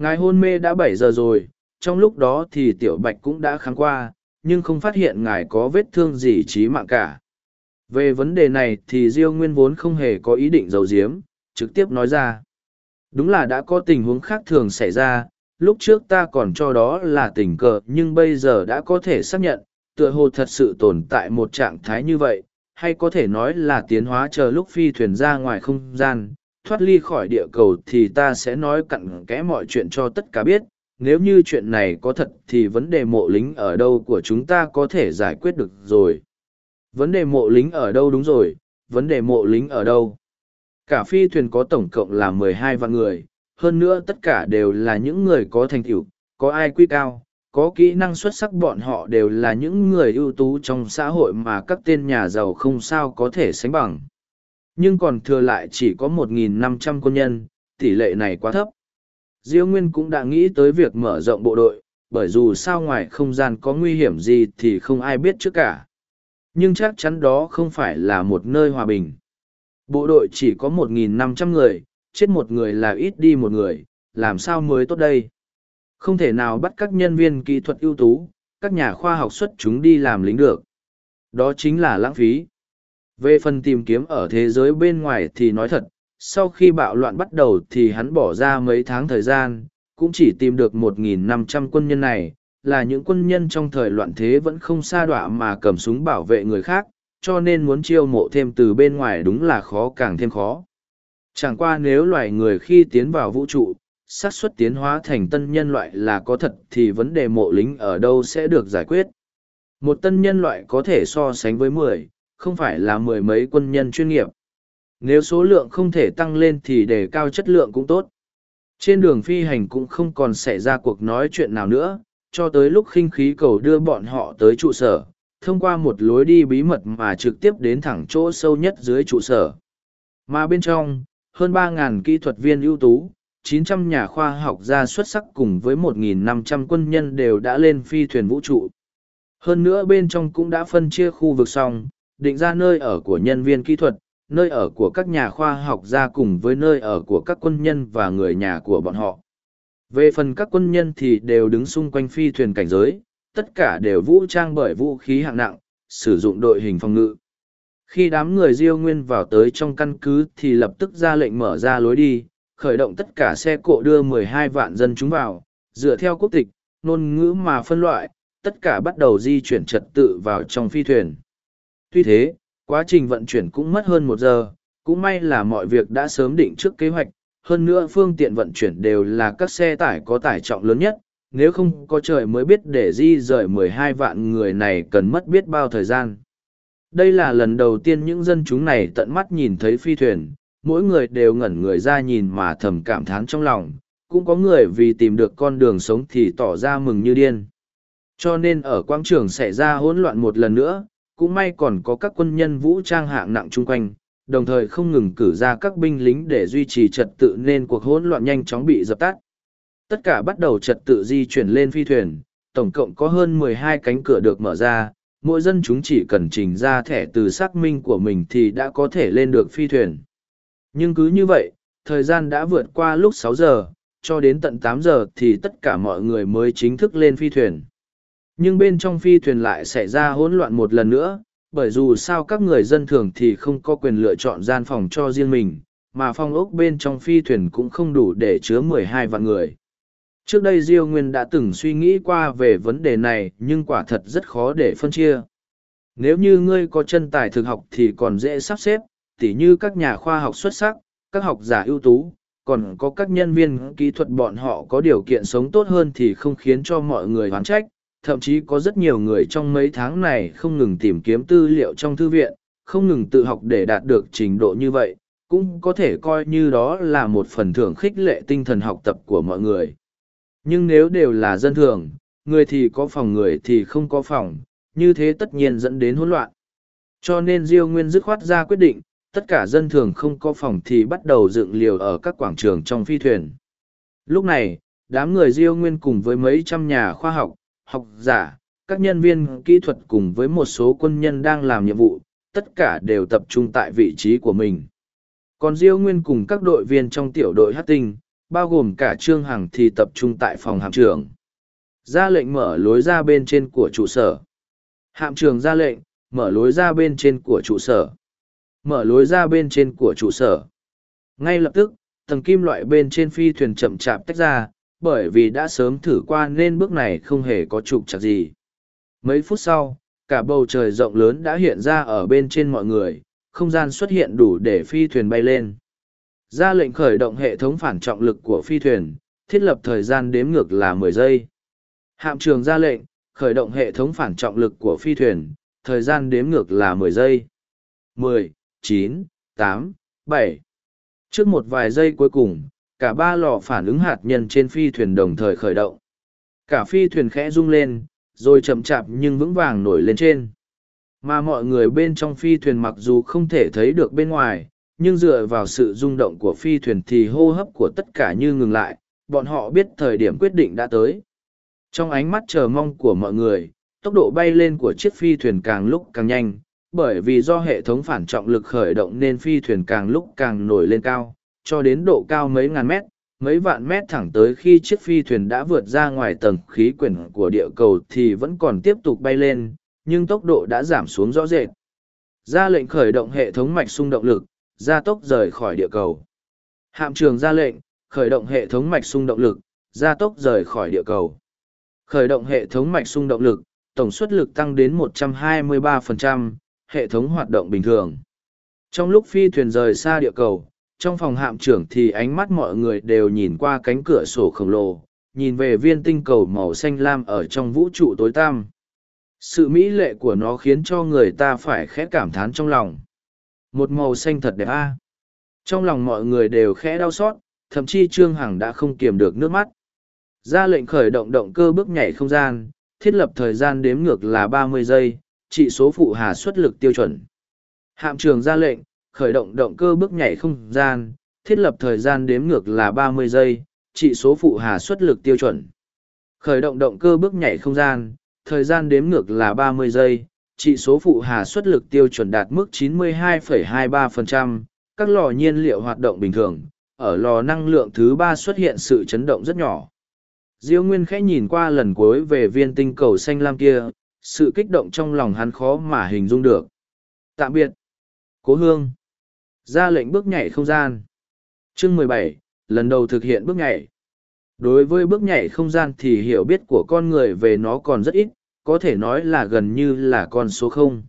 Ngài hôn mê đã bảy giờ rồi, trong lúc đó thì tiểu bạch cũng đã kháng qua, nhưng không phát hiện ngài có vết thương gì chí mạng cả. Về vấn đề này thì Diêu Nguyên vốn không hề có ý định giấu giếm, trực tiếp nói ra. Đúng là đã có tình huống khác thường xảy ra, lúc trước ta còn cho đó là tình cờ nhưng bây giờ đã có thể xác nhận, tựa hồ thật sự tồn tại một trạng thái như vậy, hay có thể nói là tiến hóa chờ lúc phi thuyền ra ngoài không gian, thoát ly khỏi địa cầu thì ta sẽ nói cặn kẽ mọi chuyện cho tất cả biết. Nếu như chuyện này có thật thì vấn đề mộ lính ở đâu của chúng ta có thể giải quyết được rồi. Vấn đề mộ lính ở đâu đúng rồi, vấn đề mộ lính ở đâu. Cả phi thuyền có tổng cộng là mười hai vạn người, hơn nữa tất cả đều là những người có thành tựu, có ai quy cao, có kỹ năng xuất sắc bọn họ đều là những người ưu tú trong xã hội mà các tên nhà giàu không sao có thể sánh bằng. Nhưng còn thừa lại chỉ có 1.500 quân nhân, tỷ lệ này quá thấp. Diêu Nguyên cũng đã nghĩ tới việc mở rộng bộ đội, bởi dù sao ngoài không gian có nguy hiểm gì thì không ai biết trước cả. Nhưng chắc chắn đó không phải là một nơi hòa bình. Bộ đội chỉ có 1.500 người chết một người là ít đi một người làm sao mới tốt đây? Không thể nào bắt các nhân viên kỹ thuật ưu tú các nhà khoa học xuất chúng đi làm lính được. Đó chính là lãng phí về phần tìm kiếm ở thế giới bên ngoài thì nói thật sau khi bạo loạn bắt đầu thì hắn bỏ ra mấy tháng thời gian cũng chỉ tìm được 1.500 quân nhân này là những quân nhân trong thời loạn thế vẫn không xa đọa mà cầm súng bảo vệ người khác, cho nên muốn chiêu mộ thêm từ bên ngoài đúng là khó càng thêm khó. Chẳng qua nếu loài người khi tiến vào vũ trụ, xác suất tiến hóa thành tân nhân loại là có thật thì vấn đề mộ lính ở đâu sẽ được giải quyết. Một tân nhân loại có thể so sánh với mười, không phải là mười mấy quân nhân chuyên nghiệp. Nếu số lượng không thể tăng lên thì đề cao chất lượng cũng tốt. Trên đường phi hành cũng không còn xảy ra cuộc nói chuyện nào nữa, cho tới lúc khinh khí cầu đưa bọn họ tới trụ sở, thông qua một lối đi bí mật mà trực tiếp đến thẳng chỗ sâu nhất dưới trụ sở. Mà bên trong, hơn 3.000 kỹ thuật viên ưu tú, 900 nhà khoa học gia xuất sắc cùng với 1.500 quân nhân đều đã lên phi thuyền vũ trụ. Hơn nữa bên trong cũng đã phân chia khu vực xong, định ra nơi ở của nhân viên kỹ thuật, nơi ở của các nhà khoa học gia cùng với nơi ở của các quân nhân và người nhà của bọn họ. Về phần các quân nhân thì đều đứng xung quanh phi thuyền cảnh giới, tất cả đều vũ trang bởi vũ khí hạng nặng, sử dụng đội hình phòng ngự. Khi đám người Diêu Nguyên vào tới trong căn cứ thì lập tức ra lệnh mở ra lối đi, khởi động tất cả xe cộ đưa 12 vạn dân chúng vào, dựa theo quốc tịch, ngôn ngữ mà phân loại, tất cả bắt đầu di chuyển trật tự vào trong phi thuyền. Tuy thế, quá trình vận chuyển cũng mất hơn một giờ, cũng may là mọi việc đã sớm định trước kế hoạch, hơn nữa phương tiện vận chuyển đều là các xe tải có tải trọng lớn nhất, nếu không có trời mới biết để di rời 12 vạn người này cần mất biết bao thời gian. Đây là lần đầu tiên những dân chúng này tận mắt nhìn thấy phi thuyền, mỗi người đều ngẩn người ra nhìn mà thầm cảm thán trong lòng, cũng có người vì tìm được con đường sống thì tỏ ra mừng như điên. Cho nên ở quang trường xảy ra hỗn loạn một lần nữa, cũng may còn có các quân nhân vũ trang hạng nặng chung quanh, đồng thời không ngừng cử ra các binh lính để duy trì trật tự nên cuộc hỗn loạn nhanh chóng bị dập tắt. Tất cả bắt đầu trật tự di chuyển lên phi thuyền, tổng cộng có hơn 12 cánh cửa được mở ra, mỗi dân chúng chỉ cần trình ra thẻ từ xác minh của mình thì đã có thể lên được phi thuyền. Nhưng cứ như vậy, thời gian đã vượt qua lúc sáu giờ, cho đến tận tám giờ thì tất cả mọi người mới chính thức lên phi thuyền. Nhưng bên trong phi thuyền lại xảy ra hỗn loạn một lần nữa, bởi dù sao các người dân thường thì không có quyền lựa chọn gian phòng cho riêng mình, mà phong ốc bên trong phi thuyền cũng không đủ để chứa mười hai vạn người. Trước đây Diêu Nguyên đã từng suy nghĩ qua về vấn đề này nhưng quả thật rất khó để phân chia. Nếu như ngươi có chân tài thực học thì còn dễ sắp xếp, tỉ như các nhà khoa học xuất sắc, các học giả ưu tú, còn có các nhân viên kỹ thuật bọn họ có điều kiện sống tốt hơn thì không khiến cho mọi người oán trách. Thậm chí có rất nhiều người trong mấy tháng này không ngừng tìm kiếm tư liệu trong thư viện, không ngừng tự học để đạt được trình độ như vậy, cũng có thể coi như đó là một phần thưởng khích lệ tinh thần học tập của mọi người. Nhưng nếu đều là dân thường, người thì có phòng người thì không có phòng, như thế tất nhiên dẫn đến hỗn loạn. Cho nên Diêu Nguyên dứt khoát ra quyết định, tất cả dân thường không có phòng thì bắt đầu dựng liều ở các quảng trường trong phi thuyền. Lúc này, đám người Diêu Nguyên cùng với mấy trăm nhà khoa học, học giả, các nhân viên kỹ thuật cùng với một số quân nhân đang làm nhiệm vụ, tất cả đều tập trung tại vị trí của mình. Còn Diêu Nguyên cùng các đội viên trong tiểu đội hát tinh, bao gồm cả Trương Hằng thì tập trung tại phòng hạm trưởng. Ra lệnh mở lối ra bên trên của trụ sở. Hạm trưởng ra lệnh, mở lối ra bên trên của trụ sở. Mở lối ra bên trên của trụ sở. Ngay lập tức, tầng kim loại bên trên phi thuyền chậm chạp tách ra, bởi vì đã sớm thử qua nên bước này không hề có trục chặt gì. Mấy phút sau, cả bầu trời rộng lớn đã hiện ra ở bên trên mọi người, không gian xuất hiện đủ để phi thuyền bay lên. Ra lệnh khởi động hệ thống phản trọng lực của phi thuyền, thiết lập thời gian đếm ngược là mười giây. Hạm trường ra lệnh, khởi động hệ thống phản trọng lực của phi thuyền, thời gian đếm ngược là mười giây. Mười, chín, tám, bảy. Trước một vài giây cuối cùng, cả ba lò phản ứng hạt nhân trên phi thuyền đồng thời khởi động. Cả phi thuyền khẽ rung lên, rồi chậm chạp nhưng vững vàng nổi lên trên. Mà mọi người bên trong phi thuyền mặc dù không thể thấy được bên ngoài, nhưng dựa vào sự rung động của phi thuyền thì hô hấp của tất cả như ngừng lại, bọn họ biết thời điểm quyết định đã tới. Trong ánh mắt chờ mong của mọi người, tốc độ bay lên của chiếc phi thuyền càng lúc càng nhanh, bởi vì do hệ thống phản trọng lực khởi động nên phi thuyền càng lúc càng nổi lên cao, cho đến độ cao mấy ngàn mét, mấy vạn mét thẳng tới khi chiếc phi thuyền đã vượt ra ngoài tầng khí quyển của địa cầu thì vẫn còn tiếp tục bay lên, nhưng tốc độ đã giảm xuống rõ rệt. Ra lệnh khởi động hệ thống mạch xung động lực, gia tốc rời khỏi địa cầu. Hạm trường ra lệnh, khởi động hệ thống mạch xung động lực, gia tốc rời khỏi địa cầu. Khởi động hệ thống mạch xung động lực, tổng suất lực tăng đến 123%, hệ thống hoạt động bình thường. Trong lúc phi thuyền rời xa địa cầu, trong phòng hạm trưởng thì ánh mắt mọi người đều nhìn qua cánh cửa sổ khổng lồ, nhìn về viên tinh cầu màu xanh lam ở trong vũ trụ tối tăm. Sự mỹ lệ của nó khiến cho người ta phải khẽ cảm thán trong lòng. Một màu xanh thật đẹp a. Trong lòng mọi người đều khẽ đau xót, thậm chí Trương Hằng đã không kiềm được nước mắt. Ra lệnh khởi động động cơ bước nhảy không gian, thiết lập thời gian đếm ngược là ba mươi giây, trị số phụ hà xuất lực tiêu chuẩn. Hạm trường ra lệnh, khởi động động cơ bước nhảy không gian, thiết lập thời gian đếm ngược là ba mươi giây, trị số phụ hà xuất lực tiêu chuẩn. Khởi động động cơ bước nhảy không gian, thời gian đếm ngược là ba mươi giây, trị số phụ hà xuất lực tiêu chuẩn đạt mức 92,23%, các lò nhiên liệu hoạt động bình thường, ở lò năng lượng thứ ba xuất hiện sự chấn động rất nhỏ. Diêu Nguyên khẽ nhìn qua lần cuối về viên tinh cầu xanh lam kia, sự kích động trong lòng hắn khó mà hình dung được. Tạm biệt. Cố hương. Ra lệnh bước nhảy không gian. Chương mười bảy lần đầu thực hiện bước nhảy. Đối với bước nhảy không gian thì hiểu biết của con người về nó còn rất ít, có thể nói là gần như là con số không.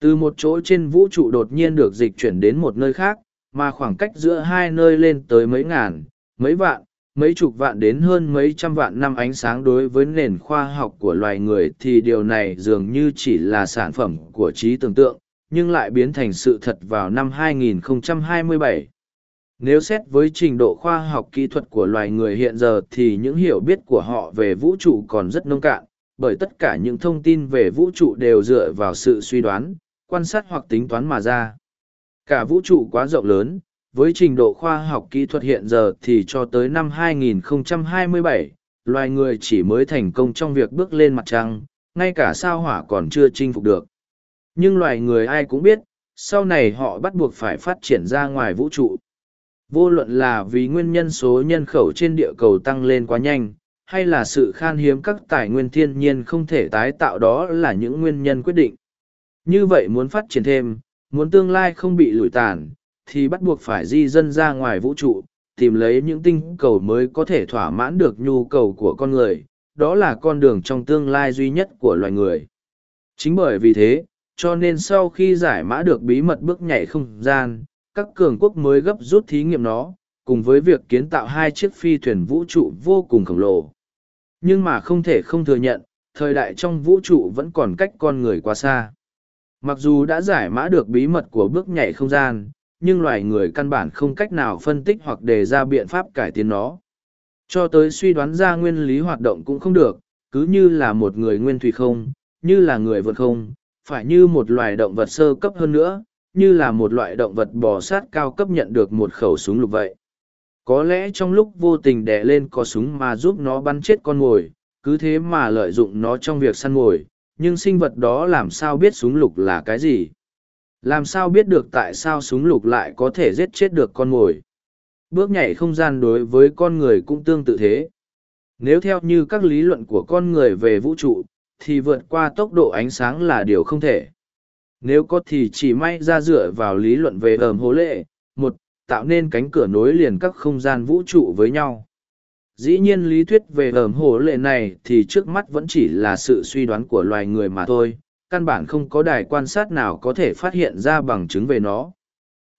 Từ một chỗ trên vũ trụ đột nhiên được dịch chuyển đến một nơi khác, mà khoảng cách giữa hai nơi lên tới mấy ngàn, mấy vạn, mấy chục vạn đến hơn mấy trăm vạn năm ánh sáng đối với nền khoa học của loài người thì điều này dường như chỉ là sản phẩm của trí tưởng tượng, nhưng lại biến thành sự thật vào năm 2027. Nếu xét với trình độ khoa học kỹ thuật của loài người hiện giờ thì những hiểu biết của họ về vũ trụ còn rất nông cạn, bởi tất cả những thông tin về vũ trụ đều dựa vào sự suy đoán, quan sát hoặc tính toán mà ra. Cả vũ trụ quá rộng lớn, với trình độ khoa học kỹ thuật hiện giờ thì cho tới năm 2027, loài người chỉ mới thành công trong việc bước lên mặt trăng, ngay cả sao hỏa còn chưa chinh phục được. Nhưng loài người ai cũng biết, sau này họ bắt buộc phải phát triển ra ngoài vũ trụ. Vô luận là vì nguyên nhân số nhân khẩu trên địa cầu tăng lên quá nhanh, hay là sự khan hiếm các tài nguyên thiên nhiên không thể tái tạo đó là những nguyên nhân quyết định. Như vậy muốn phát triển thêm, muốn tương lai không bị lủi tàn, thì bắt buộc phải di dân ra ngoài vũ trụ, tìm lấy những tinh cầu mới có thể thỏa mãn được nhu cầu của con người. Đó là con đường trong tương lai duy nhất của loài người. Chính bởi vì thế, cho nên sau khi giải mã được bí mật bước nhảy không gian, các cường quốc mới gấp rút thí nghiệm nó, cùng với việc kiến tạo hai chiếc phi thuyền vũ trụ vô cùng khổng lồ. Nhưng mà không thể không thừa nhận, thời đại trong vũ trụ vẫn còn cách con người quá xa. Mặc dù đã giải mã được bí mật của bước nhảy không gian, nhưng loài người căn bản không cách nào phân tích hoặc đề ra biện pháp cải tiến nó. Cho tới suy đoán ra nguyên lý hoạt động cũng không được, cứ như là một người nguyên thủy không, như là người vượt không, phải như một loài động vật sơ cấp hơn nữa, như là một loại động vật bò sát cao cấp nhận được một khẩu súng lục vậy. Có lẽ trong lúc vô tình đè lên có súng mà giúp nó bắn chết con mồi, cứ thế mà lợi dụng nó trong việc săn mồi, nhưng sinh vật đó làm sao biết súng lục là cái gì? Làm sao biết được tại sao súng lục lại có thể giết chết được con mồi? Bước nhảy không gian đối với con người cũng tương tự thế. Nếu theo như các lý luận của con người về vũ trụ, thì vượt qua tốc độ ánh sáng là điều không thể. Nếu có thì chỉ may ra dựa vào lý luận về ẩm hố lệ, một, tạo nên cánh cửa nối liền các không gian vũ trụ với nhau. Dĩ nhiên lý thuyết về ẩm hố lệ này thì trước mắt vẫn chỉ là sự suy đoán của loài người mà thôi, căn bản không có đài quan sát nào có thể phát hiện ra bằng chứng về nó.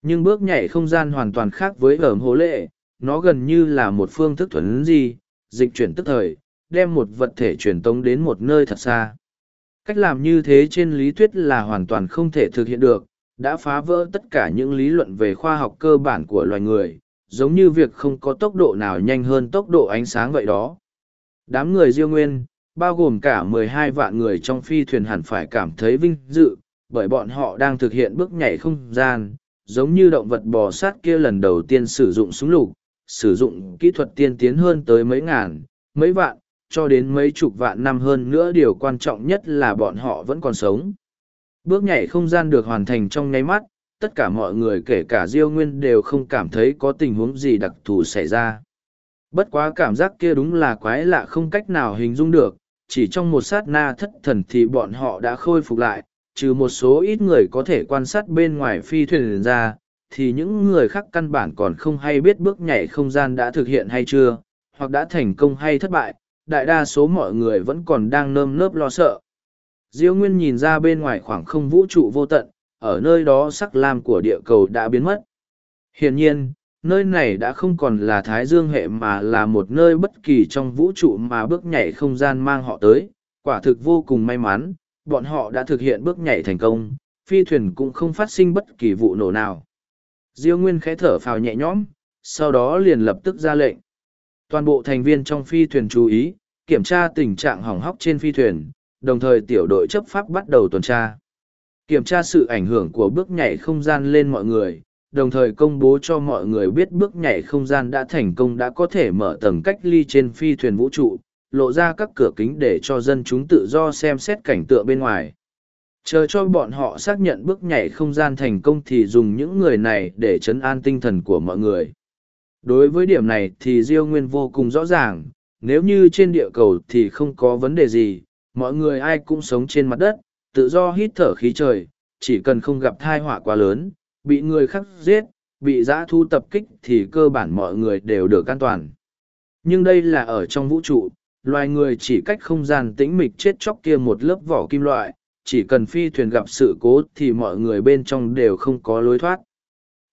Nhưng bước nhảy không gian hoàn toàn khác với ẩm hố lệ, nó gần như là một phương thức thuần gì, dịch chuyển tức thời, đem một vật thể truyền tống đến một nơi thật xa. Cách làm như thế trên lý thuyết là hoàn toàn không thể thực hiện được, đã phá vỡ tất cả những lý luận về khoa học cơ bản của loài người, giống như việc không có tốc độ nào nhanh hơn tốc độ ánh sáng vậy đó. Đám người diêu nguyên, bao gồm cả mười hai vạn người trong phi thuyền hẳn phải cảm thấy vinh dự, bởi bọn họ đang thực hiện bước nhảy không gian, giống như động vật bò sát kia lần đầu tiên sử dụng súng lục, sử dụng kỹ thuật tiên tiến hơn tới mấy ngàn, mấy vạn, cho đến mấy chục vạn năm hơn nữa điều quan trọng nhất là bọn họ vẫn còn sống. Bước nhảy không gian được hoàn thành trong nháy mắt, tất cả mọi người kể cả Diêu Nguyên đều không cảm thấy có tình huống gì đặc thù xảy ra. Bất quá cảm giác kia đúng là quái lạ không cách nào hình dung được, chỉ trong một sát na thất thần thì bọn họ đã khôi phục lại, trừ một số ít người có thể quan sát bên ngoài phi thuyền ra, thì những người khác căn bản còn không hay biết bước nhảy không gian đã thực hiện hay chưa, hoặc đã thành công hay thất bại, đại đa số mọi người vẫn còn đang nơm nớp lo sợ. Diêu Nguyên nhìn ra bên ngoài khoảng không vũ trụ vô tận, ở nơi đó sắc lam của địa cầu đã biến mất. Hiển nhiên, nơi này đã không còn là Thái Dương hệ mà là một nơi bất kỳ trong vũ trụ mà bước nhảy không gian mang họ tới, quả thực vô cùng may mắn, bọn họ đã thực hiện bước nhảy thành công, phi thuyền cũng không phát sinh bất kỳ vụ nổ nào. Diêu Nguyên khẽ thở phào nhẹ nhõm, sau đó liền lập tức ra lệnh. Toàn bộ thành viên trong phi thuyền chú ý, kiểm tra tình trạng hỏng hóc trên phi thuyền, đồng thời tiểu đội chấp pháp bắt đầu tuần tra. Kiểm tra sự ảnh hưởng của bước nhảy không gian lên mọi người, đồng thời công bố cho mọi người biết bước nhảy không gian đã thành công đã có thể mở tầng cách ly trên phi thuyền vũ trụ, lộ ra các cửa kính để cho dân chúng tự do xem xét cảnh tượng bên ngoài. Chờ cho bọn họ xác nhận bước nhảy không gian thành công thì dùng những người này để chấn an tinh thần của mọi người. Đối với điểm này thì Diêu Nguyên vô cùng rõ ràng, nếu như trên địa cầu thì không có vấn đề gì, mọi người ai cũng sống trên mặt đất, tự do hít thở khí trời, chỉ cần không gặp thai họa quá lớn, bị người khác giết, bị giã thu tập kích thì cơ bản mọi người đều được an toàn. Nhưng đây là ở trong vũ trụ, loài người chỉ cách không gian tĩnh mịch chết chóc kia một lớp vỏ kim loại, chỉ cần phi thuyền gặp sự cố thì mọi người bên trong đều không có lối thoát.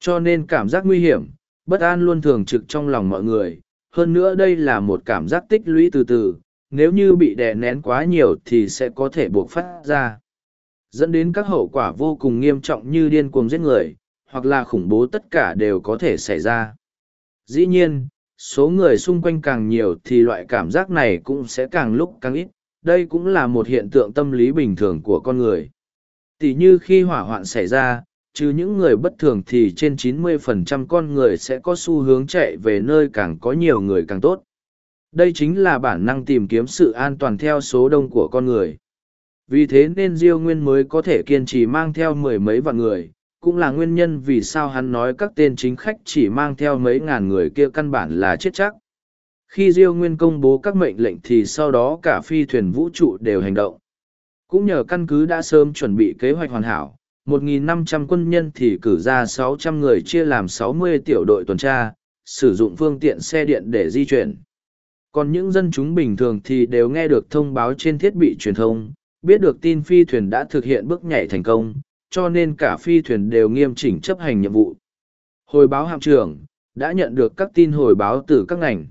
Cho nên cảm giác nguy hiểm, bất an luôn thường trực trong lòng mọi người. Hơn nữa đây là một cảm giác tích lũy từ từ, nếu như bị đè nén quá nhiều thì sẽ có thể buộc phát ra. Dẫn đến các hậu quả vô cùng nghiêm trọng như điên cuồng giết người, hoặc là khủng bố tất cả đều có thể xảy ra. Dĩ nhiên, số người xung quanh càng nhiều thì loại cảm giác này cũng sẽ càng lúc càng ít. Đây cũng là một hiện tượng tâm lý bình thường của con người. Tỷ như khi hỏa hoạn xảy ra, trừ những người bất thường thì trên 90% con người sẽ có xu hướng chạy về nơi càng có nhiều người càng tốt. Đây chính là bản năng tìm kiếm sự an toàn theo số đông của con người. Vì thế nên Diêu Nguyên mới có thể kiên trì mang theo mười mấy vạn người, cũng là nguyên nhân vì sao hắn nói các tên chính khách chỉ mang theo mấy ngàn người kia căn bản là chết chắc. Khi Diêu Nguyên công bố các mệnh lệnh thì sau đó cả phi thuyền vũ trụ đều hành động. Cũng nhờ căn cứ đã sớm chuẩn bị kế hoạch hoàn hảo, 1.500 quân nhân thì cử ra 600 người chia làm 60 tiểu đội tuần tra, sử dụng phương tiện xe điện để di chuyển. Còn những dân chúng bình thường thì đều nghe được thông báo trên thiết bị truyền thông, biết được tin phi thuyền đã thực hiện bước nhảy thành công, cho nên cả phi thuyền đều nghiêm chỉnh chấp hành nhiệm vụ. Hồi báo hạm trưởng, đã nhận được các tin hồi báo từ các ngành.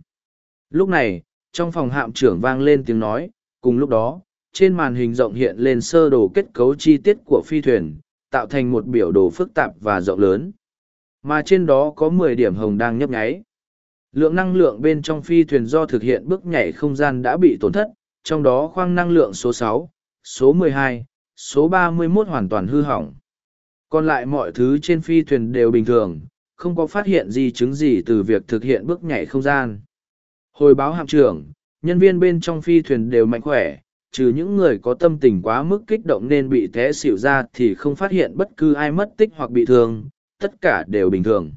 Lúc này, trong phòng hạm trưởng vang lên tiếng nói, cùng lúc đó, trên màn hình rộng hiện lên sơ đồ kết cấu chi tiết của phi thuyền, tạo thành một biểu đồ phức tạp và rộng lớn. Mà trên đó có mười điểm hồng đang nhấp nháy. Lượng năng lượng bên trong phi thuyền do thực hiện bước nhảy không gian đã bị tổn thất, trong đó khoang năng lượng số sáu, số mười hai, số ba mươi 31 hoàn toàn hư hỏng. Còn lại mọi thứ trên phi thuyền đều bình thường, không có phát hiện gì chứng gì từ việc thực hiện bước nhảy không gian. Hồi báo hạm trưởng, nhân viên bên trong phi thuyền đều mạnh khỏe, trừ những người có tâm tình quá mức kích động nên bị té xỉu ra thì không phát hiện bất cứ ai mất tích hoặc bị thương, tất cả đều bình thường.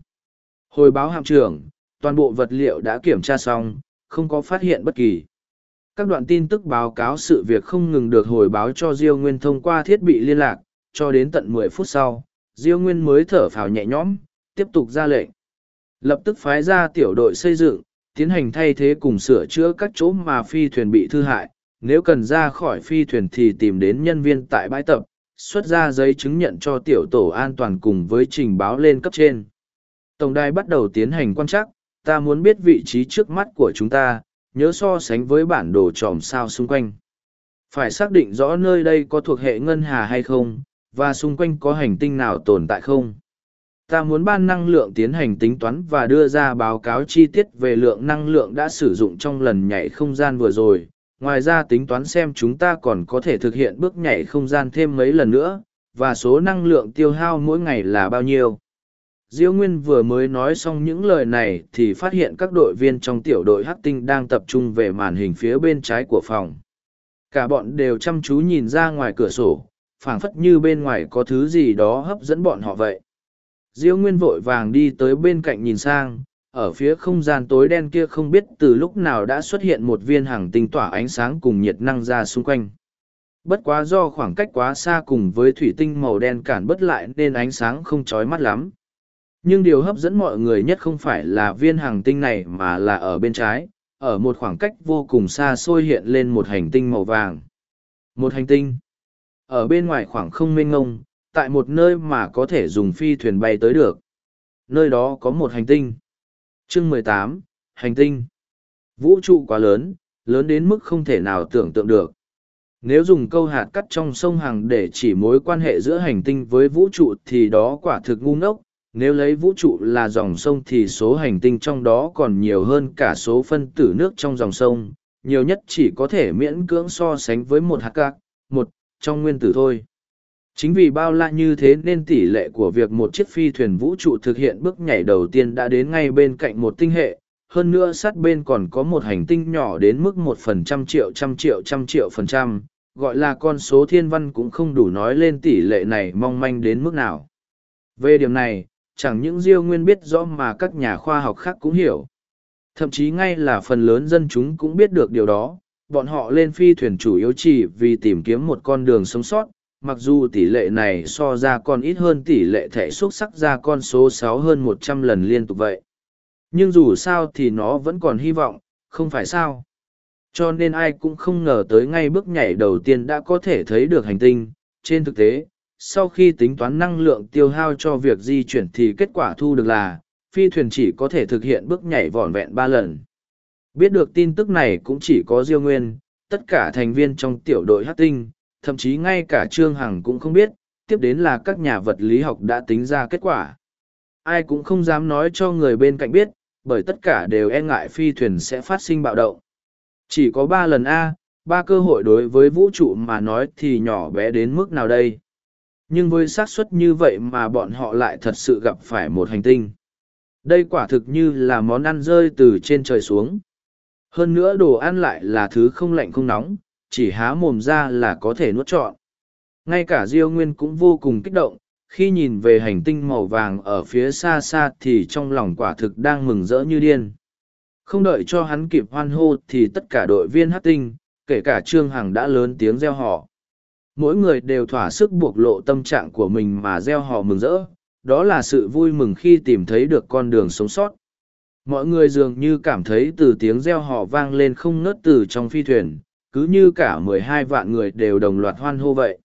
Hồi báo hạm trưởng, toàn bộ vật liệu đã kiểm tra xong, không có phát hiện bất kỳ. Các đoạn tin tức báo cáo sự việc không ngừng được hồi báo cho Diêu Nguyên thông qua thiết bị liên lạc, cho đến tận 10 phút sau, Diêu Nguyên mới thở phào nhẹ nhõm, tiếp tục ra lệnh. Lập tức phái ra tiểu đội xây dựng, tiến hành thay thế cùng sửa chữa các chỗ mà phi thuyền bị thư hại, nếu cần ra khỏi phi thuyền thì tìm đến nhân viên tại bãi tập, xuất ra giấy chứng nhận cho tiểu tổ an toàn cùng với trình báo lên cấp trên. Tổng đài bắt đầu tiến hành quan trắc, ta muốn biết vị trí trước mắt của chúng ta, nhớ so sánh với bản đồ tròm sao xung quanh. Phải xác định rõ nơi đây có thuộc hệ ngân hà hay không, và xung quanh có hành tinh nào tồn tại không. Ta muốn ban năng lượng tiến hành tính toán và đưa ra báo cáo chi tiết về lượng năng lượng đã sử dụng trong lần nhảy không gian vừa rồi, ngoài ra tính toán xem chúng ta còn có thể thực hiện bước nhảy không gian thêm mấy lần nữa, và số năng lượng tiêu hao mỗi ngày là bao nhiêu. Diêu nguyên vừa mới nói xong những lời này thì phát hiện các đội viên trong tiểu đội hắc tinh đang tập trung về màn hình phía bên trái của phòng. Cả bọn đều chăm chú nhìn ra ngoài cửa sổ, phảng phất như bên ngoài có thứ gì đó hấp dẫn bọn họ vậy. Diêu nguyên vội vàng đi tới bên cạnh nhìn sang ở phía không gian tối đen kia không biết từ lúc nào đã xuất hiện một viên hàng tinh tỏa ánh sáng cùng nhiệt năng ra xung quanh. Bất quá do khoảng cách quá xa cùng với thủy tinh màu đen cản bất lại nên ánh sáng không chói mắt lắm. Nhưng điều hấp dẫn mọi người nhất không phải là viên hàng tinh này mà là ở bên trái, ở một khoảng cách vô cùng xa xôi hiện lên một hành tinh màu vàng. Một hành tinh. Ở bên ngoài khoảng không mênh ngông tại một nơi mà có thể dùng phi thuyền bay tới được. Nơi đó có một hành tinh chương mười tám, hành tinh. Vũ trụ quá lớn lớn đến mức không thể nào tưởng tượng được. Nếu dùng câu hạt cắt trong sông hàng để chỉ mối quan hệ giữa hành tinh với vũ trụ thì đó quả thực ngu ngốc. Nếu lấy vũ trụ là dòng sông thì số hành tinh trong đó còn nhiều hơn cả số phân tử nước trong dòng sông. Nhiều nhất chỉ có thể miễn cưỡng so sánh với một hạt cát, một, trong nguyên tử thôi. Chính vì bao la như thế nên tỷ lệ của việc một chiếc phi thuyền vũ trụ thực hiện bước nhảy đầu tiên đã đến ngay bên cạnh một tinh hệ, hơn nữa sát bên còn có một hành tinh nhỏ đến mức một phần trăm triệu trăm triệu trăm triệu phần trăm, gọi là con số thiên văn cũng không đủ nói lên tỷ lệ này mong manh đến mức nào. Về điểm này, chẳng những Diêu Nguyên biết rõ mà các nhà khoa học khác cũng hiểu. Thậm chí ngay là phần lớn dân chúng cũng biết được điều đó, bọn họ lên phi thuyền chủ yếu chỉ vì tìm kiếm một con đường sống sót, mặc dù tỷ lệ này so ra còn ít hơn tỷ lệ thẻ xúc sắc ra con số sáu hơn một trăm lần liên tục vậy. Nhưng dù sao thì nó vẫn còn hy vọng, không phải sao? Cho nên ai cũng không ngờ tới ngay bước nhảy đầu tiên đã có thể thấy được hành tinh. Trên thực tế, sau khi tính toán năng lượng tiêu hao cho việc di chuyển thì kết quả thu được là, phi thuyền chỉ có thể thực hiện bước nhảy vỏn vẹn ba lần. Biết được tin tức này cũng chỉ có diêu nguyên, tất cả thành viên trong tiểu đội hát tinh thậm chí ngay cả trương hằng cũng không biết, tiếp đến là các nhà vật lý học đã tính ra kết quả. Ai cũng không dám nói cho người bên cạnh biết, bởi tất cả đều e ngại phi thuyền sẽ phát sinh bạo động. Chỉ có ba lần a, ba cơ hội đối với vũ trụ mà nói thì nhỏ bé đến mức nào đây? Nhưng với xác suất như vậy mà bọn họ lại thật sự gặp phải một hành tinh. Đây quả thực như là món ăn rơi từ trên trời xuống. Hơn nữa đồ ăn lại là thứ không lạnh không nóng chỉ há mồm ra là có thể nuốt trọn. Ngay cả diêu nguyên cũng vô cùng kích động, khi nhìn về hành tinh màu vàng ở phía xa xa thì trong lòng quả thực đang mừng rỡ như điên. Không đợi cho hắn kịp hoan hô thì tất cả đội viên hát tinh, kể cả trương hằng đã lớn tiếng reo hò. Mỗi người đều thỏa sức buộc lộ tâm trạng của mình mà reo hò mừng rỡ, đó là sự vui mừng khi tìm thấy được con đường sống sót. Mọi người dường như cảm thấy từ tiếng reo hò vang lên không ngớt từ trong phi thuyền cứ như cả mười hai vạn người đều đồng loạt hoan hô vậy.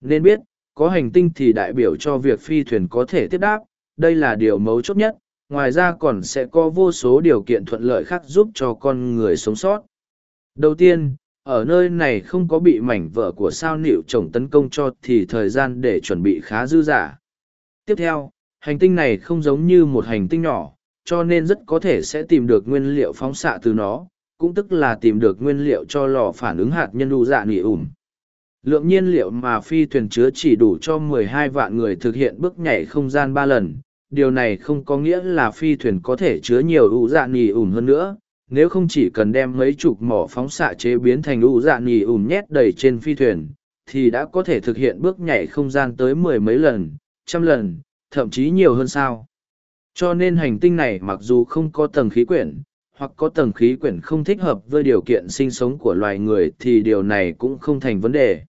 Nên biết, có hành tinh thì đại biểu cho việc phi thuyền có thể tiếp đáp, đây là điều mấu chốt nhất, ngoài ra còn sẽ có vô số điều kiện thuận lợi khác giúp cho con người sống sót. Đầu tiên, ở nơi này không có bị mảnh vỡ của sao nịu chồng tấn công cho thì thời gian để chuẩn bị khá dư dả. Tiếp theo, hành tinh này không giống như một hành tinh nhỏ, cho nên rất có thể sẽ tìm được nguyên liệu phóng xạ từ nó cũng tức là tìm được nguyên liệu cho lò phản ứng hạt nhân đủ dạ nỉ ủm lượng nhiên liệu mà phi thuyền chứa chỉ đủ cho 12 vạn người thực hiện bước nhảy không gian ba lần. Điều này không có nghĩa là phi thuyền có thể chứa nhiều ủ dạ nỉ ủm hơn nữa. Nếu không chỉ cần đem mấy chục mỏ phóng xạ chế biến thành ủ dạ nỉ ủm nhét đầy trên phi thuyền, thì đã có thể thực hiện bước nhảy không gian tới mười mấy lần, trăm lần, thậm chí nhiều hơn sao. Cho nên hành tinh này mặc dù không có tầng khí quyển hoặc có tầng khí quyển không thích hợp với điều kiện sinh sống của loài người thì điều này cũng không thành vấn đề.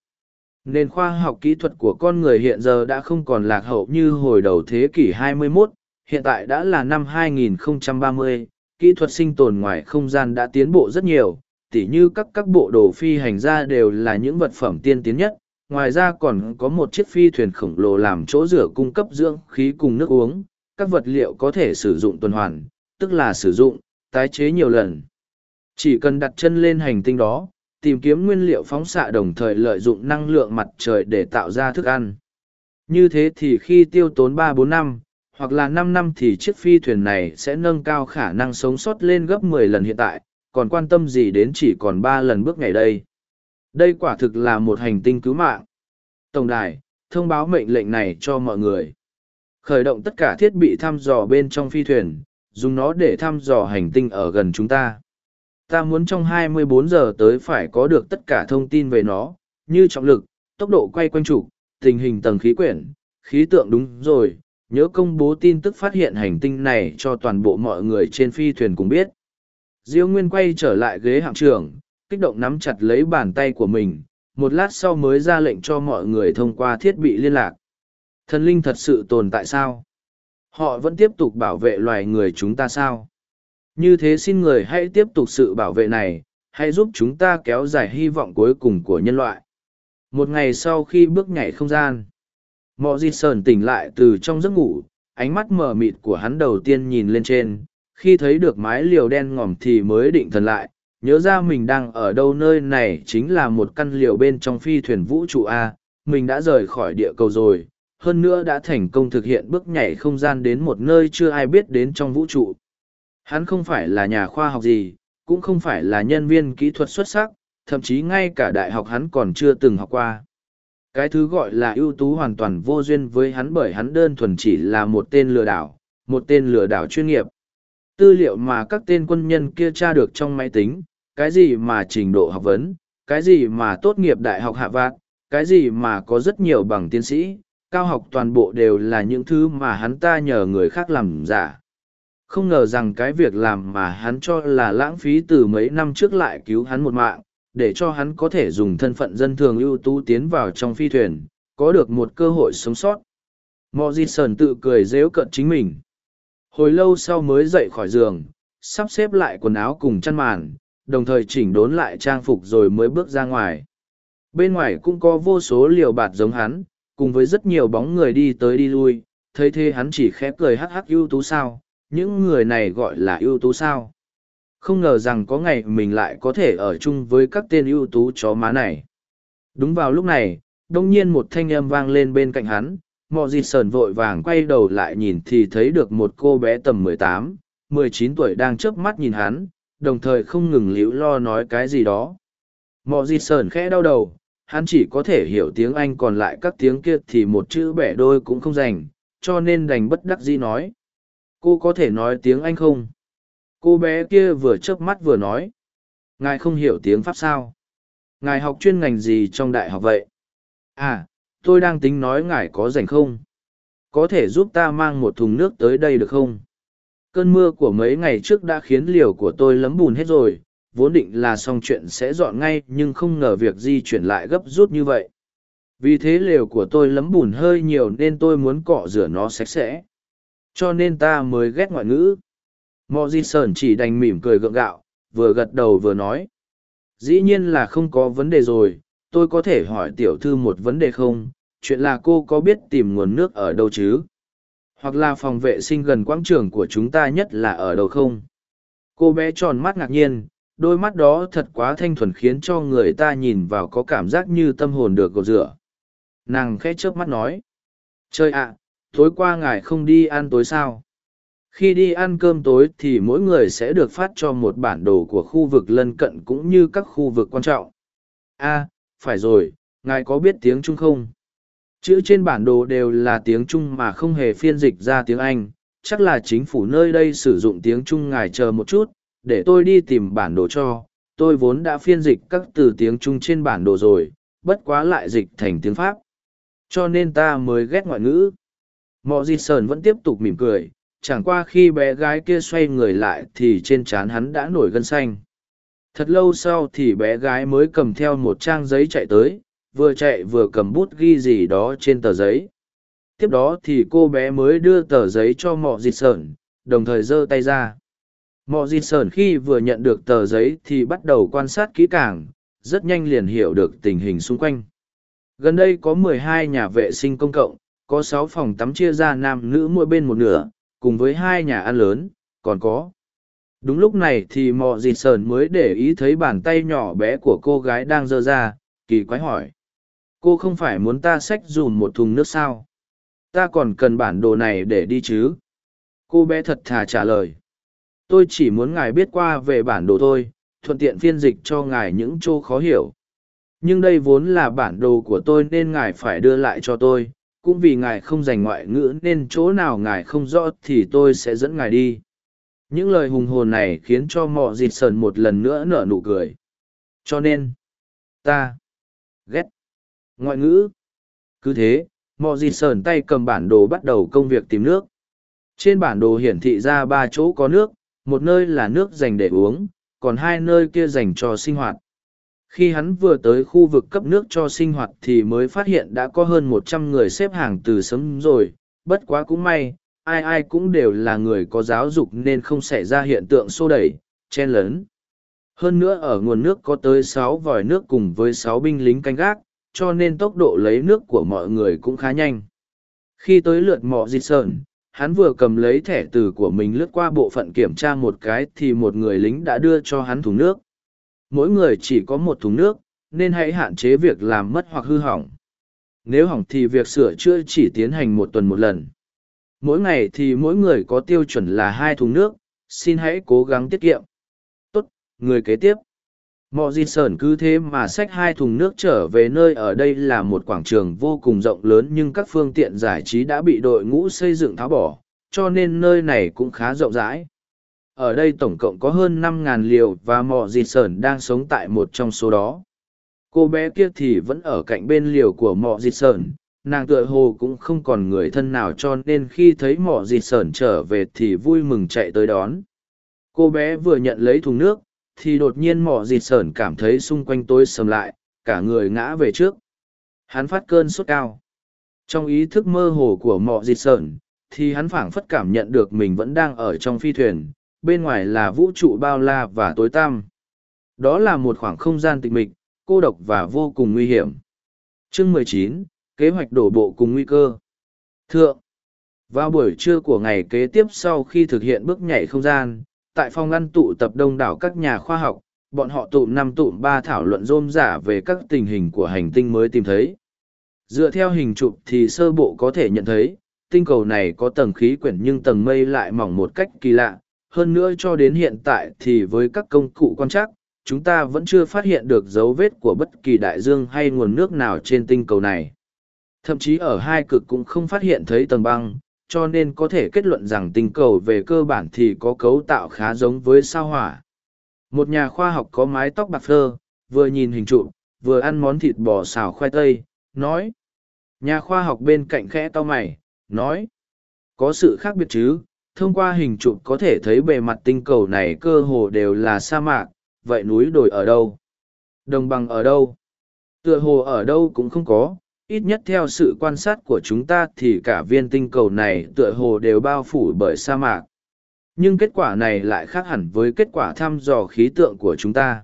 Nền khoa học kỹ thuật của con người hiện giờ đã không còn lạc hậu như hồi đầu thế kỷ 21, hiện tại đã là năm 2030, kỹ thuật sinh tồn ngoài không gian đã tiến bộ rất nhiều, tỉ như các các bộ đồ phi hành ra đều là những vật phẩm tiên tiến nhất, ngoài ra còn có một chiếc phi thuyền khổng lồ làm chỗ rửa cung cấp dưỡng khí cùng nước uống, các vật liệu có thể sử dụng tuần hoàn, tức là sử dụng, tái chế nhiều lần. Chỉ cần đặt chân lên hành tinh đó, tìm kiếm nguyên liệu phóng xạ đồng thời lợi dụng năng lượng mặt trời để tạo ra thức ăn. Như thế thì khi tiêu tốn ba bốn năm, hoặc là năm năm thì chiếc phi thuyền này sẽ nâng cao khả năng sống sót lên gấp mười lần hiện tại, còn quan tâm gì đến chỉ còn ba lần bước ngày đây. Đây quả thực là một hành tinh cứu mạng. Tổng đài, thông báo mệnh lệnh này cho mọi người. Khởi động tất cả thiết bị thăm dò bên trong phi thuyền, dùng nó để thăm dò hành tinh ở gần chúng ta. Ta muốn trong 24 giờ tới phải có được tất cả thông tin về nó, như trọng lực, tốc độ quay quanh trục, tình hình tầng khí quyển, khí tượng đúng rồi, nhớ công bố tin tức phát hiện hành tinh này cho toàn bộ mọi người trên phi thuyền cùng biết. Diêu Nguyên quay trở lại ghế hạng trưởng, kích động nắm chặt lấy bàn tay của mình, một lát sau mới ra lệnh cho mọi người thông qua thiết bị liên lạc. Thần linh thật sự tồn tại sao? Họ vẫn tiếp tục bảo vệ loài người chúng ta sao? Như thế xin người hãy tiếp tục sự bảo vệ này, hãy giúp chúng ta kéo dài hy vọng cuối cùng của nhân loại. Một ngày sau khi bước nhảy không gian, mọi Di Sơn tỉnh lại từ trong giấc ngủ, ánh mắt mờ mịt của hắn đầu tiên nhìn lên trên, khi thấy được mái liều đen ngòm thì mới định thần lại, nhớ ra mình đang ở đâu nơi này chính là một căn liều bên trong phi thuyền vũ trụ A, mình đã rời khỏi địa cầu rồi, hơn nữa đã thành công thực hiện bước nhảy không gian đến một nơi chưa ai biết đến trong vũ trụ. Hắn không phải là nhà khoa học gì, cũng không phải là nhân viên kỹ thuật xuất sắc, thậm chí ngay cả đại học hắn còn chưa từng học qua. Cái thứ gọi là ưu tú hoàn toàn vô duyên với hắn bởi hắn đơn thuần chỉ là một tên lừa đảo, một tên lừa đảo chuyên nghiệp. Tư liệu mà các tên quân nhân kia tra được trong máy tính, cái gì mà trình độ học vấn, cái gì mà tốt nghiệp đại học hạ vạn, cái gì mà có rất nhiều bằng tiến sĩ, cao học toàn bộ đều là những thứ mà hắn ta nhờ người khác làm giả. Không ngờ rằng cái việc làm mà hắn cho là lãng phí từ mấy năm trước lại cứu hắn một mạng, để cho hắn có thể dùng thân phận dân thường ưu tú tiến vào trong phi thuyền, có được một cơ hội sống sót. Mò di Sơn tự cười dễu cận chính mình. Hồi lâu sau mới dậy khỏi giường, sắp xếp lại quần áo cùng chăn màn, đồng thời chỉnh đốn lại trang phục rồi mới bước ra ngoài. Bên ngoài cũng có vô số liều bạt giống hắn, cùng với rất nhiều bóng người đi tới đi lui, thấy thế hắn chỉ khẽ cười hắc hắc ưu tú sao, những người này gọi là ưu tú sao. Không ngờ rằng có ngày mình lại có thể ở chung với các tên ưu tú chó má này. Đúng vào lúc này, đông nhiên một thanh âm vang lên bên cạnh hắn, mò dịt sờn vội vàng quay đầu lại nhìn thì thấy được một cô bé tầm mười tám, mười chín tuổi đang chớp mắt nhìn hắn, đồng thời không ngừng liễu lo nói cái gì đó. Mò dịt sờn khẽ đau đầu, hắn chỉ có thể hiểu tiếng Anh còn lại các tiếng kia thì một chữ bẻ đôi cũng không dành, cho nên đành bất đắc dĩ nói. Cô có thể nói tiếng Anh không? Cô bé kia vừa chớp mắt vừa nói. Ngài không hiểu tiếng Pháp sao? Ngài học chuyên ngành gì trong đại học vậy? À, tôi đang tính nói ngài có rảnh không? Có thể giúp ta mang một thùng nước tới đây được không? Cơn mưa của mấy ngày trước đã khiến liều của tôi lấm bùn hết rồi, vốn định là xong chuyện sẽ dọn ngay nhưng không ngờ việc di chuyển lại gấp rút như vậy. Vì thế lều của tôi lấm bùn hơi nhiều nên tôi muốn cọ rửa nó sạch sẽ. Cho nên ta mới ghét ngoại ngữ. Mò Di Sơn chỉ đành mỉm cười gượng gạo, vừa gật đầu vừa nói. Dĩ nhiên là không có vấn đề rồi, tôi có thể hỏi tiểu thư một vấn đề không? Chuyện là cô có biết tìm nguồn nước ở đâu chứ? Hoặc là phòng vệ sinh gần quãng trường của chúng ta nhất là ở đâu không? Cô bé tròn mắt ngạc nhiên, đôi mắt đó thật quá thanh thuần khiến cho người ta nhìn vào có cảm giác như tâm hồn được gột rửa. Nàng khẽ chớp mắt nói. Trời ạ, tối qua ngài không đi ăn tối sao? khi đi ăn cơm tối thì mỗi người sẽ được phát cho một bản đồ của khu vực lân cận cũng như các khu vực quan trọng a phải rồi ngài có biết tiếng trung không chữ trên bản đồ đều là tiếng trung mà không hề phiên dịch ra tiếng anh chắc là chính phủ nơi đây sử dụng tiếng trung ngài chờ một chút để tôi đi tìm bản đồ cho, tôi vốn đã phiên dịch các từ tiếng trung trên bản đồ rồi, bất quá lại dịch thành tiếng pháp. Cho nên ta mới ghét ngoại ngữ. Mọi di sơn vẫn tiếp tục mỉm cười, chẳng qua khi bé gái kia xoay người lại thì trên trán hắn đã nổi gân xanh. Thật lâu sau thì bé gái mới cầm theo một trang giấy chạy tới, vừa chạy vừa cầm bút ghi gì đó trên tờ giấy. Tiếp đó thì cô bé mới đưa tờ giấy cho mọ dịt sởn đồng thời giơ tay ra mọ dịt sởn khi vừa nhận được tờ giấy thì bắt đầu quan sát kỹ càng rất nhanh liền hiểu được tình hình xung quanh gần đây có mười hai nhà vệ sinh công cộng có sáu phòng tắm chia ra nam nữ mỗi bên một nửa cùng với hai nhà ăn lớn, còn có. Đúng lúc này thì mò dịt sờn mới để ý thấy bàn tay nhỏ bé của cô gái đang giơ ra, kỳ quái hỏi. Cô không phải muốn ta xách dùm một thùng nước sao? Ta còn cần bản đồ này để đi chứ? Cô bé thật thà trả lời. Tôi chỉ muốn ngài biết qua về bản đồ thôi, thuận tiện phiên dịch cho ngài những chỗ khó hiểu. Nhưng đây vốn là bản đồ của tôi nên ngài phải đưa lại cho tôi, cũng vì ngài không dành ngoại ngữ nên chỗ nào ngài không rõ thì tôi sẽ dẫn ngài đi. Những lời hùng hồn này khiến cho mọ dịt sờn một lần nữa nở nụ cười. Cho nên ta ghét ngoại ngữ. Cứ thế mọ dịt sờn tay cầm bản đồ bắt đầu công việc tìm nước. Trên bản đồ hiển thị ra ba chỗ có nước một nơi là nước dành để uống, còn hai nơi kia dành cho sinh hoạt. Khi hắn vừa tới khu vực cấp nước cho sinh hoạt thì mới phát hiện đã có hơn một trăm người xếp hàng từ sớm rồi. Bất quá cũng may, ai ai cũng đều là người có giáo dục nên không xảy ra hiện tượng xô đẩy, chen lấn. Hơn nữa ở nguồn nước có tới sáu vòi nước cùng với sáu binh lính canh gác, cho nên tốc độ lấy nước của mọi người cũng khá nhanh. Khi tới lượt mọ dịch sờn hắn vừa cầm lấy thẻ từ của mình lướt qua bộ phận kiểm tra một cái thì một người lính đã đưa cho hắn thùng nước. Mỗi người chỉ có một thùng nước, nên hãy hạn chế việc làm mất hoặc hư hỏng. Nếu hỏng thì việc sửa chữa chỉ tiến hành một tuần một lần. Mỗi ngày thì mỗi người có tiêu chuẩn là hai thùng nước, xin hãy cố gắng tiết kiệm. Tốt, người kế tiếp mọi di sơn cứ thế mà xách hai thùng nước trở về nơi ở đây là một quảng trường vô cùng rộng lớn nhưng các phương tiện giải trí đã bị đội ngũ xây dựng tháo bỏ, cho nên nơi này cũng khá rộng rãi. Ở đây tổng cộng có hơn năm ngàn liều và mò dịt sởn đang sống tại một trong số đó. Cô bé kia thì vẫn ở cạnh bên liều của mọ dịt sởn nàng tựa hồ cũng không còn người thân nào cho nên khi thấy mọ dịt sởn trở về thì vui mừng chạy tới đón. Cô bé vừa nhận lấy thùng nước thì đột nhiên mọ dịt sởn cảm thấy xung quanh tối sầm lại, cả người ngã về trước. Hắn phát cơn sốt cao. Trong ý thức mơ hồ của mọ dịt sởn, thì hắn phảng phất cảm nhận được mình vẫn đang ở trong phi thuyền, bên ngoài là vũ trụ bao la và tối tăm. Đó là một khoảng không gian tịch mịch, cô độc và vô cùng nguy hiểm. Chương mười chín, kế hoạch đổ bộ cùng nguy cơ. Thượng, vào buổi trưa của ngày kế tiếp sau khi thực hiện bước nhảy không gian tại phòng ăn tụ tập đông đảo các nhà khoa học, bọn họ tụm năm tụm ba thảo luận rôm giả về các tình hình của hành tinh mới tìm thấy. Dựa theo hình chụp thì sơ bộ có thể nhận thấy, tinh cầu này có tầng khí quyển nhưng tầng mây lại mỏng một cách kỳ lạ. Hơn nữa cho đến hiện tại thì với các công cụ quan trắc, chúng ta vẫn chưa phát hiện được dấu vết của bất kỳ đại dương hay nguồn nước nào trên tinh cầu này. Thậm chí ở hai cực cũng không phát hiện thấy tầng băng cho nên có thể kết luận rằng tinh cầu về cơ bản thì có cấu tạo khá giống với sao hỏa. Một nhà khoa học có mái tóc bạc phơ, vừa nhìn hình trụ, vừa ăn món thịt bò xào khoai tây, nói. Nhà khoa học bên cạnh khẽ to mày, nói. Có sự khác biệt chứ, thông qua hình trụ có thể thấy bề mặt tinh cầu này cơ hồ đều là sa mạc, vậy núi đồi ở đâu? Đồng bằng ở đâu? Tựa hồ ở đâu cũng không có ít nhất theo sự quan sát của chúng ta thì cả viên tinh cầu này tựa hồ đều bao phủ bởi sa mạc. Nhưng kết quả này lại khác hẳn với kết quả thăm dò khí tượng của chúng ta.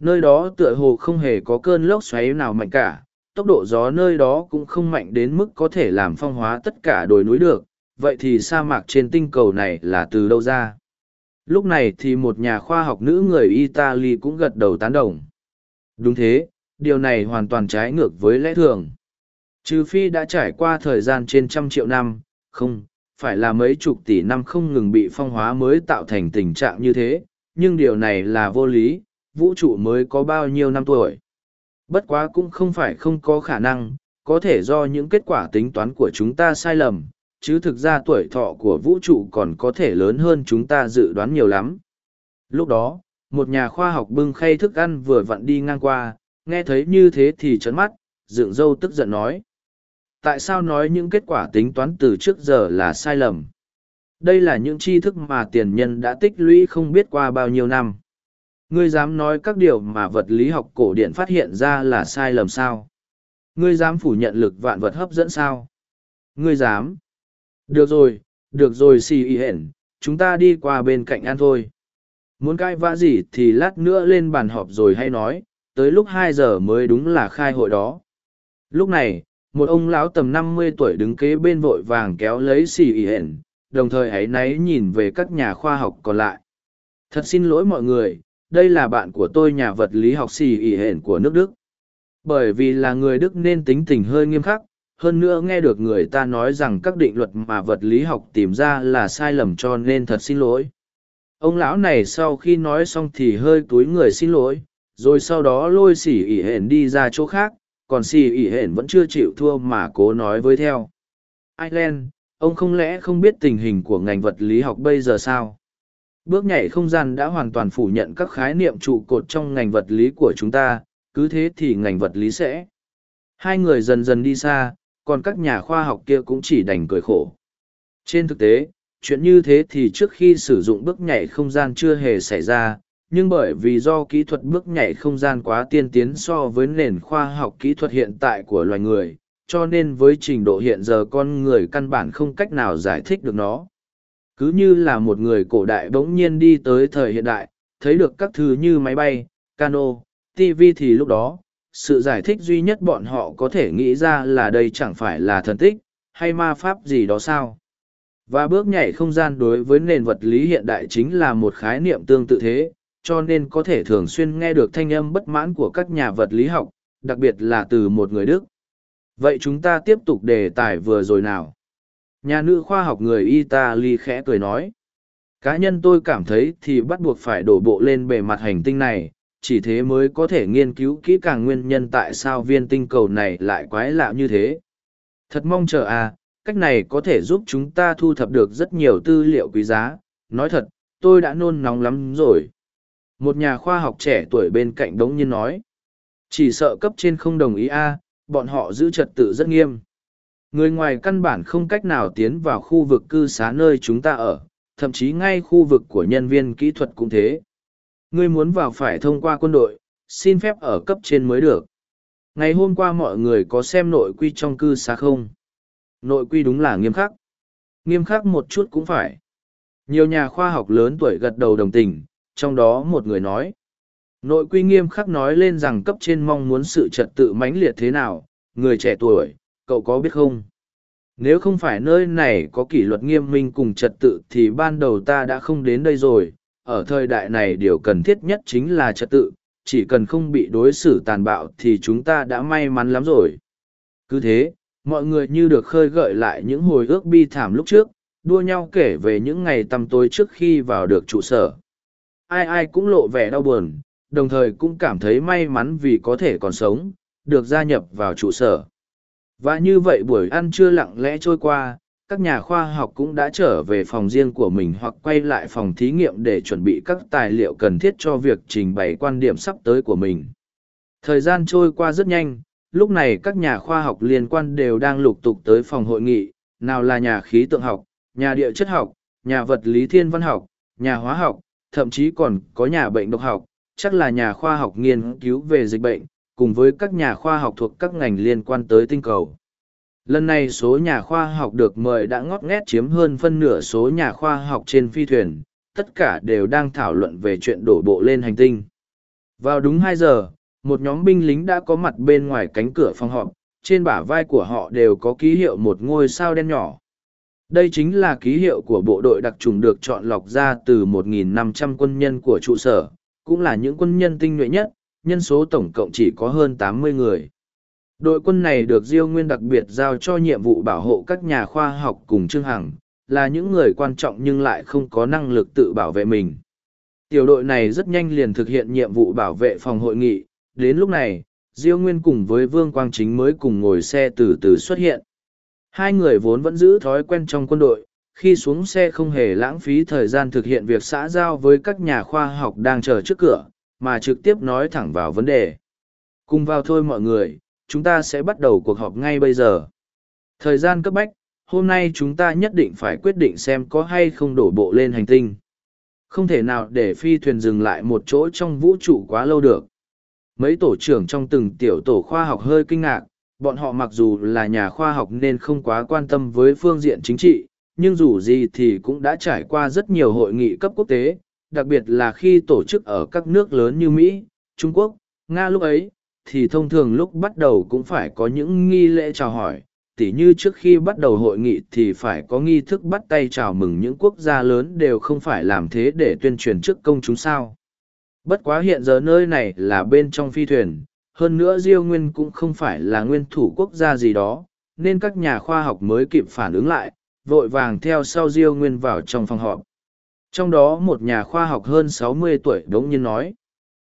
Nơi đó tựa hồ không hề có cơn lốc xoáy nào mạnh cả, tốc độ gió nơi đó cũng không mạnh đến mức có thể làm phong hóa tất cả đồi núi được, vậy thì sa mạc trên tinh cầu này là từ đâu ra? Lúc này thì một nhà khoa học nữ người italy cũng gật đầu tán đồng. Đúng thế, điều này hoàn toàn trái ngược với lẽ thường trừ phi đã trải qua thời gian trên trăm triệu năm, không, phải là mấy chục tỷ năm không ngừng bị phong hóa mới tạo thành tình trạng như thế, nhưng điều này là vô lý, vũ trụ mới có bao nhiêu năm tuổi. Bất quá cũng không phải không có khả năng, có thể do những kết quả tính toán của chúng ta sai lầm, chứ thực ra tuổi thọ của vũ trụ còn có thể lớn hơn chúng ta dự đoán nhiều lắm. Lúc đó, một nhà khoa học bưng khay thức ăn vừa vặn đi ngang qua, nghe thấy như thế thì trấn mắt, dựng dâu tức giận nói tại sao nói những kết quả tính toán từ trước giờ là sai lầm? Đây là những tri thức mà tiền nhân đã tích lũy không biết qua bao nhiêu năm. Ngươi dám nói các điều mà vật lý học cổ điển phát hiện ra là sai lầm sao? Ngươi dám phủ nhận lực vạn vật hấp dẫn sao? Ngươi dám. Được rồi được rồi, xì y hển, chúng ta đi qua bên cạnh ăn thôi. Muốn cai vã gì thì lát nữa lên bàn họp rồi hay nói, tới lúc hai giờ mới đúng là khai hội đó. Lúc này một ông lão tầm năm mươi tuổi đứng kế bên vội vàng kéo lấy xì ỉ hển, đồng thời áy náy nhìn về các nhà khoa học còn lại. Thật xin lỗi mọi người, đây là bạn của tôi nhà vật lý học xì ỉ hển của nước đức. Bởi vì là người đức nên tính tình hơi nghiêm khắc, hơn nữa nghe được người ta nói rằng các định luật mà vật lý học tìm ra là sai lầm cho nên thật xin lỗi. Ông lão này sau khi nói xong thì hơi túi người xin lỗi, rồi sau đó lôi xỉ ỉ hển đi ra chỗ khác còn xì ỉ hển vẫn chưa chịu thua mà cố nói với theo. Ireland, ông không lẽ không biết tình hình của ngành vật lý học bây giờ sao? Bước nhảy không gian đã hoàn toàn phủ nhận các khái niệm trụ cột trong ngành vật lý của chúng ta, cứ thế thì ngành vật lý sẽ. Hai người dần dần đi xa, còn các nhà khoa học kia cũng chỉ đành cười khổ. Trên thực tế, chuyện như thế thì trước khi sử dụng bước nhảy không gian chưa hề xảy ra nhưng bởi vì do kỹ thuật bước nhảy không gian quá tiên tiến so với nền khoa học kỹ thuật hiện tại của loài người, cho nên với trình độ hiện giờ con người căn bản không cách nào giải thích được nó. Cứ như là một người cổ đại bỗng nhiên đi tới thời hiện đại, thấy được các thứ như máy bay, cano tv thì lúc đó, sự giải thích duy nhất bọn họ có thể nghĩ ra là đây chẳng phải là thần tích, hay ma pháp gì đó sao? Và bước nhảy không gian đối với nền vật lý hiện đại chính là một khái niệm tương tự thế cho nên có thể thường xuyên nghe được thanh âm bất mãn của các nhà vật lý học, đặc biệt là từ một người Đức. Vậy chúng ta tiếp tục đề tài vừa rồi nào. Nhà nữ khoa học người Italy khẽ cười nói. Cá nhân tôi cảm thấy thì bắt buộc phải đổ bộ lên bề mặt hành tinh này, chỉ thế mới có thể nghiên cứu kỹ càng nguyên nhân tại sao viên tinh cầu này lại quái lạ như thế. Thật mong chờ à, cách này có thể giúp chúng ta thu thập được rất nhiều tư liệu quý giá. Nói thật, tôi đã nôn nóng lắm rồi. Một nhà khoa học trẻ tuổi bên cạnh đống nhiên nói. Chỉ sợ cấp trên không đồng ý a bọn họ giữ trật tự rất nghiêm. Người ngoài căn bản không cách nào tiến vào khu vực cư xá nơi chúng ta ở, thậm chí ngay khu vực của nhân viên kỹ thuật cũng thế. Người muốn vào phải thông qua quân đội, xin phép ở cấp trên mới được. Ngày hôm qua mọi người có xem nội quy trong cư xá không? Nội quy đúng là nghiêm khắc. Nghiêm khắc một chút cũng phải. Nhiều nhà khoa học lớn tuổi gật đầu đồng tình, trong đó một người nói. Nội quy nghiêm khắc nói lên rằng cấp trên mong muốn sự trật tự mãnh liệt thế nào, người trẻ tuổi, cậu có biết không? Nếu không phải nơi này có kỷ luật nghiêm minh cùng trật tự thì ban đầu ta đã không đến đây rồi. Ở thời đại này điều cần thiết nhất chính là trật tự, chỉ cần không bị đối xử tàn bạo thì chúng ta đã may mắn lắm rồi. Cứ thế, mọi người như được khơi gợi lại những hồi ước bi thảm lúc trước, đua nhau kể về những ngày tăm tối trước khi vào được trụ sở. Ai ai cũng lộ vẻ đau buồn, đồng thời cũng cảm thấy may mắn vì có thể còn sống, được gia nhập vào trụ sở. Và như vậy buổi ăn trưa lặng lẽ trôi qua, các nhà khoa học cũng đã trở về phòng riêng của mình hoặc quay lại phòng thí nghiệm để chuẩn bị các tài liệu cần thiết cho việc trình bày quan điểm sắp tới của mình. Thời gian trôi qua rất nhanh, lúc này các nhà khoa học liên quan đều đang lục tục tới phòng hội nghị, nào là nhà khí tượng học, nhà địa chất học, nhà vật lý thiên văn học, nhà hóa học, thậm chí còn có nhà bệnh độc học, chắc là nhà khoa học nghiên cứu về dịch bệnh, cùng với các nhà khoa học thuộc các ngành liên quan tới tinh cầu. Lần này số nhà khoa học được mời đã ngót nghét chiếm hơn phân nửa số nhà khoa học trên phi thuyền, tất cả đều đang thảo luận về chuyện đổ bộ lên hành tinh. Vào đúng hai giờ, một nhóm binh lính đã có mặt bên ngoài cánh cửa phòng họp, trên bả vai của họ đều có ký hiệu một ngôi sao đen nhỏ. Đây chính là ký hiệu của bộ đội đặc trùng được chọn lọc ra từ 1.500 quân nhân của trụ sở, cũng là những quân nhân tinh nhuệ nhất, nhân số tổng cộng chỉ có hơn 80 người. Đội quân này được Diêu Nguyên đặc biệt giao cho nhiệm vụ bảo hộ các nhà khoa học cùng Trương Hằng, là những người quan trọng nhưng lại không có năng lực tự bảo vệ mình. Tiểu đội này rất nhanh liền thực hiện nhiệm vụ bảo vệ phòng hội nghị, đến lúc này, Diêu Nguyên cùng với Vương Quang Chính mới cùng ngồi xe từ từ xuất hiện. Hai người vốn vẫn giữ thói quen trong quân đội, khi xuống xe không hề lãng phí thời gian thực hiện việc xã giao với các nhà khoa học đang chờ trước cửa, mà trực tiếp nói thẳng vào vấn đề. Cùng vào thôi mọi người, chúng ta sẽ bắt đầu cuộc họp ngay bây giờ. Thời gian cấp bách, hôm nay chúng ta nhất định phải quyết định xem có hay không đổ bộ lên hành tinh. Không thể nào để phi thuyền dừng lại một chỗ trong vũ trụ quá lâu được. Mấy tổ trưởng trong từng tiểu tổ khoa học hơi kinh ngạc, bọn họ mặc dù là nhà khoa học nên không quá quan tâm với phương diện chính trị, nhưng dù gì thì cũng đã trải qua rất nhiều hội nghị cấp quốc tế, đặc biệt là khi tổ chức ở các nước lớn như Mỹ, Trung Quốc, Nga lúc ấy, thì thông thường lúc bắt đầu cũng phải có những nghi lễ chào hỏi, tỉ như trước khi bắt đầu hội nghị thì phải có nghi thức bắt tay chào mừng những quốc gia lớn đều không phải làm thế để tuyên truyền trước công chúng sao. Bất quá hiện giờ nơi này là bên trong phi thuyền, hơn nữa Diêu Nguyên cũng không phải là nguyên thủ quốc gia gì đó, nên các nhà khoa học mới kịp phản ứng lại, vội vàng theo sau Diêu Nguyên vào trong phòng họp. Trong đó một nhà khoa học hơn sáu mươi tuổi g nhiên nói.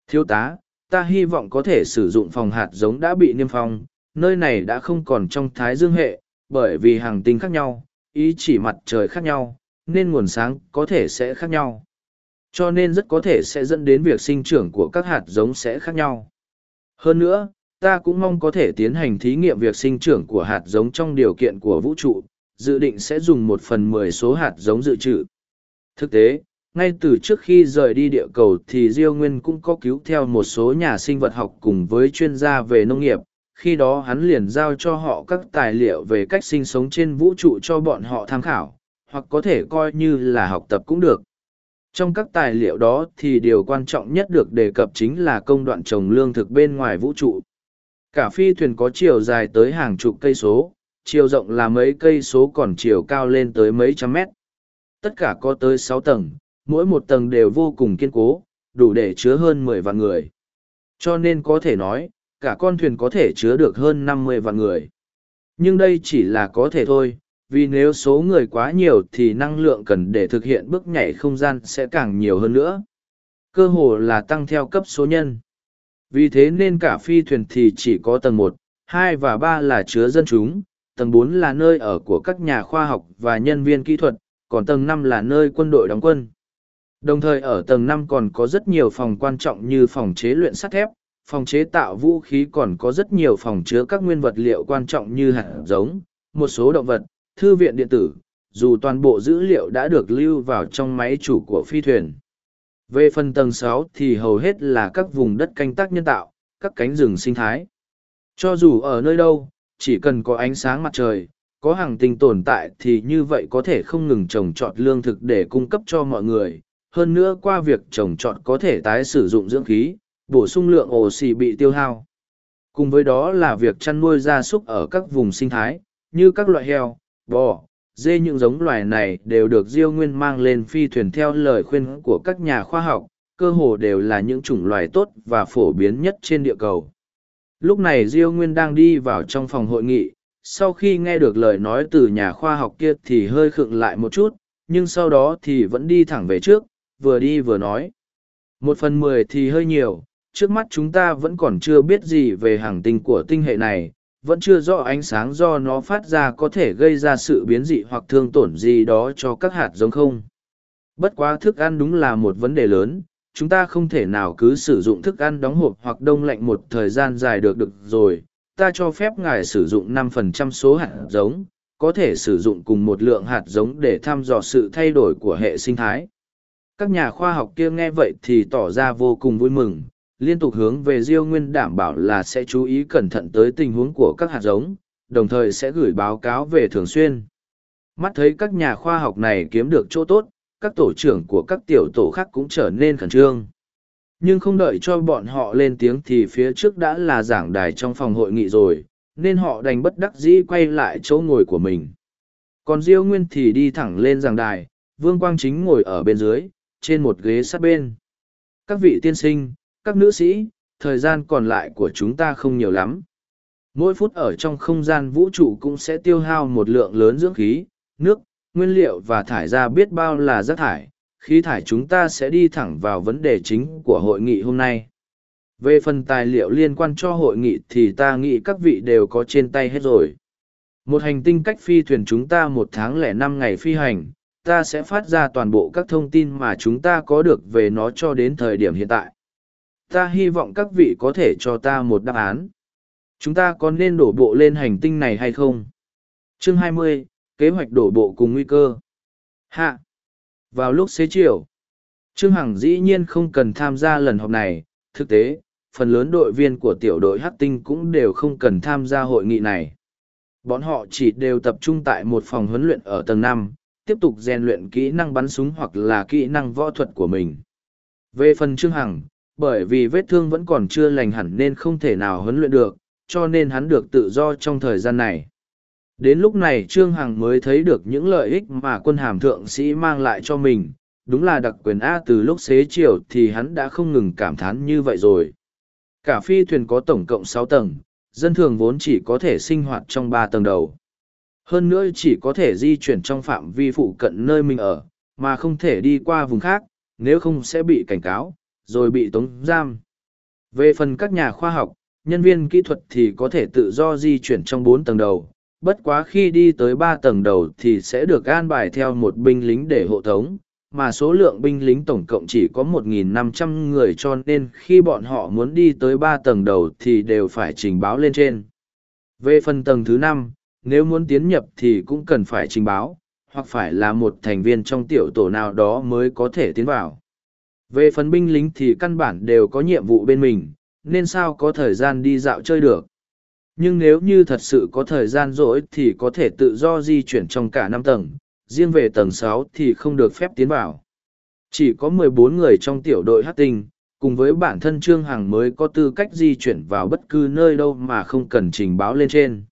Thiếu tá, ta hy vọng có thể sử dụng phòng hạt giống đã bị niêm phong, nơi này đã không còn trong thái dương hệ, bởi vì hàng tinh khác nhau, ý chỉ mặt trời khác nhau, nên nguồn sáng có thể sẽ khác nhau. Cho nên rất có thể sẽ dẫn đến việc sinh trưởng của các hạt giống sẽ khác nhau. Hơn nữa, ta cũng mong có thể tiến hành thí nghiệm việc sinh trưởng của hạt giống trong điều kiện của vũ trụ, dự định sẽ dùng một phần mười số hạt giống dự trữ. Thực tế, ngay từ trước khi rời đi địa cầu thì Diêu Nguyên cũng có cứu theo một số nhà sinh vật học cùng với chuyên gia về nông nghiệp, khi đó hắn liền giao cho họ các tài liệu về cách sinh sống trên vũ trụ cho bọn họ tham khảo, hoặc có thể coi như là học tập cũng được. Trong các tài liệu đó thì điều quan trọng nhất được đề cập chính là công đoạn trồng lương thực bên ngoài vũ trụ. Cả phi thuyền có chiều dài tới hàng chục cây số, chiều rộng là mấy cây số còn chiều cao lên tới mấy trăm mét. Tất cả có tới sáu tầng, mỗi một tầng đều vô cùng kiên cố, đủ để chứa hơn mười vạn người. Cho nên có thể nói, cả con thuyền có thể chứa được hơn năm mươi vạn người. Nhưng đây chỉ là có thể thôi, vì nếu số người quá nhiều thì năng lượng cần để thực hiện bước nhảy không gian sẽ càng nhiều hơn nữa. Cơ hồ là tăng theo cấp số nhân. Vì thế nên cả phi thuyền thì chỉ có tầng một, hai và ba là chứa dân chúng, tầng bốn là nơi ở của các nhà khoa học và nhân viên kỹ thuật, còn tầng năm là nơi quân đội đóng quân. Đồng thời ở tầng năm còn có rất nhiều phòng quan trọng như phòng chế luyện sắt thép, phòng chế tạo vũ khí còn có rất nhiều phòng chứa các nguyên vật liệu quan trọng như hạt giống, một số động vật, thư viện điện tử, dù toàn bộ dữ liệu đã được lưu vào trong máy chủ của phi thuyền. Về phần tầng sáu thì hầu hết là các vùng đất canh tác nhân tạo, các cánh rừng sinh thái. Cho dù ở nơi đâu, chỉ cần có ánh sáng mặt trời, có hàng tinh tồn tại thì như vậy có thể không ngừng trồng trọt lương thực để cung cấp cho mọi người. Hơn nữa qua việc trồng trọt có thể tái sử dụng dưỡng khí, bổ sung lượng oxy bị tiêu hao. Cùng với đó là việc chăn nuôi gia súc ở các vùng sinh thái, như các loại heo, bò, dê những giống loài này đều được Diêu Nguyên mang lên phi thuyền theo lời khuyên của các nhà khoa học, cơ hồ đều là những chủng loài tốt và phổ biến nhất trên địa cầu. Lúc này Diêu Nguyên đang đi vào trong phòng hội nghị, sau khi nghe được lời nói từ nhà khoa học kia thì hơi khựng lại một chút, nhưng sau đó thì vẫn đi thẳng về trước, vừa đi vừa nói. Một phần mười thì hơi nhiều, trước mắt chúng ta vẫn còn chưa biết gì về hàng tinh của tinh hệ này, vẫn chưa rõ ánh sáng do nó phát ra có thể gây ra sự biến dị hoặc thương tổn gì đó cho các hạt giống không. Bất quá thức ăn đúng là một vấn đề lớn, chúng ta không thể nào cứ sử dụng thức ăn đóng hộp hoặc đông lạnh một thời gian dài được được rồi. Ta cho phép ngài sử dụng 5% số hạt giống, có thể sử dụng cùng một lượng hạt giống để thăm dò sự thay đổi của hệ sinh thái. Các nhà khoa học kia nghe vậy thì tỏ ra vô cùng vui mừng, liên tục hướng về Diêu Nguyên đảm bảo là sẽ chú ý cẩn thận tới tình huống của các hạt giống, đồng thời sẽ gửi báo cáo về thường xuyên. Mắt thấy các nhà khoa học này kiếm được chỗ tốt, các tổ trưởng của các tiểu tổ khác cũng trở nên khẩn trương. Nhưng không đợi cho bọn họ lên tiếng thì phía trước đã là giảng đài trong phòng hội nghị rồi, nên họ đành bất đắc dĩ quay lại chỗ ngồi của mình. Còn Diêu Nguyên thì đi thẳng lên giảng đài, Vương Quang Chính ngồi ở bên dưới, trên một ghế sát bên. Các vị tiên sinh, các nữ sĩ, thời gian còn lại của chúng ta không nhiều lắm. Mỗi phút ở trong không gian vũ trụ cũng sẽ tiêu hao một lượng lớn dưỡng khí, nước, nguyên liệu và thải ra biết bao là rác thải. Khí thải chúng ta sẽ đi thẳng vào vấn đề chính của hội nghị hôm nay. Về phần tài liệu liên quan cho hội nghị thì ta nghĩ các vị đều có trên tay hết rồi. Một hành tinh cách phi thuyền chúng ta một tháng lẻ năm ngày phi hành, ta sẽ phát ra toàn bộ các thông tin mà chúng ta có được về nó cho đến thời điểm hiện tại ta hy vọng các vị có thể cho ta một đáp án. Chúng ta có nên đổ bộ lên hành tinh này hay không? Chương 20, kế hoạch đổ bộ cùng nguy cơ. Hạ. Vào lúc xế chiều trương hằng dĩ nhiên không cần tham gia lần họp này. Thực tế phần lớn đội viên của tiểu đội hát tinh cũng đều không cần tham gia hội nghị này. Bọn họ chỉ đều tập trung tại một phòng huấn luyện ở tầng năm tiếp tục rèn luyện kỹ năng bắn súng hoặc là kỹ năng võ thuật của mình. Về phần trương hằng bởi vì vết thương vẫn còn chưa lành hẳn nên không thể nào huấn luyện được, cho nên hắn được tự do trong thời gian này. Đến lúc này Trương Hằng mới thấy được những lợi ích mà quân hàm thượng sĩ mang lại cho mình, đúng là đặc quyền A từ lúc xế chiều thì hắn đã không ngừng cảm thán như vậy rồi. Cả phi thuyền có tổng cộng sáu tầng, dân thường vốn chỉ có thể sinh hoạt trong ba tầng đầu. Hơn nữa chỉ có thể di chuyển trong phạm vi phụ cận nơi mình ở, mà không thể đi qua vùng khác, nếu không sẽ bị cảnh cáo, rồi bị tống giam. Về phần các nhà khoa học, nhân viên kỹ thuật thì có thể tự do di chuyển trong bốn tầng đầu, bất quá khi đi tới ba tầng đầu thì sẽ được an bài theo một binh lính để hộ tống, mà số lượng binh lính tổng cộng chỉ có 1.500 người cho nên khi bọn họ muốn đi tới ba tầng đầu thì đều phải trình báo lên trên. Về phần tầng thứ năm, nếu muốn tiến nhập thì cũng cần phải trình báo, hoặc phải là một thành viên trong tiểu tổ nào đó mới có thể tiến vào. Về phần binh lính thì căn bản đều có nhiệm vụ bên mình, nên sao có thời gian đi dạo chơi được. Nhưng nếu như thật sự có thời gian rỗi thì có thể tự do di chuyển trong cả năm tầng, riêng về tầng sáu thì không được phép tiến vào. Chỉ có mười bốn người trong tiểu đội hát tinh, cùng với bản thân Trương Hằng mới có tư cách di chuyển vào bất cứ nơi đâu mà không cần trình báo lên trên.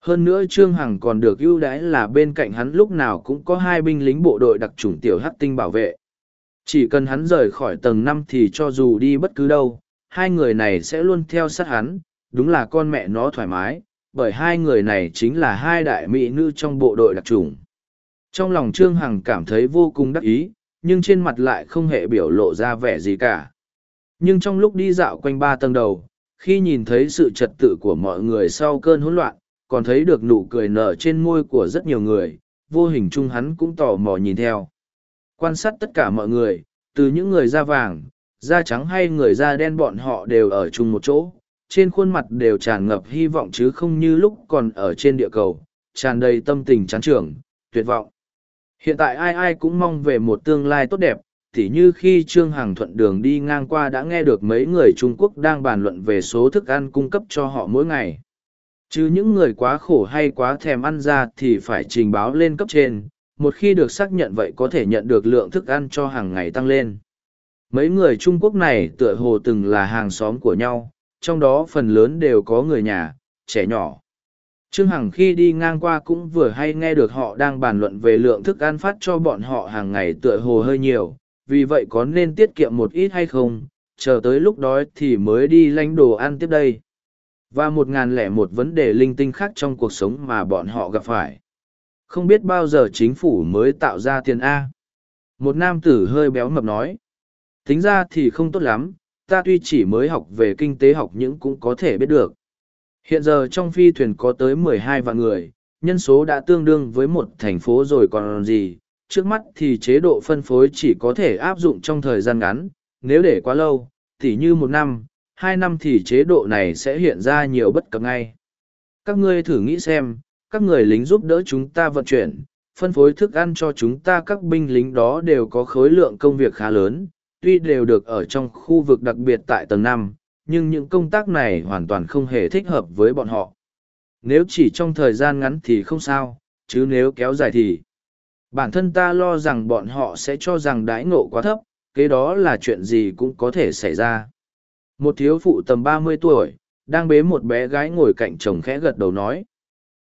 Hơn nữa Trương Hằng còn được ưu đãi là bên cạnh hắn lúc nào cũng có hai binh lính bộ đội đặc chủng tiểu hát tinh bảo vệ. Chỉ cần hắn rời khỏi tầng năm thì cho dù đi bất cứ đâu, hai người này sẽ luôn theo sát hắn, đúng là con mẹ nó thoải mái, bởi hai người này chính là hai đại mỹ nữ trong bộ đội đặc trùng. Trong lòng Trương Hằng cảm thấy vô cùng đắc ý, nhưng trên mặt lại không hề biểu lộ ra vẻ gì cả. Nhưng trong lúc đi dạo quanh ba tầng đầu, khi nhìn thấy sự trật tự của mọi người sau cơn hỗn loạn, còn thấy được nụ cười nở trên môi của rất nhiều người, vô hình chung hắn cũng tò mò nhìn theo. Quan sát tất cả mọi người, từ những người da vàng, da trắng hay người da đen bọn họ đều ở chung một chỗ, trên khuôn mặt đều tràn ngập hy vọng chứ không như lúc còn ở trên địa cầu, tràn đầy tâm tình chán trường, tuyệt vọng. Hiện tại ai ai cũng mong về một tương lai tốt đẹp, tỉ như khi Trương Hằng thuận đường đi ngang qua đã nghe được mấy người Trung Quốc đang bàn luận về số thức ăn cung cấp cho họ mỗi ngày. chứ những người quá khổ hay quá thèm ăn ra thì phải trình báo lên cấp trên một khi được xác nhận vậy có thể nhận được lượng thức ăn cho hàng ngày tăng lên. Mấy người trung quốc này tựa hồ từng là hàng xóm của nhau, trong đó phần lớn đều có người nhà, trẻ nhỏ. Trương hằng khi đi ngang qua cũng vừa hay nghe được họ đang bàn luận về lượng thức ăn phát cho bọn họ hàng ngày tựa hồ hơi nhiều, vì vậy có nên tiết kiệm một ít hay không, chờ tới lúc đó thì mới đi lanh đồ ăn tiếp đây. Và một ngàn lẻ một vấn đề linh tinh khác trong cuộc sống mà bọn họ gặp phải không biết bao giờ chính phủ mới tạo ra tiền a. Một nam tử hơi béo mập nói, tính ra thì không tốt lắm, ta tuy chỉ mới học về kinh tế học nhưng cũng có thể biết được. Hiện giờ trong phi thuyền có tới mười hai vạn người, nhân số đã tương đương với một thành phố rồi còn gì. Trước mắt thì chế độ phân phối chỉ có thể áp dụng trong thời gian ngắn, nếu để quá lâu, thì như một năm, hai năm thì chế độ này sẽ hiện ra nhiều bất cập ngay. Các ngươi thử nghĩ xem các người lính giúp đỡ chúng ta vận chuyển, phân phối thức ăn cho chúng ta, các binh lính đó đều có khối lượng công việc khá lớn, tuy đều được ở trong khu vực đặc biệt tại tầng năm, nhưng những công tác này hoàn toàn không hề thích hợp với bọn họ. Nếu chỉ trong thời gian ngắn thì không sao, chứ nếu kéo dài thì. Bản thân ta lo rằng bọn họ sẽ cho rằng đãi ngộ quá thấp, kế đó là chuyện gì cũng có thể xảy ra. Một thiếu phụ tầm ba mươi tuổi, đang bế một bé gái ngồi cạnh chồng khẽ gật đầu nói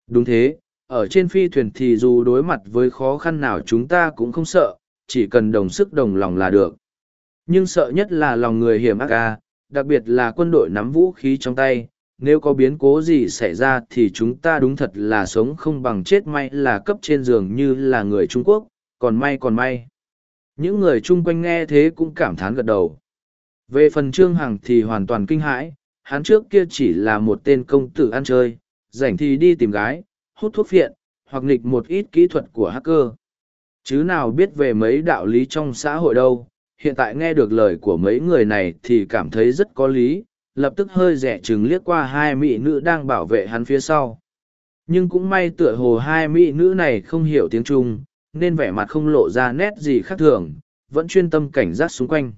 đúng thế, ở trên phi thuyền thì dù đối mặt với khó khăn nào chúng ta cũng không sợ, chỉ cần đồng sức đồng lòng là được. Nhưng sợ nhất là lòng người hiểm ác ca đặc biệt là quân đội nắm vũ khí trong tay, nếu có biến cố gì xảy ra thì chúng ta đúng thật là sống không bằng chết may là cấp trên giường như là người trung quốc, còn may còn may. Những người chung quanh nghe thế cũng cảm thán gật đầu. Về phần trương hằng thì hoàn toàn kinh hãi, hắn trước kia chỉ là một tên công tử ăn chơi rảnh thì đi tìm gái, hút thuốc phiện, hoặc nghịch một ít kỹ thuật của hacker. Chứ nào biết về mấy đạo lý trong xã hội đâu, hiện tại nghe được lời của mấy người này thì cảm thấy rất có lý, lập tức hơi rẻ chừng liếc qua hai mỹ nữ đang bảo vệ hắn phía sau. Nhưng cũng may tựa hồ hai mỹ nữ này không hiểu tiếng trung, nên vẻ mặt không lộ ra nét gì khác thường, vẫn chuyên tâm cảnh giác xung quanh.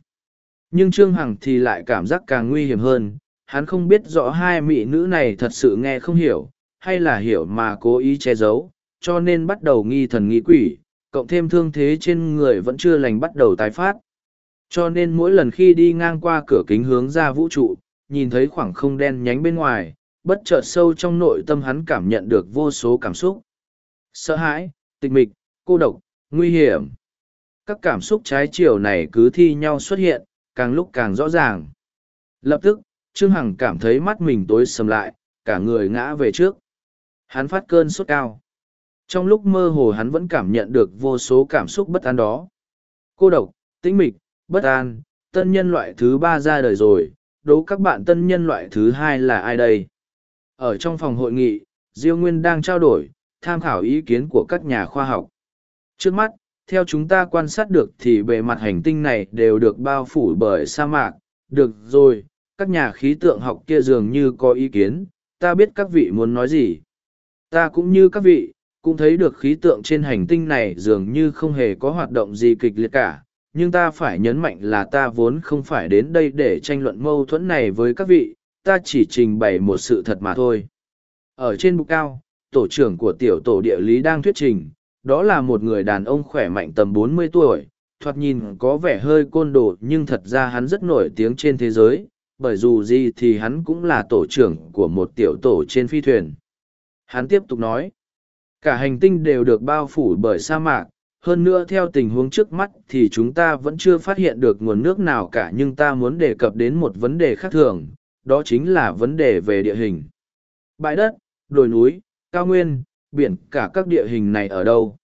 Nhưng trương hằng thì lại cảm giác càng nguy hiểm hơn hắn không biết rõ hai mỹ nữ này thật sự nghe không hiểu, hay là hiểu mà cố ý che giấu, cho nên bắt đầu nghi thần nghi quỷ, cộng thêm thương thế trên người vẫn chưa lành bắt đầu tái phát. Cho nên mỗi lần khi đi ngang qua cửa kính hướng ra vũ trụ, nhìn thấy khoảng không đen nhánh bên ngoài, bất chợt sâu trong nội tâm hắn cảm nhận được vô số cảm xúc. Sợ hãi, tịch mịch, cô độc, nguy hiểm. Các cảm xúc trái chiều này cứ thi nhau xuất hiện, càng lúc càng rõ ràng. Lập tức trương hằng cảm thấy mắt mình tối sầm lại cả người ngã về trước hắn phát cơn sốt cao trong lúc mơ hồ hắn vẫn cảm nhận được vô số cảm xúc bất an đó cô độc tĩnh mịch bất an, tân nhân loại thứ ba ra đời rồi, đố các bạn tân nhân loại thứ hai là ai đây? Ở trong phòng hội nghị, Diêu Nguyên đang trao đổi, tham khảo ý kiến của các nhà khoa học. Trước mắt, theo chúng ta quan sát được thì bề mặt hành tinh này đều được bao phủ bởi sa mạc. Được rồi, các nhà khí tượng học kia dường như có ý kiến, ta biết các vị muốn nói gì. Ta cũng như các vị, cũng thấy được khí tượng trên hành tinh này dường như không hề có hoạt động gì kịch liệt cả, nhưng ta phải nhấn mạnh là ta vốn không phải đến đây để tranh luận mâu thuẫn này với các vị, ta chỉ trình bày một sự thật mà thôi. Ở trên bục cao, tổ trưởng của tiểu tổ địa lý đang thuyết trình, đó là một người đàn ông khỏe mạnh tầm 40 tuổi, thoạt nhìn có vẻ hơi côn đồ nhưng thật ra hắn rất nổi tiếng trên thế giới, bởi dù gì thì hắn cũng là tổ trưởng của một tiểu tổ trên phi thuyền. Hắn tiếp tục nói, cả hành tinh đều được bao phủ bởi sa mạc, hơn nữa theo tình huống trước mắt thì chúng ta vẫn chưa phát hiện được nguồn nước nào cả nhưng ta muốn đề cập đến một vấn đề khác thường đó chính là vấn đề về địa hình. Bãi đất đồi núi cao nguyên biển cả các địa hình này ở đâu?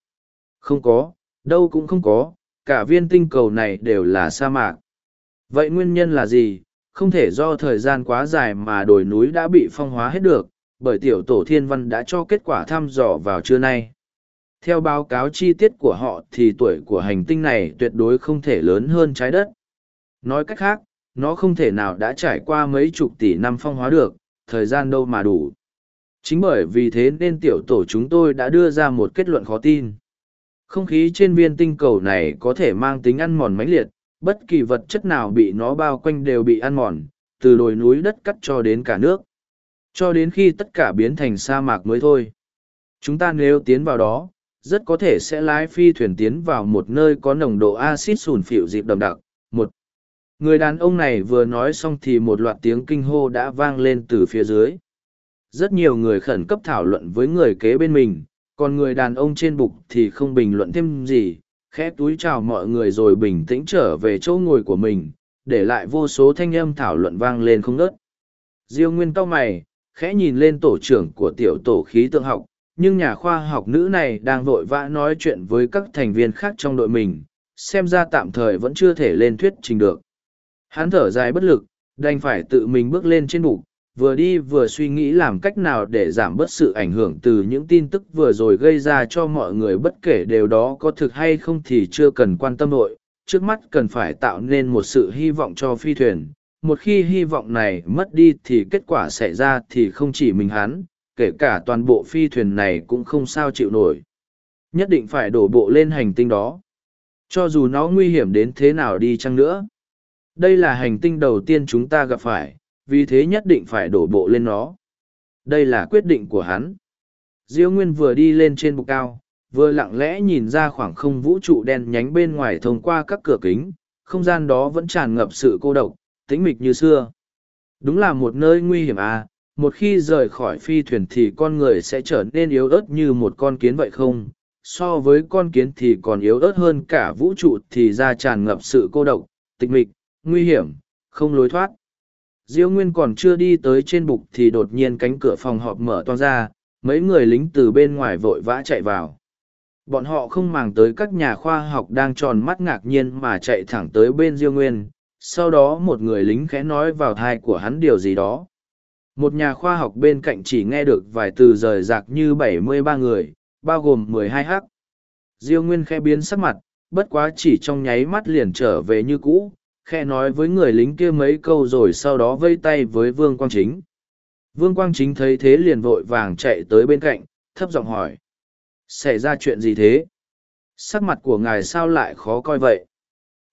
Không có đâu cũng không có cả viên tinh cầu này đều là sa mạc. Vậy nguyên nhân là gì? Không thể do thời gian quá dài mà đồi núi đã bị phong hóa hết được bởi tiểu tổ thiên văn đã cho kết quả thăm dò vào trưa nay theo báo cáo chi tiết của họ thì tuổi của hành tinh này tuyệt đối không thể lớn hơn trái đất. Nói cách khác, nó không thể nào đã trải qua mấy chục tỷ năm phong hóa được, thời gian đâu mà đủ. Chính bởi vì thế nên tiểu tổ chúng tôi đã đưa ra một kết luận khó tin. Không khí trên viên tinh cầu này có thể mang tính ăn mòn mãnh liệt, bất kỳ vật chất nào bị nó bao quanh đều bị ăn mòn, từ đồi núi đất cắt cho đến cả nước. Cho đến khi tất cả biến thành sa mạc mới thôi. Chúng ta nếu tiến vào đó, rất có thể sẽ lái phi thuyền tiến vào một nơi có nồng độ axit sùn phịu dịp đậm đặc. Một người đàn ông này vừa nói xong thì một loạt tiếng kinh hô đã vang lên từ phía dưới. Rất nhiều người khẩn cấp thảo luận với người kế bên mình, còn người đàn ông trên bục thì không bình luận thêm gì, khẽ túi chào mọi người rồi bình tĩnh trở về chỗ ngồi của mình, để lại vô số thanh âm thảo luận vang lên không ngớt. Diêu Nguyên cau mày, khẽ nhìn lên tổ trưởng của tiểu tổ khí tượng học, nhưng nhà khoa học nữ này đang vội vã nói chuyện với các thành viên khác trong đội mình, xem ra tạm thời vẫn chưa thể lên thuyết trình được. Hắn thở dài bất lực, đành phải tự mình bước lên trên bục, vừa đi vừa suy nghĩ làm cách nào để giảm bớt sự ảnh hưởng từ những tin tức vừa rồi gây ra cho mọi người bất kể điều đó có thực hay không thì chưa cần quan tâm nội. Trước mắt cần phải tạo nên một sự hy vọng cho phi thuyền. Một khi hy vọng này mất đi thì kết quả xảy ra thì không chỉ mình hắn, kể cả toàn bộ phi thuyền này cũng không sao chịu nổi. Nhất định phải đổ bộ lên hành tinh đó. Cho dù nó nguy hiểm đến thế nào đi chăng nữa. Đây là hành tinh đầu tiên chúng ta gặp phải vì thế nhất định phải đổ bộ lên nó. Đây là quyết định của hắn. Diêu Nguyên vừa đi lên trên bục cao, vừa lặng lẽ nhìn ra khoảng không vũ trụ đen nhánh bên ngoài thông qua các cửa kính, không gian đó vẫn tràn ngập sự cô độc, tĩnh mịch như xưa. Đúng là một nơi nguy hiểm à, một khi rời khỏi phi thuyền thì con người sẽ trở nên yếu ớt như một con kiến vậy không? So với con kiến thì còn yếu ớt hơn cả vũ trụ thì ra tràn ngập sự cô độc, tịch mịch, nguy hiểm, không lối thoát. Diêu Nguyên còn chưa đi tới trên bục thì đột nhiên cánh cửa phòng họp mở toang ra, mấy người lính từ bên ngoài vội vã chạy vào. Bọn họ không màng tới các nhà khoa học đang tròn mắt ngạc nhiên mà chạy thẳng tới bên Diêu Nguyên, sau đó một người lính khẽ nói vào thai của hắn điều gì đó. Một nhà khoa học bên cạnh chỉ nghe được vài từ rời rạc như bảy mươi ba người, bao gồm mười hai hắc. Diêu Nguyên khẽ biến sắc mặt, bất quá chỉ trong nháy mắt liền trở về như cũ, khe nói với người lính kia mấy câu rồi sau đó vây tay với vương quang chính. Vương quang chính thấy thế liền vội vàng chạy tới bên cạnh, thấp giọng hỏi, xảy ra chuyện gì thế? Sắc mặt của ngài sao lại khó coi vậy?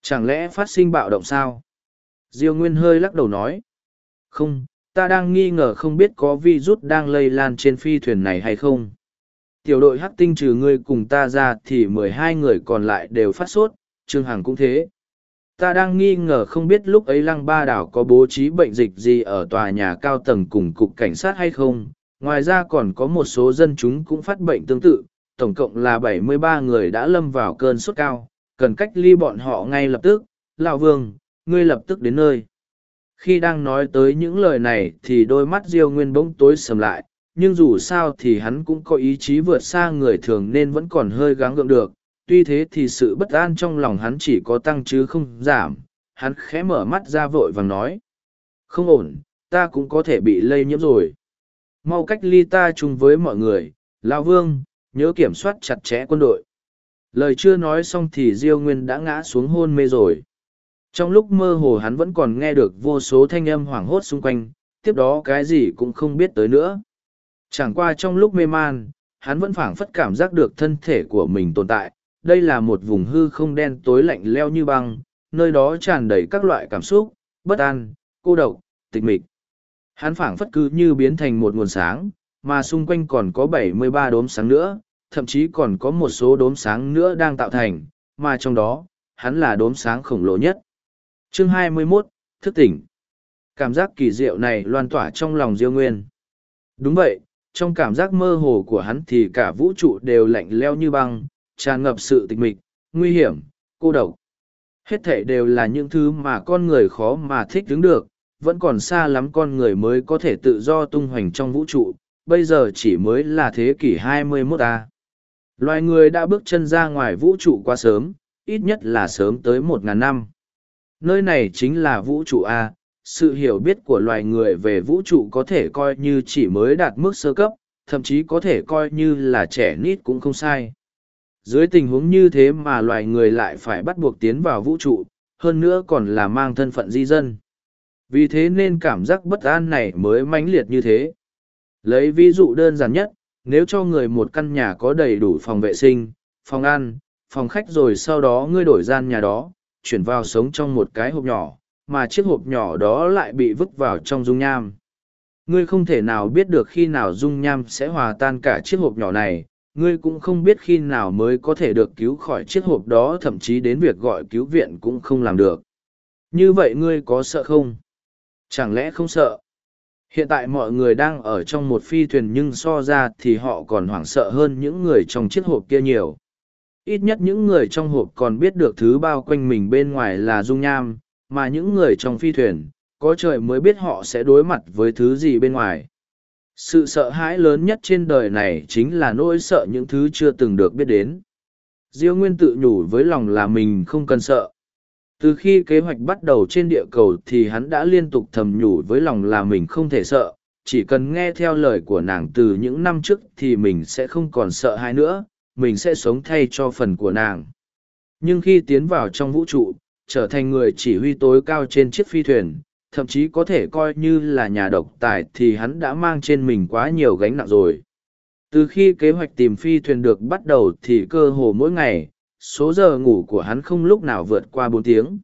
Chẳng lẽ phát sinh bạo động sao? Diêu nguyên hơi lắc đầu nói, không, ta đang nghi ngờ không biết có vi rút đang lây lan trên phi thuyền này hay không. Tiểu đội hắc tinh trừ ngươi cùng ta ra thì mười hai người còn lại đều phát sốt, trương hằng cũng thế ta đang nghi ngờ không biết lúc ấy lăng ba đảo có bố trí bệnh dịch gì ở tòa nhà cao tầng cùng cục cảnh sát hay không? Ngoài ra còn có một số dân chúng cũng phát bệnh tương tự, tổng cộng là 73 người đã lâm vào cơn sốt cao. Cần cách ly bọn họ ngay lập tức. Lão vương, ngươi lập tức đến nơi. Khi đang nói tới những lời này thì đôi mắt diêu nguyên bỗng tối sầm lại, nhưng dù sao thì hắn cũng có ý chí vượt xa người thường nên vẫn còn hơi gắng gượng được tuy thế thì sự bất an trong lòng hắn chỉ có tăng chứ không giảm, hắn khẽ mở mắt ra vội vàng nói. Không ổn, ta cũng có thể bị lây nhiễm rồi. Mau cách ly ta chung với mọi người lao vương, nhớ kiểm soát chặt chẽ quân đội. Lời chưa nói xong thì diêu nguyên đã ngã xuống hôn mê rồi. Trong lúc mơ hồ hắn vẫn còn nghe được vô số thanh âm hoảng hốt xung quanh, tiếp đó cái gì cũng không biết tới nữa. Chẳng qua trong lúc mê man, hắn vẫn phảng phất cảm giác được thân thể của mình tồn tại đây là một vùng hư không đen tối lạnh leo như băng, nơi đó tràn đầy các loại cảm xúc, bất an, cô độc, tịch mịch. Hắn phảng phất cứ như biến thành một nguồn sáng, mà xung quanh còn có 73 đốm sáng nữa, thậm chí còn có một số đốm sáng nữa đang tạo thành, mà trong đó, hắn là đốm sáng khổng lồ nhất. Chương 21, Thức tỉnh. Cảm giác kỳ diệu này loan tỏa trong lòng Diêu Nguyên. Đúng vậy, trong cảm giác mơ hồ của hắn thì cả vũ trụ đều lạnh leo như băng, tràn ngập sự tịch mịch, nguy hiểm, cô độc. Hết thể đều là những thứ mà con người khó mà thích đứng được, vẫn còn xa lắm con người mới có thể tự do tung hoành trong vũ trụ, bây giờ chỉ mới là thế kỷ 21 a. Loài người đã bước chân ra ngoài vũ trụ quá sớm, ít nhất là sớm tới 1.000 năm. Nơi này chính là vũ trụ A, sự hiểu biết của loài người về vũ trụ có thể coi như chỉ mới đạt mức sơ cấp, thậm chí có thể coi như là trẻ nít cũng không sai dưới tình huống như thế mà loài người lại phải bắt buộc tiến vào vũ trụ hơn nữa còn là mang thân phận di dân. Vì thế nên cảm giác bất an này mới mãnh liệt như thế. Lấy ví dụ đơn giản nhất nếu cho người một căn nhà có đầy đủ phòng vệ sinh phòng ăn phòng khách rồi sau đó ngươi đổi gian nhà đó chuyển vào sống trong một cái hộp nhỏ mà chiếc hộp nhỏ đó lại bị vứt vào trong dung nham. Ngươi không thể nào biết được khi nào dung nham sẽ hòa tan cả chiếc hộp nhỏ này, ngươi cũng không biết khi nào mới có thể được cứu khỏi chiếc hộp đó thậm chí đến việc gọi cứu viện cũng không làm được. Như vậy ngươi có sợ không? Chẳng lẽ không sợ? Hiện tại mọi người đang ở trong một phi thuyền nhưng so ra thì họ còn hoảng sợ hơn những người trong chiếc hộp kia nhiều. Ít nhất những người trong hộp còn biết được thứ bao quanh mình bên ngoài là dung nham, mà những người trong phi thuyền, có trời mới biết họ sẽ đối mặt với thứ gì bên ngoài. Sự sợ hãi lớn nhất trên đời này chính là nỗi sợ những thứ chưa từng được biết đến. Diêu Nguyên tự nhủ với lòng là mình không cần sợ. Từ khi kế hoạch bắt đầu trên địa cầu thì hắn đã liên tục thầm nhủ với lòng là mình không thể sợ, chỉ cần nghe theo lời của nàng từ những năm trước thì mình sẽ không còn sợ hãi nữa, mình sẽ sống thay cho phần của nàng. Nhưng khi tiến vào trong vũ trụ, trở thành người chỉ huy tối cao trên chiếc phi thuyền, thậm chí có thể coi như là nhà độc tài thì hắn đã mang trên mình quá nhiều gánh nặng rồi. Từ khi kế hoạch tìm phi thuyền được bắt đầu thì cơ hồ mỗi ngày, số giờ ngủ của hắn không lúc nào vượt qua bốn tiếng.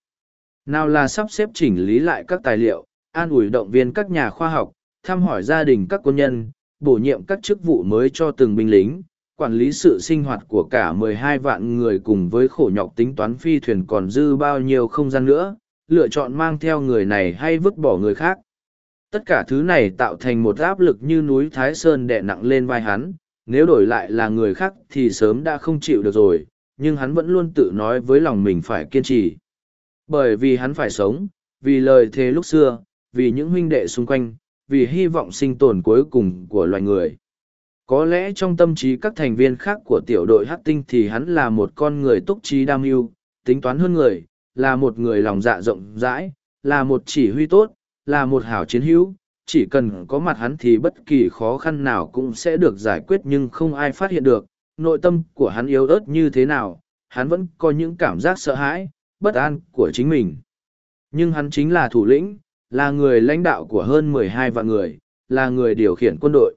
Nào là sắp xếp chỉnh lý lại các tài liệu, an ủi động viên các nhà khoa học, thăm hỏi gia đình các quân nhân, bổ nhiệm các chức vụ mới cho từng binh lính, quản lý sự sinh hoạt của cả 12 vạn người cùng với khổ nhọc tính toán phi thuyền còn dư bao nhiêu không gian nữa, lựa chọn mang theo người này hay vứt bỏ người khác. Tất cả thứ này tạo thành một áp lực như núi Thái Sơn đè nặng lên vai hắn, nếu đổi lại là người khác thì sớm đã không chịu được rồi, nhưng hắn vẫn luôn tự nói với lòng mình phải kiên trì. Bởi vì hắn phải sống, vì lời thề lúc xưa, vì những huynh đệ xung quanh, vì hy vọng sinh tồn cuối cùng của loài người. Có lẽ trong tâm trí các thành viên khác của tiểu đội Hắc Tinh thì hắn là một con người túc trí đam mưu, tính toán hơn người, là một người lòng dạ rộng rãi, là một chỉ huy tốt, là một hảo chiến hữu. Chỉ cần có mặt hắn thì bất kỳ khó khăn nào cũng sẽ được giải quyết nhưng không ai phát hiện được, nội tâm của hắn yếu ớt như thế nào, hắn vẫn có những cảm giác sợ hãi, bất an của chính mình. Nhưng hắn chính là thủ lĩnh, là người lãnh đạo của hơn mười hai vạn người, là người điều khiển quân đội.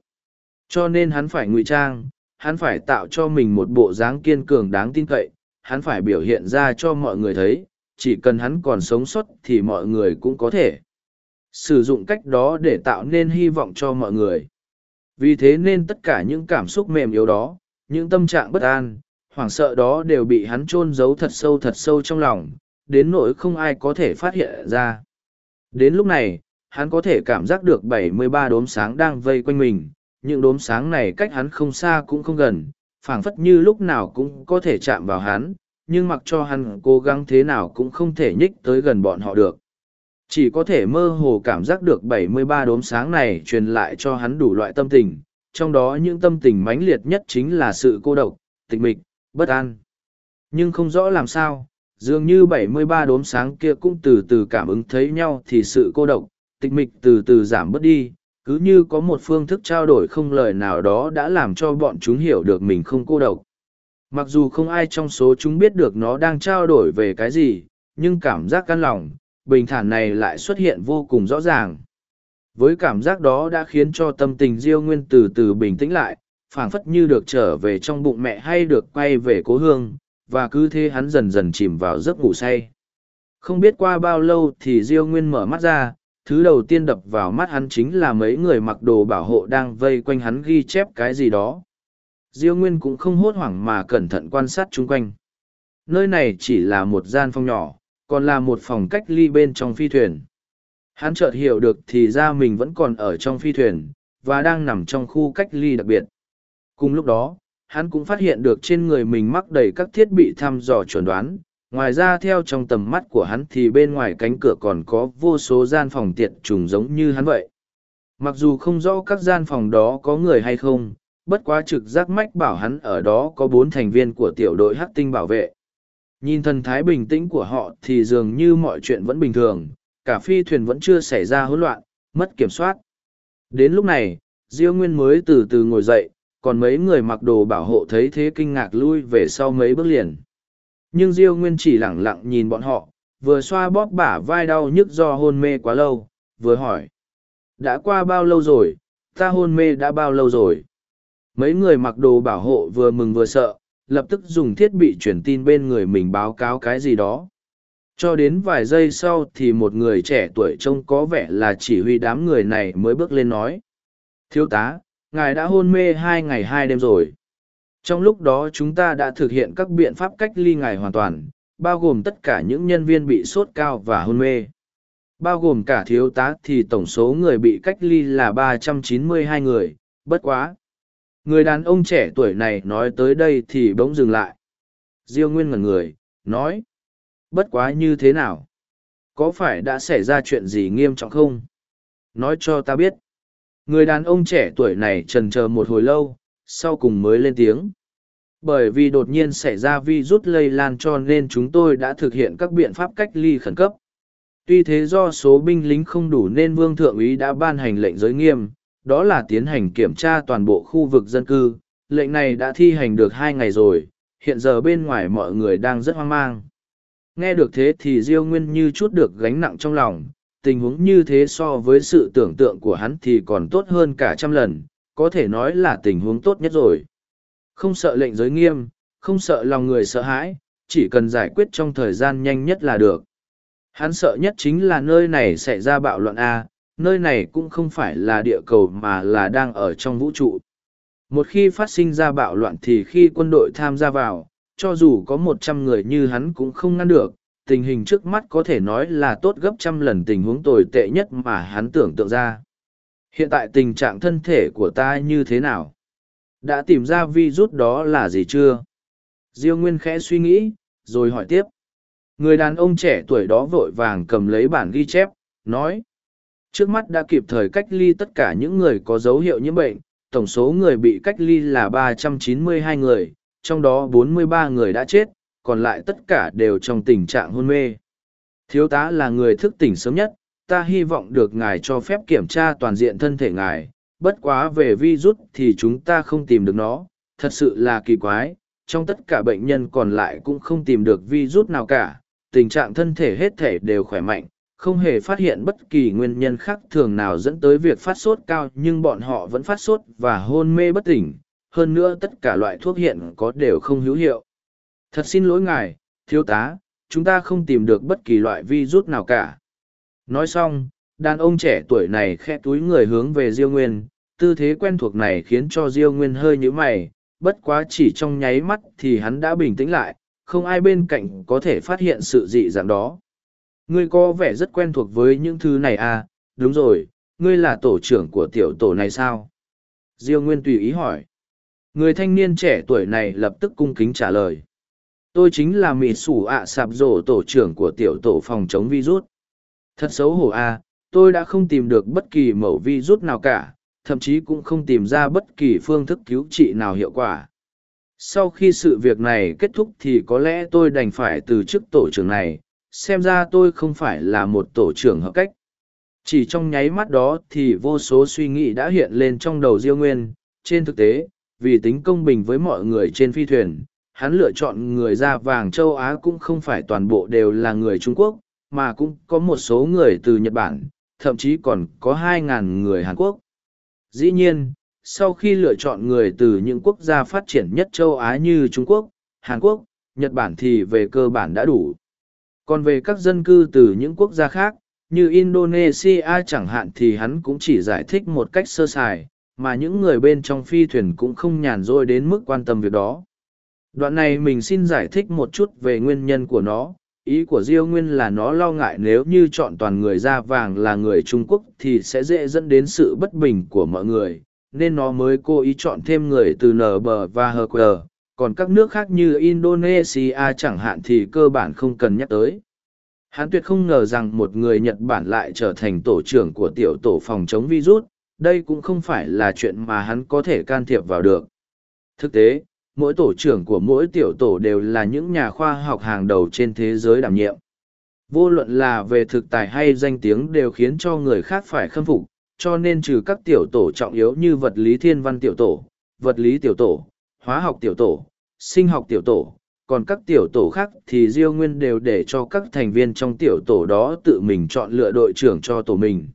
Cho nên hắn phải ngụy trang, hắn phải tạo cho mình một bộ dáng kiên cường đáng tin cậy, hắn phải biểu hiện ra cho mọi người thấy, chỉ cần hắn còn sống sót thì mọi người cũng có thể sử dụng cách đó để tạo nên hy vọng cho mọi người. Vì thế nên tất cả những cảm xúc mềm yếu đó, những tâm trạng bất an, hoảng sợ đó đều bị hắn chôn giấu thật sâu thật sâu trong lòng, đến nỗi không ai có thể phát hiện ra. Đến lúc này, hắn có thể cảm giác được bảy mươi ba đốm sáng đang vây quanh mình, những đốm sáng này cách hắn không xa cũng không gần, phảng phất như lúc nào cũng có thể chạm vào hắn, nhưng mặc cho hắn cố gắng thế nào cũng không thể nhích tới gần bọn họ được. Chỉ có thể mơ hồ cảm giác được bảy mươi ba đốm sáng này truyền lại cho hắn đủ loại tâm tình, trong đó những tâm tình mãnh liệt nhất chính là sự cô độc, tịch mịch, bất an. Nhưng không rõ làm sao, dường như bảy mươi ba đốm sáng kia cũng từ từ cảm ứng thấy nhau thì sự cô độc, tịch mịch từ từ giảm bớt đi, cứ như có một phương thức trao đổi không lời nào đó đã làm cho bọn chúng hiểu được mình không cô độc. Mặc dù không ai trong số chúng biết được nó đang trao đổi về cái gì, nhưng cảm giác căn lòng, bình thản này lại xuất hiện vô cùng rõ ràng. Với cảm giác đó đã khiến cho tâm tình Diêu Nguyên từ từ bình tĩnh lại, phảng phất như được trở về trong bụng mẹ hay được quay về cố hương, và cứ thế hắn dần dần chìm vào giấc ngủ say. Không biết qua bao lâu thì Diêu Nguyên mở mắt ra, thứ đầu tiên đập vào mắt hắn chính là mấy người mặc đồ bảo hộ đang vây quanh hắn ghi chép cái gì đó. Diêu Nguyên cũng không hốt hoảng mà cẩn thận quan sát chung quanh. Nơi này chỉ là một gian phòng nhỏ, còn là một phòng cách ly bên trong phi thuyền. Hắn chợt hiểu được thì ra mình vẫn còn ở trong phi thuyền, và đang nằm trong khu cách ly đặc biệt. Cùng lúc đó, hắn cũng phát hiện được trên người mình mắc đầy các thiết bị thăm dò chuẩn đoán. Ngoài ra theo trong tầm mắt của hắn thì bên ngoài cánh cửa còn có vô số gian phòng tiệt trùng giống như hắn vậy. Mặc dù không rõ các gian phòng đó có người hay không, bất quá trực giác mách bảo hắn ở đó có bốn thành viên của tiểu đội hắc tinh bảo vệ. Nhìn thần thái bình tĩnh của họ thì dường như mọi chuyện vẫn bình thường, cả phi thuyền vẫn chưa xảy ra hỗn loạn, mất kiểm soát. Đến lúc này, Diêu Nguyên mới từ từ ngồi dậy, còn mấy người mặc đồ bảo hộ thấy thế kinh ngạc lui về sau mấy bước liền. Nhưng Diêu Nguyên chỉ lẳng lặng nhìn bọn họ, vừa xoa bóp bả vai đau nhức do hôn mê quá lâu, vừa hỏi. Đã qua bao lâu rồi, ta hôn mê đã bao lâu rồi? Mấy người mặc đồ bảo hộ vừa mừng vừa sợ, lập tức dùng thiết bị truyền tin bên người mình báo cáo cái gì đó. cho đến vài giây sau thì một người trẻ tuổi trông có vẻ là chỉ huy đám người này mới bước lên nói. Thiếu tá ngài đã hôn mê hai ngày hai đêm rồi. Trong lúc đó chúng ta đã thực hiện các biện pháp cách ly ngài hoàn toàn bao gồm tất cả những nhân viên bị sốt cao và hôn mê. Bao gồm cả thiếu tá thì tổng số người bị cách ly là ba trăm chín mươi hai người bất quá người đàn ông trẻ tuổi này nói tới đây thì bỗng dừng lại. Diêu nguyên ngẩn người, nói, bất quá như thế nào? Có phải đã xảy ra chuyện gì nghiêm trọng không? Nói cho ta biết. Người đàn ông trẻ tuổi này trần chờ một hồi lâu, sau cùng mới lên tiếng. Bởi vì đột nhiên xảy ra vi rút lây lan cho nên chúng tôi đã thực hiện các biện pháp cách ly khẩn cấp. Tuy thế do số binh lính không đủ nên vương thượng úy đã ban hành lệnh giới nghiêm đó là tiến hành kiểm tra toàn bộ khu vực dân cư. Lệnh này đã thi hành được hai ngày rồi, hiện giờ bên ngoài mọi người đang rất hoang mang. Nghe được thế thì diêu nguyên như chút được gánh nặng trong lòng, tình huống như thế so với sự tưởng tượng của hắn thì còn tốt hơn cả trăm lần, có thể nói là tình huống tốt nhất rồi. Không sợ lệnh giới nghiêm, không sợ lòng người sợ hãi, chỉ cần giải quyết trong thời gian nhanh nhất là được. Hắn sợ nhất chính là nơi này xảy ra bạo loạn a nơi này cũng không phải là địa cầu mà là đang ở trong vũ trụ. Một khi phát sinh ra bạo loạn thì khi quân đội tham gia vào, cho dù có một trăm người như hắn cũng không ngăn được. Tình hình trước mắt có thể nói là tốt gấp trăm lần tình huống tồi tệ nhất mà hắn tưởng tượng ra. Hiện tại tình trạng thân thể của ta như thế nào? Đã tìm ra vi rút đó là gì chưa? Diêu nguyên khẽ suy nghĩ, rồi hỏi tiếp. Người đàn ông trẻ tuổi đó vội vàng cầm lấy bản ghi chép, nói trước mắt đã kịp thời cách ly tất cả những người có dấu hiệu nhiễm bệnh tổng số người bị cách ly là 392 người trong đó 43 người đã chết còn lại tất cả đều trong tình trạng hôn mê. Thiếu tá là người thức tỉnh sớm nhất ta hy vọng được ngài cho phép kiểm tra toàn diện thân thể ngài bất quá về virus thì chúng ta không tìm được nó thật sự là kỳ quái trong tất cả bệnh nhân còn lại cũng không tìm được virus nào cả tình trạng thân thể hết thể đều khỏe mạnh, không hề phát hiện bất kỳ nguyên nhân khác thường nào dẫn tới việc phát sốt cao nhưng bọn họ vẫn phát sốt và hôn mê bất tỉnh, hơn nữa tất cả loại thuốc hiện có đều không hữu hiệu. Thật xin lỗi ngài, thiếu tá, chúng ta không tìm được bất kỳ loại virus nào cả. Nói xong, đàn ông trẻ tuổi này khe túi người hướng về Diêu Nguyên, tư thế quen thuộc này khiến cho Diêu Nguyên hơi nhíu mày, bất quá chỉ trong nháy mắt thì hắn đã bình tĩnh lại, không ai bên cạnh có thể phát hiện sự dị dạng đó. Ngươi có vẻ rất quen thuộc với những thứ này à, đúng rồi, ngươi là tổ trưởng của tiểu tổ này sao? Diêu Nguyên tùy ý hỏi. Người thanh niên trẻ tuổi này lập tức cung kính trả lời. Tôi chính là mị sủ ạ sạp rổ tổ trưởng của tiểu tổ phòng chống virus. Thật xấu hổ à, tôi đã không tìm được bất kỳ mẫu virus nào cả, thậm chí cũng không tìm ra bất kỳ phương thức cứu trị nào hiệu quả sau khi sự việc này kết thúc thì có lẽ tôi đành phải từ chức tổ trưởng này xem ra tôi không phải là một tổ trưởng hợp cách. Chỉ trong nháy mắt đó thì vô số suy nghĩ đã hiện lên trong đầu diêu nguyên. Trên thực tế vì tính công bình với mọi người trên phi thuyền hắn lựa chọn người da vàng châu á cũng không phải toàn bộ đều là người trung quốc mà cũng có một số người từ nhật bản thậm chí còn có 2.000 người hàn quốc. Dĩ nhiên sau khi lựa chọn người từ những quốc gia phát triển nhất châu Á như Trung Quốc, Hàn Quốc, Nhật Bản thì về cơ bản đã đủ. Còn về các dân cư từ những quốc gia khác, như Indonesia chẳng hạn thì hắn cũng chỉ giải thích một cách sơ sài, mà những người bên trong phi thuyền cũng không nhàn rỗi đến mức quan tâm việc đó. Đoạn này mình xin giải thích một chút về nguyên nhân của nó. Ý của Diêu Nguyên là nó lo ngại nếu như chọn toàn người da vàng là người Trung Quốc thì sẽ dễ dẫn đến sự bất bình của mọi người, nên nó mới cố ý chọn thêm người từ nb và hq còn các nước khác như indonesia chẳng hạn thì cơ bản không cần nhắc tới. Hắn tuyệt không ngờ rằng một người nhật bản lại trở thành tổ trưởng của tiểu tổ phòng chống virus đây cũng không phải là chuyện mà hắn có thể can thiệp vào được. Thực tế mỗi tổ trưởng của mỗi tiểu tổ đều là những nhà khoa học hàng đầu trên thế giới đảm nhiệm. Vô luận là về thực tài hay danh tiếng đều khiến cho người khác phải khâm phục cho nên trừ các tiểu tổ trọng yếu như vật lý thiên văn tiểu tổ, vật lý tiểu tổ, hóa học tiểu tổ, sinh học tiểu tổ, còn các tiểu tổ khác thì Diêu Nguyên đều để cho các thành viên trong tiểu tổ đó tự mình chọn lựa đội trưởng cho tổ mình.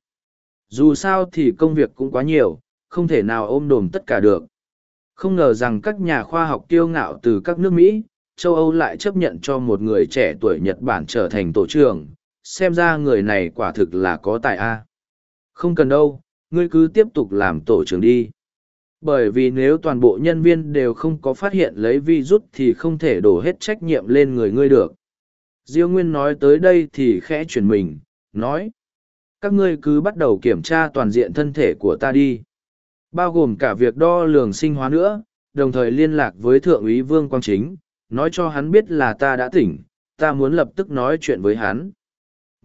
Dù sao thì công việc cũng quá nhiều, không thể nào ôm đồm tất cả được. Không ngờ rằng các nhà khoa học kiêu ngạo từ các nước Mỹ, châu Âu lại chấp nhận cho một người trẻ tuổi Nhật Bản trở thành tổ trưởng, xem ra người này quả thực là có tài A. Không cần đâu, ngươi cứ tiếp tục làm tổ trưởng đi. Bởi vì nếu toàn bộ nhân viên đều không có phát hiện lấy virus thì không thể đổ hết trách nhiệm lên người ngươi được. Diêu Nguyên nói tới đây thì khẽ chuyển mình, nói. Các ngươi cứ bắt đầu kiểm tra toàn diện thân thể của ta đi. Bao gồm cả việc đo lường sinh hóa nữa, đồng thời liên lạc với Thượng úy Vương Quang Chính, nói cho hắn biết là ta đã tỉnh, ta muốn lập tức nói chuyện với hắn.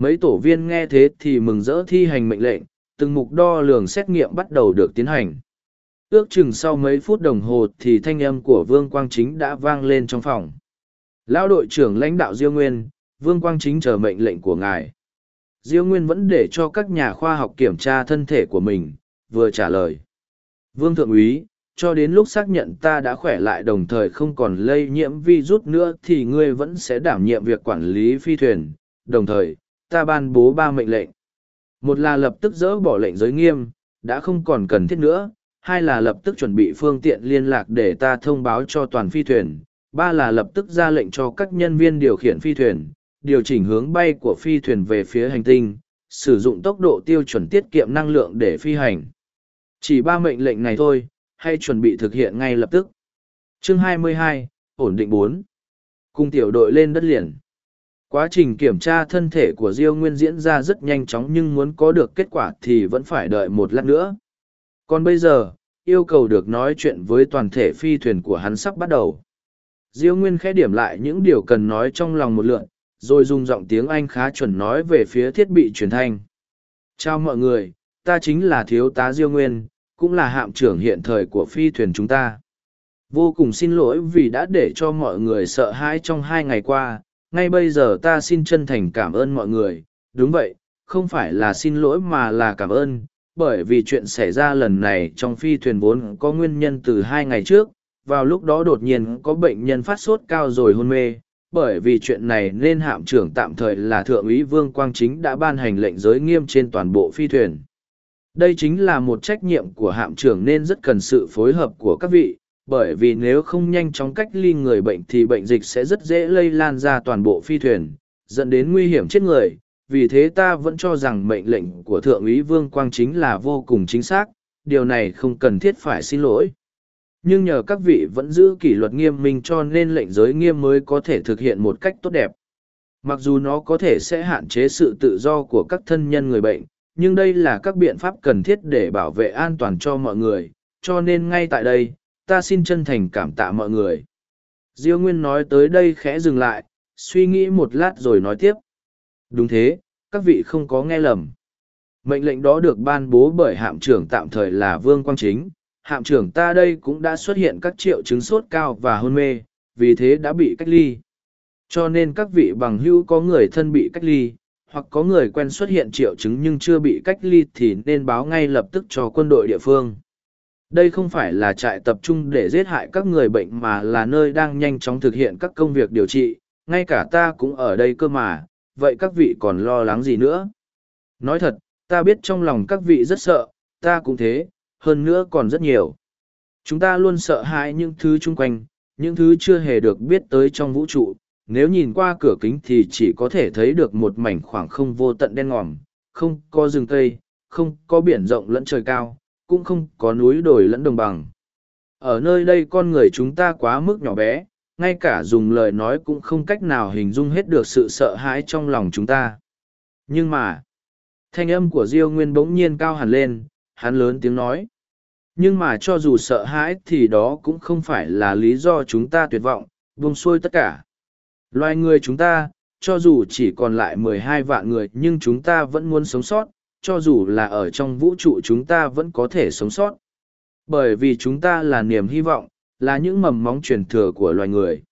Mấy tổ viên nghe thế thì mừng rỡ thi hành mệnh lệnh, từng mục đo lường xét nghiệm bắt đầu được tiến hành. Ước chừng sau mấy phút đồng hồ thì thanh âm của Vương Quang Chính đã vang lên trong phòng. Lão đội trưởng lãnh đạo Diêu Nguyên, Vương Quang Chính chờ mệnh lệnh của ngài. Diêu Nguyên vẫn để cho các nhà khoa học kiểm tra thân thể của mình, vừa trả lời. Vương Thượng úy, cho đến lúc xác nhận ta đã khỏe lại đồng thời không còn lây nhiễm virus nữa thì ngươi vẫn sẽ đảm nhiệm việc quản lý phi thuyền. Đồng thời, ta ban bố ba mệnh lệnh. Một là lập tức dỡ bỏ lệnh giới nghiêm, đã không còn cần thiết nữa. Hai là lập tức chuẩn bị phương tiện liên lạc để ta thông báo cho toàn phi thuyền. Ba là lập tức ra lệnh cho các nhân viên điều khiển phi thuyền, điều chỉnh hướng bay của phi thuyền về phía hành tinh, sử dụng tốc độ tiêu chuẩn tiết kiệm năng lượng để phi hành. Chỉ ba mệnh lệnh này thôi, hay chuẩn bị thực hiện ngay lập tức. Chương 22, ổn định 4. Cùng tiểu đội lên đất liền. Quá trình kiểm tra thân thể của Diêu Nguyên diễn ra rất nhanh chóng nhưng muốn có được kết quả thì vẫn phải đợi một lát nữa. Còn bây giờ, yêu cầu được nói chuyện với toàn thể phi thuyền của hắn sắp bắt đầu. Diêu Nguyên khẽ điểm lại những điều cần nói trong lòng một lượn, rồi dùng giọng tiếng Anh khá chuẩn nói về phía thiết bị truyền thanh. Chào mọi người, ta chính là thiếu tá Diêu Nguyên, cũng là hạm trưởng hiện thời của phi thuyền chúng ta. Vô cùng xin lỗi vì đã để cho mọi người sợ hãi trong hai ngày qua, ngay bây giờ ta xin chân thành cảm ơn mọi người, đúng vậy, không phải là xin lỗi mà là cảm ơn, bởi vì chuyện xảy ra lần này trong phi thuyền vốn có nguyên nhân từ hai ngày trước, vào lúc đó đột nhiên có bệnh nhân phát sốt cao rồi hôn mê, bởi vì chuyện này nên hạm trưởng tạm thời là thượng úy Vương Quang Chính đã ban hành lệnh giới nghiêm trên toàn bộ phi thuyền. Đây chính là một trách nhiệm của hạm trưởng nên rất cần sự phối hợp của các vị, bởi vì nếu không nhanh chóng cách ly người bệnh thì bệnh dịch sẽ rất dễ lây lan ra toàn bộ phi thuyền, dẫn đến nguy hiểm chết người. Vì thế ta vẫn cho rằng mệnh lệnh của Thượng úy Vương Quang Chính là vô cùng chính xác, điều này không cần thiết phải xin lỗi. Nhưng nhờ các vị vẫn giữ kỷ luật nghiêm minh cho nên lệnh giới nghiêm mới có thể thực hiện một cách tốt đẹp. Mặc dù nó có thể sẽ hạn chế sự tự do của các thân nhân người bệnh, nhưng đây là các biện pháp cần thiết để bảo vệ an toàn cho mọi người, cho nên ngay tại đây, ta xin chân thành cảm tạ mọi người. Diêu Nguyên nói tới đây khẽ dừng lại, suy nghĩ một lát rồi nói tiếp. Đúng thế, các vị không có nghe lầm. Mệnh lệnh đó được ban bố bởi hạm trưởng tạm thời là Vương Quang Chính. Hạm trưởng ta đây cũng đã xuất hiện các triệu chứng sốt cao và hôn mê, vì thế đã bị cách ly. Cho nên các vị bằng hữu có người thân bị cách ly, hoặc có người quen xuất hiện triệu chứng nhưng chưa bị cách ly thì nên báo ngay lập tức cho quân đội địa phương. Đây không phải là trại tập trung để giết hại các người bệnh mà là nơi đang nhanh chóng thực hiện các công việc điều trị, ngay cả ta cũng ở đây cơ mà, vậy các vị còn lo lắng gì nữa? Nói thật, ta biết trong lòng các vị rất sợ, ta cũng thế, hơn nữa còn rất nhiều. Chúng ta luôn sợ hãi những thứ chung quanh, những thứ chưa hề được biết tới trong vũ trụ, nếu nhìn qua cửa kính thì chỉ có thể thấy được một mảnh khoảng không vô tận đen ngòm, không có rừng cây, không có biển rộng lẫn trời cao, cũng không có núi đồi lẫn đồng bằng. Ở nơi đây con người chúng ta quá mức nhỏ bé, ngay cả dùng lời nói cũng không cách nào hình dung hết được sự sợ hãi trong lòng chúng ta. Nhưng mà, thanh âm của Diêu Nguyên bỗng nhiên cao hẳn lên, hắn lớn tiếng nói. Nhưng mà cho dù sợ hãi thì đó cũng không phải là lý do chúng ta tuyệt vọng, buông xuôi tất cả. Loài người chúng ta, cho dù chỉ còn lại mười hai vạn người nhưng chúng ta vẫn muốn sống sót, cho dù là ở trong vũ trụ chúng ta vẫn có thể sống sót. Bởi vì chúng ta là niềm hy vọng, là những mầm móng truyền thừa của loài người.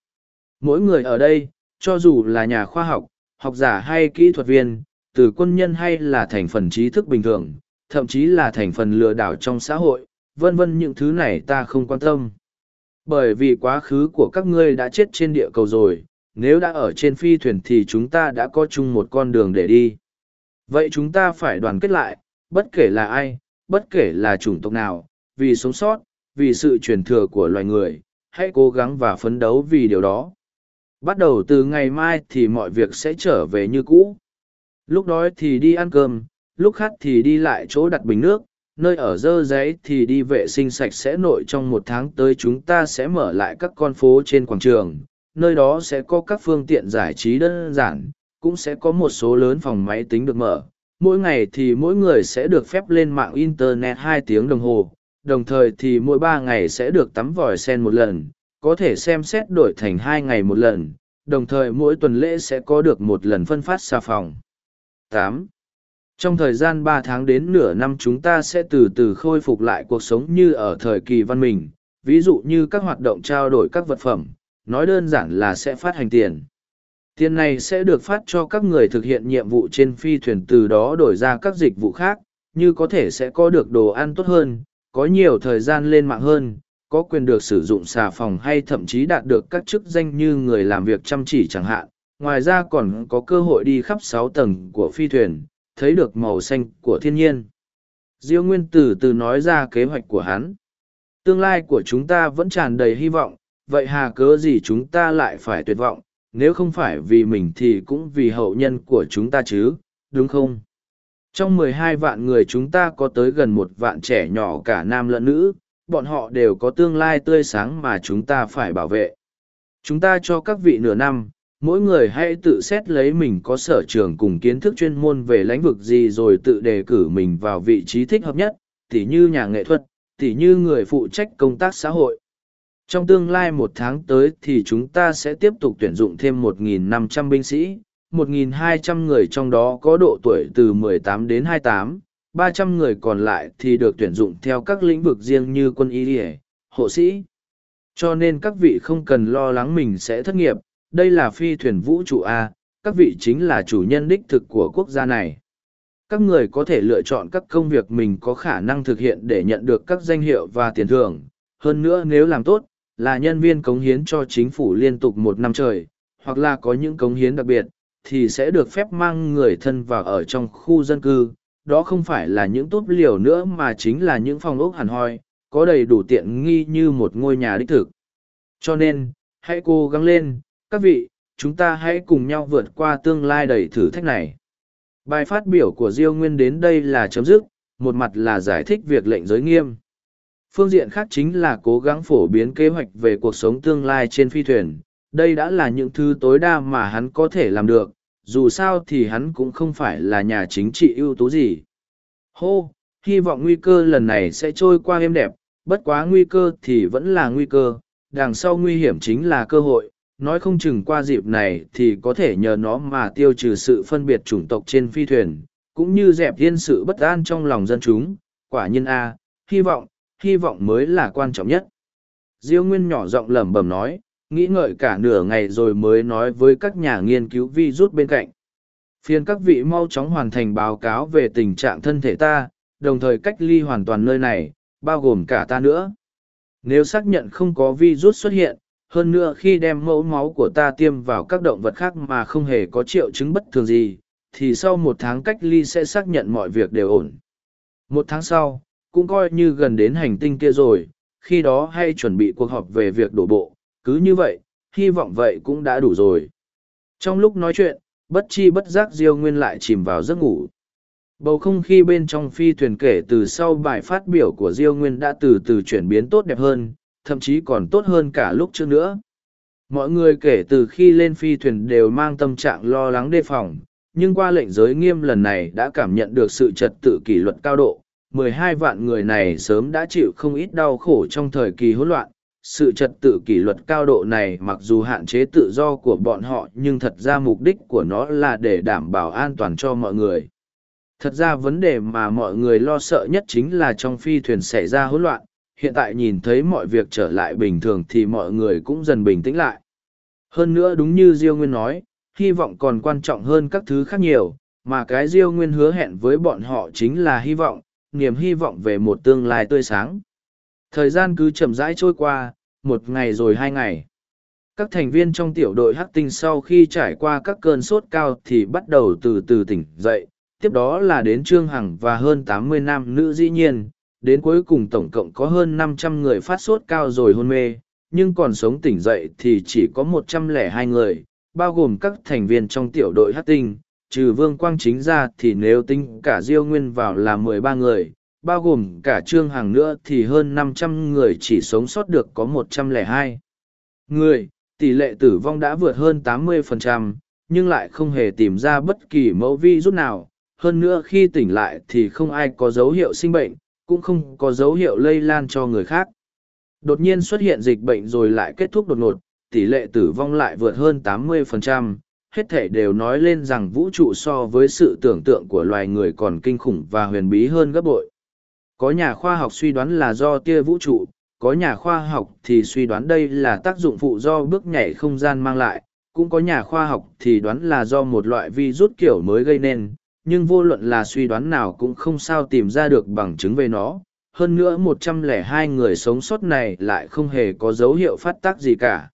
Mỗi người ở đây, cho dù là nhà khoa học, học giả hay kỹ thuật viên, từ quân nhân hay là thành phần trí thức bình thường, thậm chí là thành phần lừa đảo trong xã hội, vân vân những thứ này ta không quan tâm. Bởi vì quá khứ của các ngươi đã chết trên địa cầu rồi, nếu đã ở trên phi thuyền thì chúng ta đã có chung một con đường để đi. Vậy chúng ta phải đoàn kết lại, bất kể là ai, bất kể là chủng tộc nào, vì sống sót, vì sự truyền thừa của loài người, hãy cố gắng và phấn đấu vì điều đó. Bắt đầu từ ngày mai thì mọi việc sẽ trở về như cũ. Lúc đói thì đi ăn cơm, lúc khát thì đi lại chỗ đặt bình nước, nơi ở dơ giấy thì đi vệ sinh sạch sẽ nội trong một tháng tới chúng ta sẽ mở lại các con phố trên quảng trường, nơi đó sẽ có các phương tiện giải trí đơn giản, cũng sẽ có một số lớn phòng máy tính được mở. Mỗi ngày thì mỗi người sẽ được phép lên mạng Internet hai tiếng đồng hồ, đồng thời thì mỗi ba ngày sẽ được tắm vòi sen một lần, có thể xem xét đổi thành hai ngày một lần, đồng thời mỗi tuần lễ sẽ có được một lần phân phát xà phòng. Tám, Trong thời gian ba tháng đến nửa năm chúng ta sẽ từ từ khôi phục lại cuộc sống như ở thời kỳ văn minh, ví dụ như các hoạt động trao đổi các vật phẩm, nói đơn giản là sẽ phát hành tiền. Tiền này sẽ được phát cho các người thực hiện nhiệm vụ trên phi thuyền từ đó đổi ra các dịch vụ khác, như có thể sẽ có được đồ ăn tốt hơn, có nhiều thời gian lên mạng hơn, có quyền được sử dụng xà phòng hay thậm chí đạt được các chức danh như người làm việc chăm chỉ chẳng hạn. Ngoài ra còn có cơ hội đi khắp sáu tầng của phi thuyền, thấy được màu xanh của thiên nhiên. Diêu Nguyên từ từ nói ra kế hoạch của hắn. Tương lai của chúng ta vẫn tràn đầy hy vọng, vậy hà cớ gì chúng ta lại phải tuyệt vọng, nếu không phải vì mình thì cũng vì hậu nhân của chúng ta chứ, đúng không? Trong mười hai vạn người chúng ta có tới gần một vạn trẻ nhỏ cả nam lẫn nữ, bọn họ đều có tương lai tươi sáng mà chúng ta phải bảo vệ. Chúng ta cho các vị nửa năm, mỗi người hãy tự xét lấy mình có sở trường cùng kiến thức chuyên môn về lĩnh vực gì rồi tự đề cử mình vào vị trí thích hợp nhất, tỉ như nhà nghệ thuật, tỉ như người phụ trách công tác xã hội. Trong tương lai một tháng tới thì chúng ta sẽ tiếp tục tuyển dụng thêm 1.500 binh sĩ, 1.200 người trong đó có độ tuổi từ 18 đến 28, 300 người còn lại thì được tuyển dụng theo các lĩnh vực riêng như quân y hộ sĩ. Cho nên các vị không cần lo lắng mình sẽ thất nghiệp, đây là phi thuyền vũ trụ A, các vị chính là chủ nhân đích thực của quốc gia này. Các người có thể lựa chọn các công việc mình có khả năng thực hiện để nhận được các danh hiệu và tiền thưởng. Hơn nữa nếu làm tốt, là nhân viên cống hiến cho chính phủ liên tục một năm trời, hoặc là có những cống hiến đặc biệt, thì sẽ được phép mang người thân vào ở trong khu dân cư. Đó không phải là những tốt liều nữa mà chính là những phòng ốc hẳn hoi, có đầy đủ tiện nghi như một ngôi nhà đích thực. Cho nên, hãy cố gắng lên, các vị, chúng ta hãy cùng nhau vượt qua tương lai đầy thử thách này. Bài phát biểu của Diêu Nguyên đến đây là chấm dứt, một mặt là giải thích việc lệnh giới nghiêm. Phương diện khác chính là cố gắng phổ biến kế hoạch về cuộc sống tương lai trên phi thuyền. Đây đã là những thứ tối đa mà hắn có thể làm được, dù sao thì hắn cũng không phải là nhà chính trị ưu tú gì. Hô, hy vọng nguy cơ lần này sẽ trôi qua êm đẹp, bất quá nguy cơ thì vẫn là nguy cơ, đằng sau nguy hiểm chính là cơ hội, nói không chừng qua dịp này thì có thể nhờ nó mà tiêu trừ sự phân biệt chủng tộc trên phi thuyền, cũng như dẹp yên sự bất an trong lòng dân chúng. Quả nhiên A, hy vọng, hy vọng mới là quan trọng nhất. Diêu Nguyên nhỏ giọng lẩm bẩm nói, nghĩ ngợi cả nửa ngày rồi mới nói với các nhà nghiên cứu vi rút bên cạnh. Phiên các vị mau chóng hoàn thành báo cáo về tình trạng thân thể ta, đồng thời cách ly hoàn toàn nơi này, bao gồm cả ta nữa. Nếu xác nhận không có vi rút xuất hiện, hơn nữa khi đem mẫu máu của ta tiêm vào các động vật khác mà không hề có triệu chứng bất thường gì, thì sau một tháng cách ly sẽ xác nhận mọi việc đều ổn. Một tháng sau, cũng coi như gần đến hành tinh kia rồi, khi đó hay chuẩn bị cuộc họp về việc đổ bộ, cứ như vậy, hy vọng vậy cũng đã đủ rồi. Trong lúc nói chuyện, bất chi bất giác Diêu Nguyên lại chìm vào giấc ngủ. Bầu không khí bên trong phi thuyền kể từ sau bài phát biểu của Diêu Nguyên đã từ từ chuyển biến tốt đẹp hơn, thậm chí còn tốt hơn cả lúc trước nữa. Mọi người kể từ khi lên phi thuyền đều mang tâm trạng lo lắng đề phòng, nhưng qua lệnh giới nghiêm lần này đã cảm nhận được sự trật tự kỷ luật cao độ. 12 vạn người này sớm đã chịu không ít đau khổ trong thời kỳ hỗn loạn. Sự trật tự kỷ luật cao độ này mặc dù hạn chế tự do của bọn họ nhưng thật ra mục đích của nó là để đảm bảo an toàn cho mọi người. Thật ra vấn đề mà mọi người lo sợ nhất chính là trong phi thuyền xảy ra hỗn loạn, hiện tại nhìn thấy mọi việc trở lại bình thường thì mọi người cũng dần bình tĩnh lại. Hơn nữa đúng như Diêu Nguyên nói, hy vọng còn quan trọng hơn các thứ khác nhiều, mà cái Diêu Nguyên hứa hẹn với bọn họ chính là hy vọng, niềm hy vọng về một tương lai tươi sáng. Thời gian cứ chậm rãi trôi qua, một ngày rồi hai ngày. Các thành viên trong tiểu đội hắc tinh sau khi trải qua các cơn sốt cao thì bắt đầu từ từ tỉnh dậy, tiếp đó là đến Trương Hằng và hơn tám mươi nam nữ dĩ nhiên, đến cuối cùng tổng cộng có hơn 500 người phát sốt cao rồi hôn mê, nhưng còn sống tỉnh dậy thì chỉ có một trăm lẻ hai người, bao gồm các thành viên trong tiểu đội hát tinh, trừ Vương Quang Chính ra thì nếu tính cả Diêu Nguyên vào là mười ba người, bao gồm cả Trương hàng nữa thì hơn năm trăm người chỉ sống sót được có một trăm lẻ hai người, tỷ lệ tử vong đã vượt hơn tám mươi phần trăm, nhưng lại không hề tìm ra bất kỳ mẫu vi rút nào. Hơn nữa khi tỉnh lại thì không ai có dấu hiệu sinh bệnh, cũng không có dấu hiệu lây lan cho người khác. Đột nhiên xuất hiện dịch bệnh rồi lại kết thúc đột ngột, tỷ lệ tử vong lại vượt hơn 80%, hết thể đều nói lên rằng vũ trụ so với sự tưởng tượng của loài người còn kinh khủng và huyền bí hơn gấp bội. Có nhà khoa học suy đoán là do tia vũ trụ, có nhà khoa học thì suy đoán đây là tác dụng phụ do bước nhảy không gian mang lại, cũng có nhà khoa học thì đoán là do một loại virus kiểu mới gây nên, nhưng vô luận là suy đoán nào cũng không sao tìm ra được bằng chứng về nó. Hơn nữa 102 người sống sót này lại không hề có dấu hiệu phát tác gì cả.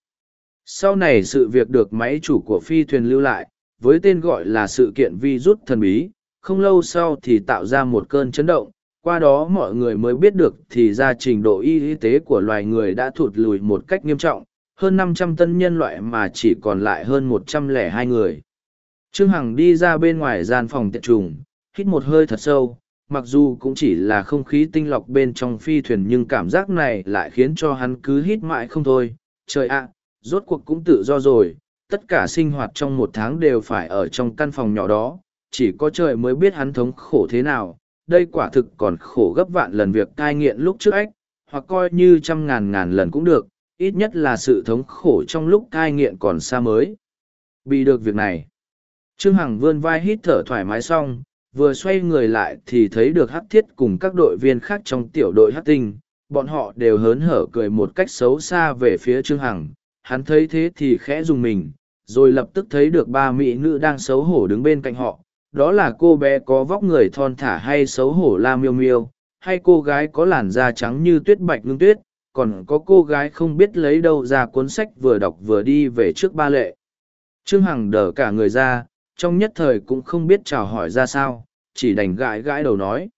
Sau này sự việc được máy chủ của phi thuyền lưu lại, với tên gọi là sự kiện virus thần bí, không lâu sau thì tạo ra một cơn chấn động, qua đó mọi người mới biết được thì ra trình độ y tế của loài người đã thụt lùi một cách nghiêm trọng, hơn 500 tân nhân loại mà chỉ còn lại hơn 102 người. Trương Hằng đi ra bên ngoài gian phòng tiện trùng, hít một hơi thật sâu, mặc dù cũng chỉ là không khí tinh lọc bên trong phi thuyền nhưng cảm giác này lại khiến cho hắn cứ hít mãi không thôi. Trời ạ, rốt cuộc cũng tự do rồi, tất cả sinh hoạt trong một tháng đều phải ở trong căn phòng nhỏ đó, chỉ có trời mới biết hắn thống khổ thế nào. Đây quả thực còn khổ gấp vạn lần việc cai nghiện lúc trước ách, hoặc coi như trăm ngàn ngàn lần cũng được, ít nhất là sự thống khổ trong lúc cai nghiện còn xa mới. Bị được việc này. Trương Hằng vươn vai hít thở thoải mái xong, vừa xoay người lại thì thấy được Hắc Thiết cùng các đội viên khác trong tiểu đội Hắc Tinh, bọn họ đều hớn hở cười một cách xấu xa về phía Trương Hằng, hắn thấy thế thì khẽ dùng mình, rồi lập tức thấy được ba mỹ nữ đang xấu hổ đứng bên cạnh họ, đó là cô bé có vóc người thon thả hay xấu hổ la miêu miêu, hay cô gái có làn da trắng như tuyết bạch ngưng tuyết, còn có cô gái không biết lấy đâu ra cuốn sách vừa đọc vừa đi về trước ba lệ. Trương Hằng đờ cả người ra, trong nhất thời cũng không biết chào hỏi ra sao, chỉ đành gãi gãi đầu nói.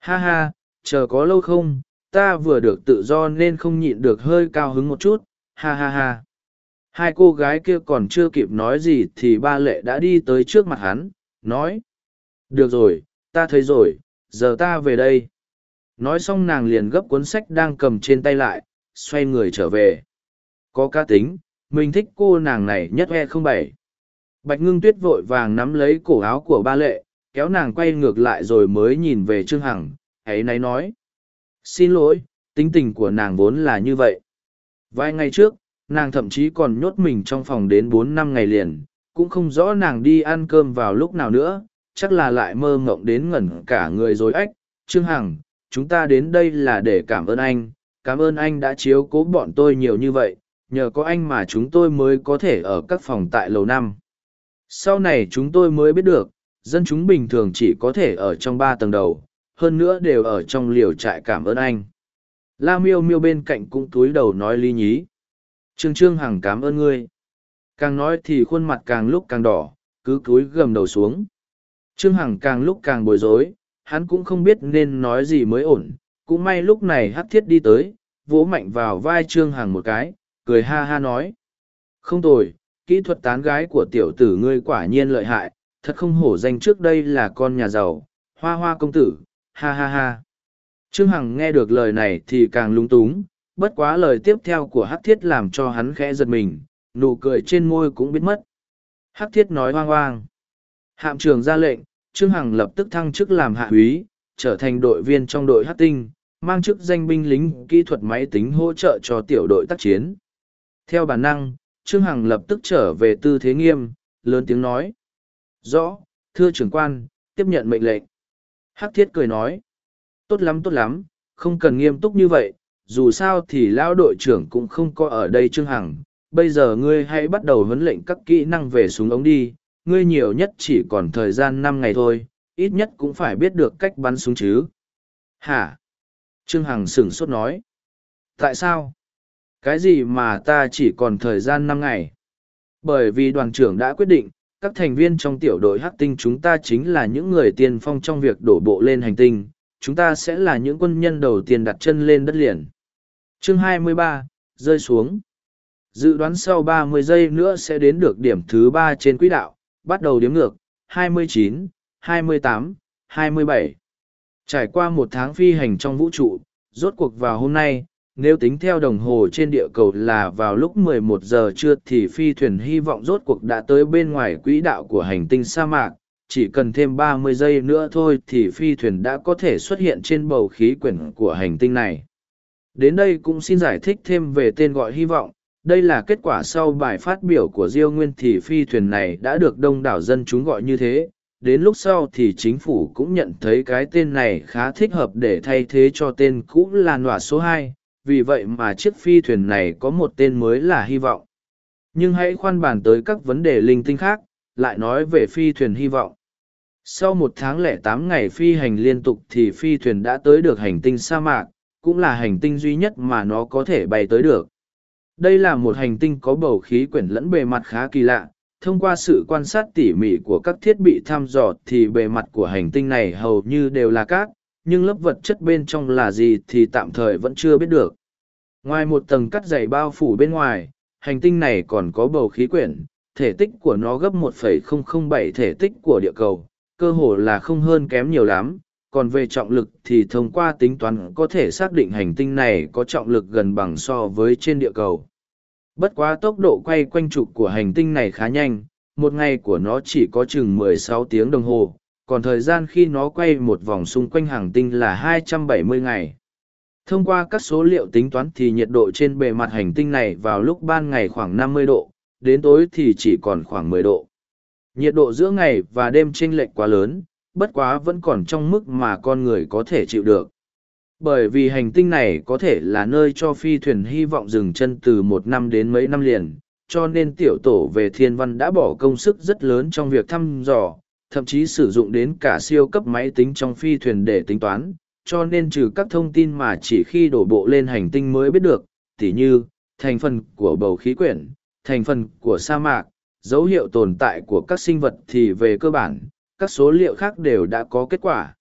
Ha ha, chờ có lâu không, ta vừa được tự do nên không nhịn được hơi cao hứng một chút, ha ha ha. Hai cô gái kia còn chưa kịp nói gì thì ba lệ đã đi tới trước mặt hắn, nói. Được rồi, ta thấy rồi, giờ ta về đây. Nói xong nàng liền gấp cuốn sách đang cầm trên tay lại, xoay người trở về. Có cá tính, mình thích cô nàng này nhất e không bảy. Bạch ngưng tuyết vội vàng nắm lấy cổ áo của ba lệ, kéo nàng quay ngược lại rồi mới nhìn về Trương Hằng, ấy nay nói. Xin lỗi, tính tình của nàng vốn là như vậy. Vài ngày trước, nàng thậm chí còn nhốt mình trong phòng đến bốn năm ngày liền, cũng không rõ nàng đi ăn cơm vào lúc nào nữa, chắc là lại mơ ngộng đến ngẩn cả người rồi ách. Trương Hằng, chúng ta đến đây là để cảm ơn anh, cảm ơn anh đã chiếu cố bọn tôi nhiều như vậy, nhờ có anh mà chúng tôi mới có thể ở các phòng tại lầu năm. Sau này chúng tôi mới biết được, dân chúng bình thường chỉ có thể ở trong ba tầng đầu, hơn nữa đều ở trong liều trại cảm ơn anh. La miêu miêu bên cạnh cũng túi đầu nói ly nhí. Trương Trương Hằng cảm ơn ngươi. Càng nói thì khuôn mặt càng lúc càng đỏ, cứ cúi gầm đầu xuống. Trương Hằng càng lúc càng bối rối, hắn cũng không biết nên nói gì mới ổn. Cũng may lúc này hắc thiết đi tới, vỗ mạnh vào vai Trương Hằng một cái, cười ha ha nói. Không tồi, kỹ thuật tán gái của tiểu tử ngươi quả nhiên lợi hại, thật không hổ danh trước đây là con nhà giàu, hoa hoa công tử, ha ha ha. Trương Hằng nghe được lời này thì càng lung túng, bất quá lời tiếp theo của Hắc Thiết làm cho hắn khẽ giật mình, nụ cười trên môi cũng biến mất. Hắc Thiết nói hoang hoang. Hạm trưởng ra lệnh, Trương Hằng lập tức thăng chức làm hạ úy, trở thành đội viên trong đội Hát Tinh, mang chức danh binh lính kỹ thuật máy tính hỗ trợ cho tiểu đội tác chiến. Theo bản năng, Trương Hằng lập tức trở về tư thế nghiêm, lớn tiếng nói. Rõ, thưa trưởng quan, tiếp nhận mệnh lệnh. Hắc thiết cười nói. Tốt lắm tốt lắm, không cần nghiêm túc như vậy, dù sao thì lão đội trưởng cũng không có ở đây Trương Hằng. Bây giờ ngươi hãy bắt đầu huấn lệnh các kỹ năng về súng ống đi, ngươi nhiều nhất chỉ còn thời gian năm ngày thôi, ít nhất cũng phải biết được cách bắn súng chứ. Hả? Trương Hằng sửng sốt nói. Tại sao? Cái gì mà ta chỉ còn thời gian năm ngày? Bởi vì đoàn trưởng đã quyết định, các thành viên trong tiểu đội hắc tinh chúng ta chính là những người tiên phong trong việc đổ bộ lên hành tinh, chúng ta sẽ là những quân nhân đầu tiên đặt chân lên đất liền. Chương 23, rơi xuống. Dự đoán sau 30 giây nữa sẽ đến được điểm thứ ba trên quỹ đạo, bắt đầu đếm ngược, 29, 28, 27. Trải qua một tháng phi hành trong vũ trụ, rốt cuộc vào hôm nay, nếu tính theo đồng hồ trên địa cầu là vào lúc 11 giờ trưa thì phi thuyền hy vọng rốt cuộc đã tới bên ngoài quỹ đạo của hành tinh sa mạc. Chỉ cần thêm 30 giây nữa thôi thì phi thuyền đã có thể xuất hiện trên bầu khí quyển của hành tinh này. Đến đây cũng xin giải thích thêm về tên gọi hy vọng. Đây là kết quả sau bài phát biểu của Diêu Nguyên thì phi thuyền này đã được đông đảo dân chúng gọi như thế, đến lúc sau thì chính phủ cũng nhận thấy cái tên này khá thích hợp để thay thế cho tên cũ là nọa số hai. Vì vậy mà chiếc phi thuyền này có một tên mới là hy vọng. Nhưng hãy khoan bàn tới các vấn đề linh tinh khác lại nói về phi thuyền hy vọng. Sau một tháng lẻ tám ngày phi hành liên tục thì phi thuyền đã tới được hành tinh sa mạc cũng là hành tinh duy nhất mà nó có thể bay tới được đây là một hành tinh có bầu khí quyển lẫn bề mặt khá kỳ lạ. Thông qua sự quan sát tỉ mỉ của các thiết bị thăm dò thì bề mặt của hành tinh này hầu như đều là cát nhưng lớp vật chất bên trong là gì thì tạm thời vẫn chưa biết được. Ngoài một tầng cắt dày bao phủ bên ngoài hành tinh này còn có bầu khí quyển thể tích của nó gấp 1,007 thể tích của địa cầu cơ hồ là không hơn kém nhiều lắm còn về trọng lực thì thông qua tính toán có thể xác định hành tinh này có trọng lực gần bằng so với trên địa cầu Bất quá tốc độ quay quanh trục của hành tinh này khá nhanh, một ngày của nó chỉ có chừng 16 tiếng đồng hồ, còn thời gian khi nó quay một vòng xung quanh hành tinh là 270 ngày. Thông qua các số liệu tính toán thì nhiệt độ trên bề mặt hành tinh này vào lúc ban ngày khoảng 50 độ, đến tối thì chỉ còn khoảng 10 độ. Nhiệt độ giữa ngày và đêm chênh lệch quá lớn, bất quá vẫn còn trong mức mà con người có thể chịu được. Bởi vì hành tinh này có thể là nơi cho phi thuyền hy vọng dừng chân từ một năm đến mấy năm liền, cho nên tiểu tổ về thiên văn đã bỏ công sức rất lớn trong việc thăm dò, thậm chí sử dụng đến cả siêu cấp máy tính trong phi thuyền để tính toán, cho nên trừ các thông tin mà chỉ khi đổ bộ lên hành tinh mới biết được, tỉ như, thành phần của bầu khí quyển, thành phần của sa mạc, dấu hiệu tồn tại của các sinh vật thì về cơ bản các số liệu khác đều đã có kết quả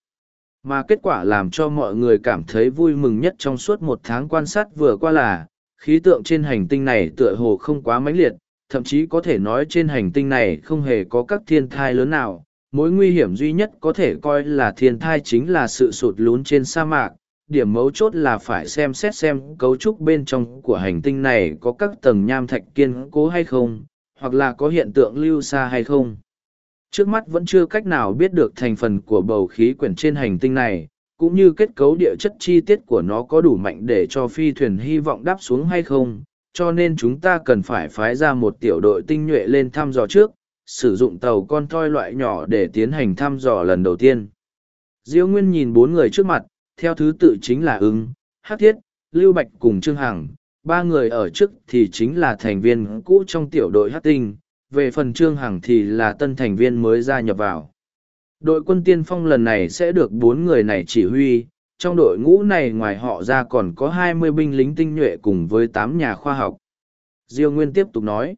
mà kết quả làm cho mọi người cảm thấy vui mừng nhất trong suốt một tháng quan sát vừa qua là, khí tượng trên hành tinh này tựa hồ không quá mãnh liệt, thậm chí có thể nói trên hành tinh này không hề có các thiên thai lớn nào. Mối nguy hiểm duy nhất có thể coi là thiên thai chính là sự sụt lún trên sa mạc. Điểm mấu chốt là phải xem xét xem cấu trúc bên trong của hành tinh này có các tầng nham thạch kiên cố hay không, hoặc là có hiện tượng lưu xa hay không trước mắt vẫn chưa cách nào biết được thành phần của bầu khí quyển trên hành tinh này, cũng như kết cấu địa chất chi tiết của nó có đủ mạnh để cho phi thuyền hy vọng đáp xuống hay không, cho nên chúng ta cần phải phái ra một tiểu đội tinh nhuệ lên thăm dò trước, sử dụng tàu con thoi loại nhỏ để tiến hành thăm dò lần đầu tiên. Diêu nguyên nhìn bốn người trước mặt, theo thứ tự chính là ứng hát thiết, lưu bạch cùng trương hằng, ba người ở trước thì chính là thành viên cũ trong tiểu đội hát tinh về phần Trương Hằng thì là tân thành viên mới gia nhập vào. Đội quân tiên phong lần này sẽ được bốn người này chỉ huy, trong đội ngũ này ngoài họ ra còn có hai mươi binh lính tinh nhuệ cùng với tám nhà khoa học. Diêu Nguyên tiếp tục nói,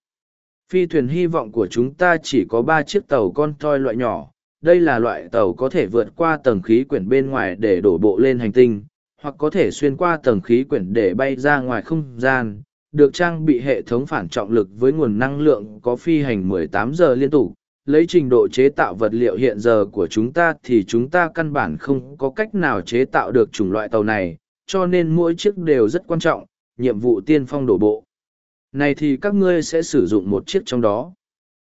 phi thuyền hy vọng của chúng ta chỉ có ba chiếc tàu con toi loại nhỏ, đây là loại tàu có thể vượt qua tầng khí quyển bên ngoài để đổ bộ lên hành tinh, hoặc có thể xuyên qua tầng khí quyển để bay ra ngoài không gian, được trang bị hệ thống phản trọng lực với nguồn năng lượng có phi hành 18 giờ liên tục. Lấy trình độ chế tạo vật liệu hiện giờ của chúng ta thì chúng ta căn bản không có cách nào chế tạo được chủng loại tàu này, cho nên mỗi chiếc đều rất quan trọng, nhiệm vụ tiên phong đổ bộ. Này thì các ngươi sẽ sử dụng một chiếc trong đó.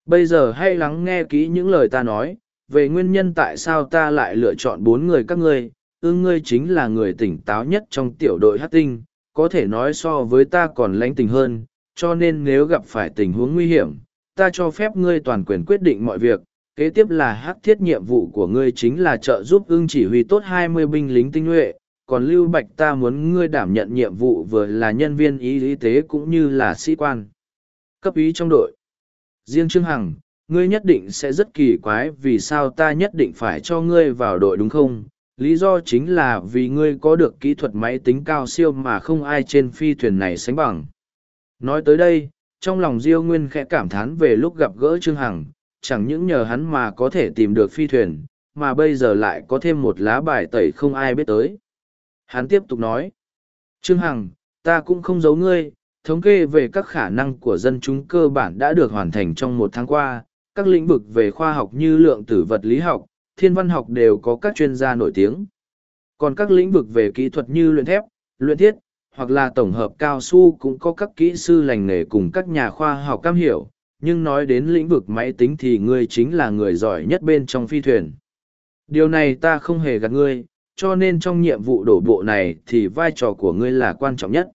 Bây giờ hãy lắng nghe kỹ những lời ta nói, về nguyên nhân tại sao ta lại lựa chọn bốn người các ngươi, ương ngươi chính là người tỉnh táo nhất trong tiểu đội hát tinh, có thể nói so với ta còn lãnh tình hơn, cho nên nếu gặp phải tình huống nguy hiểm, ta cho phép ngươi toàn quyền quyết định mọi việc. Kế tiếp là hắc thiết nhiệm vụ của ngươi chính là trợ giúp ưng chỉ huy tốt 20 binh lính tinh nhuệ, còn Lưu Bạch ta muốn ngươi đảm nhận nhiệm vụ vừa là nhân viên y y tế cũng như là sĩ quan. Cấp ý trong đội. Riêng Trương Hằng, ngươi nhất định sẽ rất kỳ quái vì sao ta nhất định phải cho ngươi vào đội đúng không? Lý do chính là vì ngươi có được kỹ thuật máy tính cao siêu mà không ai trên phi thuyền này sánh bằng. Nói tới đây trong lòng diêu nguyên khẽ cảm thán về lúc gặp gỡ trương hằng chẳng những nhờ hắn mà có thể tìm được phi thuyền mà bây giờ lại có thêm một lá bài tẩy không ai biết tới. Hắn tiếp tục nói trương hằng ta cũng không giấu ngươi Thống kê về các khả năng của dân chúng cơ bản đã được hoàn thành trong một tháng qua, các lĩnh vực về khoa học như lượng tử vật lý học, thiên văn học đều có các chuyên gia nổi tiếng. Còn các lĩnh vực về kỹ thuật như luyện thép, luyện thiết, hoặc là tổng hợp cao su cũng có các kỹ sư lành nghề cùng các nhà khoa học cam hiểu, nhưng nói đến lĩnh vực máy tính thì ngươi chính là người giỏi nhất bên trong phi thuyền. Điều này ta không hề gạt ngươi, cho nên trong nhiệm vụ đổ bộ này thì vai trò của ngươi là quan trọng nhất.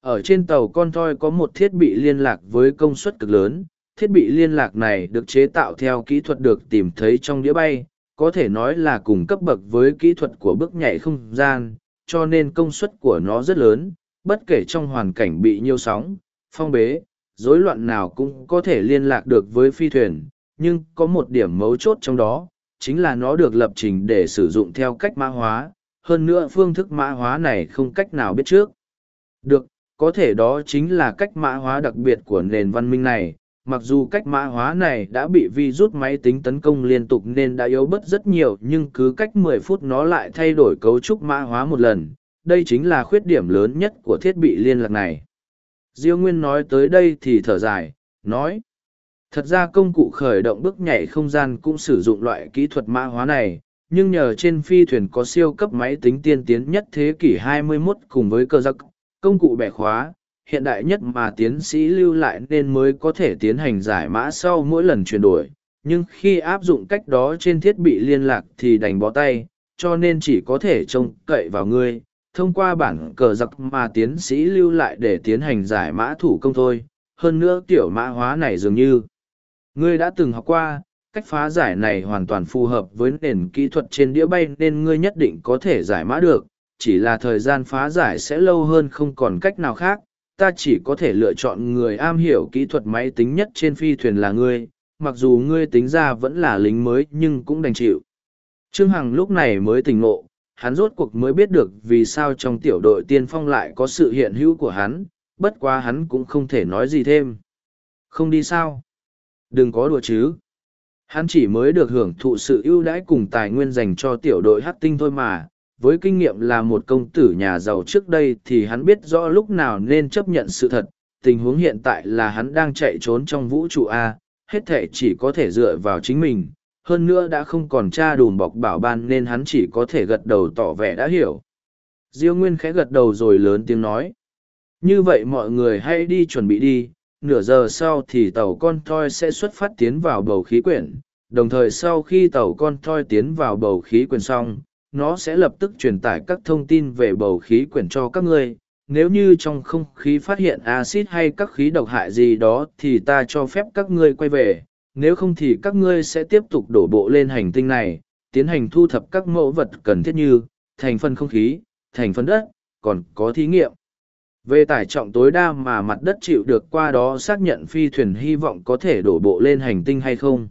Ở trên tàu con thoi có một thiết bị liên lạc với công suất cực lớn, thiết bị liên lạc này được chế tạo theo kỹ thuật được tìm thấy trong đĩa bay, có thể nói là cùng cấp bậc với kỹ thuật của bước nhảy không gian, cho nên công suất của nó rất lớn, bất kể trong hoàn cảnh bị nhiêu sóng, phong bế, rối loạn nào cũng có thể liên lạc được với phi thuyền, nhưng có một điểm mấu chốt trong đó, chính là nó được lập trình để sử dụng theo cách mã hóa, hơn nữa phương thức mã hóa này không cách nào biết trước. Được, có thể đó chính là cách mã hóa đặc biệt của nền văn minh này, mặc dù cách mã hóa này đã bị virus máy tính tấn công liên tục nên đã yếu bớt rất nhiều, nhưng cứ cách 10 phút nó lại thay đổi cấu trúc mã hóa một lần. Đây chính là khuyết điểm lớn nhất của thiết bị liên lạc này. Diêu nguyên nói tới đây thì thở dài, nói, thật ra công cụ khởi động bước nhảy không gian cũng sử dụng loại kỹ thuật mã hóa này, nhưng nhờ trên phi thuyền có siêu cấp máy tính tiên tiến nhất thế kỷ 21 cùng với cơ giặc công cụ bẻ khóa hiện đại nhất mà tiến sĩ lưu lại nên mới có thể tiến hành giải mã sau mỗi lần chuyển đổi. Nhưng khi áp dụng cách đó trên thiết bị liên lạc thì đành bó tay, cho nên chỉ có thể trông cậy vào ngươi. Thông qua bản cờ giặc mà tiến sĩ lưu lại để tiến hành giải mã thủ công thôi. Hơn nữa tiểu mã hóa này dường như. Ngươi đã từng học qua, cách phá giải này hoàn toàn phù hợp với nền kỹ thuật trên đĩa bay nên ngươi nhất định có thể giải mã được. Chỉ là thời gian phá giải sẽ lâu hơn không còn cách nào khác ta chỉ có thể lựa chọn người am hiểu kỹ thuật máy tính nhất trên phi thuyền là ngươi, mặc dù ngươi tính ra vẫn là lính mới nhưng cũng đành chịu. Trương Hằng lúc này mới tỉnh ngộ, hắn rốt cuộc mới biết được vì sao trong tiểu đội tiên phong lại có sự hiện hữu của hắn, bất quá hắn cũng không thể nói gì thêm. Không đi sao? Đừng có đùa chứ. Hắn chỉ mới được hưởng thụ sự ưu đãi cùng tài nguyên dành cho tiểu đội hát tinh thôi mà, với kinh nghiệm là một công tử nhà giàu trước đây thì hắn biết rõ lúc nào nên chấp nhận sự thật, tình huống hiện tại là hắn đang chạy trốn trong vũ trụ a, hết thể chỉ có thể dựa vào chính mình, hơn nữa đã không còn cha đùm bọc bảo ban nên hắn chỉ có thể gật đầu tỏ vẻ đã hiểu. Diêu nguyên khẽ gật đầu rồi lớn tiếng nói, như vậy mọi người hãy đi chuẩn bị đi, nửa giờ sau thì tàu con thoi sẽ xuất phát tiến vào bầu khí quyển, đồng thời sau khi tàu con thoi tiến vào bầu khí quyển xong nó sẽ lập tức truyền tải các thông tin về bầu khí quyển cho các ngươi. Nếu như trong không khí phát hiện axit hay các khí độc hại gì đó thì ta cho phép các ngươi quay về, nếu không thì các ngươi sẽ tiếp tục đổ bộ lên hành tinh này, tiến hành thu thập các mẫu vật cần thiết như thành phần không khí, thành phần đất, còn có thí nghiệm. Về tải trọng tối đa mà mặt đất chịu được qua đó xác nhận phi thuyền hy vọng có thể đổ bộ lên hành tinh hay không.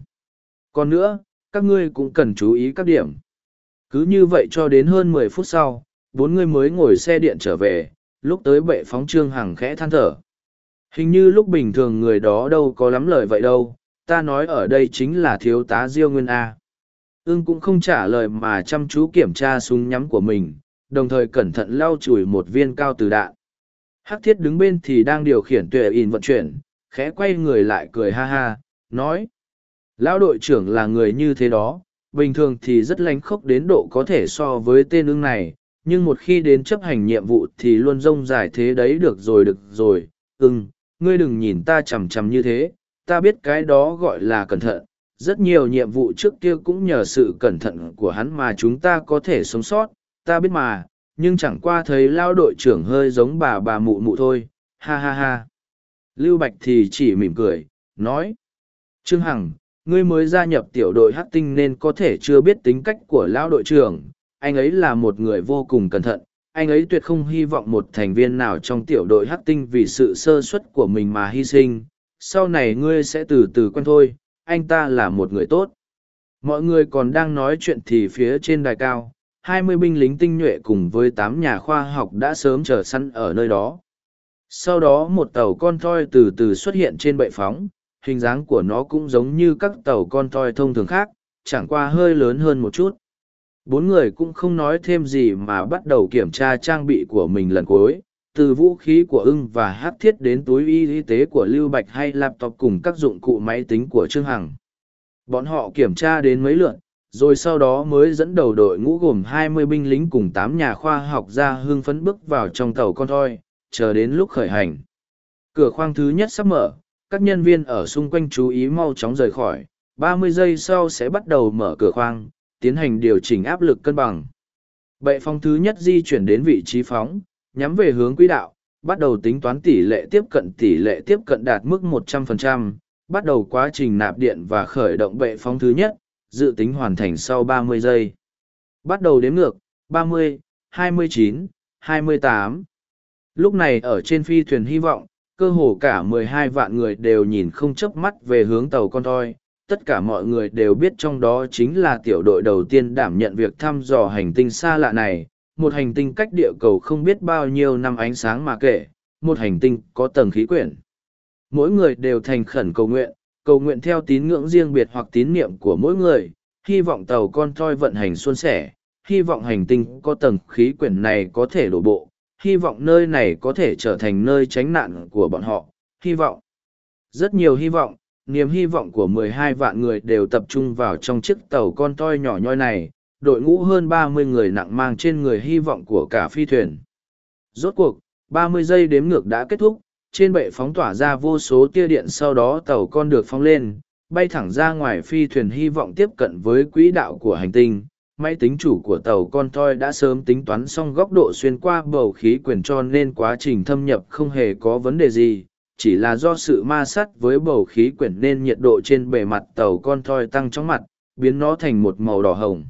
Còn nữa, các ngươi cũng cần chú ý các điểm. Cứ như vậy cho đến hơn mười phút sau, bốn người mới ngồi xe điện trở về, lúc tới bệ phóng trương hằng khẽ than thở. Hình như lúc bình thường người đó đâu có lắm lời vậy đâu, ta nói ở đây chính là thiếu tá Diêu Nguyên A. Ưng cũng không trả lời mà chăm chú kiểm tra súng nhắm của mình, đồng thời cẩn thận lau chùi một viên cao từ đạn. Hắc thiết đứng bên thì đang điều khiển tuệ in vận chuyển, khẽ quay người lại cười ha ha, nói. Lão đội trưởng là người như thế đó, bình thường thì rất lánh khốc đến độ có thể so với tên ưng này, nhưng một khi đến chấp hành nhiệm vụ thì luôn rông dài thế đấy được rồi được rồi, ưng, ngươi đừng nhìn ta chằm chằm như thế, ta biết cái đó gọi là cẩn thận, rất nhiều nhiệm vụ trước kia cũng nhờ sự cẩn thận của hắn mà chúng ta có thể sống sót, ta biết mà, nhưng chẳng qua thấy lao đội trưởng hơi giống bà bà mụ mụ thôi, ha ha ha. Lưu Bạch thì chỉ mỉm cười, nói. Trương Hằng, ngươi mới gia nhập tiểu đội hắc tinh nên có thể chưa biết tính cách của lão đội trưởng. Anh ấy là một người vô cùng cẩn thận. Anh ấy tuyệt không hy vọng một thành viên nào trong tiểu đội hắc tinh vì sự sơ suất của mình mà hy sinh. Sau này ngươi sẽ từ từ quen thôi. Anh ta là một người tốt. Mọi người còn đang nói chuyện thì phía trên đài cao, hai mươi binh lính tinh nhuệ cùng với tám nhà khoa học đã sớm chờ săn ở nơi đó. Sau đó một tàu con thoi từ từ xuất hiện trên bệ phóng hình dáng của nó cũng giống như các tàu con toi thông thường khác, chẳng qua hơi lớn hơn một chút. Bốn người cũng không nói thêm gì mà bắt đầu kiểm tra trang bị của mình lần cuối. từ vũ khí của ưng và hát thiết đến túi y tế của lưu bạch hay laptop cùng các dụng cụ máy tính của trương hằng bọn họ kiểm tra đến mấy lượn rồi sau đó mới dẫn đầu đội ngũ gồm hai mươi binh lính cùng tám nhà khoa học ra hưng phấn bước vào trong tàu con thoi chờ đến lúc khởi hành cửa khoang thứ nhất sắp mở các nhân viên ở xung quanh chú ý mau chóng rời khỏi ba mươi giây sau sẽ bắt đầu mở cửa khoang tiến hành điều chỉnh áp lực cân bằng bệ phóng thứ nhất di chuyển đến vị trí phóng nhắm về hướng quỹ đạo bắt đầu tính toán tỷ lệ tiếp cận tỷ lệ tiếp cận đạt mức 100%, bắt đầu quá trình nạp điện và khởi động bệ phóng thứ nhất dự tính hoàn thành sau 30 giây. Bắt đầu đếm ngược, 30, 29, 28. Lúc này ở trên phi thuyền hy vọng, cơ hồ cả 12 vạn người đều nhìn không chớp mắt về hướng tàu con thoi. Tất cả mọi người đều biết trong đó chính là tiểu đội đầu tiên đảm nhận việc thăm dò hành tinh xa lạ này, một hành tinh cách địa cầu không biết bao nhiêu năm ánh sáng mà kể, một hành tinh có tầng khí quyển. Mỗi người đều thành khẩn cầu nguyện, cầu nguyện theo tín ngưỡng riêng biệt hoặc tín niệm của mỗi người, hy vọng tàu con thoi vận hành suôn sẻ, hy vọng hành tinh có tầng khí quyển này có thể đổ bộ, hy vọng nơi này có thể trở thành nơi tránh nạn của bọn họ, hy vọng. Rất nhiều hy vọng, niềm hy vọng của 12 vạn người đều tập trung vào trong chiếc tàu con toi nhỏ nhoi này, đội ngũ hơn 30 người nặng mang trên người hy vọng của cả phi thuyền. Rốt cuộc, 30 giây đếm ngược đã kết thúc, trên bệ phóng tỏa ra vô số tia điện sau đó tàu con được phóng lên, bay thẳng ra ngoài phi thuyền hy vọng tiếp cận với quỹ đạo của hành tinh. Máy tính chủ của tàu con toi đã sớm tính toán xong góc độ xuyên qua bầu khí quyển cho nên quá trình thâm nhập không hề có vấn đề gì, chỉ là do sự ma sát với bầu khí quyển nên nhiệt độ trên bề mặt tàu con toi tăng chóng mặt, biến nó thành một màu đỏ hồng.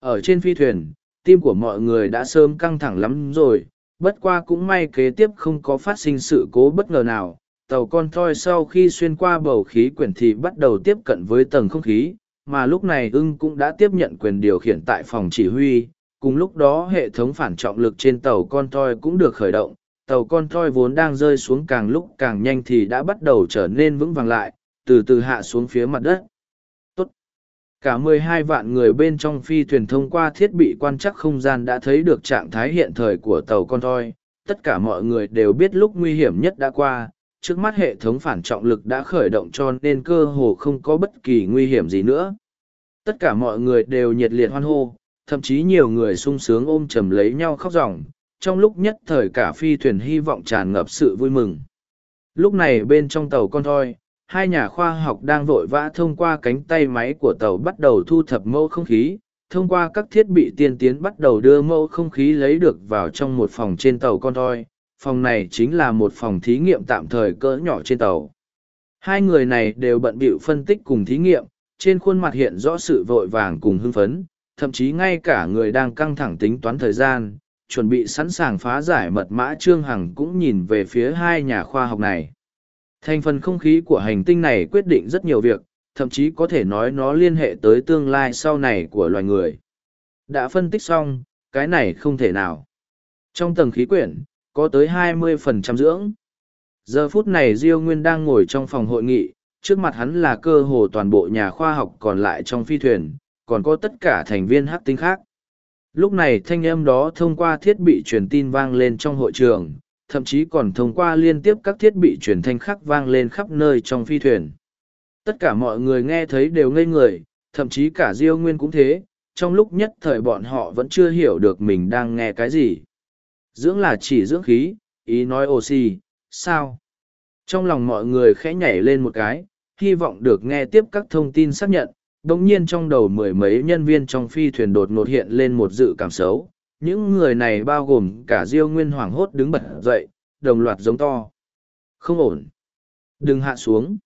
Ở trên phi thuyền, tim của mọi người đã sớm căng thẳng lắm rồi, bất qua cũng may kế tiếp không có phát sinh sự cố bất ngờ nào tàu con Toy sau khi xuyên qua bầu khí quyển thì bắt đầu tiếp cận với tầng không khí mà lúc này ưng cũng đã tiếp nhận quyền điều khiển tại phòng chỉ huy, cùng lúc đó hệ thống phản trọng lực trên tàu con thoi cũng được khởi động, tàu con thoi vốn đang rơi xuống càng lúc càng nhanh thì đã bắt đầu trở nên vững vàng lại, từ từ hạ xuống phía mặt đất. Tốt. Cả mười hai vạn người bên trong phi thuyền thông qua thiết bị quan trắc không gian đã thấy được trạng thái hiện thời của tàu con thoi, tất cả mọi người đều biết lúc nguy hiểm nhất đã qua, trước mắt hệ thống phản trọng lực đã khởi động cho nên cơ hồ không có bất kỳ nguy hiểm gì nữa tất cả mọi người đều nhiệt liệt hoan hô, thậm chí nhiều người sung sướng ôm chầm lấy nhau khóc ròng, trong lúc nhất thời cả phi thuyền hy vọng tràn ngập sự vui mừng. Lúc này bên trong tàu con thoi, hai nhà khoa học đang vội vã thông qua cánh tay máy của tàu bắt đầu thu thập mẫu không khí, thông qua các thiết bị tiên tiến bắt đầu đưa mẫu không khí lấy được vào trong một phòng trên tàu con thoi. Phòng này chính là một phòng thí nghiệm tạm thời cỡ nhỏ trên tàu. Hai người này đều bận bịu phân tích cùng thí nghiệm trên khuôn mặt hiện rõ sự vội vàng cùng hưng phấn thậm chí ngay cả người đang căng thẳng tính toán thời gian chuẩn bị sẵn sàng phá giải mật mã trương hằng cũng nhìn về phía hai nhà khoa học này Thành phần không khí của hành tinh này quyết định rất nhiều việc, thậm chí có thể nói nó liên hệ tới tương lai sau này của loài người. Đã phân tích xong, cái này không thể nào. Trong tầng khí quyển, có tới 20% dưỡng. Giờ phút này Diêu Nguyên đang ngồi trong phòng hội nghị, trước mặt hắn là cơ hồ toàn bộ nhà khoa học còn lại trong phi thuyền, còn có tất cả thành viên hắc tinh khác. Lúc này thanh âm đó thông qua thiết bị truyền tin vang lên trong hội trường, thậm chí còn thông qua liên tiếp các thiết bị truyền thanh khác vang lên khắp nơi trong phi thuyền. Tất cả mọi người nghe thấy đều ngây người, thậm chí cả Diêu Nguyên cũng thế, trong lúc nhất thời bọn họ vẫn chưa hiểu được mình đang nghe cái gì. Dưỡng là chỉ dưỡng khí, ý nói oxy, sao? Trong lòng mọi người khẽ nhảy lên một cái, hy vọng được nghe tiếp các thông tin xác nhận, đồng nhiên trong đầu mười mấy nhân viên trong phi thuyền đột ngột hiện lên một dự cảm xấu, những người này bao gồm cả diêu nguyên hoảng hốt đứng bật dậy đồng loạt giống to. Không ổn. Đừng hạ xuống.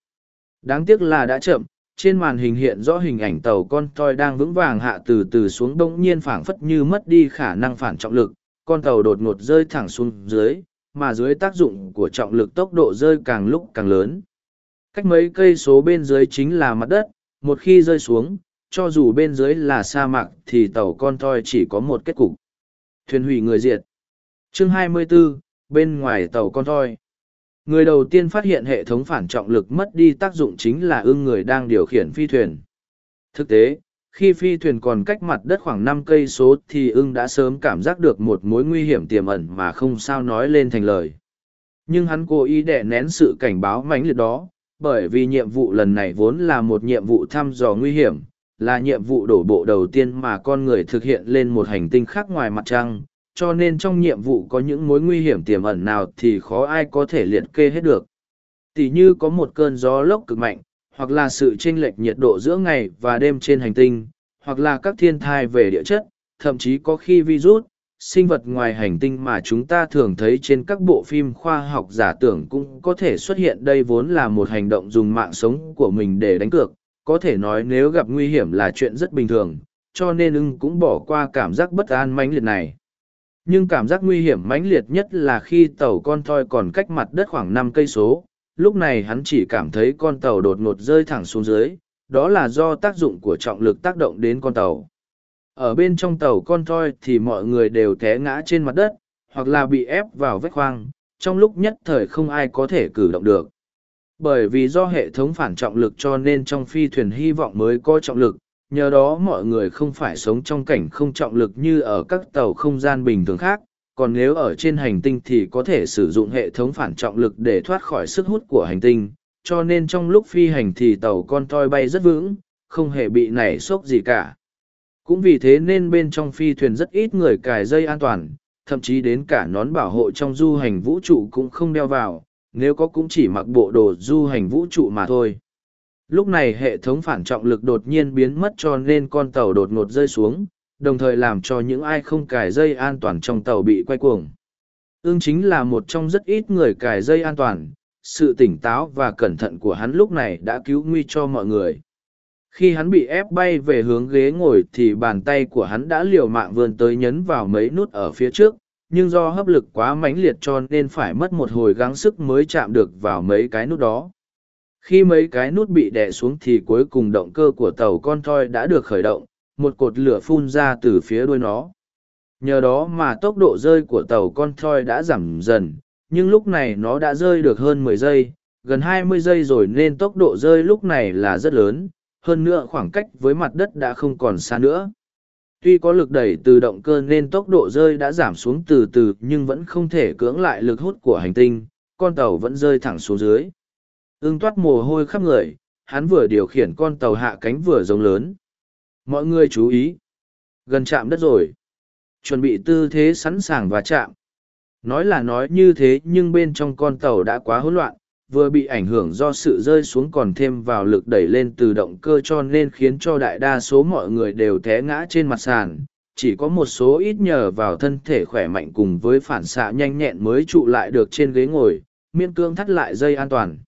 Đáng tiếc là đã chậm. Trên màn hình hiện rõ hình ảnh tàu con toi đang vững vàng hạ từ từ xuống đông nhiên phảng phất như mất đi khả năng phản trọng lực. Con tàu đột ngột rơi thẳng xuống dưới mà dưới tác dụng của trọng lực tốc độ rơi càng lúc càng lớn cách mấy cây số bên dưới chính là mặt đất một khi rơi xuống cho dù bên dưới là sa mạc thì tàu con toi chỉ có một kết cục Thuyền hủy người diệt. Chương 24, bên ngoài tàu con thoi. Người đầu tiên phát hiện hệ thống phản trọng lực mất đi tác dụng chính là ưng người đang điều khiển phi thuyền. Thực tế, khi phi thuyền còn cách mặt đất khoảng năm cây số thì ưng đã sớm cảm giác được một mối nguy hiểm tiềm ẩn mà không sao nói lên thành lời nhưng hắn cố ý đẻ nén sự cảnh báo mãnh liệt đó bởi vì nhiệm vụ lần này vốn là một nhiệm vụ thăm dò nguy hiểm, là nhiệm vụ đổ bộ đầu tiên mà con người thực hiện lên một hành tinh khác ngoài mặt trăng, cho nên trong nhiệm vụ có những mối nguy hiểm tiềm ẩn nào thì khó ai có thể liệt kê hết được. Tỉ như có một cơn gió lốc cực mạnh, hoặc là sự chênh lệch nhiệt độ giữa ngày và đêm trên hành tinh, hoặc là các thiên thai về địa chất, thậm chí có khi virus sinh vật ngoài hành tinh mà chúng ta thường thấy trên các bộ phim khoa học giả tưởng cũng có thể xuất hiện. Đây vốn là một hành động dùng mạng sống của mình để đánh cược. Có thể nói nếu gặp nguy hiểm là chuyện rất bình thường, cho nên ưng cũng bỏ qua cảm giác bất an mãnh liệt này. Nhưng cảm giác nguy hiểm mãnh liệt nhất là khi tàu con thoi còn cách mặt đất khoảng năm cây số. Lúc này hắn chỉ cảm thấy con tàu đột ngột rơi thẳng xuống dưới. Đó là do tác dụng của trọng lực tác động đến con tàu ở bên trong tàu con toi thì mọi người đều té ngã trên mặt đất, hoặc là bị ép vào vách khoang, trong lúc nhất thời không ai có thể cử động được. Bởi vì do hệ thống phản trọng lực cho nên trong phi thuyền hy vọng mới có trọng lực, nhờ đó mọi người không phải sống trong cảnh không trọng lực như ở các tàu không gian bình thường khác, còn nếu ở trên hành tinh thì có thể sử dụng hệ thống phản trọng lực để thoát khỏi sức hút của hành tinh, cho nên trong lúc phi hành thì tàu con toi bay rất vững, không hề bị nảy sốc gì cả cũng vì thế nên bên trong phi thuyền rất ít người cài dây an toàn, thậm chí đến cả nón bảo hộ trong du hành vũ trụ cũng không đeo vào, nếu có cũng chỉ mặc bộ đồ du hành vũ trụ mà thôi. Lúc này hệ thống phản trọng lực đột nhiên biến mất cho nên con tàu đột ngột rơi xuống, đồng thời làm cho những ai không cài dây an toàn trong tàu bị quay cuồng. Ương chính là một trong rất ít người cài dây an toàn, sự tỉnh táo và cẩn thận của hắn lúc này đã cứu nguy cho mọi người khi hắn bị ép bay về hướng ghế ngồi thì bàn tay của hắn đã liều mạng vươn tới nhấn vào mấy nút ở phía trước, nhưng do hấp lực quá mãnh liệt cho nên phải mất một hồi gắng sức mới chạm được vào mấy cái nút đó. Khi mấy cái nút bị đè xuống thì cuối cùng động cơ của tàu con thoi đã được khởi động, một cột lửa phun ra từ phía đuôi nó. Nhờ đó mà tốc độ rơi của tàu con thoi đã giảm dần, nhưng lúc này nó đã rơi được hơn mười giây, gần hai mươi giây rồi nên tốc độ rơi lúc này là rất lớn hơn nữa khoảng cách với mặt đất đã không còn xa nữa. Tuy có lực đẩy từ động cơ nên tốc độ rơi đã giảm xuống từ từ nhưng vẫn không thể cưỡng lại lực hút của hành tinh, con tàu vẫn rơi thẳng xuống dưới. Ưng toát mồ hôi khắp người, hắn vừa điều khiển con tàu hạ cánh vừa giống lớn. Mọi người chú ý. Gần chạm đất rồi. Chuẩn bị tư thế sẵn sàng và chạm. Nói là nói như thế nhưng bên trong con tàu đã quá hỗn loạn vừa bị ảnh hưởng do sự rơi xuống còn thêm vào lực đẩy lên từ động cơ cho nên khiến cho đại đa số mọi người đều té ngã trên mặt sàn. Chỉ có một số ít nhờ vào thân thể khỏe mạnh cùng với phản xạ nhanh nhẹn mới trụ lại được trên ghế ngồi miên cương thắt lại dây an toàn.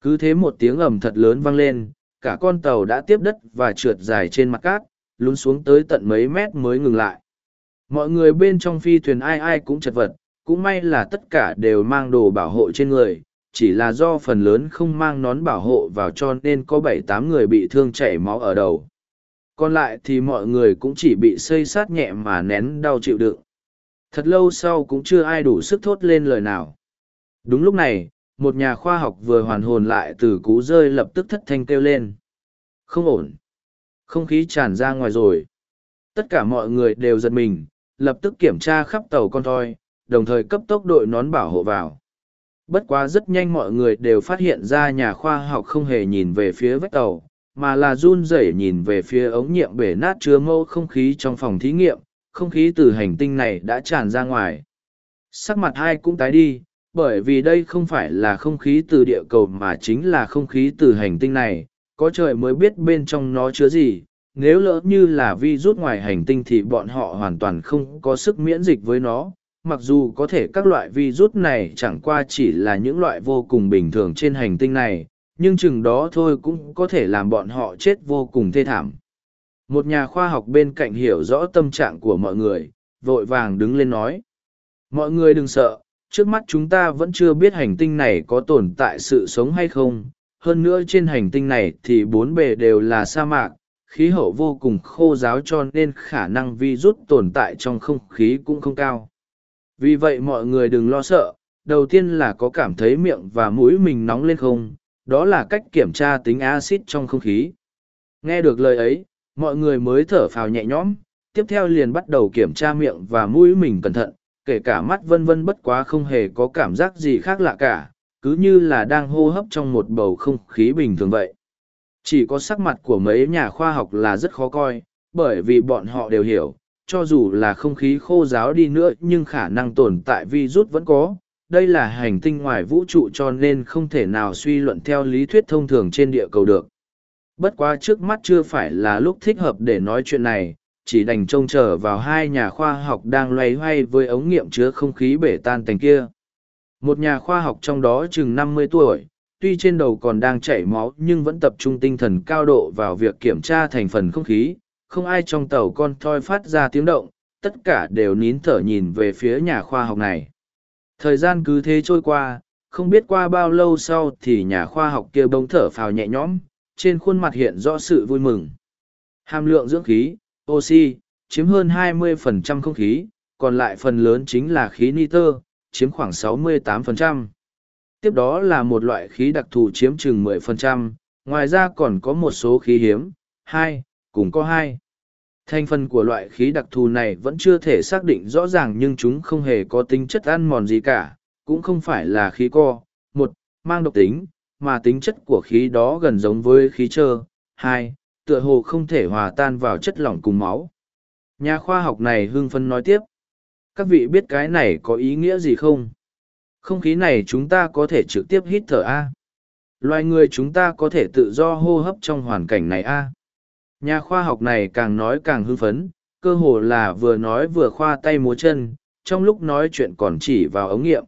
Cứ thế một tiếng ầm thật lớn vang lên, cả con tàu đã tiếp đất và trượt dài trên mặt cát, lún xuống tới tận mấy mét mới ngừng lại. Mọi người bên trong phi thuyền ai ai cũng chật vật, cũng may là tất cả đều mang đồ bảo hộ trên người chỉ là do phần lớn không mang nón bảo hộ vào cho nên có bảy tám người bị thương chảy máu ở đầu. Còn lại thì mọi người cũng chỉ bị xây sát nhẹ mà nén đau chịu đựng. Thật lâu sau cũng chưa ai đủ sức thốt lên lời nào. Đúng lúc này, một nhà khoa học vừa hoàn hồn lại từ cú rơi lập tức thất thanh kêu lên. Không ổn. Không khí tràn ra ngoài rồi. Tất cả mọi người đều giật mình, lập tức kiểm tra khắp tàu con thoi, đồng thời cấp tốc đội nón bảo hộ vào bất quá rất nhanh mọi người đều phát hiện ra nhà khoa học không hề nhìn về phía vách tàu, mà là run rẩy nhìn về phía ống nhiệm bể nát chứa mâu không khí trong phòng thí nghiệm, không khí từ hành tinh này đã tràn ra ngoài. Sắc mặt hai cũng tái đi, bởi vì đây không phải là không khí từ địa cầu mà chính là không khí từ hành tinh này, có trời mới biết bên trong nó chứa gì. Nếu lỡ như là vi rút ngoài hành tinh thì bọn họ hoàn toàn không có sức miễn dịch với nó mặc dù có thể các loại virus này chẳng qua chỉ là những loại vô cùng bình thường trên hành tinh này, nhưng chừng đó thôi cũng có thể làm bọn họ chết vô cùng thê thảm. Một nhà khoa học bên cạnh hiểu rõ tâm trạng của mọi người, vội vàng đứng lên nói. Mọi người đừng sợ, trước mắt chúng ta vẫn chưa biết hành tinh này có tồn tại sự sống hay không. Hơn nữa trên hành tinh này thì bốn bề đều là sa mạc, khí hậu vô cùng khô giáo cho nên khả năng virus tồn tại trong không khí cũng không cao. Vì vậy mọi người đừng lo sợ, đầu tiên là có cảm thấy miệng và mũi mình nóng lên không, đó là cách kiểm tra tính axit trong không khí. Nghe được lời ấy, mọi người mới thở phào nhẹ nhõm, tiếp theo liền bắt đầu kiểm tra miệng và mũi mình cẩn thận, kể cả mắt vân vân bất quá không hề có cảm giác gì khác lạ cả, cứ như là đang hô hấp trong một bầu không khí bình thường vậy. Chỉ có sắc mặt của mấy nhà khoa học là rất khó coi, bởi vì bọn họ đều hiểu, cho dù là không khí khô giáo đi nữa nhưng khả năng tồn tại virus vẫn có. Đây là hành tinh ngoài vũ trụ cho nên không thể nào suy luận theo lý thuyết thông thường trên địa cầu được. Bất quá trước mắt chưa phải là lúc thích hợp để nói chuyện này, chỉ đành trông chờ vào hai nhà khoa học đang loay hoay với ống nghiệm chứa không khí bể tan thành kia. Một nhà khoa học trong đó chừng năm mươi tuổi, tuy trên đầu còn đang chảy máu nhưng vẫn tập trung tinh thần cao độ vào việc kiểm tra thành phần không khí, không ai trong tàu con thoi phát ra tiếng động, tất cả đều nín thở nhìn về phía nhà khoa học này. Thời gian cứ thế trôi qua, không biết qua bao lâu sau thì nhà khoa học kia bỗng thở phào nhẹ nhõm, trên khuôn mặt hiện rõ sự vui mừng. Hàm lượng dưỡng khí, oxy, chiếm hơn 20% không khí, còn lại phần lớn chính là khí nitơ, chiếm khoảng 68%. Tiếp đó là một loại khí đặc thù chiếm chừng 10%, ngoài ra còn có một số khí hiếm, 2, cùng có 2. Thành phần của loại khí đặc thù này vẫn chưa thể xác định rõ ràng nhưng chúng không hề có tính chất ăn mòn gì cả, cũng không phải là khí co, một, mang độc tính, mà tính chất của khí đó gần giống với khí trơ, hai, tựa hồ không thể hòa tan vào chất lỏng cùng máu. Nhà khoa học này hưng phân nói tiếp. Các vị biết cái này có ý nghĩa gì không? Không khí này chúng ta có thể trực tiếp hít thở A. Loài người chúng ta có thể tự do hô hấp trong hoàn cảnh này A. Nhà khoa học này càng nói càng hưng phấn, cơ hồ là vừa nói vừa khoa tay múa chân, trong lúc nói chuyện còn chỉ vào ống nghiệm.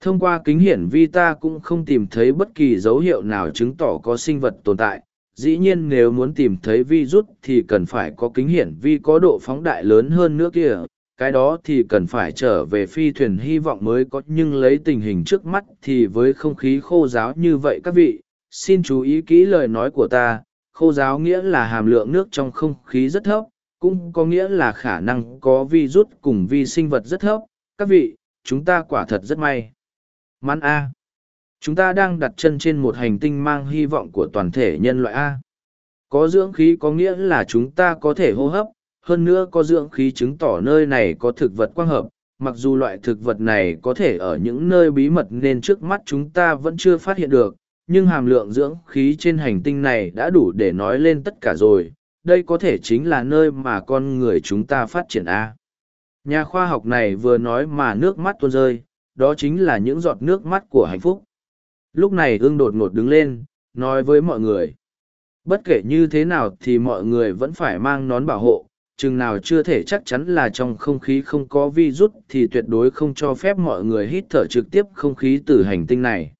Thông qua kính hiển vi ta cũng không tìm thấy bất kỳ dấu hiệu nào chứng tỏ có sinh vật tồn tại. Dĩ nhiên nếu muốn tìm thấy vi rút thì cần phải có kính hiển vi có độ phóng đại lớn hơn nữa kia, cái đó thì cần phải trở về phi thuyền hy vọng mới có nhưng lấy tình hình trước mắt thì với không khí khô giáo như vậy các vị, xin chú ý kỹ lời nói của ta, khô giáo nghĩa là hàm lượng nước trong không khí rất thấp, cũng có nghĩa là khả năng có vi rút cùng vi sinh vật rất thấp. Các vị, chúng ta quả thật rất may. Mắn A. Chúng ta đang đặt chân trên một hành tinh mang hy vọng của toàn thể nhân loại A. Có dưỡng khí có nghĩa là chúng ta có thể hô hấp, hơn nữa có dưỡng khí chứng tỏ nơi này có thực vật quang hợp. Mặc dù loại thực vật này có thể ở những nơi bí mật nên trước mắt chúng ta vẫn chưa phát hiện được, nhưng hàm lượng dưỡng khí trên hành tinh này đã đủ để nói lên tất cả rồi. Đây có thể chính là nơi mà con người chúng ta phát triển a. Nhà khoa học này vừa nói mà nước mắt tuôn rơi, đó chính là những giọt nước mắt của hạnh phúc. Lúc này ương đột ngột đứng lên, nói với mọi người. Bất kể như thế nào thì mọi người vẫn phải mang nón bảo hộ, chừng nào chưa thể chắc chắn là trong không khí không có vi rút thì tuyệt đối không cho phép mọi người hít thở trực tiếp không khí từ hành tinh này.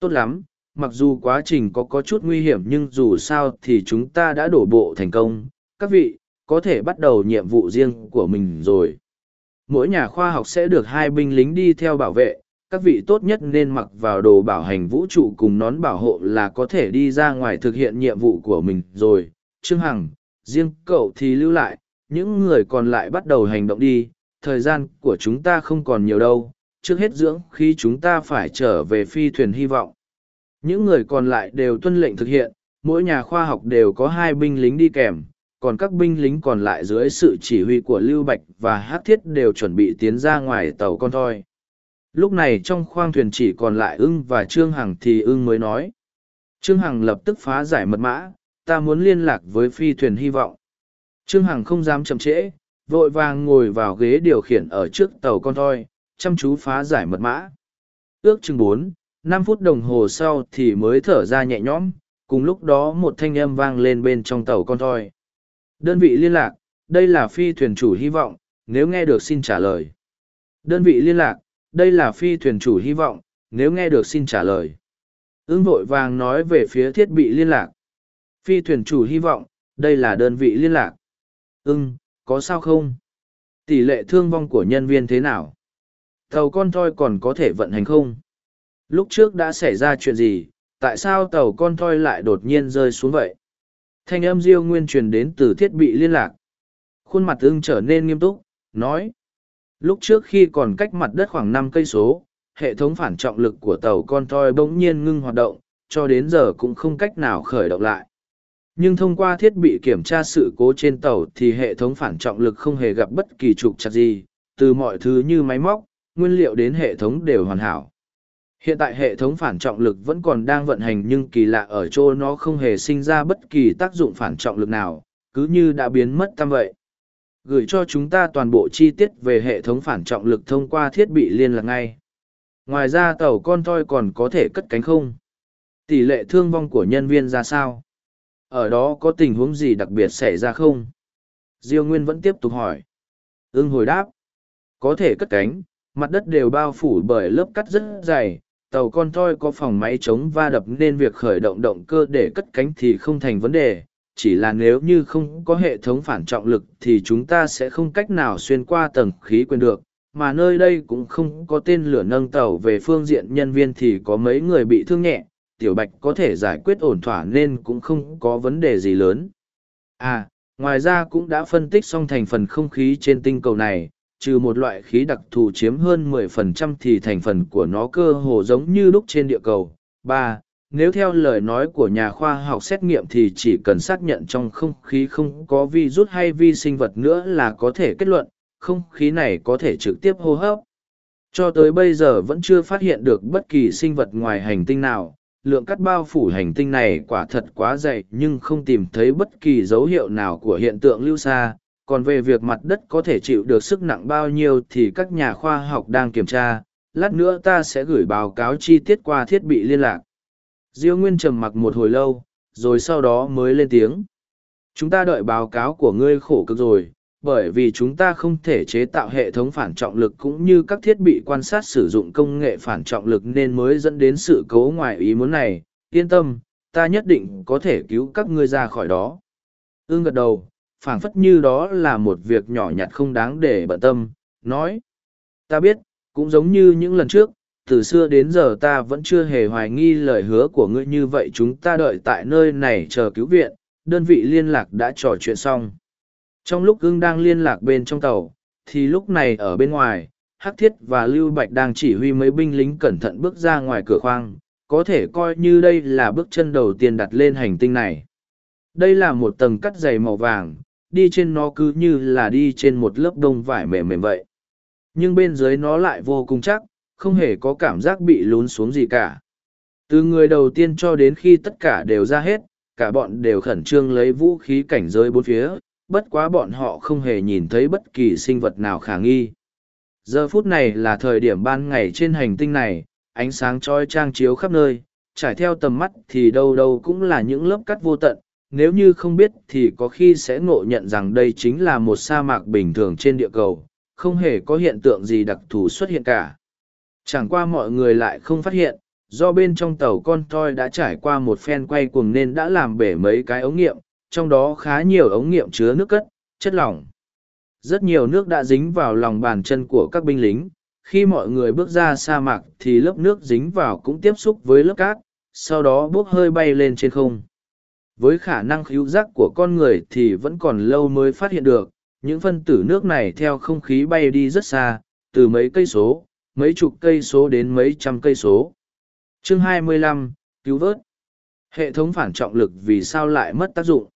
Tốt lắm mặc dù quá trình có có chút nguy hiểm nhưng dù sao thì chúng ta đã đổ bộ thành công. Các vị, có thể bắt đầu nhiệm vụ riêng của mình rồi. Mỗi nhà khoa học sẽ được hai binh lính đi theo bảo vệ. Các vị tốt nhất nên mặc vào đồ bảo hành vũ trụ cùng nón bảo hộ là có thể đi ra ngoài thực hiện nhiệm vụ của mình rồi. Trương hằng, riêng cậu thì lưu lại. Những người còn lại bắt đầu hành động đi. Thời gian của chúng ta không còn nhiều đâu. Trước hết dưỡng khi chúng ta phải trở về phi thuyền hy vọng những người còn lại đều tuân lệnh thực hiện, mỗi nhà khoa học đều có hai binh lính đi kèm, còn các binh lính còn lại dưới sự chỉ huy của Lưu Bạch và Hát Thiết đều chuẩn bị tiến ra ngoài tàu con thoi. Lúc này trong khoang thuyền chỉ còn lại ưng và Trương Hằng thì ưng mới nói. Trương Hằng lập tức phá giải mật mã, ta muốn liên lạc với phi thuyền hy vọng. Trương Hằng không dám chậm trễ, vội vàng ngồi vào ghế điều khiển ở trước tàu con thoi, chăm chú phá giải mật mã. Ước chừng bốn, năm phút đồng hồ sau thì mới thở ra nhẹ nhõm, cùng lúc đó một thanh âm vang lên bên trong tàu con thoi. Đơn vị liên lạc, đây là phi thuyền chủ hy vọng, nếu nghe được xin trả lời. Đơn vị liên lạc, đây là phi thuyền chủ hy vọng, nếu nghe được xin trả lời. Ứng vội vàng nói về phía thiết bị liên lạc. Phi thuyền chủ hy vọng, đây là đơn vị liên lạc. Ưng, có sao không? Tỷ lệ thương vong của nhân viên thế nào? Tàu con thoi còn có thể vận hành không? Lúc trước đã xảy ra chuyện gì, tại sao tàu con thoi lại đột nhiên rơi xuống vậy? Thanh âm diêu nguyên truyền đến từ thiết bị liên lạc. Khuôn mặt ưng trở nên nghiêm túc, nói. Lúc trước khi còn cách mặt đất khoảng năm cây số, hệ thống phản trọng lực của tàu con thoi bỗng nhiên ngưng hoạt động, cho đến giờ cũng không cách nào khởi động lại. nhưng thông qua thiết bị kiểm tra sự cố trên tàu thì hệ thống phản trọng lực không hề gặp bất kỳ trục chặt gì từ mọi thứ như máy móc nguyên liệu đến hệ thống đều hoàn hảo hiện tại hệ thống phản trọng lực vẫn còn đang vận hành nhưng kỳ lạ ở chỗ nó không hề sinh ra bất kỳ tác dụng phản trọng lực nào, cứ như đã biến mất tâm vậy. Gửi cho chúng ta toàn bộ chi tiết về hệ thống phản trọng lực thông qua thiết bị liên lạc ngay. Ngoài ra tàu con toi còn có thể cất cánh không? Tỷ lệ thương vong của nhân viên ra sao? Ở đó có tình huống gì đặc biệt xảy ra không? Diêu nguyên vẫn tiếp tục hỏi. Ưng hồi đáp. Có thể cất cánh, mặt đất đều bao phủ bởi lớp cắt rất dày tàu con thoi có phòng máy chống va đập nên việc khởi động động cơ để cất cánh thì không thành vấn đề. Chỉ là nếu như không có hệ thống phản trọng lực thì chúng ta sẽ không cách nào xuyên qua tầng khí quyển được. Mà nơi đây cũng không có tên lửa nâng tàu về phương diện nhân viên thì có mấy người bị thương nhẹ. Tiểu bạch có thể giải quyết ổn thỏa nên cũng không có vấn đề gì lớn. À ngoài ra cũng đã phân tích xong thành phần không khí trên tinh cầu này trừ một loại khí đặc thù chiếm hơn 10% thì thành phần của nó cơ hồ giống như lúc trên địa cầu. ba Nếu theo lời nói của nhà khoa học xét nghiệm thì chỉ cần xác nhận trong không khí không có vi rút hay vi sinh vật nữa là có thể kết luận, không khí này có thể trực tiếp hô hấp. Cho tới bây giờ vẫn chưa phát hiện được bất kỳ sinh vật ngoài hành tinh nào. Lượng cắt bao phủ hành tinh này quả thật quá dày nhưng không tìm thấy bất kỳ dấu hiệu nào của hiện tượng lưu xa, còn về việc mặt đất có thể chịu được sức nặng bao nhiêu thì các nhà khoa học đang kiểm tra, lát nữa ta sẽ gửi báo cáo chi tiết qua thiết bị liên lạc. Diêu nguyên trầm mặc một hồi lâu, rồi sau đó mới lên tiếng. Chúng ta đợi báo cáo của ngươi khổ cực rồi, bởi vì chúng ta không thể chế tạo hệ thống phản trọng lực cũng như các thiết bị quan sát sử dụng công nghệ phản trọng lực nên mới dẫn đến sự cố ngoài ý muốn này. Yên tâm, ta nhất định có thể cứu các ngươi ra khỏi đó. Ương gật đầu phảng phất như đó là một việc nhỏ nhặt không đáng để bận tâm, nói. Ta biết, cũng giống như những lần trước, từ xưa đến giờ ta vẫn chưa hề hoài nghi lời hứa của ngươi như vậy chúng ta đợi tại nơi này chờ cứu viện, đơn vị liên lạc đã trò chuyện xong. Trong lúc ưng đang liên lạc bên trong tàu, thì lúc này ở bên ngoài, Hắc Thiết và Lưu Bạch đang chỉ huy mấy binh lính cẩn thận bước ra ngoài cửa khoang, có thể coi như đây là bước chân đầu tiên đặt lên hành tinh này. Đây là một tầng cắt dày màu vàng, đi trên nó cứ như là đi trên một lớp đông vải mềm mềm vậy. Nhưng bên dưới nó lại vô cùng chắc, không hề có cảm giác bị lún xuống gì cả. Từ người đầu tiên cho đến khi tất cả đều ra hết, cả bọn đều khẩn trương lấy vũ khí cảnh giới bốn phía, bất quá bọn họ không hề nhìn thấy bất kỳ sinh vật nào khả nghi. Giờ phút này là thời điểm ban ngày trên hành tinh này, ánh sáng trói trang chiếu khắp nơi, trải theo tầm mắt thì đâu đâu cũng là những lớp cắt vô tận, nếu như không biết thì có khi sẽ ngộ nhận rằng đây chính là một sa mạc bình thường trên địa cầu, không hề có hiện tượng gì đặc thù xuất hiện cả. Chẳng qua mọi người lại không phát hiện, do bên trong tàu con toi đã trải qua một phen quay cuồng nên đã làm bể mấy cái ống nghiệm, trong đó khá nhiều ống nghiệm chứa nước cất, chất lỏng. Rất nhiều nước đã dính vào lòng bàn chân của các binh lính, khi mọi người bước ra sa mạc thì lớp nước dính vào cũng tiếp xúc với lớp cát, sau đó bốc hơi bay lên trên không với khả năng khíu giác của con người thì vẫn còn lâu mới phát hiện được, những phân tử nước này theo không khí bay đi rất xa, từ mấy cây số, mấy chục cây số đến mấy trăm cây số. Chương 25, Cứu vớt Hệ thống phản trọng lực vì sao lại mất tác dụng?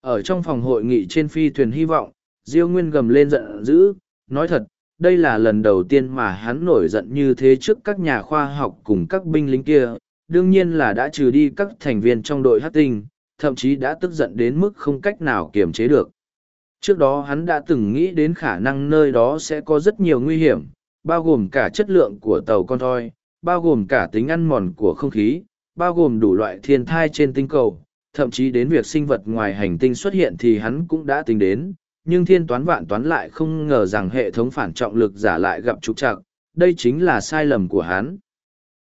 Ở trong phòng hội nghị trên phi thuyền hy vọng, Diêu Nguyên gầm lên giận dữ, nói thật, đây là lần đầu tiên mà hắn nổi giận như thế trước các nhà khoa học cùng các binh lính kia, đương nhiên là đã trừ đi các thành viên trong đội hát tinh, thậm chí đã tức giận đến mức không cách nào kiềm chế được. Trước đó hắn đã từng nghĩ đến khả năng nơi đó sẽ có rất nhiều nguy hiểm, bao gồm cả chất lượng của tàu con thoi, bao gồm cả tính ăn mòn của không khí, bao gồm đủ loại thiên thai trên tinh cầu, thậm chí đến việc sinh vật ngoài hành tinh xuất hiện thì hắn cũng đã tính đến, nhưng thiên toán vạn toán lại không ngờ rằng hệ thống phản trọng lực giả lại gặp trục trặc, đây chính là sai lầm của hắn.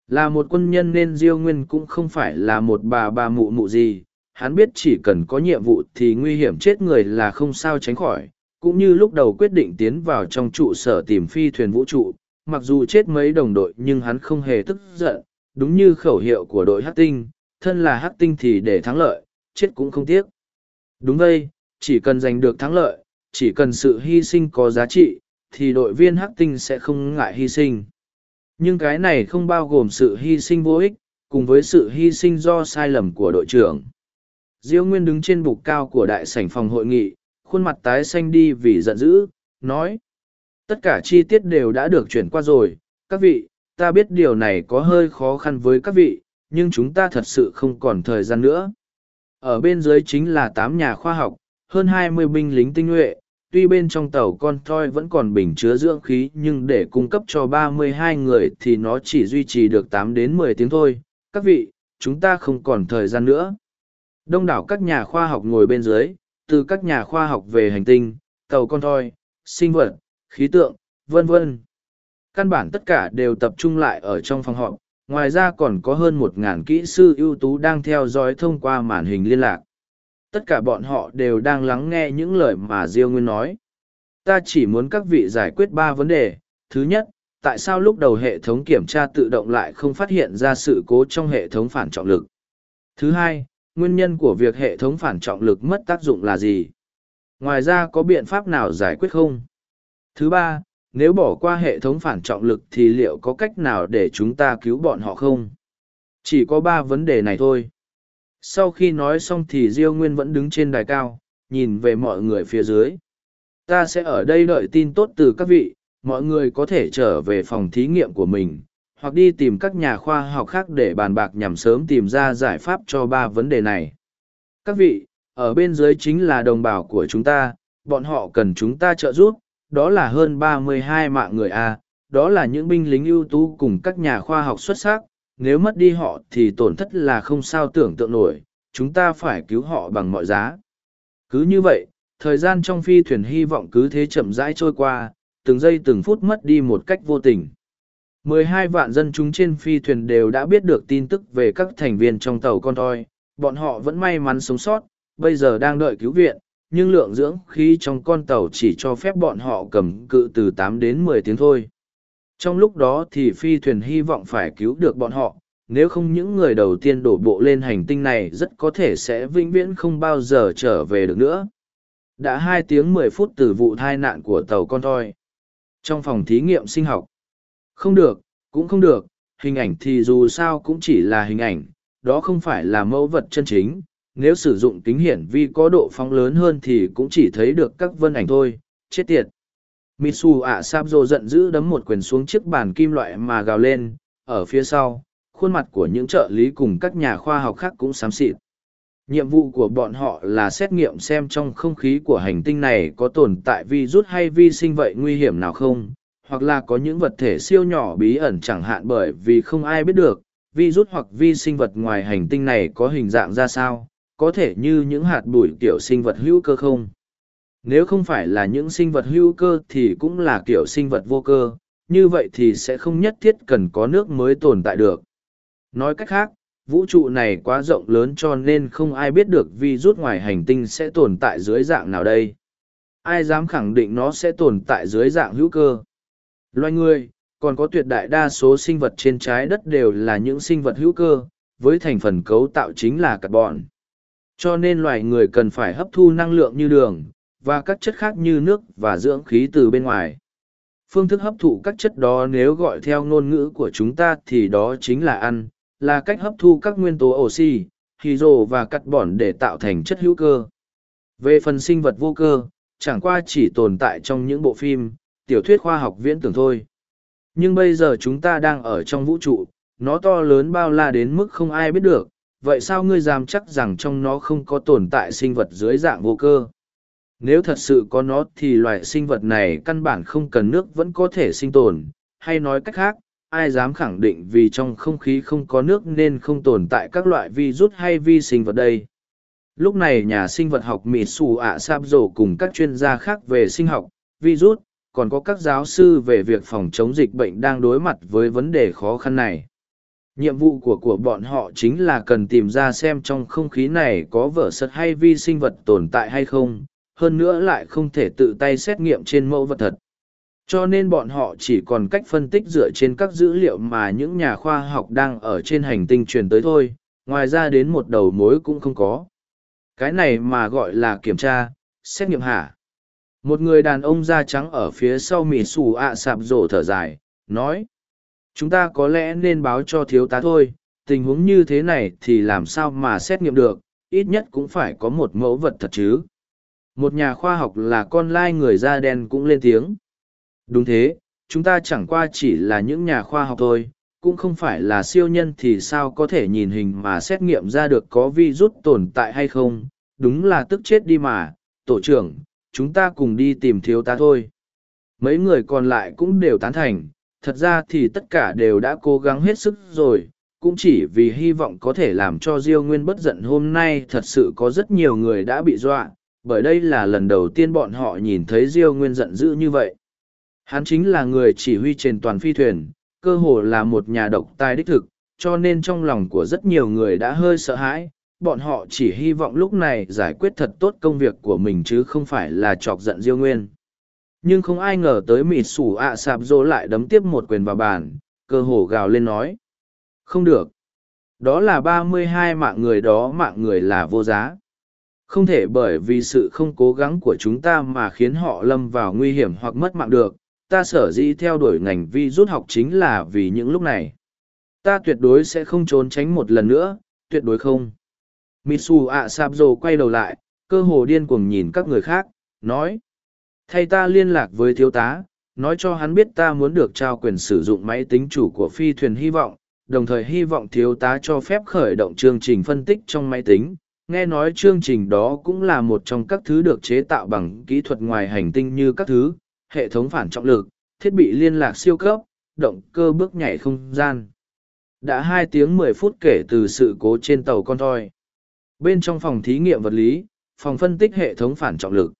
Là một quân nhân nên Diêu Nguyên cũng không phải là một bà bà mụ mụ gì, hắn biết chỉ cần có nhiệm vụ thì nguy hiểm chết người là không sao tránh khỏi, cũng như lúc đầu quyết định tiến vào trong trụ sở tìm phi thuyền vũ trụ, mặc dù chết mấy đồng đội nhưng hắn không hề tức giận, đúng như khẩu hiệu của đội hắc tinh, thân là hắc tinh thì để thắng lợi, chết cũng không tiếc. Đúng vậy, chỉ cần giành được thắng lợi, chỉ cần sự hy sinh có giá trị, thì đội viên hắc tinh sẽ không ngại hy sinh. Nhưng cái này không bao gồm sự hy sinh vô ích, cùng với sự hy sinh do sai lầm của đội trưởng. Diêu Nguyên đứng trên bục cao của đại sảnh phòng hội nghị, khuôn mặt tái xanh đi vì giận dữ, nói. Tất cả chi tiết đều đã được chuyển qua rồi, các vị, ta biết điều này có hơi khó khăn với các vị, nhưng chúng ta thật sự không còn thời gian nữa. Ở bên dưới chính là tám nhà khoa học, hơn hai mươi binh lính tinh nhuệ, tuy bên trong tàu con thoi vẫn còn bình chứa dưỡng khí nhưng để cung cấp cho ba mươi hai người thì nó chỉ duy trì được tám đến mười tiếng thôi. Các vị, chúng ta không còn thời gian nữa. Đông đảo các nhà khoa học ngồi bên dưới, từ các nhà khoa học về hành tinh, tàu con thoi, sinh vật, khí tượng, vân vân. Căn bản tất cả đều tập trung lại ở trong phòng họp, ngoài ra còn có hơn một ngàn kỹ sư ưu tú đang theo dõi thông qua màn hình liên lạc. Tất cả bọn họ đều đang lắng nghe những lời mà Diêu Nguyên nói. Ta chỉ muốn các vị giải quyết ba vấn đề. Thứ nhất, tại sao lúc đầu hệ thống kiểm tra tự động lại không phát hiện ra sự cố trong hệ thống phản trọng lực? Thứ hai, nguyên nhân của việc hệ thống phản trọng lực mất tác dụng là gì? Ngoài ra có biện pháp nào giải quyết không? Thứ ba, nếu bỏ qua hệ thống phản trọng lực thì liệu có cách nào để chúng ta cứu bọn họ không? Chỉ có ba vấn đề này thôi. Sau khi nói xong thì Diêu Nguyên vẫn đứng trên đài cao, nhìn về mọi người phía dưới. Ta sẽ ở đây đợi tin tốt từ các vị, mọi người có thể trở về phòng thí nghiệm của mình, hoặc đi tìm các nhà khoa học khác để bàn bạc nhằm sớm tìm ra giải pháp cho ba vấn đề này. Các vị, ở bên dưới chính là đồng bào của chúng ta, bọn họ cần chúng ta trợ giúp, đó là hơn ba mươi hai mạng người A, đó là những binh lính ưu tú cùng các nhà khoa học xuất sắc, nếu mất đi họ thì tổn thất là không sao tưởng tượng nổi, chúng ta phải cứu họ bằng mọi giá. Cứ như vậy, thời gian trong phi thuyền hy vọng cứ thế chậm rãi trôi qua, từng giây từng phút mất đi một cách vô tình. 12 vạn dân chúng trên phi thuyền đều đã biết được tin tức về các thành viên trong tàu con thoi, bọn họ vẫn may mắn sống sót, bây giờ đang đợi cứu viện, nhưng lượng dưỡng khí trong con tàu chỉ cho phép bọn họ cầm cự từ 8 đến 10 tiếng thôi. Trong lúc đó thì phi thuyền hy vọng phải cứu được bọn họ, nếu không những người đầu tiên đổ bộ lên hành tinh này rất có thể sẽ vĩnh viễn không bao giờ trở về được nữa. Đã hai tiếng mười phút từ vụ tai nạn của tàu con thoi. Trong phòng thí nghiệm sinh học. Không được, cũng không được, hình ảnh thì dù sao cũng chỉ là hình ảnh, đó không phải là mẫu vật chân chính. Nếu sử dụng kính hiển vi có độ phóng lớn hơn thì cũng chỉ thấy được các vân ảnh thôi, chết tiệt. Mitsu ạ Sáp Dô giận dữ đấm một quyền xuống chiếc bàn kim loại mà gào lên, ở phía sau, khuôn mặt của những trợ lý cùng các nhà khoa học khác cũng xám xịt. Nhiệm vụ của bọn họ là xét nghiệm xem trong không khí của hành tinh này có tồn tại virus hay vi sinh vậy nguy hiểm nào không, hoặc là có những vật thể siêu nhỏ bí ẩn chẳng hạn bởi vì không ai biết được, vi rút hoặc vi sinh vật ngoài hành tinh này có hình dạng ra sao, có thể như những hạt bụi kiểu sinh vật hữu cơ không? Nếu không phải là những sinh vật hữu cơ thì cũng là kiểu sinh vật vô cơ như vậy thì sẽ không nhất thiết cần có nước mới tồn tại được. Nói cách khác vũ trụ này quá rộng lớn cho nên không ai biết được vi rút ngoài hành tinh sẽ tồn tại dưới dạng nào đây. Ai dám khẳng định nó sẽ tồn tại dưới dạng hữu cơ? Loài người còn có tuyệt đại đa số sinh vật trên trái đất đều là những sinh vật hữu cơ với thành phần cấu tạo chính là carbon cho nên loài người cần phải hấp thu năng lượng như đường và các chất khác như nước và dưỡng khí từ bên ngoài. Phương thức hấp thụ các chất đó nếu gọi theo ngôn ngữ của chúng ta thì đó chính là ăn, là cách hấp thu các nguyên tố oxy, hydro và carbon để tạo thành chất hữu cơ. Về phần sinh vật vô cơ, chẳng qua chỉ tồn tại trong những bộ phim, tiểu thuyết khoa học viễn tưởng thôi. Nhưng bây giờ chúng ta đang ở trong vũ trụ, nó to lớn bao la đến mức không ai biết được, vậy sao ngươi dám chắc rằng trong nó không có tồn tại sinh vật dưới dạng vô cơ? Nếu thật sự có nó thì loài sinh vật này căn bản không cần nước vẫn có thể sinh tồn, hay nói cách khác, ai dám khẳng định vì trong không khí không có nước nên không tồn tại các loại virus hay vi sinh vật đây. Lúc này nhà sinh vật học Mỹ Sù ạ Sáp Dồ cùng các chuyên gia khác về sinh học, virus, còn có các giáo sư về việc phòng chống dịch bệnh đang đối mặt với vấn đề khó khăn này. Nhiệm vụ của của bọn họ chính là cần tìm ra xem trong không khí này có vở sật hay vi sinh vật tồn tại hay không, hơn nữa lại không thể tự tay xét nghiệm trên mẫu vật thật. Cho nên bọn họ chỉ còn cách phân tích dựa trên các dữ liệu mà những nhà khoa học đang ở trên hành tinh truyền tới thôi, ngoài ra đến một đầu mối cũng không có. Cái này mà gọi là kiểm tra, xét nghiệm hả? Một người đàn ông da trắng ở phía sau mì xù ạ sạp rổ thở dài, nói. Chúng ta có lẽ nên báo cho thiếu tá thôi, tình huống như thế này thì làm sao mà xét nghiệm được, ít nhất cũng phải có một mẫu vật thật chứ. Một nhà khoa học là con lai người da đen cũng lên tiếng. Đúng thế, chúng ta chẳng qua chỉ là những nhà khoa học thôi, cũng không phải là siêu nhân thì sao có thể nhìn hình mà xét nghiệm ra được có virus tồn tại hay không, đúng là tức chết đi mà, tổ trưởng, chúng ta cùng đi tìm thiếu ta thôi. Mấy người còn lại cũng đều tán thành, thật ra thì tất cả đều đã cố gắng hết sức rồi, cũng chỉ vì hy vọng có thể làm cho Diêu Nguyên bất giận hôm nay thật sự có rất nhiều người đã bị dọa, bởi đây là lần đầu tiên bọn họ nhìn thấy Diêu Nguyên giận dữ như vậy. Hắn chính là người chỉ huy trên toàn phi thuyền, cơ hồ là một nhà độc tài đích thực, cho nên trong lòng của rất nhiều người đã hơi sợ hãi, bọn họ chỉ hy vọng lúc này giải quyết thật tốt công việc của mình chứ không phải là chọc giận Diêu Nguyên. Nhưng không ai ngờ tới mịt sủ ạ sạp dỗ lại đấm tiếp một quyền vào bàn, cơ hồ gào lên nói. Không được. Đó là ba mươi hai mạng người đó mạng người là vô giá. Không thể bởi vì sự không cố gắng của chúng ta mà khiến họ lâm vào nguy hiểm hoặc mất mạng được. Ta sở dĩ theo đuổi ngành vi rút học chính là vì những lúc này. Ta tuyệt đối sẽ không trốn tránh một lần nữa, tuyệt đối không. Mitsu ạ sạp dồ quay đầu lại, cơ hồ điên cuồng nhìn các người khác, nói. Thay ta liên lạc với thiếu tá, nói cho hắn biết ta muốn được trao quyền sử dụng máy tính chủ của phi thuyền hy vọng, đồng thời hy vọng thiếu tá cho phép khởi động chương trình phân tích trong máy tính. Nghe nói chương trình đó cũng là một trong các thứ được chế tạo bằng kỹ thuật ngoài hành tinh như các thứ, hệ thống phản trọng lực, thiết bị liên lạc siêu cấp, động cơ bước nhảy không gian. Đã hai tiếng mười phút kể từ sự cố trên tàu con thoi. Bên trong phòng thí nghiệm vật lý, phòng phân tích hệ thống phản trọng lực.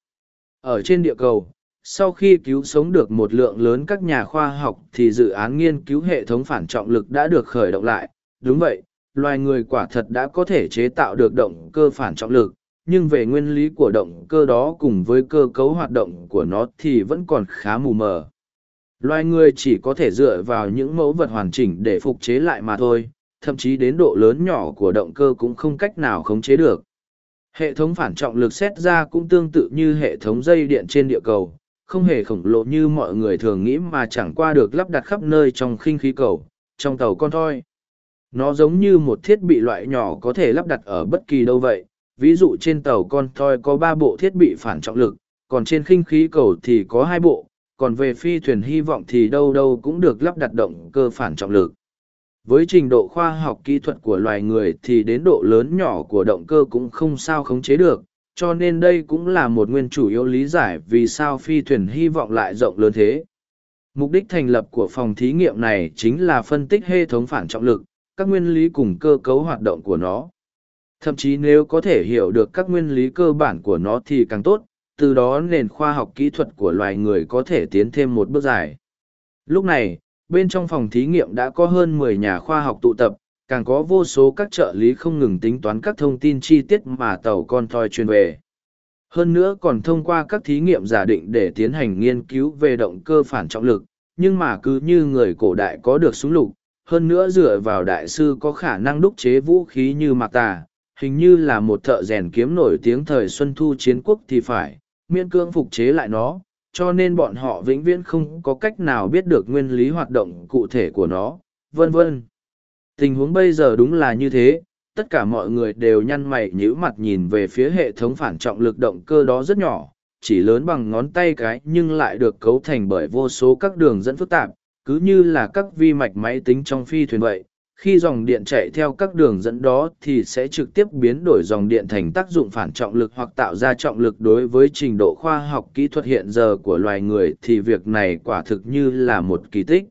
Ở trên địa cầu, sau khi cứu sống được một lượng lớn các nhà khoa học thì dự án nghiên cứu hệ thống phản trọng lực đã được khởi động lại. Đúng vậy, loài người quả thật đã có thể chế tạo được động cơ phản trọng lực, nhưng về nguyên lý của động cơ đó cùng với cơ cấu hoạt động của nó thì vẫn còn khá mù mờ. Loài người chỉ có thể dựa vào những mẫu vật hoàn chỉnh để phục chế lại mà thôi, thậm chí đến độ lớn nhỏ của động cơ cũng không cách nào khống chế được. Hệ thống phản trọng lực xét ra cũng tương tự như hệ thống dây điện trên địa cầu, không hề khổng lồ như mọi người thường nghĩ mà chẳng qua được lắp đặt khắp nơi trong khinh khí cầu, trong tàu con thoi. Nó giống như một thiết bị loại nhỏ có thể lắp đặt ở bất kỳ đâu vậy, ví dụ trên tàu con thoi có ba bộ thiết bị phản trọng lực, còn trên khinh khí cầu thì có hai bộ, còn về phi thuyền hy vọng thì đâu đâu cũng được lắp đặt động cơ phản trọng lực với trình độ khoa học kỹ thuật của loài người thì đến độ lớn nhỏ của động cơ cũng không sao khống chế được, cho nên đây cũng là một nguyên chủ yếu lý giải vì sao phi thuyền hy vọng lại rộng lớn thế. Mục đích thành lập của phòng thí nghiệm này chính là phân tích hệ thống phản trọng lực, các nguyên lý cùng cơ cấu hoạt động của nó. Thậm chí nếu có thể hiểu được các nguyên lý cơ bản của nó thì càng tốt, từ đó nền khoa học kỹ thuật của loài người có thể tiến thêm một bước dài. Lúc này bên trong phòng thí nghiệm đã có hơn mười nhà khoa học tụ tập, càng có vô số các trợ lý không ngừng tính toán các thông tin chi tiết mà tàu con thoi truyền về. Hơn nữa còn thông qua các thí nghiệm giả định để tiến hành nghiên cứu về động cơ phản trọng lực, nhưng mà cứ như người cổ đại có được súng lục, hơn nữa dựa vào đại sư có khả năng đúc chế vũ khí như mạc tà, hình như là một thợ rèn kiếm nổi tiếng thời Xuân Thu chiến quốc thì phải, miễn cương phục chế lại nó, cho nên bọn họ vĩnh viễn không có cách nào biết được nguyên lý hoạt động cụ thể của nó, vân vân. Tình huống bây giờ đúng là như thế, tất cả mọi người đều nhăn mày nhíu mặt nhìn về phía hệ thống phản trọng lực động cơ đó rất nhỏ, chỉ lớn bằng ngón tay cái nhưng lại được cấu thành bởi vô số các đường dẫn phức tạp, cứ như là các vi mạch máy tính trong phi thuyền vậy, khi dòng điện chạy theo các đường dẫn đó thì sẽ trực tiếp biến đổi dòng điện thành tác dụng phản trọng lực hoặc tạo ra trọng lực. Đối với trình độ khoa học kỹ thuật hiện giờ của loài người thì việc này quả thực như là một kỳ tích.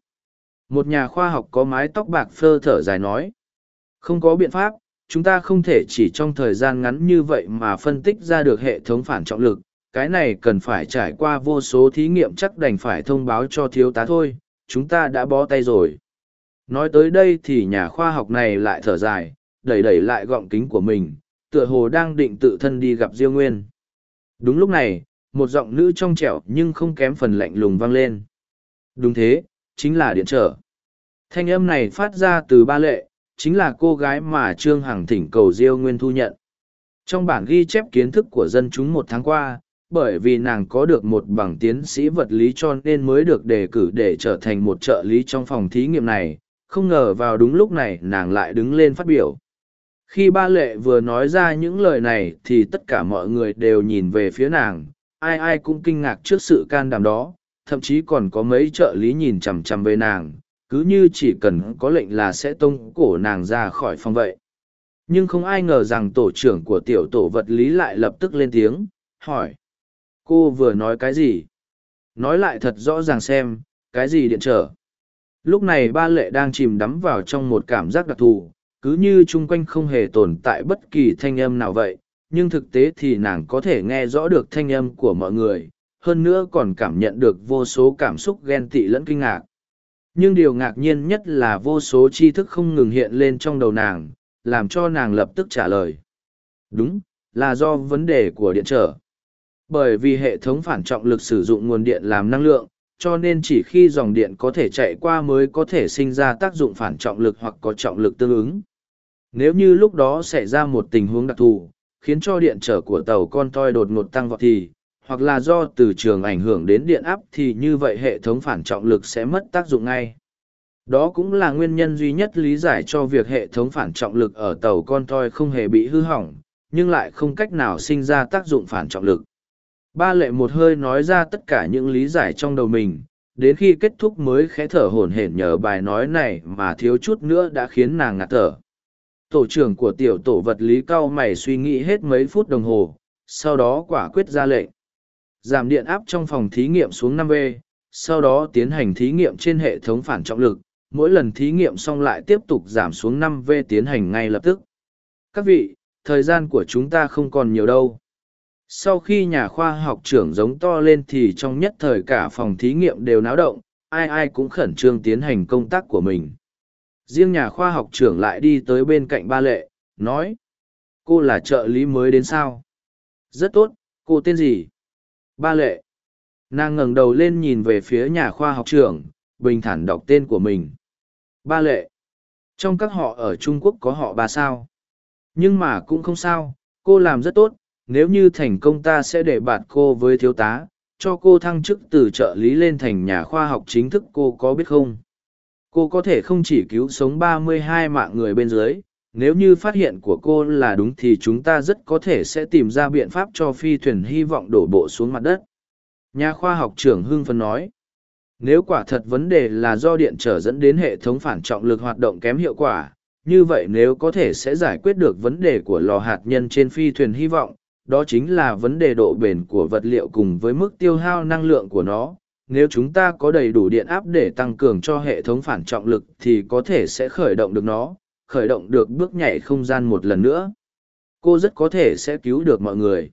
Một nhà khoa học có mái tóc bạc phơ thở dài nói, không có biện pháp, chúng ta không thể chỉ trong thời gian ngắn như vậy mà phân tích ra được hệ thống phản trọng lực. Cái này cần phải trải qua vô số thí nghiệm chắc đành phải thông báo cho thiếu tá thôi, chúng ta đã bó tay rồi. Nói tới đây thì nhà khoa học này lại thở dài, đẩy đẩy lại gọng kính của mình, tựa hồ đang định tự thân đi gặp Diêu Nguyên. Đúng lúc này, một giọng nữ trong trẻo nhưng không kém phần lạnh lùng vang lên. Đúng thế, chính là điện trở. Thanh âm này phát ra từ ba lệ, chính là cô gái mà Trương Hằng thỉnh cầu Diêu Nguyên thu nhận. Trong bản ghi chép kiến thức của dân chúng một tháng qua, bởi vì nàng có được một bằng tiến sĩ vật lý cho nên mới được đề cử để trở thành một trợ lý trong phòng thí nghiệm này, không ngờ vào đúng lúc này nàng lại đứng lên phát biểu. khi ba lệ vừa nói ra những lời này thì tất cả mọi người đều nhìn về phía nàng, ai ai cũng kinh ngạc trước sự can đảm đó, thậm chí còn có mấy trợ lý nhìn chằm chằm về nàng, cứ như chỉ cần có lệnh là sẽ tông cổ nàng ra khỏi phòng vậy. Nhưng không ai ngờ rằng tổ trưởng của tiểu tổ vật lý lại lập tức lên tiếng, hỏi, cô vừa nói cái gì? Nói lại thật rõ ràng xem, cái gì điện trở? Lúc này ba lệ đang chìm đắm vào trong một cảm giác đặc thù, cứ như chung quanh không hề tồn tại bất kỳ thanh âm nào vậy, nhưng thực tế thì nàng có thể nghe rõ được thanh âm của mọi người, hơn nữa còn cảm nhận được vô số cảm xúc ghen tị lẫn kinh ngạc. Nhưng điều ngạc nhiên nhất là vô số tri thức không ngừng hiện lên trong đầu nàng, làm cho nàng lập tức trả lời. Đúng, là do vấn đề của điện trở. Bởi vì hệ thống phản trọng lực sử dụng nguồn điện làm năng lượng cho nên chỉ khi dòng điện có thể chạy qua mới có thể sinh ra tác dụng phản trọng lực hoặc có trọng lực tương ứng. Nếu như lúc đó xảy ra một tình huống đặc thù, khiến cho điện trở của tàu con toi đột ngột tăng vọt thì, hoặc là do từ trường ảnh hưởng đến điện áp thì như vậy hệ thống phản trọng lực sẽ mất tác dụng ngay. Đó cũng là nguyên nhân duy nhất lý giải cho việc hệ thống phản trọng lực ở tàu con toi không hề bị hư hỏng, nhưng lại không cách nào sinh ra tác dụng phản trọng lực ba lệ một hơi nói ra tất cả những lý giải trong đầu mình, đến khi kết thúc mới khẽ thở hổn hển nhờ bài nói này mà thiếu chút nữa đã khiến nàng ngạt thở. Tổ trưởng của tiểu tổ vật lý cao mày suy nghĩ hết mấy phút đồng hồ, sau đó quả quyết ra lệnh. Giảm điện áp trong phòng thí nghiệm xuống 5 v, sau đó tiến hành thí nghiệm trên hệ thống phản trọng lực, mỗi lần thí nghiệm xong lại tiếp tục giảm xuống 5 v tiến hành ngay lập tức. Các vị, thời gian của chúng ta không còn nhiều đâu sau khi nhà khoa học trưởng giống to lên thì trong nhất thời cả phòng thí nghiệm đều náo động, ai ai cũng khẩn trương tiến hành công tác của mình. Riêng nhà khoa học trưởng lại đi tới bên cạnh ba lệ, nói, cô là trợ lý mới đến sao? Rất tốt, cô tên gì? Ba lệ, nàng ngẩng đầu lên nhìn về phía nhà khoa học trưởng, bình thản đọc tên của mình. Ba lệ, trong các họ ở trung quốc có họ ba sao? Nhưng mà cũng không sao, cô làm rất tốt nếu như thành công ta sẽ để bạt cô với thiếu tá, cho cô thăng chức từ trợ lý lên thành nhà khoa học chính thức cô có biết không? Cô có thể không chỉ cứu sống 32 mạng người bên dưới, nếu như phát hiện của cô là đúng thì chúng ta rất có thể sẽ tìm ra biện pháp cho phi thuyền hy vọng đổ bộ xuống mặt đất. Nhà khoa học trưởng hưng phấn nói, nếu quả thật vấn đề là do điện trở dẫn đến hệ thống phản trọng lực hoạt động kém hiệu quả, như vậy nếu có thể sẽ giải quyết được vấn đề của lò hạt nhân trên phi thuyền hy vọng đó chính là vấn đề độ bền của vật liệu cùng với mức tiêu hao năng lượng của nó. Nếu chúng ta có đầy đủ điện áp để tăng cường cho hệ thống phản trọng lực thì có thể sẽ khởi động được nó, khởi động được bước nhảy không gian một lần nữa. Cô rất có thể sẽ cứu được mọi người.